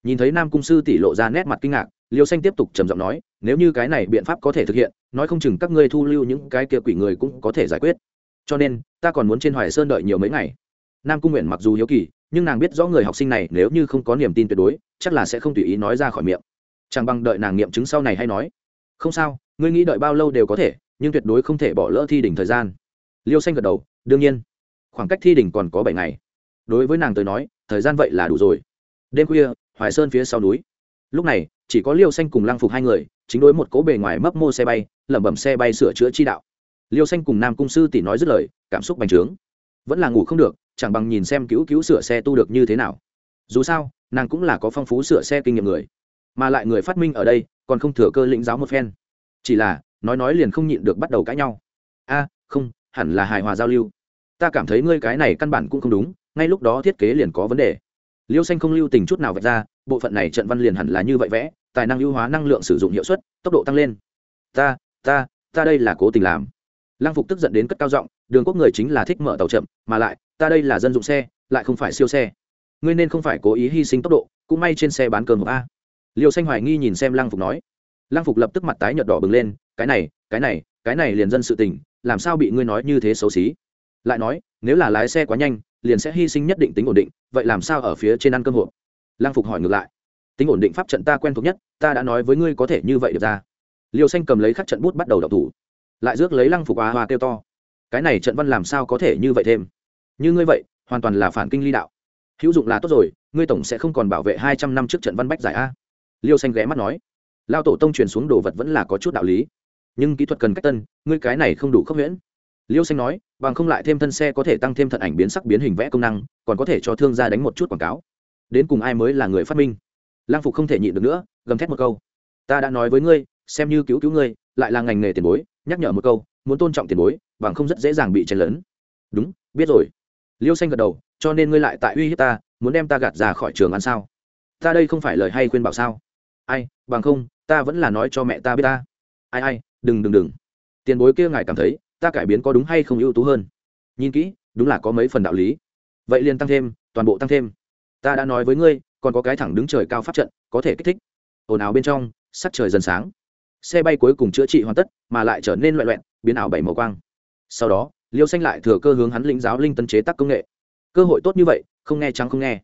Nhìn thấy nam cung sư tỷ lộ ra nét mặt kinh ngạc, liêu xanh tiếp tục trầm giọng nói, nếu như cái này biện pháp có thể thực hiện, nói không chừng các ngươi thu lưu những cái kia quỷ người cũng có thể giải quyết. Cho nên, ta còn muốn trên hoài sơn đợi nhiều mấy ngày. Nam cung nguyện mặc dù hiếu kỳ, nhưng nàng biết rõ người học sinh này nếu như không có niềm tin tuyệt đối, chắc là sẽ không tùy ý nói ra khỏi miệng. Chẳng bằng đợi nàng nghiệm chứng sau này hay nói. Không sao, ngươi nghĩ đợi bao lâu đều có thể, nhưng tuyệt đối không thể bỏ lỡ thi đỉnh thời gian. Liêu xanh gật đầu, đương nhiên. Khoảng cách thi đỉnh còn có bảy ngày. Đối với nàng tới nói, thời gian vậy là đủ rồi. Đêm khuya hoài sơn phía sau núi. Lúc này, chỉ có liêu xanh cùng lăng phục hai người, chính đối một cố bề ngoài mấp mô xe bay, lẩm bẩm xe bay sửa chữa chi đạo. Liêu xanh cùng nam cung sư tỷ nói dứt lời, cảm xúc bành trướng. Vẫn là ngủ không được, chẳng bằng nhìn xem cứu cứu sửa xe tu được như thế nào. Dù sao, nàng cũng là có phong phú sửa xe kinh nghiệm người. Mà lại người phát minh ở đây, còn không thừa cơ lĩnh giáo một phen. Chỉ là, nói nói liền không nhịn được bắt đầu cãi nhau. A, không, hẳn là hài hòa giao lưu. Ta cảm thấy ngươi cái này căn bản cũng không đúng, ngay lúc đó thiết kế liền có vấn đề liêu xanh không lưu tình chút nào vạch ra, bộ phận này trận văn liền hẳn là như vậy vẽ, tài năng ưu hóa, năng lượng sử dụng hiệu suất, tốc độ tăng lên. Ta ta ta đây là cố tình làm. Lăng phục tức giận đến cất cao giọng, đường quốc người chính là thích mở tàu chậm, mà lại, ta đây là dân dụng xe, lại không phải siêu xe. Ngươi nên không phải cố ý hy sinh tốc độ, cũng may trên xe bán cơm hộp a. Liêu xanh hoài nghi nhìn xem lăng phục nói. Lăng phục lập tức mặt tái nhợt đỏ bừng lên, cái này cái này cái này liền dân sự tình, làm sao bị ngươi nói như thế xấu xí? Lại nói nếu là lái xe quá nhanh, liền sẽ hy sinh nhất định tính ổn định, vậy làm sao ở phía trên ăn cơm hộp? Lang phục hỏi ngược lại. Tính ổn định pháp trận ta quen thuộc nhất, ta đã nói với ngươi có thể như vậy được ra. Liều xanh cầm lấy khắc trận bút bắt đầu đọc thủ. Lại rước lấy lăng phục á hoa kêu to. Cái này trận văn làm sao có thể như vậy thêm? Như ngươi vậy, hoàn toàn là phản kinh ly đạo. Hữu dụng là tốt rồi, ngươi tổng sẽ không còn bảo vệ hai trăm năm trước trận văn bách giải a. Liêu xanh ghé mắt nói. Lao tổ tông truyền xuống đồ vật vẫn là có chút đạo lý. Nhưng kỹ thuật cần cách tân, ngươi cái này không đủ khốc huyễn liêu xanh nói, bằng không lại thêm thân xe có thể tăng thêm thận ảnh biến sắc biến hình vẽ công năng, còn có thể cho thương gia đánh một chút quảng cáo. Đến cùng ai mới là người phát minh? Lang phục không thể nhịn được nữa, gầm thét một câu. Ta đã nói với ngươi, xem như cứu cứu ngươi, lại là ngành nghề tiền bối, nhắc nhở một câu, muốn tôn trọng tiền bối, bằng không rất dễ dàng bị chen lấn đúng, biết rồi. Liêu xanh gật đầu, cho nên ngươi lại tại uy hiếp ta, muốn đem ta gạt ra khỏi trường ăn sao? Ta đây không phải lời hay khuyên bảo sao? Ai, bằng không, ta vẫn là nói cho mẹ ta biết ta. Ai ai, đừng đừng đừng. Tiền bối kia ngài cảm thấy ta cải biến có đúng hay không ưu tú hơn? Nhìn kỹ, đúng là có mấy phần đạo lý. Vậy liền tăng thêm, toàn bộ tăng thêm. Ta đã nói với ngươi, còn có cái thẳng đứng trời cao pháp trận, có thể kích thích. Ồn ào bên trong, sắc trời dần sáng. Xe bay cuối cùng chữa trị hoàn tất, mà lại trở nên loại loẹn biến ảo bảy màu quang. Sau đó, liêu xanh lại thừa cơ hướng hắn lĩnh giáo linh tân chế tác công nghệ. Cơ hội tốt như vậy, không nghe trắng không nghe.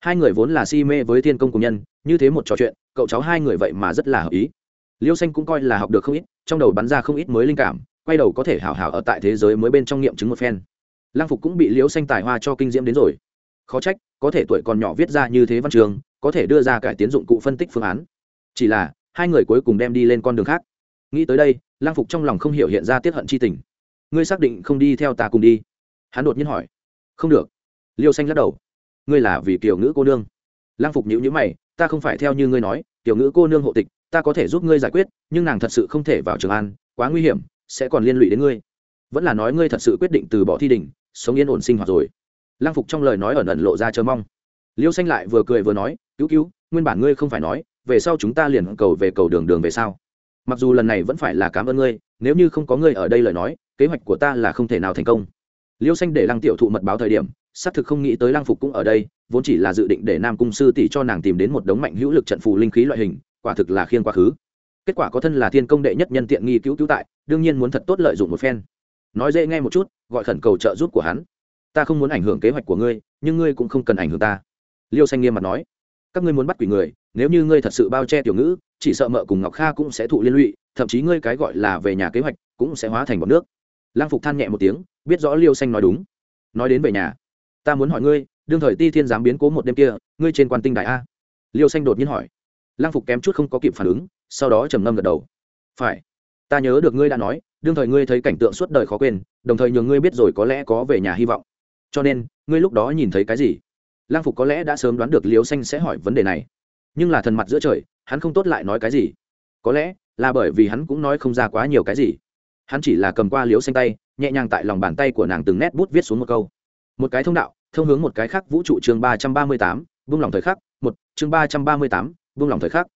Hai người vốn là si mê với thiên công cùng nhân, như thế một trò chuyện, cậu cháu hai người vậy mà rất là hợp ý. Liêu xanh cũng coi là học được không ít, trong đầu bắn ra không ít mới linh cảm quay đầu có thể hảo hảo ở tại thế giới mới bên trong nghiệm chứng một phen. Lang phục cũng bị liêu xanh tài hoa cho kinh diễm đến rồi. Khó trách, có thể tuổi còn nhỏ viết ra như thế văn trường, có thể đưa ra cải tiến dụng cụ phân tích phương án. Chỉ là, hai người cuối cùng đem đi lên con đường khác. Nghĩ tới đây lang phục trong lòng không hiểu hiện ra tiết hận c h i tình. Ngươi xác định không đi theo ta cùng đi? Hắn đột nhiên hỏi. Không được. Liêu xanh lắc đầu. Ngươi là vì kiểu ngữ cô nương. Lang phục nhữ nhữ mày. Ta không phải theo như ngươi nói, kiểu ngữ cô nương hộ tịch, ta có thể giúp ngươi giải quyết, nhưng nàng thật sự không thể vào trường an, quá nguy hiểm sẽ còn liên lụy đến ngươi. Vẫn là nói ngươi thật sự quyết định từ bỏ thi đình sống yên ổn sinh hoạt rồi. Lang phục trong lời nói ẩn ẩn lộ ra chờ mong. Liêu xanh lại vừa cười vừa nói, cứu cứu, nguyên bản ngươi không phải nói, về sau chúng ta liền cầu về cầu đường đường về sau. Mặc dù lần này vẫn phải là cảm ơn ngươi, nếu như không có ngươi ở đây lời nói, kế hoạch của ta là không thể nào thành công. Liêu xanh để lăng tiểu thụ mật báo thời điểm, xác thực không nghĩ tới lăng phục cũng ở đây, vốn chỉ là dự định để nam cung sư tỷ cho nàng tìm đến một đống mạnh hữu lực trận phù linh khí loại hình, quả thực là khiên quá khứ kết quả có thân là thiên công đệ nhất nhân tiện nghi cứu cứu tại, đương nhiên muốn thật tốt lợi dụng một phen. Nói dễ nghe một chút, gọi khẩn cầu trợ giúp của hắn. Ta không muốn ảnh hưởng kế hoạch của ngươi, nhưng ngươi cũng không cần ảnh hưởng ta. Liêu xanh nghiêm mặt nói, các ngươi muốn bắt quỷ người, nếu như ngươi thật sự bao che tiểu ngữ, chỉ sợ mợ cùng ngọc kha cũng sẽ thụ liên lụy, thậm chí ngươi cái gọi là về nhà kế hoạch cũng sẽ hóa thành bọc nước. Lang phục than nhẹ một tiếng, biết rõ liêu xanh nói đúng. Nói đến về nhà, ta muốn hỏi ngươi, đương thời ti thiên giám biến cố một đêm kia, ngươi trên quan tinh đại a? Liêu xanh đột nhiên hỏi. Lang phục kém chút không có kịp phản ứng sau đó trầm ngâm gật đầu. Phải. Ta nhớ được ngươi đã nói, đương thời ngươi thấy cảnh tượng suốt đời khó quên, đồng thời nhường ngươi biết rồi có lẽ có về nhà hy vọng. Cho nên, ngươi lúc đó nhìn thấy cái gì? Lang phục có lẽ đã sớm đoán được liêu xanh sẽ hỏi vấn đề này. Nhưng là thần mặt giữa trời, hắn không tốt lại nói cái gì? Có lẽ là bởi vì hắn cũng nói không ra quá nhiều cái gì. Hắn chỉ là cầm qua liếu xanh tay, nhẹ nhàng tại lòng bàn tay của nàng từng nét bút viết xuống một câu. Một cái thông đạo, thông hướng một cái khác, vũ trụ chương ba trăm ba mươi tám, vung lòng thời khắc, một, chương ba trăm ba mươi tám, vung lòng thời khắc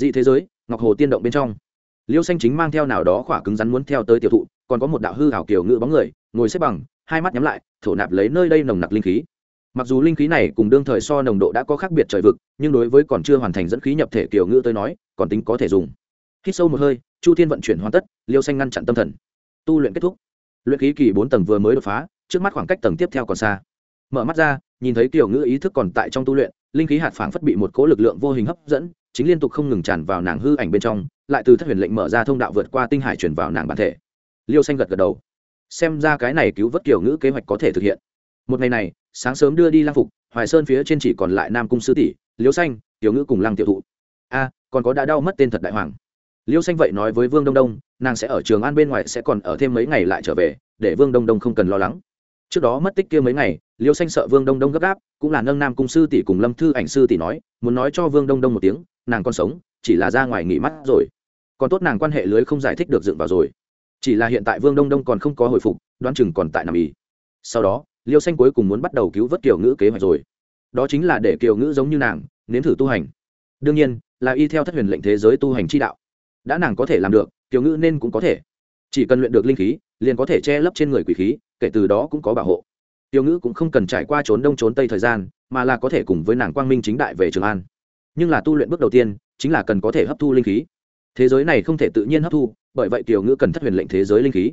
dị thế giới, ngọc hồ tiên động bên trong. Liêu xanh chính mang theo nào đó khỏa cứng rắn muốn theo tới tiểu thụ, còn có một đạo hư hảo kiểu ngự bóng người, ngồi xếp bằng, hai mắt nhắm lại, thổ nạp lấy nơi đây nồng nặc linh khí. Mặc dù linh khí này cùng đương thời so nồng độ đã có khác biệt trời vực, nhưng đối với còn chưa hoàn thành dẫn khí nhập thể kiểu ngự tới nói, còn tính có thể dùng. Hít sâu một hơi, chu thiên vận chuyển hoàn tất, liêu xanh ngăn chặn tâm thần. Tu luyện kết thúc. Luyện khí kỳ bốn tầng vừa mới đột phá, trước mắt khoảng cách tầng tiếp theo còn xa. Mở mắt ra, nhìn thấy kiểu ngữ ý thức còn tại trong tu luyện, linh khí hạt phảng phất bị một cố lực lượng vô hình hấp dẫn chính liên tục không ngừng tràn vào nàng hư ảnh bên trong, lại từ thất huyền lệnh mở ra thông đạo vượt qua tinh hải chuyển vào nàng bản thể. Liêu xanh gật gật đầu. Xem ra cái này cứu vớt kiểu ngữ kế hoạch có thể thực hiện. Một ngày này, sáng sớm đưa đi lang phục, hoài sơn phía trên chỉ còn lại nam cung sư tỷ, liêu xanh, tiểu ngữ cùng lăng tiểu thụ. A, còn có đã đau mất tên thật đại hoàng. Liêu xanh vậy nói với vương đông đông, nàng sẽ ở trường an bên ngoài sẽ còn ở thêm mấy ngày lại trở về, để vương đông đông không cần lo lắng. Trước đó mất tích kia mấy ngày, liêu xanh sợ vương đông đông gấp gáp, cũng là nâng nam cung sư tỷ cùng lâm thư ảnh sư tỷ nói, muốn nói cho vương đông đông một tiếng nàng còn sống, chỉ là ra ngoài nghỉ mắt rồi. Còn tốt nàng quan hệ lưới không giải thích được dựng vào rồi. Chỉ là hiện tại vương đông đông còn không có hồi phục, đoán chừng còn tại nằm ý sau đó, liêu xanh cuối cùng muốn bắt đầu cứu vớt kiều ngữ kế hoạch rồi. Đó chính là để kiều ngữ giống như nàng, nếm thử tu hành. Đương nhiên, là y theo thất huyền lệnh thế giới tu hành chi đạo. Đã nàng có thể làm được, kiều ngữ nên cũng có thể. Chỉ cần luyện được linh khí, liền có thể che lấp trên người quỷ khí, kể từ đó cũng có bảo hộ. Kiều ngữ cũng không cần trải qua trốn đông trốn tây thời gian, mà là có thể cùng với nàng quang minh chính đại về trường an nhưng là tu luyện bước đầu tiên, chính là cần có thể hấp thu linh khí. Thế giới này không thể tự nhiên hấp thu, bởi vậy tiểu ngữ cần thất huyền lệnh thế giới linh khí.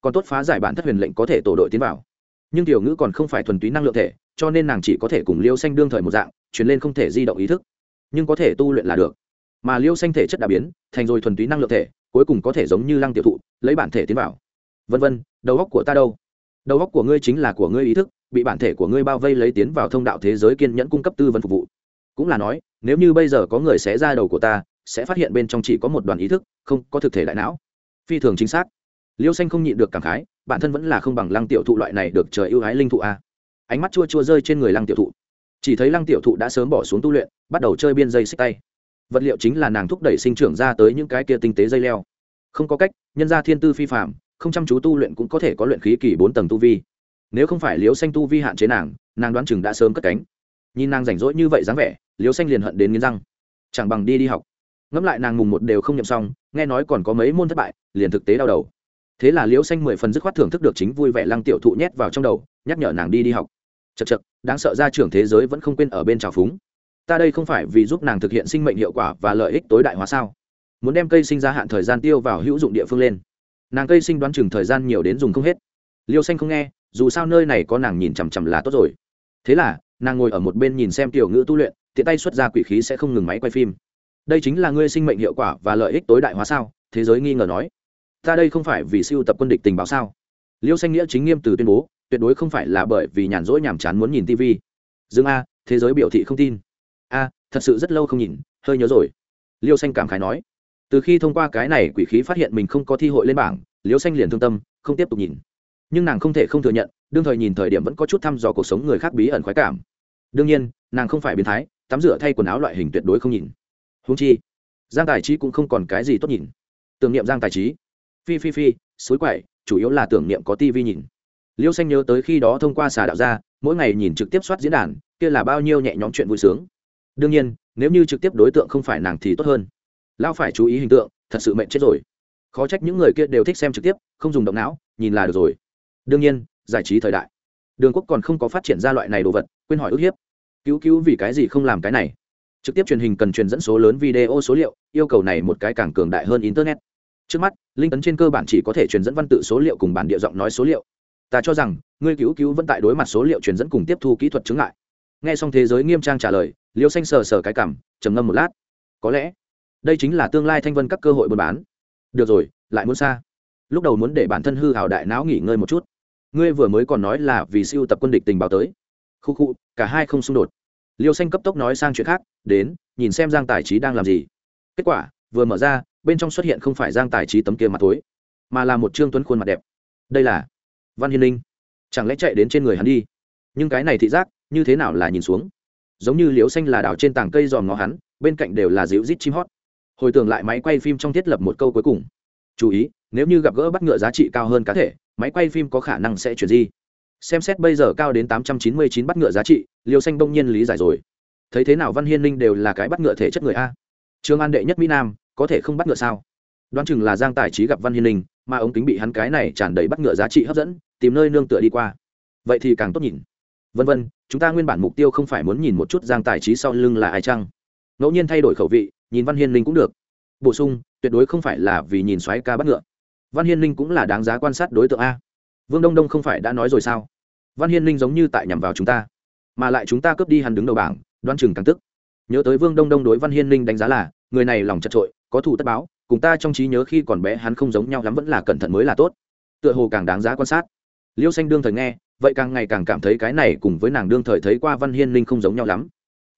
Còn tốt phá giải bản thất huyền lệnh có thể tổ đội tiến vào. Nhưng tiểu ngữ còn không phải thuần túy năng lượng thể, cho nên nàng chỉ có thể cùng liêu xanh đương thời một dạng chuyển lên không thể di động ý thức. Nhưng có thể tu luyện là được. Mà liêu xanh thể chất đã biến, thành rồi thuần túy năng lượng thể, cuối cùng có thể giống như lăng tiểu thụ, lấy bản thể tiến vào. Vân vân, đầu góc của ta đâu? Đầu góc của ngươi chính là của ngươi ý thức, bị bản thể của ngươi bao vây lấy tiến vào thông đạo thế giới kiên nhẫn cung cấp tư vấn phục vụ cũng là nói, nếu như bây giờ có người xé ra đầu của ta, sẽ phát hiện bên trong chỉ có một đoàn ý thức, không, có thực thể đại não. Phi thường chính xác. Liêu xanh không nhịn được cảm khái, bản thân vẫn là không bằng lăng tiểu thụ loại này được trời ưu ái linh thụ a. Ánh mắt chua chua rơi trên người lăng tiểu thụ. Chỉ thấy lăng tiểu thụ đã sớm bỏ xuống tu luyện, bắt đầu chơi biên dây xích tay. Vật liệu chính là nàng thúc đẩy sinh trưởng ra tới những cái kia tinh tế dây leo. Không có cách, nhân gia thiên tư phi phạm không chăm chú tu luyện cũng có thể có luyện khí kỳ bốn tầng tu vi. Nếu không phải liêu xanh tu vi hạn chế nàng nàng đoán chừng đã sớm cất cánh nhìn nàng rảnh rỗi như vậy dáng vẻ liếu xanh liền hận đến nghiến răng. Chẳng bằng đi đi học. Ngẫm lại nàng mùng một đều không nhậm xong, nghe nói còn có mấy môn thất bại, liền thực tế đau đầu. Thế là liễu xanh mười phần dứt khoát thưởng thức được chính vui vẻ lăng tiểu thụ nhét vào trong đầu, nhắc nhở nàng đi đi học. Chật chật đáng sợ ra trưởng thế giới vẫn không quên ở bên trào phúng. Ta đây không phải vì giúp nàng thực hiện sinh mệnh hiệu quả và lợi ích tối đại hóa sao? Muốn đem cây sinh ra hạn thời gian tiêu vào hữu dụng địa phương lên. Nàng cây sinh đoán chừng thời gian nhiều đến dùng không hết. Liêu xanh không nghe, dù sao nơi này có nàng nhìn chằm chằm là tốt rồi. Thế là nàng ngồi ở một bên nhìn xem tiểu ngữ tu luyện, tiện tay xuất ra quỷ khí sẽ không ngừng máy quay phim. Đây chính là ngươi sinh mệnh hiệu quả và lợi ích tối đại hóa sao? Thế giới nghi ngờ nói. Ta đây không phải vì siêu tập quân địch tình báo sao? Liêu xanh nghĩa chính nghiêm từ tuyên bố, tuyệt đối không phải là bởi vì nhàn rỗi nhàm chán muốn nhìn tv dương a, thế giới biểu thị không tin. A, thật sự rất lâu không nhìn, hơi nhớ rồi. Liêu xanh cảm khái nói. Từ khi thông qua cái này quỷ khí phát hiện mình không có thi hội lên bảng, liêu xanh liền thương tâm, không tiếp tục nhìn. Nhưng nàng không thể không thừa nhận, đương thời nhìn thời điểm vẫn có chút thăm dò cuộc sống người khác bí ẩn khoái cảm đương nhiên, nàng không phải biến thái, tắm rửa thay quần áo loại hình tuyệt đối không nhìn. Húng chi, giang tài trí cũng không còn cái gì tốt nhìn. Tưởng niệm giang tài trí. Phi phi phi suối quậy, chủ yếu là tưởng niệm có tivi nhìn. Liêu xanh nhớ tới khi đó thông qua xà đạo ra mỗi ngày nhìn trực tiếp soát diễn đàn, kia là bao nhiêu nhẹ nhõm chuyện vui sướng. Đương nhiên, nếu như trực tiếp đối tượng không phải nàng thì tốt hơn. Lao phải chú ý hình tượng, thật sự mệnh chết rồi. Khó trách những người kia đều thích xem trực tiếp, không dùng động não, nhìn là được rồi. Đương nhiên, giải trí thời đại đường quốc còn không có phát triển ra loại này đồ vật, quên hỏi ức hiếp. Cứu cứu vì cái gì không làm cái này? Trực tiếp truyền hình cần truyền dẫn số lớn video số liệu, yêu cầu này một cái càng cường đại hơn internet. Trước mắt, linh tấn trên cơ bản chỉ có thể truyền dẫn văn tự số liệu cùng bản địa giọng nói số liệu. Ta cho rằng, ngươi cứu cứu vẫn tại đối mặt số liệu truyền dẫn cùng tiếp thu kỹ thuật chứng lại nghe xong thế giới nghiêm trang trả lời, liêu xanh sờ sờ cái cảm, trầm ngâm một lát. Có lẽ, đây chính là tương lai thanh vân các cơ hội buôn bán. Được rồi, lại muốn xa. Lúc đầu muốn để bản thân hư hào đại não nghỉ ngơi một chút ngươi vừa mới còn nói là vì siêu tập quân địch tình báo tới. Khu khu, cả hai không xung đột. Liêu xanh cấp tốc nói sang chuyện khác, đến, nhìn xem giang tài trí đang làm gì. Kết quả, vừa mở ra, bên trong xuất hiện không phải giang tài trí tấm kia mặt tối mà là một trương tuấn khuôn mặt đẹp. Đây là văn hiên linh chẳng lẽ chạy đến trên người hắn đi? Nhưng cái này thị giác, như thế nào là nhìn xuống? Giống như liễu xanh là đảo trên tảng cây dòm ngó hắn, bên cạnh đều là dịu rít chim hót. Hồi tưởng lại máy quay phim trong thiết lập một câu cuối cùng. Chú ý, nếu như gặp gỡ bắt ngựa giá trị cao hơn cá thể máy quay phim có khả năng sẽ chuyển di. Xem xét bây giờ cao đến tám trăm chín mươi chín bắt ngựa giá trị liều xanh bỗng nhiên lý giải rồi. Thấy thế nào văn hiên ninh đều là cái bắt ngựa thể chất người a? Trương an đệ nhất mỹ nam, có thể không bắt ngựa sao? Đoán chừng là giang tài trí gặp văn hiên ninh, mà ống kính bị hắn cái này tràn đầy bắt ngựa giá trị hấp dẫn, tìm nơi nương tựa đi qua. Vậy thì càng tốt nhìn. Vân vân, chúng ta nguyên bản mục tiêu không phải muốn nhìn một chút giang tài trí sau lưng là ai chăng? Ngẫu nhiên thay đổi khẩu vị, nhìn văn hiên ninh cũng được. Bổ sung, tuyệt đối không phải là vì nhìn xoáy ca bắt ngựa văn hiên ninh cũng là đáng giá quan sát đối tượng a. Vương đông đông không phải đã nói rồi sao? Văn hiên ninh giống như tại nhằm vào chúng ta, mà lại chúng ta cướp đi hắn đứng đầu bảng đoan chừng càng tức. Nhớ tới vương đông đông đối văn hiên ninh đánh giá là, người này lòng chật trội, có thủ tất báo, cùng ta trong trí nhớ khi còn bé hắn không giống nhau lắm vẫn là cẩn thận mới là tốt. Tựa hồ càng đáng giá quan sát. Liêu xanh đương thời nghe, vậy càng ngày càng cảm thấy cái này cùng với nàng đương thời thấy qua văn hiên ninh không giống nhau lắm.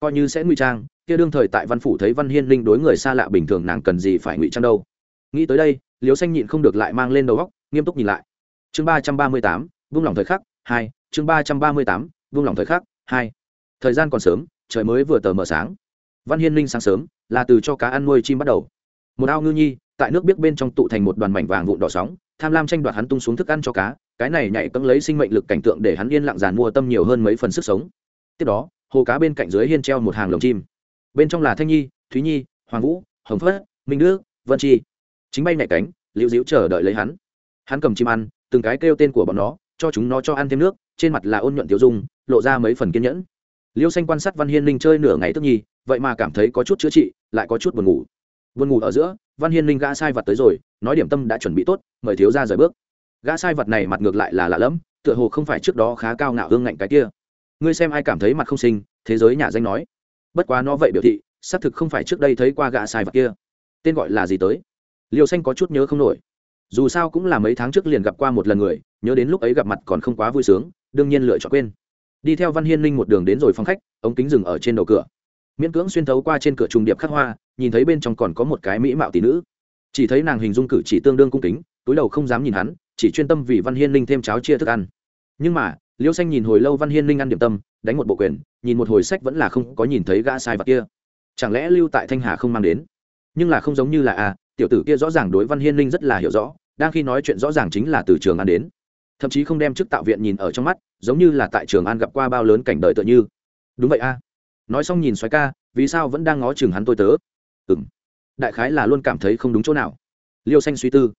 Coi như sẽ ngụy trang, kia đương thời tại văn phủ thấy văn hiên ninh đối người xa lạ bình thường nàng cần gì phải ngụy trang đâu. Nghĩ tới đây liều xanh nhịn không được lại mang lên đầu góc nghiêm túc nhìn lại. Chương ba trăm ba mươi tám, vung lòng thời khắc, hai. Chương ba trăm ba mươi tám, vung lòng thời khắc, hai. Thời gian còn sớm, trời mới vừa tờ mờ sáng. Văn hiên ninh sáng sớm, là từ cho cá ăn nuôi chim bắt đầu. Một ao ngư nhi, tại nước biết bên trong tụ thành một đoàn mảnh vàng vụn đỏ sóng, tham lam tranh đoạt hắn tung xuống thức ăn cho cá, cái này nhảy cấm lấy sinh mệnh lực cảnh tượng để hắn yên lặng giàn mua tâm nhiều hơn mấy phần sức sống. Tiếp đó, hồ cá bên cạnh dưới hiên treo một hàng lồng chim. Bên trong là thanh nhi, thúy nhi, hoàng vũ, hồng phất, minh đức, vân chi chính bay nhảy cánh, liễu diễu chờ đợi lấy hắn. Hắn cầm chim ăn, từng cái kêu tên của bọn nó, cho chúng nó cho ăn thêm nước, trên mặt là ôn nhuận tiêu dung, lộ ra mấy phần kiên nhẫn. Liêu xanh quan sát văn hiên linh chơi nửa ngày tức nhi, vậy mà cảm thấy có chút chữa trị, lại có chút buồn ngủ. Buồn ngủ ở giữa, văn hiên linh gã sai vật tới rồi, nói điểm tâm đã chuẩn bị tốt, mời thiếu ra rời bước. Gã sai vật này mặt ngược lại là lạ lẫm, tựa hồ không phải trước đó khá cao ngạo hương ngạnh cái kia. Ngươi xem ai cảm thấy mặt không sinh thế giới nhà danh nói. Bất quá nó vậy biểu thị, xác thực không phải trước đây thấy qua gã sai vật kia. Tên gọi là gì tới? Liều xanh có chút nhớ không nổi. Dù sao cũng là mấy tháng trước liền gặp qua một lần người nhớ đến lúc ấy gặp mặt còn không quá vui sướng đương nhiên lựa chọn quên. Đi theo văn hiên linh một đường đến rồi phòng khách ống kính dừng ở trên đầu cửa. Miễn cưỡng xuyên thấu qua trên cửa trùng điệp khắc hoa nhìn thấy bên trong còn có một cái mỹ mạo tỷ nữ. Chỉ thấy nàng hình dung cử chỉ tương đương cung kính túi đầu không dám nhìn hắn chỉ chuyên tâm vì văn hiên linh thêm cháo chia thức ăn. Nhưng mà liêu xanh nhìn hồi lâu văn hiên linh ăn điểm tâm đánh một bộ quyền nhìn một hồi sách vẫn là không có nhìn thấy gã sai vật kia. Chẳng lẽ lưu tại thanh hà không mang đến? Nhưng là không giống như là à, tiểu tử kia rõ ràng đối văn hiên linh rất là hiểu rõ, đang khi nói chuyện rõ ràng chính là từ trường an đến. Thậm chí không đem chức tạo viện nhìn ở trong mắt, giống như là tại trường an gặp qua bao lớn cảnh đời tựa như. Đúng vậy a. Nói xong nhìn xoáy ca, vì sao vẫn đang ngó chừng hắn tôi tớ? Ừng đại khái là luôn cảm thấy không đúng chỗ nào. Liêu xanh suy tư.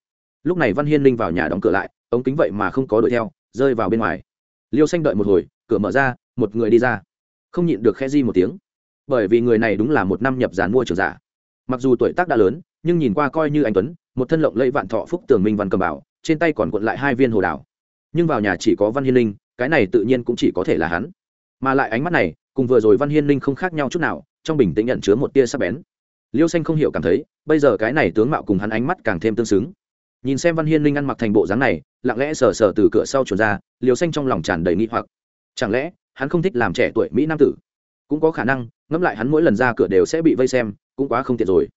Lúc này văn hiên linh vào nhà đóng cửa lại, ống kính vậy mà không có đuổi theo, rơi vào bên ngoài. Liêu xanh đợi một hồi, cửa mở ra, một người đi ra. Không nhịn được khe di một tiếng. Bởi vì người này đúng là một năm nhập giàn mua trường giả. Mặc dù tuổi tác đã lớn nhưng nhìn qua coi như anh tuấn, một thân lộng lẫy vạn thọ phúc tường minh văn cầm bảo, trên tay còn cuộn lại hai viên hồ đảo. Nhưng vào nhà chỉ có văn hiên linh, cái này tự nhiên cũng chỉ có thể là hắn. Mà lại ánh mắt này, cùng vừa rồi văn hiên linh không khác nhau chút nào, trong bình tĩnh nhận chứa một tia sắc bén. Liêu xanh không hiểu cảm thấy, bây giờ cái này tướng mạo cùng hắn ánh mắt càng thêm tương xứng. Nhìn xem văn hiên linh ăn mặc thành bộ dáng này, lặng lẽ sờ sờ từ cửa sau chuồn ra, liêu xanh trong lòng tràn đầy nghi hoặc. Chẳng lẽ, hắn không thích làm trẻ tuổi mỹ nam tử? Cũng có khả năng, ngẫm lại hắn mỗi lần ra cửa đều sẽ bị vây xem, cũng quá không tiện rồi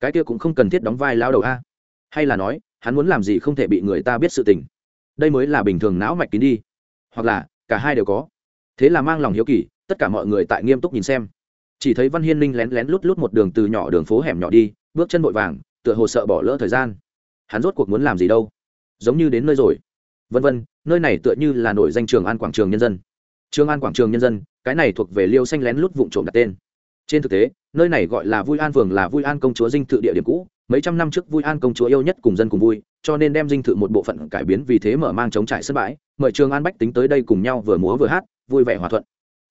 cái kia cũng không cần thiết đóng vai lao đầu a. Hay là nói, hắn muốn làm gì không thể bị người ta biết sự tình. Đây mới là bình thường não mạch kín đi. Hoặc là, cả hai đều có. Thế là mang lòng hiếu kỳ, tất cả mọi người tại nghiêm túc nhìn xem. Chỉ thấy văn hiên linh lén lén lút lút một đường từ nhỏ đường phố hẻm nhỏ đi, bước chân vội vàng, tựa hồ sợ bỏ lỡ thời gian. Hắn rốt cuộc muốn làm gì đâu? Giống như đến nơi rồi. Vân vân, nơi này tựa như là nổi danh trường an quảng trường nhân dân. Trường an quảng trường nhân dân, cái này thuộc về liêu xanh lén lút vụn trộm đặt tên. Trên thực tế nơi này gọi là vui an phường là vui an công chúa dinh thự địa điểm cũ mấy trăm năm trước vui an công chúa yêu nhất cùng dân cùng vui cho nên đem dinh thự một bộ phận cải biến vì thế mở mang chống trải sân bãi mời trường an bách tính tới đây cùng nhau vừa múa vừa hát vui vẻ hòa thuận.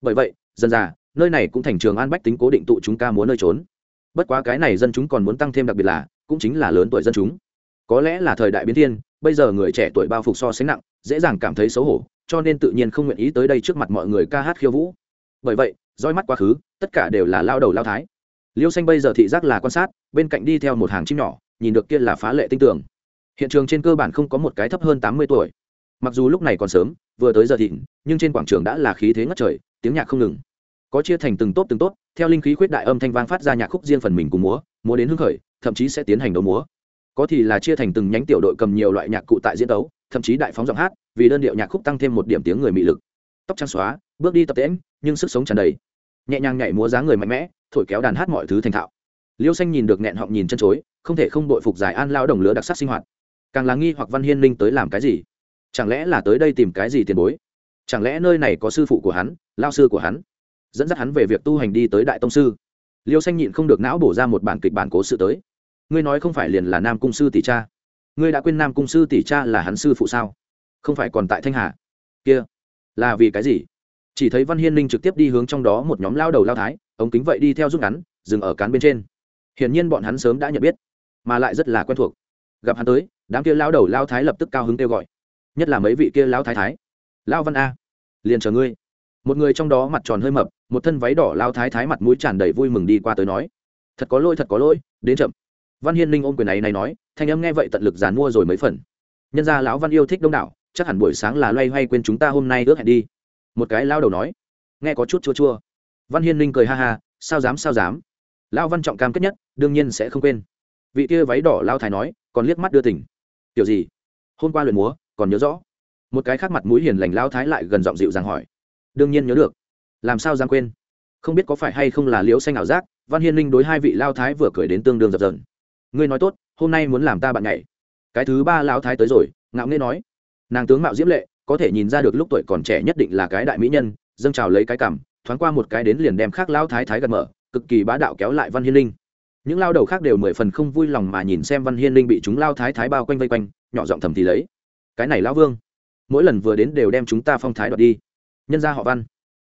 Bởi vậy dần già, nơi này cũng thành trường an bách tính cố định tụ chúng ca múa nơi trốn. Bất quá cái này dân chúng còn muốn tăng thêm đặc biệt là cũng chính là lớn tuổi dân chúng. Có lẽ là thời đại biến thiên bây giờ người trẻ tuổi bao phục so sánh nặng dễ dàng cảm thấy xấu hổ cho nên tự nhiên không nguyện ý tới đây trước mặt mọi người ca hát khiêu vũ. Bởi vậy roi mắt quá khứ, tất cả đều là lao đầu lao thái. Liêu xanh bây giờ thị giác là quan sát, bên cạnh đi theo một hàng chim nhỏ, nhìn được kia là phá lệ tinh tưởng hiện trường trên cơ bản không có một cái thấp hơn tám mươi tuổi. Mặc dù lúc này còn sớm, vừa tới giờ thịnh, nhưng trên quảng trường đã là khí thế ngất trời, tiếng nhạc không ngừng. Có chia thành từng tốt từng tốt theo linh khí khuyết đại âm thanh vang phát ra nhạc khúc riêng phần mình cùng múa múa đến hưng khởi, thậm chí sẽ tiến hành đấu múa. Có thì là chia thành từng nhánh tiểu đội cầm nhiều loại nhạc cụ tại diễn đấu, thậm chí đại phóng giọng hát, vì đơn điệu nhạc khúc tăng thêm một điểm tiếng người mị lực. Tóc trắng xóa, bước đi tập tễm nhưng sức sống tràn đầy nhẹ nhàng nhảy múa dáng người mạnh mẽ, thổi kéo đàn hát mọi thứ thành thạo. Liêu xanh nhìn được nghẹn họng nhìn chân chối, không thể không đội phục giải an lao đồng lứa đặc sắc sinh hoạt. Càng là nghi hoặc văn hiên linh tới làm cái gì? Chẳng lẽ là tới đây tìm cái gì tiền bối? Chẳng lẽ nơi này có sư phụ của hắn, lao sư của hắn? Dẫn dắt hắn về việc tu hành đi tới đại tông sư. Liêu xanh nhịn không được não bổ ra một bản kịch bản cố sự tới. Ngươi nói không phải liền là nam cung sư tỷ cha. Ngươi đã quên nam cung sư tỷ cha là hắn sư phụ sao? Không phải còn tại thanh hà? Kia, là vì cái gì? Chỉ thấy văn hiên linh trực tiếp đi hướng trong đó một nhóm lao đầu lao thái, ống kính vậy đi theo rút ngắn, dừng ở cán bên trên. Hiển nhiên bọn hắn sớm đã nhận biết, mà lại rất là quen thuộc. Gặp hắn tới, đám kia lao đầu lao thái lập tức cao hứng kêu gọi. Nhất là mấy vị kia lao thái thái. Lao văn a, liền chờ ngươi. Một người trong đó mặt tròn hơi mập, một thân váy đỏ lao thái thái mặt mũi tràn đầy vui mừng đi qua tới nói, thật có lỗi, thật có lỗi, đến chậm. Văn hiên linh ôm quyền này này nói, thanh âm nghe vậy tận lực dàn mua rồi mấy phần. Nhân ra lão văn yêu thích đông đảo, chắc hẳn buổi sáng là loay hoay quên chúng ta hôm nay ước hẹn đi một cái lao đầu nói, nghe có chút chua chua. Văn hiên linh cười ha ha, sao dám sao dám? Lao văn trọng cam kết nhất, đương nhiên sẽ không quên. Vị kia váy đỏ lao thái nói, còn liếc mắt đưa tỉnh. Kiểu gì? Hôm qua luyện múa, còn nhớ rõ. Một cái khác mặt mũi hiền lành lao thái lại gần giọng dịu dàng hỏi, đương nhiên nhớ được. Làm sao dám quên? Không biết có phải hay không là liễu xanh ảo giác, văn hiên linh đối hai vị lao thái vừa cười đến tương đương dập dần ngươi nói tốt, hôm nay muốn làm ta bạn nhảy. Cái thứ ba lao thái tới rồi, ngạo nghê nói. Nàng tướng mạo diễm lệ có thể nhìn ra được lúc tuổi còn trẻ nhất định là cái đại mỹ nhân, dâng trào lấy cái cảm, thoáng qua một cái đến liền đem khác lao thái thái gần mở, cực kỳ bá đạo kéo lại văn hiên linh. Những lao đầu khác đều mười phần không vui lòng mà nhìn xem văn hiên linh bị chúng lao thái thái bao quanh vây quanh, nhỏ giọng thầm thì lấy. Cái này lao vương, mỗi lần vừa đến đều đem chúng ta phong thái đoạt đi. Nhân ra họ văn.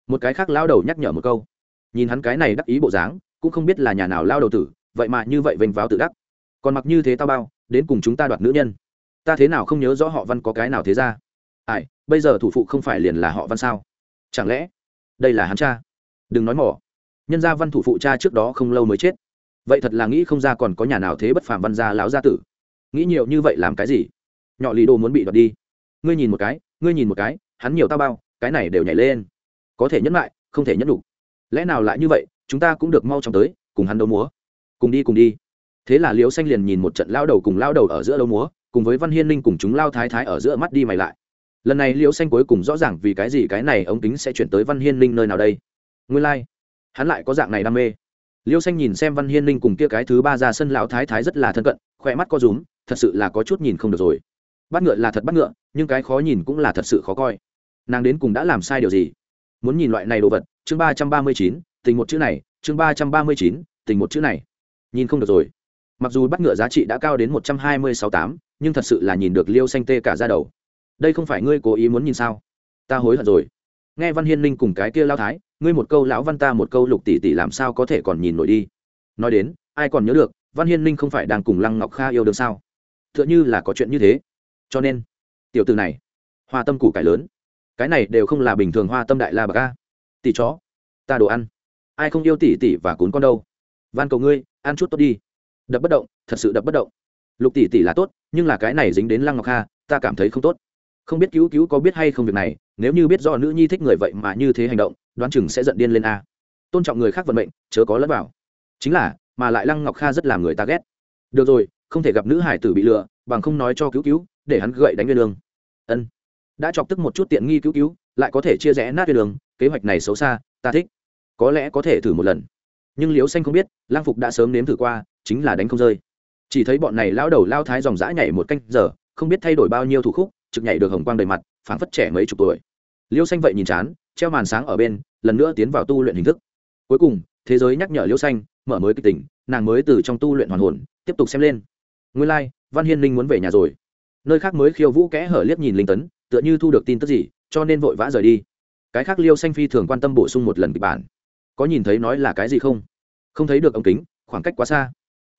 Một cái khác lao đầu nhắc nhở một câu. Nhìn hắn cái này đắc ý bộ dáng, cũng không biết là nhà nào lao đầu tử, vậy mà như vậy vênh váo tự đắc. Còn mặc như thế tao bao, đến cùng chúng ta đoạt nữ nhân. Ta thế nào không nhớ rõ họ văn có cái nào thế ra ai, bây giờ thủ phụ không phải liền là họ văn sao? Chẳng lẽ đây là hắn cha? Đừng nói mỏ. Nhân gia văn thủ phụ cha trước đó không lâu mới chết. Vậy thật là nghĩ không ra còn có nhà nào thế bất phàm văn gia lão gia tử. Nghĩ nhiều như vậy làm cái gì? Nhỏ lì đồ muốn bị đoạt đi. Ngươi nhìn một cái, ngươi nhìn một cái, hắn nhiều tao bao, cái này đều nhảy lên. Có thể nhẫn lại, không thể nhẫn đủ. Lẽ nào lại như vậy, chúng ta cũng được mau chóng tới, cùng hắn đấu múa. Cùng đi cùng đi. Thế là liễu xanh liền nhìn một trận lao đầu cùng lao đầu ở giữa đấu múa, cùng với văn hiên linh cùng chúng lao thái thái ở giữa mắt đi mày lại lần này liễu xanh cuối cùng rõ ràng vì cái gì cái này ống kính sẽ chuyển tới văn hiên linh nơi nào đây. Nguyên lai、like. hắn lại có dạng này đam mê. Liễu xanh nhìn xem văn hiên linh cùng kia cái thứ ba ra sân lão thái thái rất là thân cận, khỏe mắt có rúm, thật sự là có chút nhìn không được rồi. Bắt ngựa là thật bắt ngựa, nhưng cái khó nhìn cũng là thật sự khó coi. Nàng đến cùng đã làm sai điều gì? Muốn nhìn loại này đồ vật, chương ba trăm ba mươi chín, tình một chữ này, chương ba trăm ba mươi chín, tình một chữ này. Nhìn không được rồi. Mặc dù bắt ngựa giá trị đã cao đến một trăm hai mươi sáu tám, nhưng thật sự là nhìn được liêu xanh tê cả ra đầu đây không phải ngươi cố ý muốn nhìn sao? Ta hối hận rồi. Nghe văn hiên linh cùng cái kia lao thái, ngươi một câu lão văn ta một câu lục tỷ tỷ làm sao có thể còn nhìn nổi đi? Nói đến, ai còn nhớ được, văn hiên linh không phải đang cùng lăng ngọc kha yêu đương sao? T h ư ợ n h ư là có chuyện như thế. Cho nên, tiểu từ này, hoa tâm củ cải lớn. Cái này đều không là bình thường hoa tâm đại la bà ca tỷ chó, ta đồ ăn. Ai không yêu tỷ tỷ và cún con đâu. Van cầu ngươi, ăn chút tốt đi. Đập bất động, thật sự đập bất động. Lục tỷ tỷ là tốt, nhưng là cái này dính đến lăng ngọc kha, ta cảm thấy không tốt không biết cứu cứu có biết hay không việc này, nếu như biết do nữ nhi thích người vậy mà như thế hành động, đoán chừng sẽ giận điên lên a. Tôn trọng người khác vận mệnh, chớ có lẫn vào. Chính là, mà lại lăng ngọc kha rất làm người ta ghét. Được rồi, không thể gặp nữ hải tử bị lừa, bằng không nói cho cứu cứu, để hắn gậy đánh nguyên lương. Ân. Đã chọc tức một chút tiện nghi cứu cứu, lại có thể chia rẽ nát nguyên đường kế hoạch này xấu xa, ta thích. Có lẽ có thể thử một lần. Nhưng liếu xanh không biết lang phục đã sớm nếm thử qua, chính là đánh không rơi. Chỉ thấy bọn này lao đầu lao thái dòng dã nhảy một canh giờ, không biết thay đổi bao nhiêu thủ khúc trực nhảy được hồng quang đầy mặt phảng phất trẻ mấy chục tuổi. Liêu xanh vậy nhìn chán treo màn sáng ở bên lần nữa tiến vào tu luyện hình thức. Cuối cùng thế giới nhắc nhở liêu xanh mở mới kịch tỉnh nàng mới từ trong tu luyện hoàn hồn tiếp tục xem lên. Nguyên lai、like, văn hiên linh muốn về nhà rồi. Nơi khác mới khiêu vũ kẽ hở liếc nhìn linh tấn tựa như thu được tin tức gì cho nên vội vã rời đi. Cái khác liêu xanh phi thường quan tâm bổ sung một lần kịch bản. Có nhìn thấy nói là cái gì không? Không thấy được ống kính khoảng cách quá xa.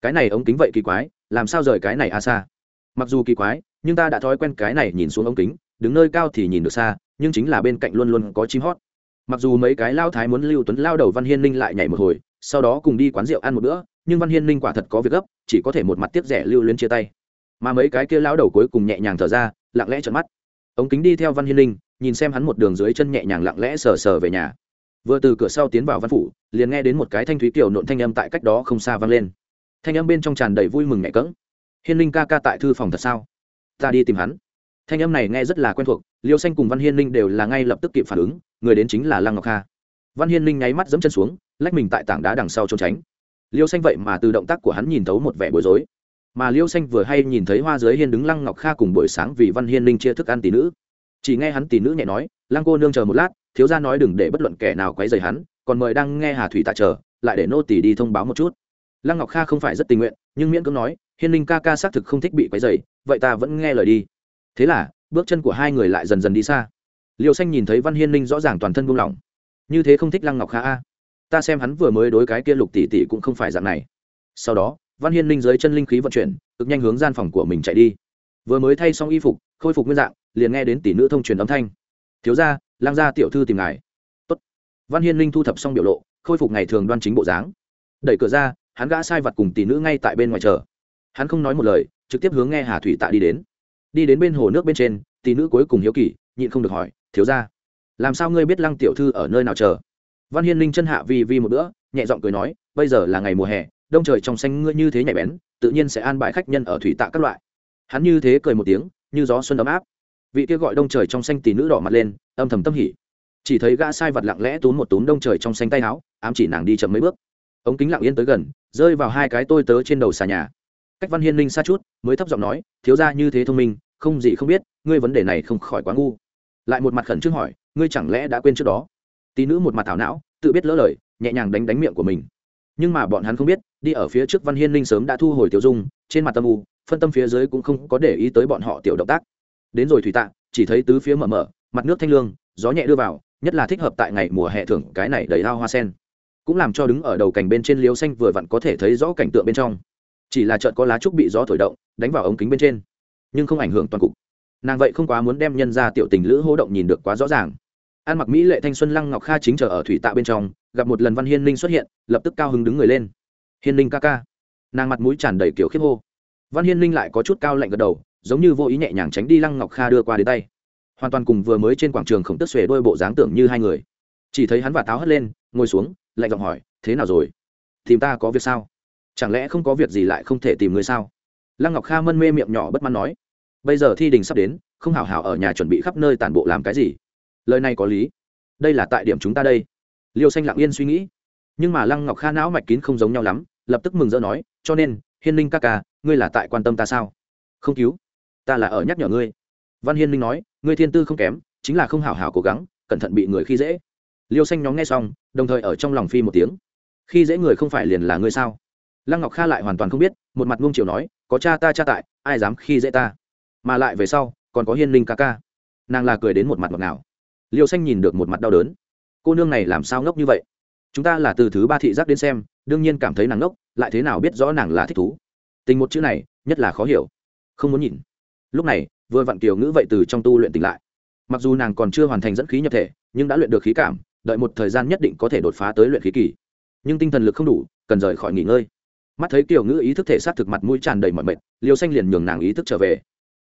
Cái này ống kính vậy kỳ quái làm sao rời cái này a xa? Mặc dù kỳ quái nhưng ta đã thói quen cái này nhìn xuống ống kính, đứng nơi cao thì nhìn được xa, nhưng chính là bên cạnh luôn luôn có chim hót. Mặc dù mấy cái lao thái muốn lưu tuấn lao đầu văn hiên ninh lại nhảy một hồi, sau đó cùng đi quán rượu ăn một bữa, nhưng văn hiên ninh quả thật có việc gấp, chỉ có thể một mặt tiếp rẻ lưu luyến chia tay. Mà mấy cái kia lao đầu cuối cùng nhẹ nhàng thở ra, lặng lẽ trợn mắt. Ống kính đi theo văn hiên ninh, nhìn xem hắn một đường dưới chân nhẹ nhàng lặng lẽ sờ sờ về nhà. Vừa từ cửa sau tiến vào văn phủ, liền nghe đến một cái thanh thúy kiểu nộn thanh âm tại cách đó không xa vang lên. Thanh âm bên trong tràn đầy vui mừng mẹ cỡng hiên ninh ca ca tại thư phòng thật sao? Ta đi tìm hắn. Thanh âm này nghe rất là quen thuộc, liêu xanh cùng văn hiên linh đều là ngay lập tức kịp phản ứng, người đến chính là lăng ngọc kha. Văn hiên linh nháy mắt dẫm chân xuống, lách mình tại tảng đá đằng sau trốn tránh. Liêu xanh vậy mà từ động tác của hắn nhìn thấu một vẻ bối rối. Mà liêu xanh vừa hay nhìn thấy hoa giới hiên đứng lăng ngọc kha cùng buổi sáng vì văn hiên linh chia thức ăn tỷ nữ. Chỉ nghe hắn tỷ nữ nhẹ nói, lăng cô nương chờ một lát, thiếu gia nói đừng để bất luận kẻ nào quấy rầy hắn, còn mời đang nghe hà thủy tạ chờ, lại để nô tỷ đi thông báo một chút. Lăng ngọc kha không phải rất tình nguyện, nhưng miễn cưỡng nói hiên Linh ca ca xác thực không thích bị quấy rầy, vậy ta vẫn nghe lời đi. Thế là, bước chân của hai người lại dần dần đi xa. Liêu xanh nhìn thấy văn hiên Linh rõ ràng toàn thân buông lỏng. Như thế không thích lăng ngọc kha a. Ta xem hắn vừa mới đối cái kia lục tỷ tỷ cũng không phải dạng này. Sau đó, văn hiên Linh dưới chân linh khí vận chuyển, cực nhanh hướng gian phòng của mình chạy đi. Vừa mới thay xong y phục, khôi phục nguyên dạng, liền nghe đến tỷ nữ thông truyền âm thanh. Thiếu gia, lang gia tiểu thư tìm ngài. Tốt. văn hiên Linh thu thập xong biểu lộ, khôi phục ngày thường đoan chính bộ dáng. Đẩy cửa ra, hắn gã sai vật cùng tỷ nữ ngay tại bên ngoài chờ hắn không nói một lời, trực tiếp hướng nghe hà thủy tạ đi đến. Đi đến bên hồ nước bên trên, tỷ nữ cuối cùng hiếu kỳ, nhịn không được hỏi, thiếu gia, làm sao ngươi biết lăng tiểu thư ở nơi nào chờ? Văn hiên linh chân hạ vi vi một bữa, nhẹ giọng cười nói, bây giờ là ngày mùa hè, đông trời trong xanh ngươi như thế nhạy bén, tự nhiên sẽ an bài khách nhân ở thủy tạ các loại. Hắn như thế cười một tiếng, như gió xuân ấm áp. Vị kia gọi đông trời trong xanh tỷ nữ đỏ mặt lên, âm thầm tâm hỉ. Chỉ thấy gã sai vật lặng lẽ túm một túm đông trời trong xanh tay áo, ám chỉ nàng đi chậm mấy bước. Ống kính lặng yên tới gần, rơi vào hai cái tôi tớ trên đầu xà nhà cách văn hiên linh xa chút, mới thấp giọng nói, thiếu ra như thế thông minh, không gì không biết, ngươi vấn đề này không khỏi quá ngu. Lại một mặt khẩn trương hỏi, ngươi chẳng lẽ đã quên trước đó? Tí nữ một mặt thảo não, tự biết lỡ lời, nhẹ nhàng đánh đánh miệng của mình. Nhưng mà bọn hắn không biết, đi ở phía trước văn hiên linh sớm đã thu hồi tiểu dung, trên mặt tâm u, phân tâm phía dưới cũng không có để ý tới bọn họ tiểu động tác. Đến rồi thủy tạ, chỉ thấy tứ phía mở mở, mặt nước thanh lương, gió nhẹ đưa vào, nhất là thích hợp tại ngày mùa hè thưởng cái này đầy lao hoa sen. Cũng làm cho đứng ở đầu cành bên trên liếu xanh vừa vặn có thể thấy rõ cảnh tượng bên trong chỉ là chợt có lá trúc bị gió thổi động, đánh vào ống kính bên trên. Nhưng không ảnh hưởng toàn cục. Nàng vậy không quá muốn đem nhân ra tiểu tình lữ hô động nhìn được quá rõ ràng. Ăn mặc mỹ lệ thanh xuân lăng ngọc kha chính chờ ở thủy tạ bên trong, gặp một lần văn hiên ninh xuất hiện, lập tức cao hứng đứng người lên. Hiên ninh ca ca. Nàng mặt mũi tràn đầy kiểu khiếp hô. Văn hiên ninh lại có chút cao lạnh gật đầu, giống như vô ý nhẹ nhàng tránh đi lăng ngọc kha đưa qua đến tay. Hoàn toàn cùng vừa mới trên quảng trường khổng tức xuề đôi bộ dáng tưởng như hai người. Chỉ thấy hắn và táo hất lên, ngồi xuống, lạnh giọng hỏi, thế nào rồi? Tìm ta có việc sao? Chẳng lẽ không có việc gì lại không thể tìm người sao? Lăng ngọc kha mân mê miệng nhỏ bất mãn nói. Bây giờ thi đình sắp đến, không hảo hảo ở nhà chuẩn bị khắp nơi tản bộ làm cái gì? Lời này có lý. Đây là tại điểm chúng ta đây. Liêu xanh lặng yên suy nghĩ. Nhưng mà lăng ngọc kha não mạch kín không giống nhau lắm, lập tức mừng rỡ nói, cho nên, hiên ninh ca ca, ngươi là tại quan tâm ta sao? Không cứu, ta là ở nhắc nhở ngươi. Văn hiên ninh nói, ngươi thiên tư không kém, chính là không hảo hảo cố gắng, cẩn thận bị người khi dễ. Liêu xanh nhóm nghe xong, đồng thời ở trong lòng phi một tiếng. Khi dễ người không phải liền là ngươi sao? Lăng ngọc kha lại hoàn toàn không biết, một mặt ngông chiều nói, có cha ta cha tại, ai dám khi dễ ta? Mà lại về sau, còn có hiên linh ca ca. Nàng là cười đến một mặt ngọt nào liêu xanh nhìn được một mặt đau đớn. Cô nương này làm sao ngốc như vậy? Chúng ta là từ thứ ba thị giác đến xem, đương nhiên cảm thấy nàng ngốc, lại thế nào biết rõ nàng là thích thú? Tình một chữ này, nhất là khó hiểu. Không muốn nhìn. Lúc này, vừa vặn kiều ngữ vậy từ trong tu luyện tỉnh lại. Mặc dù nàng còn chưa hoàn thành dẫn khí nhập thể, nhưng đã luyện được khí cảm, đợi một thời gian nhất định có thể đột phá tới luyện khí kỳ. Nhưng tinh thần lực không đủ, cần rời khỏi nghỉ ngơi mắt thấy tiểu ngữ ý thức thể xác thực mặt mũi tràn đầy mọi mệt liều xanh liền nhường nàng ý thức trở về.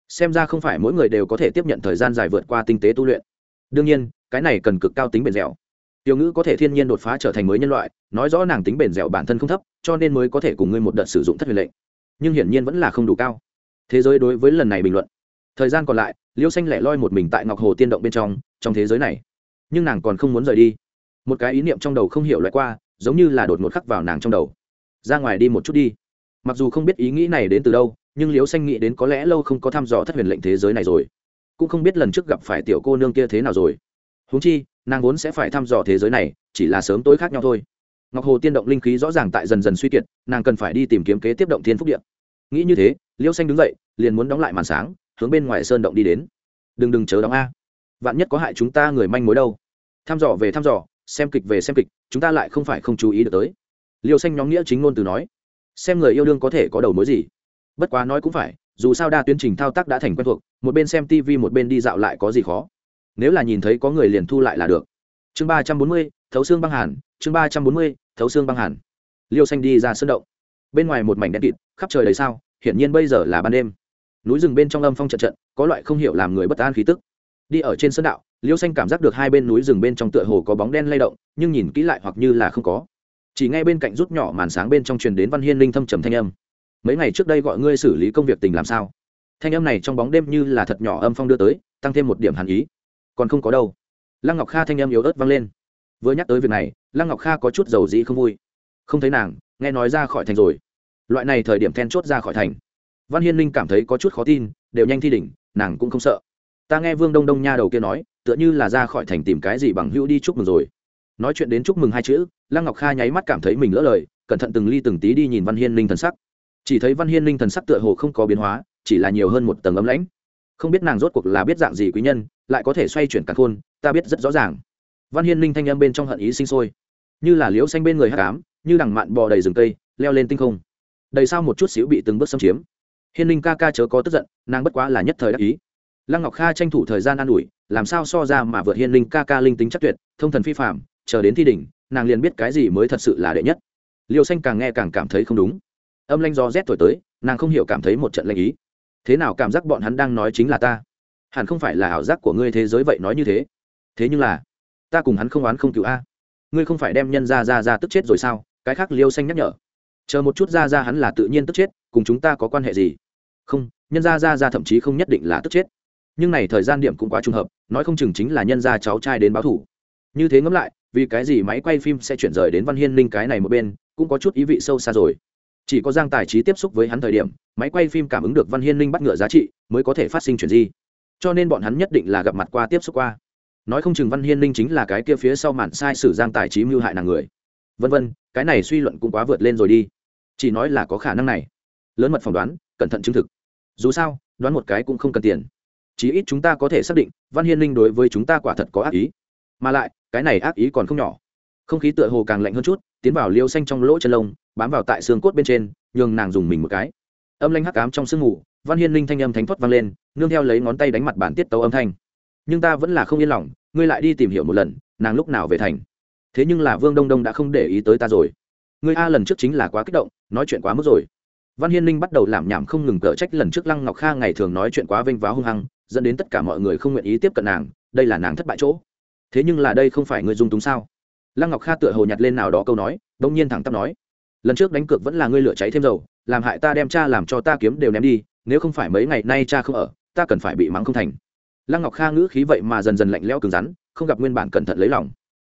Xem ra không phải mỗi người đều có thể tiếp nhận thời gian dài vượt qua tinh tế tu luyện. Đương nhiên, cái này cần cực cao tính bền dẻo. Tiểu ngữ có thể thiên nhiên đột phá trở thành mới nhân loại, nói rõ nàng tính bền dẻo bản thân không thấp, cho nên mới có thể cùng ngươi một đợt sử dụng thất huyền lệnh. Nhưng hiển nhiên vẫn là không đủ cao. Thế giới đối với lần này bình luận. Thời gian còn lại, liêu xanh lẻ loi một mình tại ngọc hồ tiên động bên trong trong thế giới này. Nhưng nàng còn không muốn rời đi. Một cái ý niệm trong đầu không hiểu loại qua, giống như là đột ngột khắc vào nàng trong đầu ra ngoài đi một chút đi. Mặc dù không biết ý nghĩ này đến từ đâu, nhưng liễu xanh nghĩ đến có lẽ lâu không có thăm dò thất huyền lệnh thế giới này rồi. Cũng không biết lần trước gặp phải tiểu cô nương kia thế nào rồi. Húng chi, nàng vốn sẽ phải thăm dò thế giới này, chỉ là sớm tối khác nhau thôi. Ngọc hồ tiên động linh khí rõ ràng tại dần dần suy kiệt, nàng cần phải đi tìm kiếm kế tiếp động thiên phúc điện nghĩ như thế, liễu xanh đứng dậy, liền muốn đóng lại màn sáng, hướng bên ngoài sơn động đi đến. Đừng đừng chớ đóng a. Vạn nhất có hại chúng ta người manh mối đâu. Thăm dò về thăm dò, xem kịch về xem kịch, chúng ta lại không phải không chú ý được tới liêu xanh nhóm nghĩa chính ngôn từ nói, xem người yêu đương có thể có đầu mối gì. Bất quá nói cũng phải, dù sao đa tuyến trình thao tác đã thành quen thuộc, một bên xem tv một bên đi dạo lại có gì khó. Nếu là nhìn thấy có người liền thu lại là được. Chương ba trăm bốn mươi, thấu xương băng hàn, chương ba trăm bốn mươi, thấu xương băng hàn. Liêu xanh đi ra sân động. Bên ngoài một mảnh đen kịt, khắp trời đầy sao, hiển nhiên bây giờ là ban đêm. Núi rừng bên trong âm phong trận trận, có loại không hiểu làm người bất an khí tức. Đi ở trên sân đạo, liêu xanh cảm giác được hai bên núi rừng bên trong tựa hồ có bóng đen lay động, nhưng nhìn kỹ lại hoặc như là không có chỉ ngay bên cạnh rút nhỏ màn sáng bên trong truyền đến văn hiên linh thâm trầm thanh âm. Mấy ngày trước đây gọi ngươi xử lý công việc tình làm sao? Thanh âm này trong bóng đêm như là thật nhỏ âm phong đưa tới, tăng thêm một điểm hàn ý. Còn không có đâu. Lăng ngọc kha thanh âm yếu ớt vang lên. Vừa nhắc tới việc này, lăng ngọc kha có chút dầu dĩ không vui. Không thấy nàng, nghe nói ra khỏi thành rồi. Loại này thời điểm then chốt ra khỏi thành. Văn hiên linh cảm thấy có chút khó tin, đều nhanh thi đỉnh, nàng cũng không sợ. Ta nghe vương đông đông nha đầu kia nói, tựa như là ra khỏi thành tìm cái gì bằng hữu đi chúc mừng rồi. Nói chuyện đến chúc mừng hai chữ lăng ngọc kha nháy mắt cảm thấy mình lỡ lời, cẩn thận từng ly từng tí đi nhìn văn hiên linh thần sắc. Chỉ thấy văn hiên linh thần sắc tựa hồ không có biến hóa, chỉ là nhiều hơn một tầng ấm lãnh. Không biết nàng rốt cuộc là biết dạng gì quý nhân, lại có thể xoay chuyển cả khôn, ta biết rất rõ ràng. Văn hiên linh thanh âm bên trong hận ý sinh sôi. Như là liễu xanh bên người hát cám như đằng mạn bò đầy rừng cây, leo lên tinh không. Đầy sao một chút xíu bị từng bước xâm chiếm. Hiên linh ca ca chớ có tức giận, nàng bất quá là nhất thời đắc ý. Lăng ngọc kha tranh thủ thời gian an ủi, làm sao so ra mà vượt hiên linh ca ca linh tính chắc tuyệt, thông thần phi phạm chờ đến thi đỉnh nàng liền biết cái gì mới thật sự là đệ nhất. Liêu xanh càng nghe càng cảm thấy không đúng. Âm lanh gió rét thổi tới, nàng không hiểu cảm thấy một trận lanh ý. Thế nào cảm giác bọn hắn đang nói chính là ta? Hẳn không phải là ảo giác của ngươi thế giới vậy nói như thế. Thế nhưng là, ta cùng hắn không oán không cựu a. Ngươi không phải đem nhân ra ra ra tức chết rồi sao? Cái khác liêu xanh nhắc nhở. Chờ một chút ra ra hắn là tự nhiên tức chết, cùng chúng ta có quan hệ gì? Không, nhân ra ra ra thậm chí không nhất định là tức chết. Nhưng này thời gian điểm cũng quá trùng hợp, nói không chừng chính là nhân ra cháu trai đến báo thủ. Như thế ngẫm lại vì cái gì máy quay phim sẽ chuyển rời đến văn hiên ninh cái này một bên, cũng có chút ý vị sâu xa rồi. Chỉ có giang tài trí tiếp xúc với hắn thời điểm, máy quay phim cảm ứng được văn hiên ninh bắt ngựa giá trị, mới có thể phát sinh chuyển di. Cho nên bọn hắn nhất định là gặp mặt qua, tiếp xúc qua. Nói không chừng văn hiên ninh chính là cái kia phía sau màn sai sử giang tài trí mưu hại nàng người. Vân vân, cái này suy luận cũng quá vượt lên rồi đi. Chỉ nói là có khả năng này. Lớn mật phỏng đoán, cẩn thận chứng thực. Dù sao, đoán một cái cũng không cần tiền. Chí ít chúng ta có thể xác định, văn hiên ninh đối với chúng ta quả thật có ác ý. Mà lại cái này ác ý còn không nhỏ. Không khí tựa hồ càng lạnh hơn chút, tiến vào liêu xanh trong lỗ chân lông, bám vào tại xương cốt bên trên, nhường nàng dùng mình một cái. Âm lanh hắc ám trong sương mù, văn hiên linh thanh âm thánh thoát vang lên, nương theo lấy ngón tay đánh mặt bản tiết tấu âm thanh. Nhưng ta vẫn là không yên lòng, ngươi lại đi tìm hiểu một lần, nàng lúc nào về thành. Thế nhưng là vương đông đông đã không để ý tới ta rồi. Ngươi a lần trước chính là quá kích động, nói chuyện quá mức rồi. Văn hiên linh bắt đầu làm nhảm không ngừng cỡ trách lần trước lăng ngọc kha ngày thường nói chuyện quá vênh váo hung hăng, dẫn đến tất cả mọi người không nguyện ý tiếp cận nàng, đây là nàng thất bại chỗ thế nhưng là đây không phải ngươi dung túng sao? Lăng ngọc kha tựa hồ nhặt lên nào đó câu nói đông nhiên thẳng tắp nói, lần trước đánh cược vẫn là ngươi lửa cháy thêm dầu, làm hại ta đem cha làm cho ta kiếm đều ném đi, nếu không phải mấy ngày nay cha không ở, ta cần phải bị mắng không thành. Lăng ngọc kha ngữ khí vậy mà dần dần lạnh lẽo cứng rắn, không gặp nguyên bản cẩn thận lấy lòng.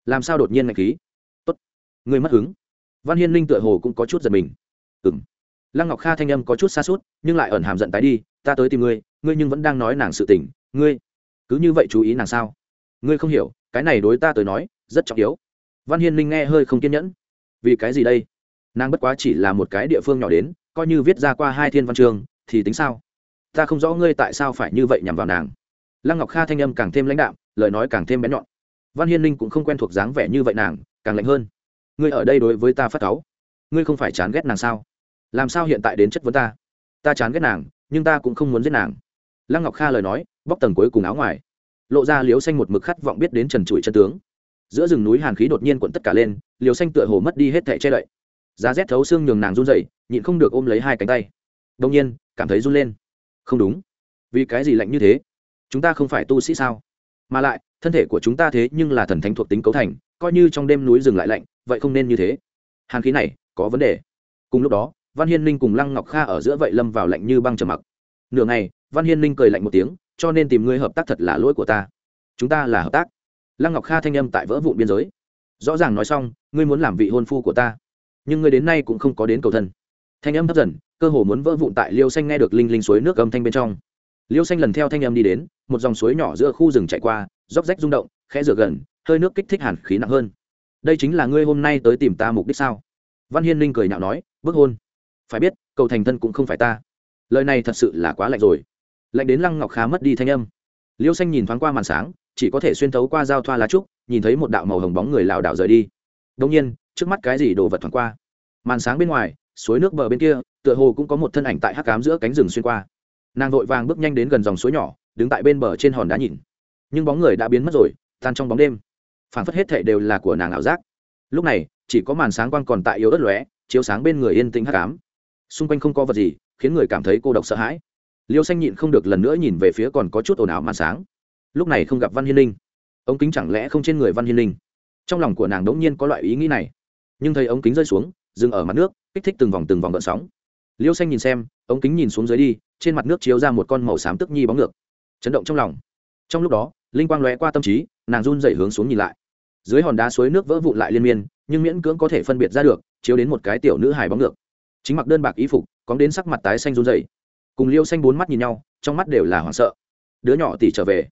Làm sao đột nhiên ngạch khí? Tốt, ngươi mất hứng. Văn hiên linh tựa hồ cũng có chút giật mình. Ừ m lăng ngọc kha thanh âm có chút xa suốt nhưng lại ẩn hàm giận tái đi, ta tới tìm ngươi ngươi nhưng vẫn đang nói nàng sự tình, ngươi, cứ như vậy chú ý nàng sao? Ngươi không hiểu cái này đối ta tới nói rất trọng yếu. Văn hiên linh nghe hơi không kiên nhẫn. Vì cái gì đây? Nàng bất quá chỉ là một cái địa phương nhỏ đến coi như viết ra qua hai thiên văn trường, thì tính sao? Ta không rõ ngươi tại sao phải như vậy nhằm vào nàng. Lăng ngọc kha thanh âm càng thêm lãnh đạm lời nói càng thêm bén nhọn. Văn hiên linh cũng không quen thuộc dáng vẻ như vậy nàng càng lạnh hơn. Ngươi ở đây đối với ta phát cáu. Ngươi không phải chán ghét nàng sao? Làm sao hiện tại đến chất vấn ta? Ta chán ghét nàng nhưng ta cũng không muốn giết nàng. Lăng ngọc kha lời nói bóc tầng cuối cùng áo ngoài lộ ra liếu xanh một mực khát vọng biết đến trần trụi chân tướng. Giữa rừng núi hàn khí đột nhiên cuộn tất cả lên liều xanh tựa hồ mất đi hết thẻ che đậy. Giá rét thấu xương nhường nàng run dậy nhịn không được ôm lấy hai cánh tay. Đông nhiên, cảm thấy run lên. Không đúng. Vì cái gì lạnh như thế? Chúng ta không phải tu sĩ sao? Mà lại, thân thể của chúng ta thế nhưng là thần thánh thuộc tính cấu thành, coi như trong đêm núi rừng lại lạnh, vậy không nên như thế. Hàn khí này, có vấn đề. Cùng lúc đó, văn hiên ninh cùng lăng ngọc kha ở giữa vậy lâm vào lạnh như băng trầm mặc. Nửa ngày văn hiên ninh cười lạnh một tiếng, cho nên tìm ngươi hợp tác thật là lỗi của ta. Chúng ta là hợp tác. Lăng ngọc kha thanh âm tại vỡ vụn biên giới. Rõ ràng nói xong, ngươi muốn làm vị hôn phu của ta. Nhưng ngươi đến nay cũng không có đến cầu thân. Thanh âm thấp dần, cơ hồ muốn vỡ vụn tại liêu xanh nghe được linh linh suối nước âm thanh bên trong. Liêu xanh lần theo thanh âm đi đến, một dòng suối nhỏ giữa khu rừng chạy qua róc rách rung động, khẽ rửa gần, hơi nước kích thích hàn khí nặng hơn. Đây chính là ngươi hôm nay tới tìm ta mục đích sao? Văn hiên linh cười nhạo nói, bức hôn. Phải biết, cầu thành thân cũng không phải ta. Lời này thật sự là quá lạnh rồi lạnh đến lăng ngọc khá mất đi thanh âm. Liêu xanh nhìn thoáng qua màn sáng, chỉ có thể xuyên thấu qua giao thoa lá trúc, nhìn thấy một đạo màu hồng bóng người lảo đảo rời đi. Đông nhiên, trước mắt cái gì đồ vật thoáng qua? Màn sáng bên ngoài, suối nước bờ bên kia, tựa hồ cũng có một thân ảnh tại hắc cám giữa cánh rừng xuyên qua. Nàng vội vàng bước nhanh đến gần dòng suối nhỏ, đứng tại bên bờ trên hòn đá nhìn. Nhưng bóng người đã biến mất rồi, tan trong bóng đêm. Phản phất hết thệ đều là của nàng ảo giác. Lúc này, chỉ có màn sáng quang còn tại yếu ớt lóe, chiếu sáng bên người yên tĩnh hắc ám. Xung quanh không có vật gì, khiến người cảm thấy cô độc sợ hãi liêu xanh nhịn không được lần nữa nhìn về phía còn có chút ồn ào màn sáng. Lúc này không gặp văn hiên linh. Ống kính chẳng lẽ không trên người văn hiên linh? Trong lòng của nàng đống nhiên có loại ý nghĩ này. Nhưng thấy ống kính rơi xuống, dừng ở mặt nước, kích thích từng vòng từng vòng gợn sóng. Liêu xanh nhìn xem, ống kính nhìn xuống dưới đi, trên mặt nước chiếu ra một con màu xám tức nhi bóng ngược. Chấn động trong lòng. Trong lúc đó, linh quang lóe qua tâm trí, nàng run dậy hướng xuống nhìn lại. Dưới hòn đá suối nước vỡ vụn lại liên miên, nhưng miễn cưỡng có thể phân biệt ra được, chiếu đến một cái tiểu nữ hài bóng ngược. Chính mặc đơn bạc y phục có đến sắc mặt tái xanh run dậy cùng liêu xanh bốn mắt nhìn nhau, trong mắt đều là hoảng sợ. Đứa nhỏ tỷ trở về.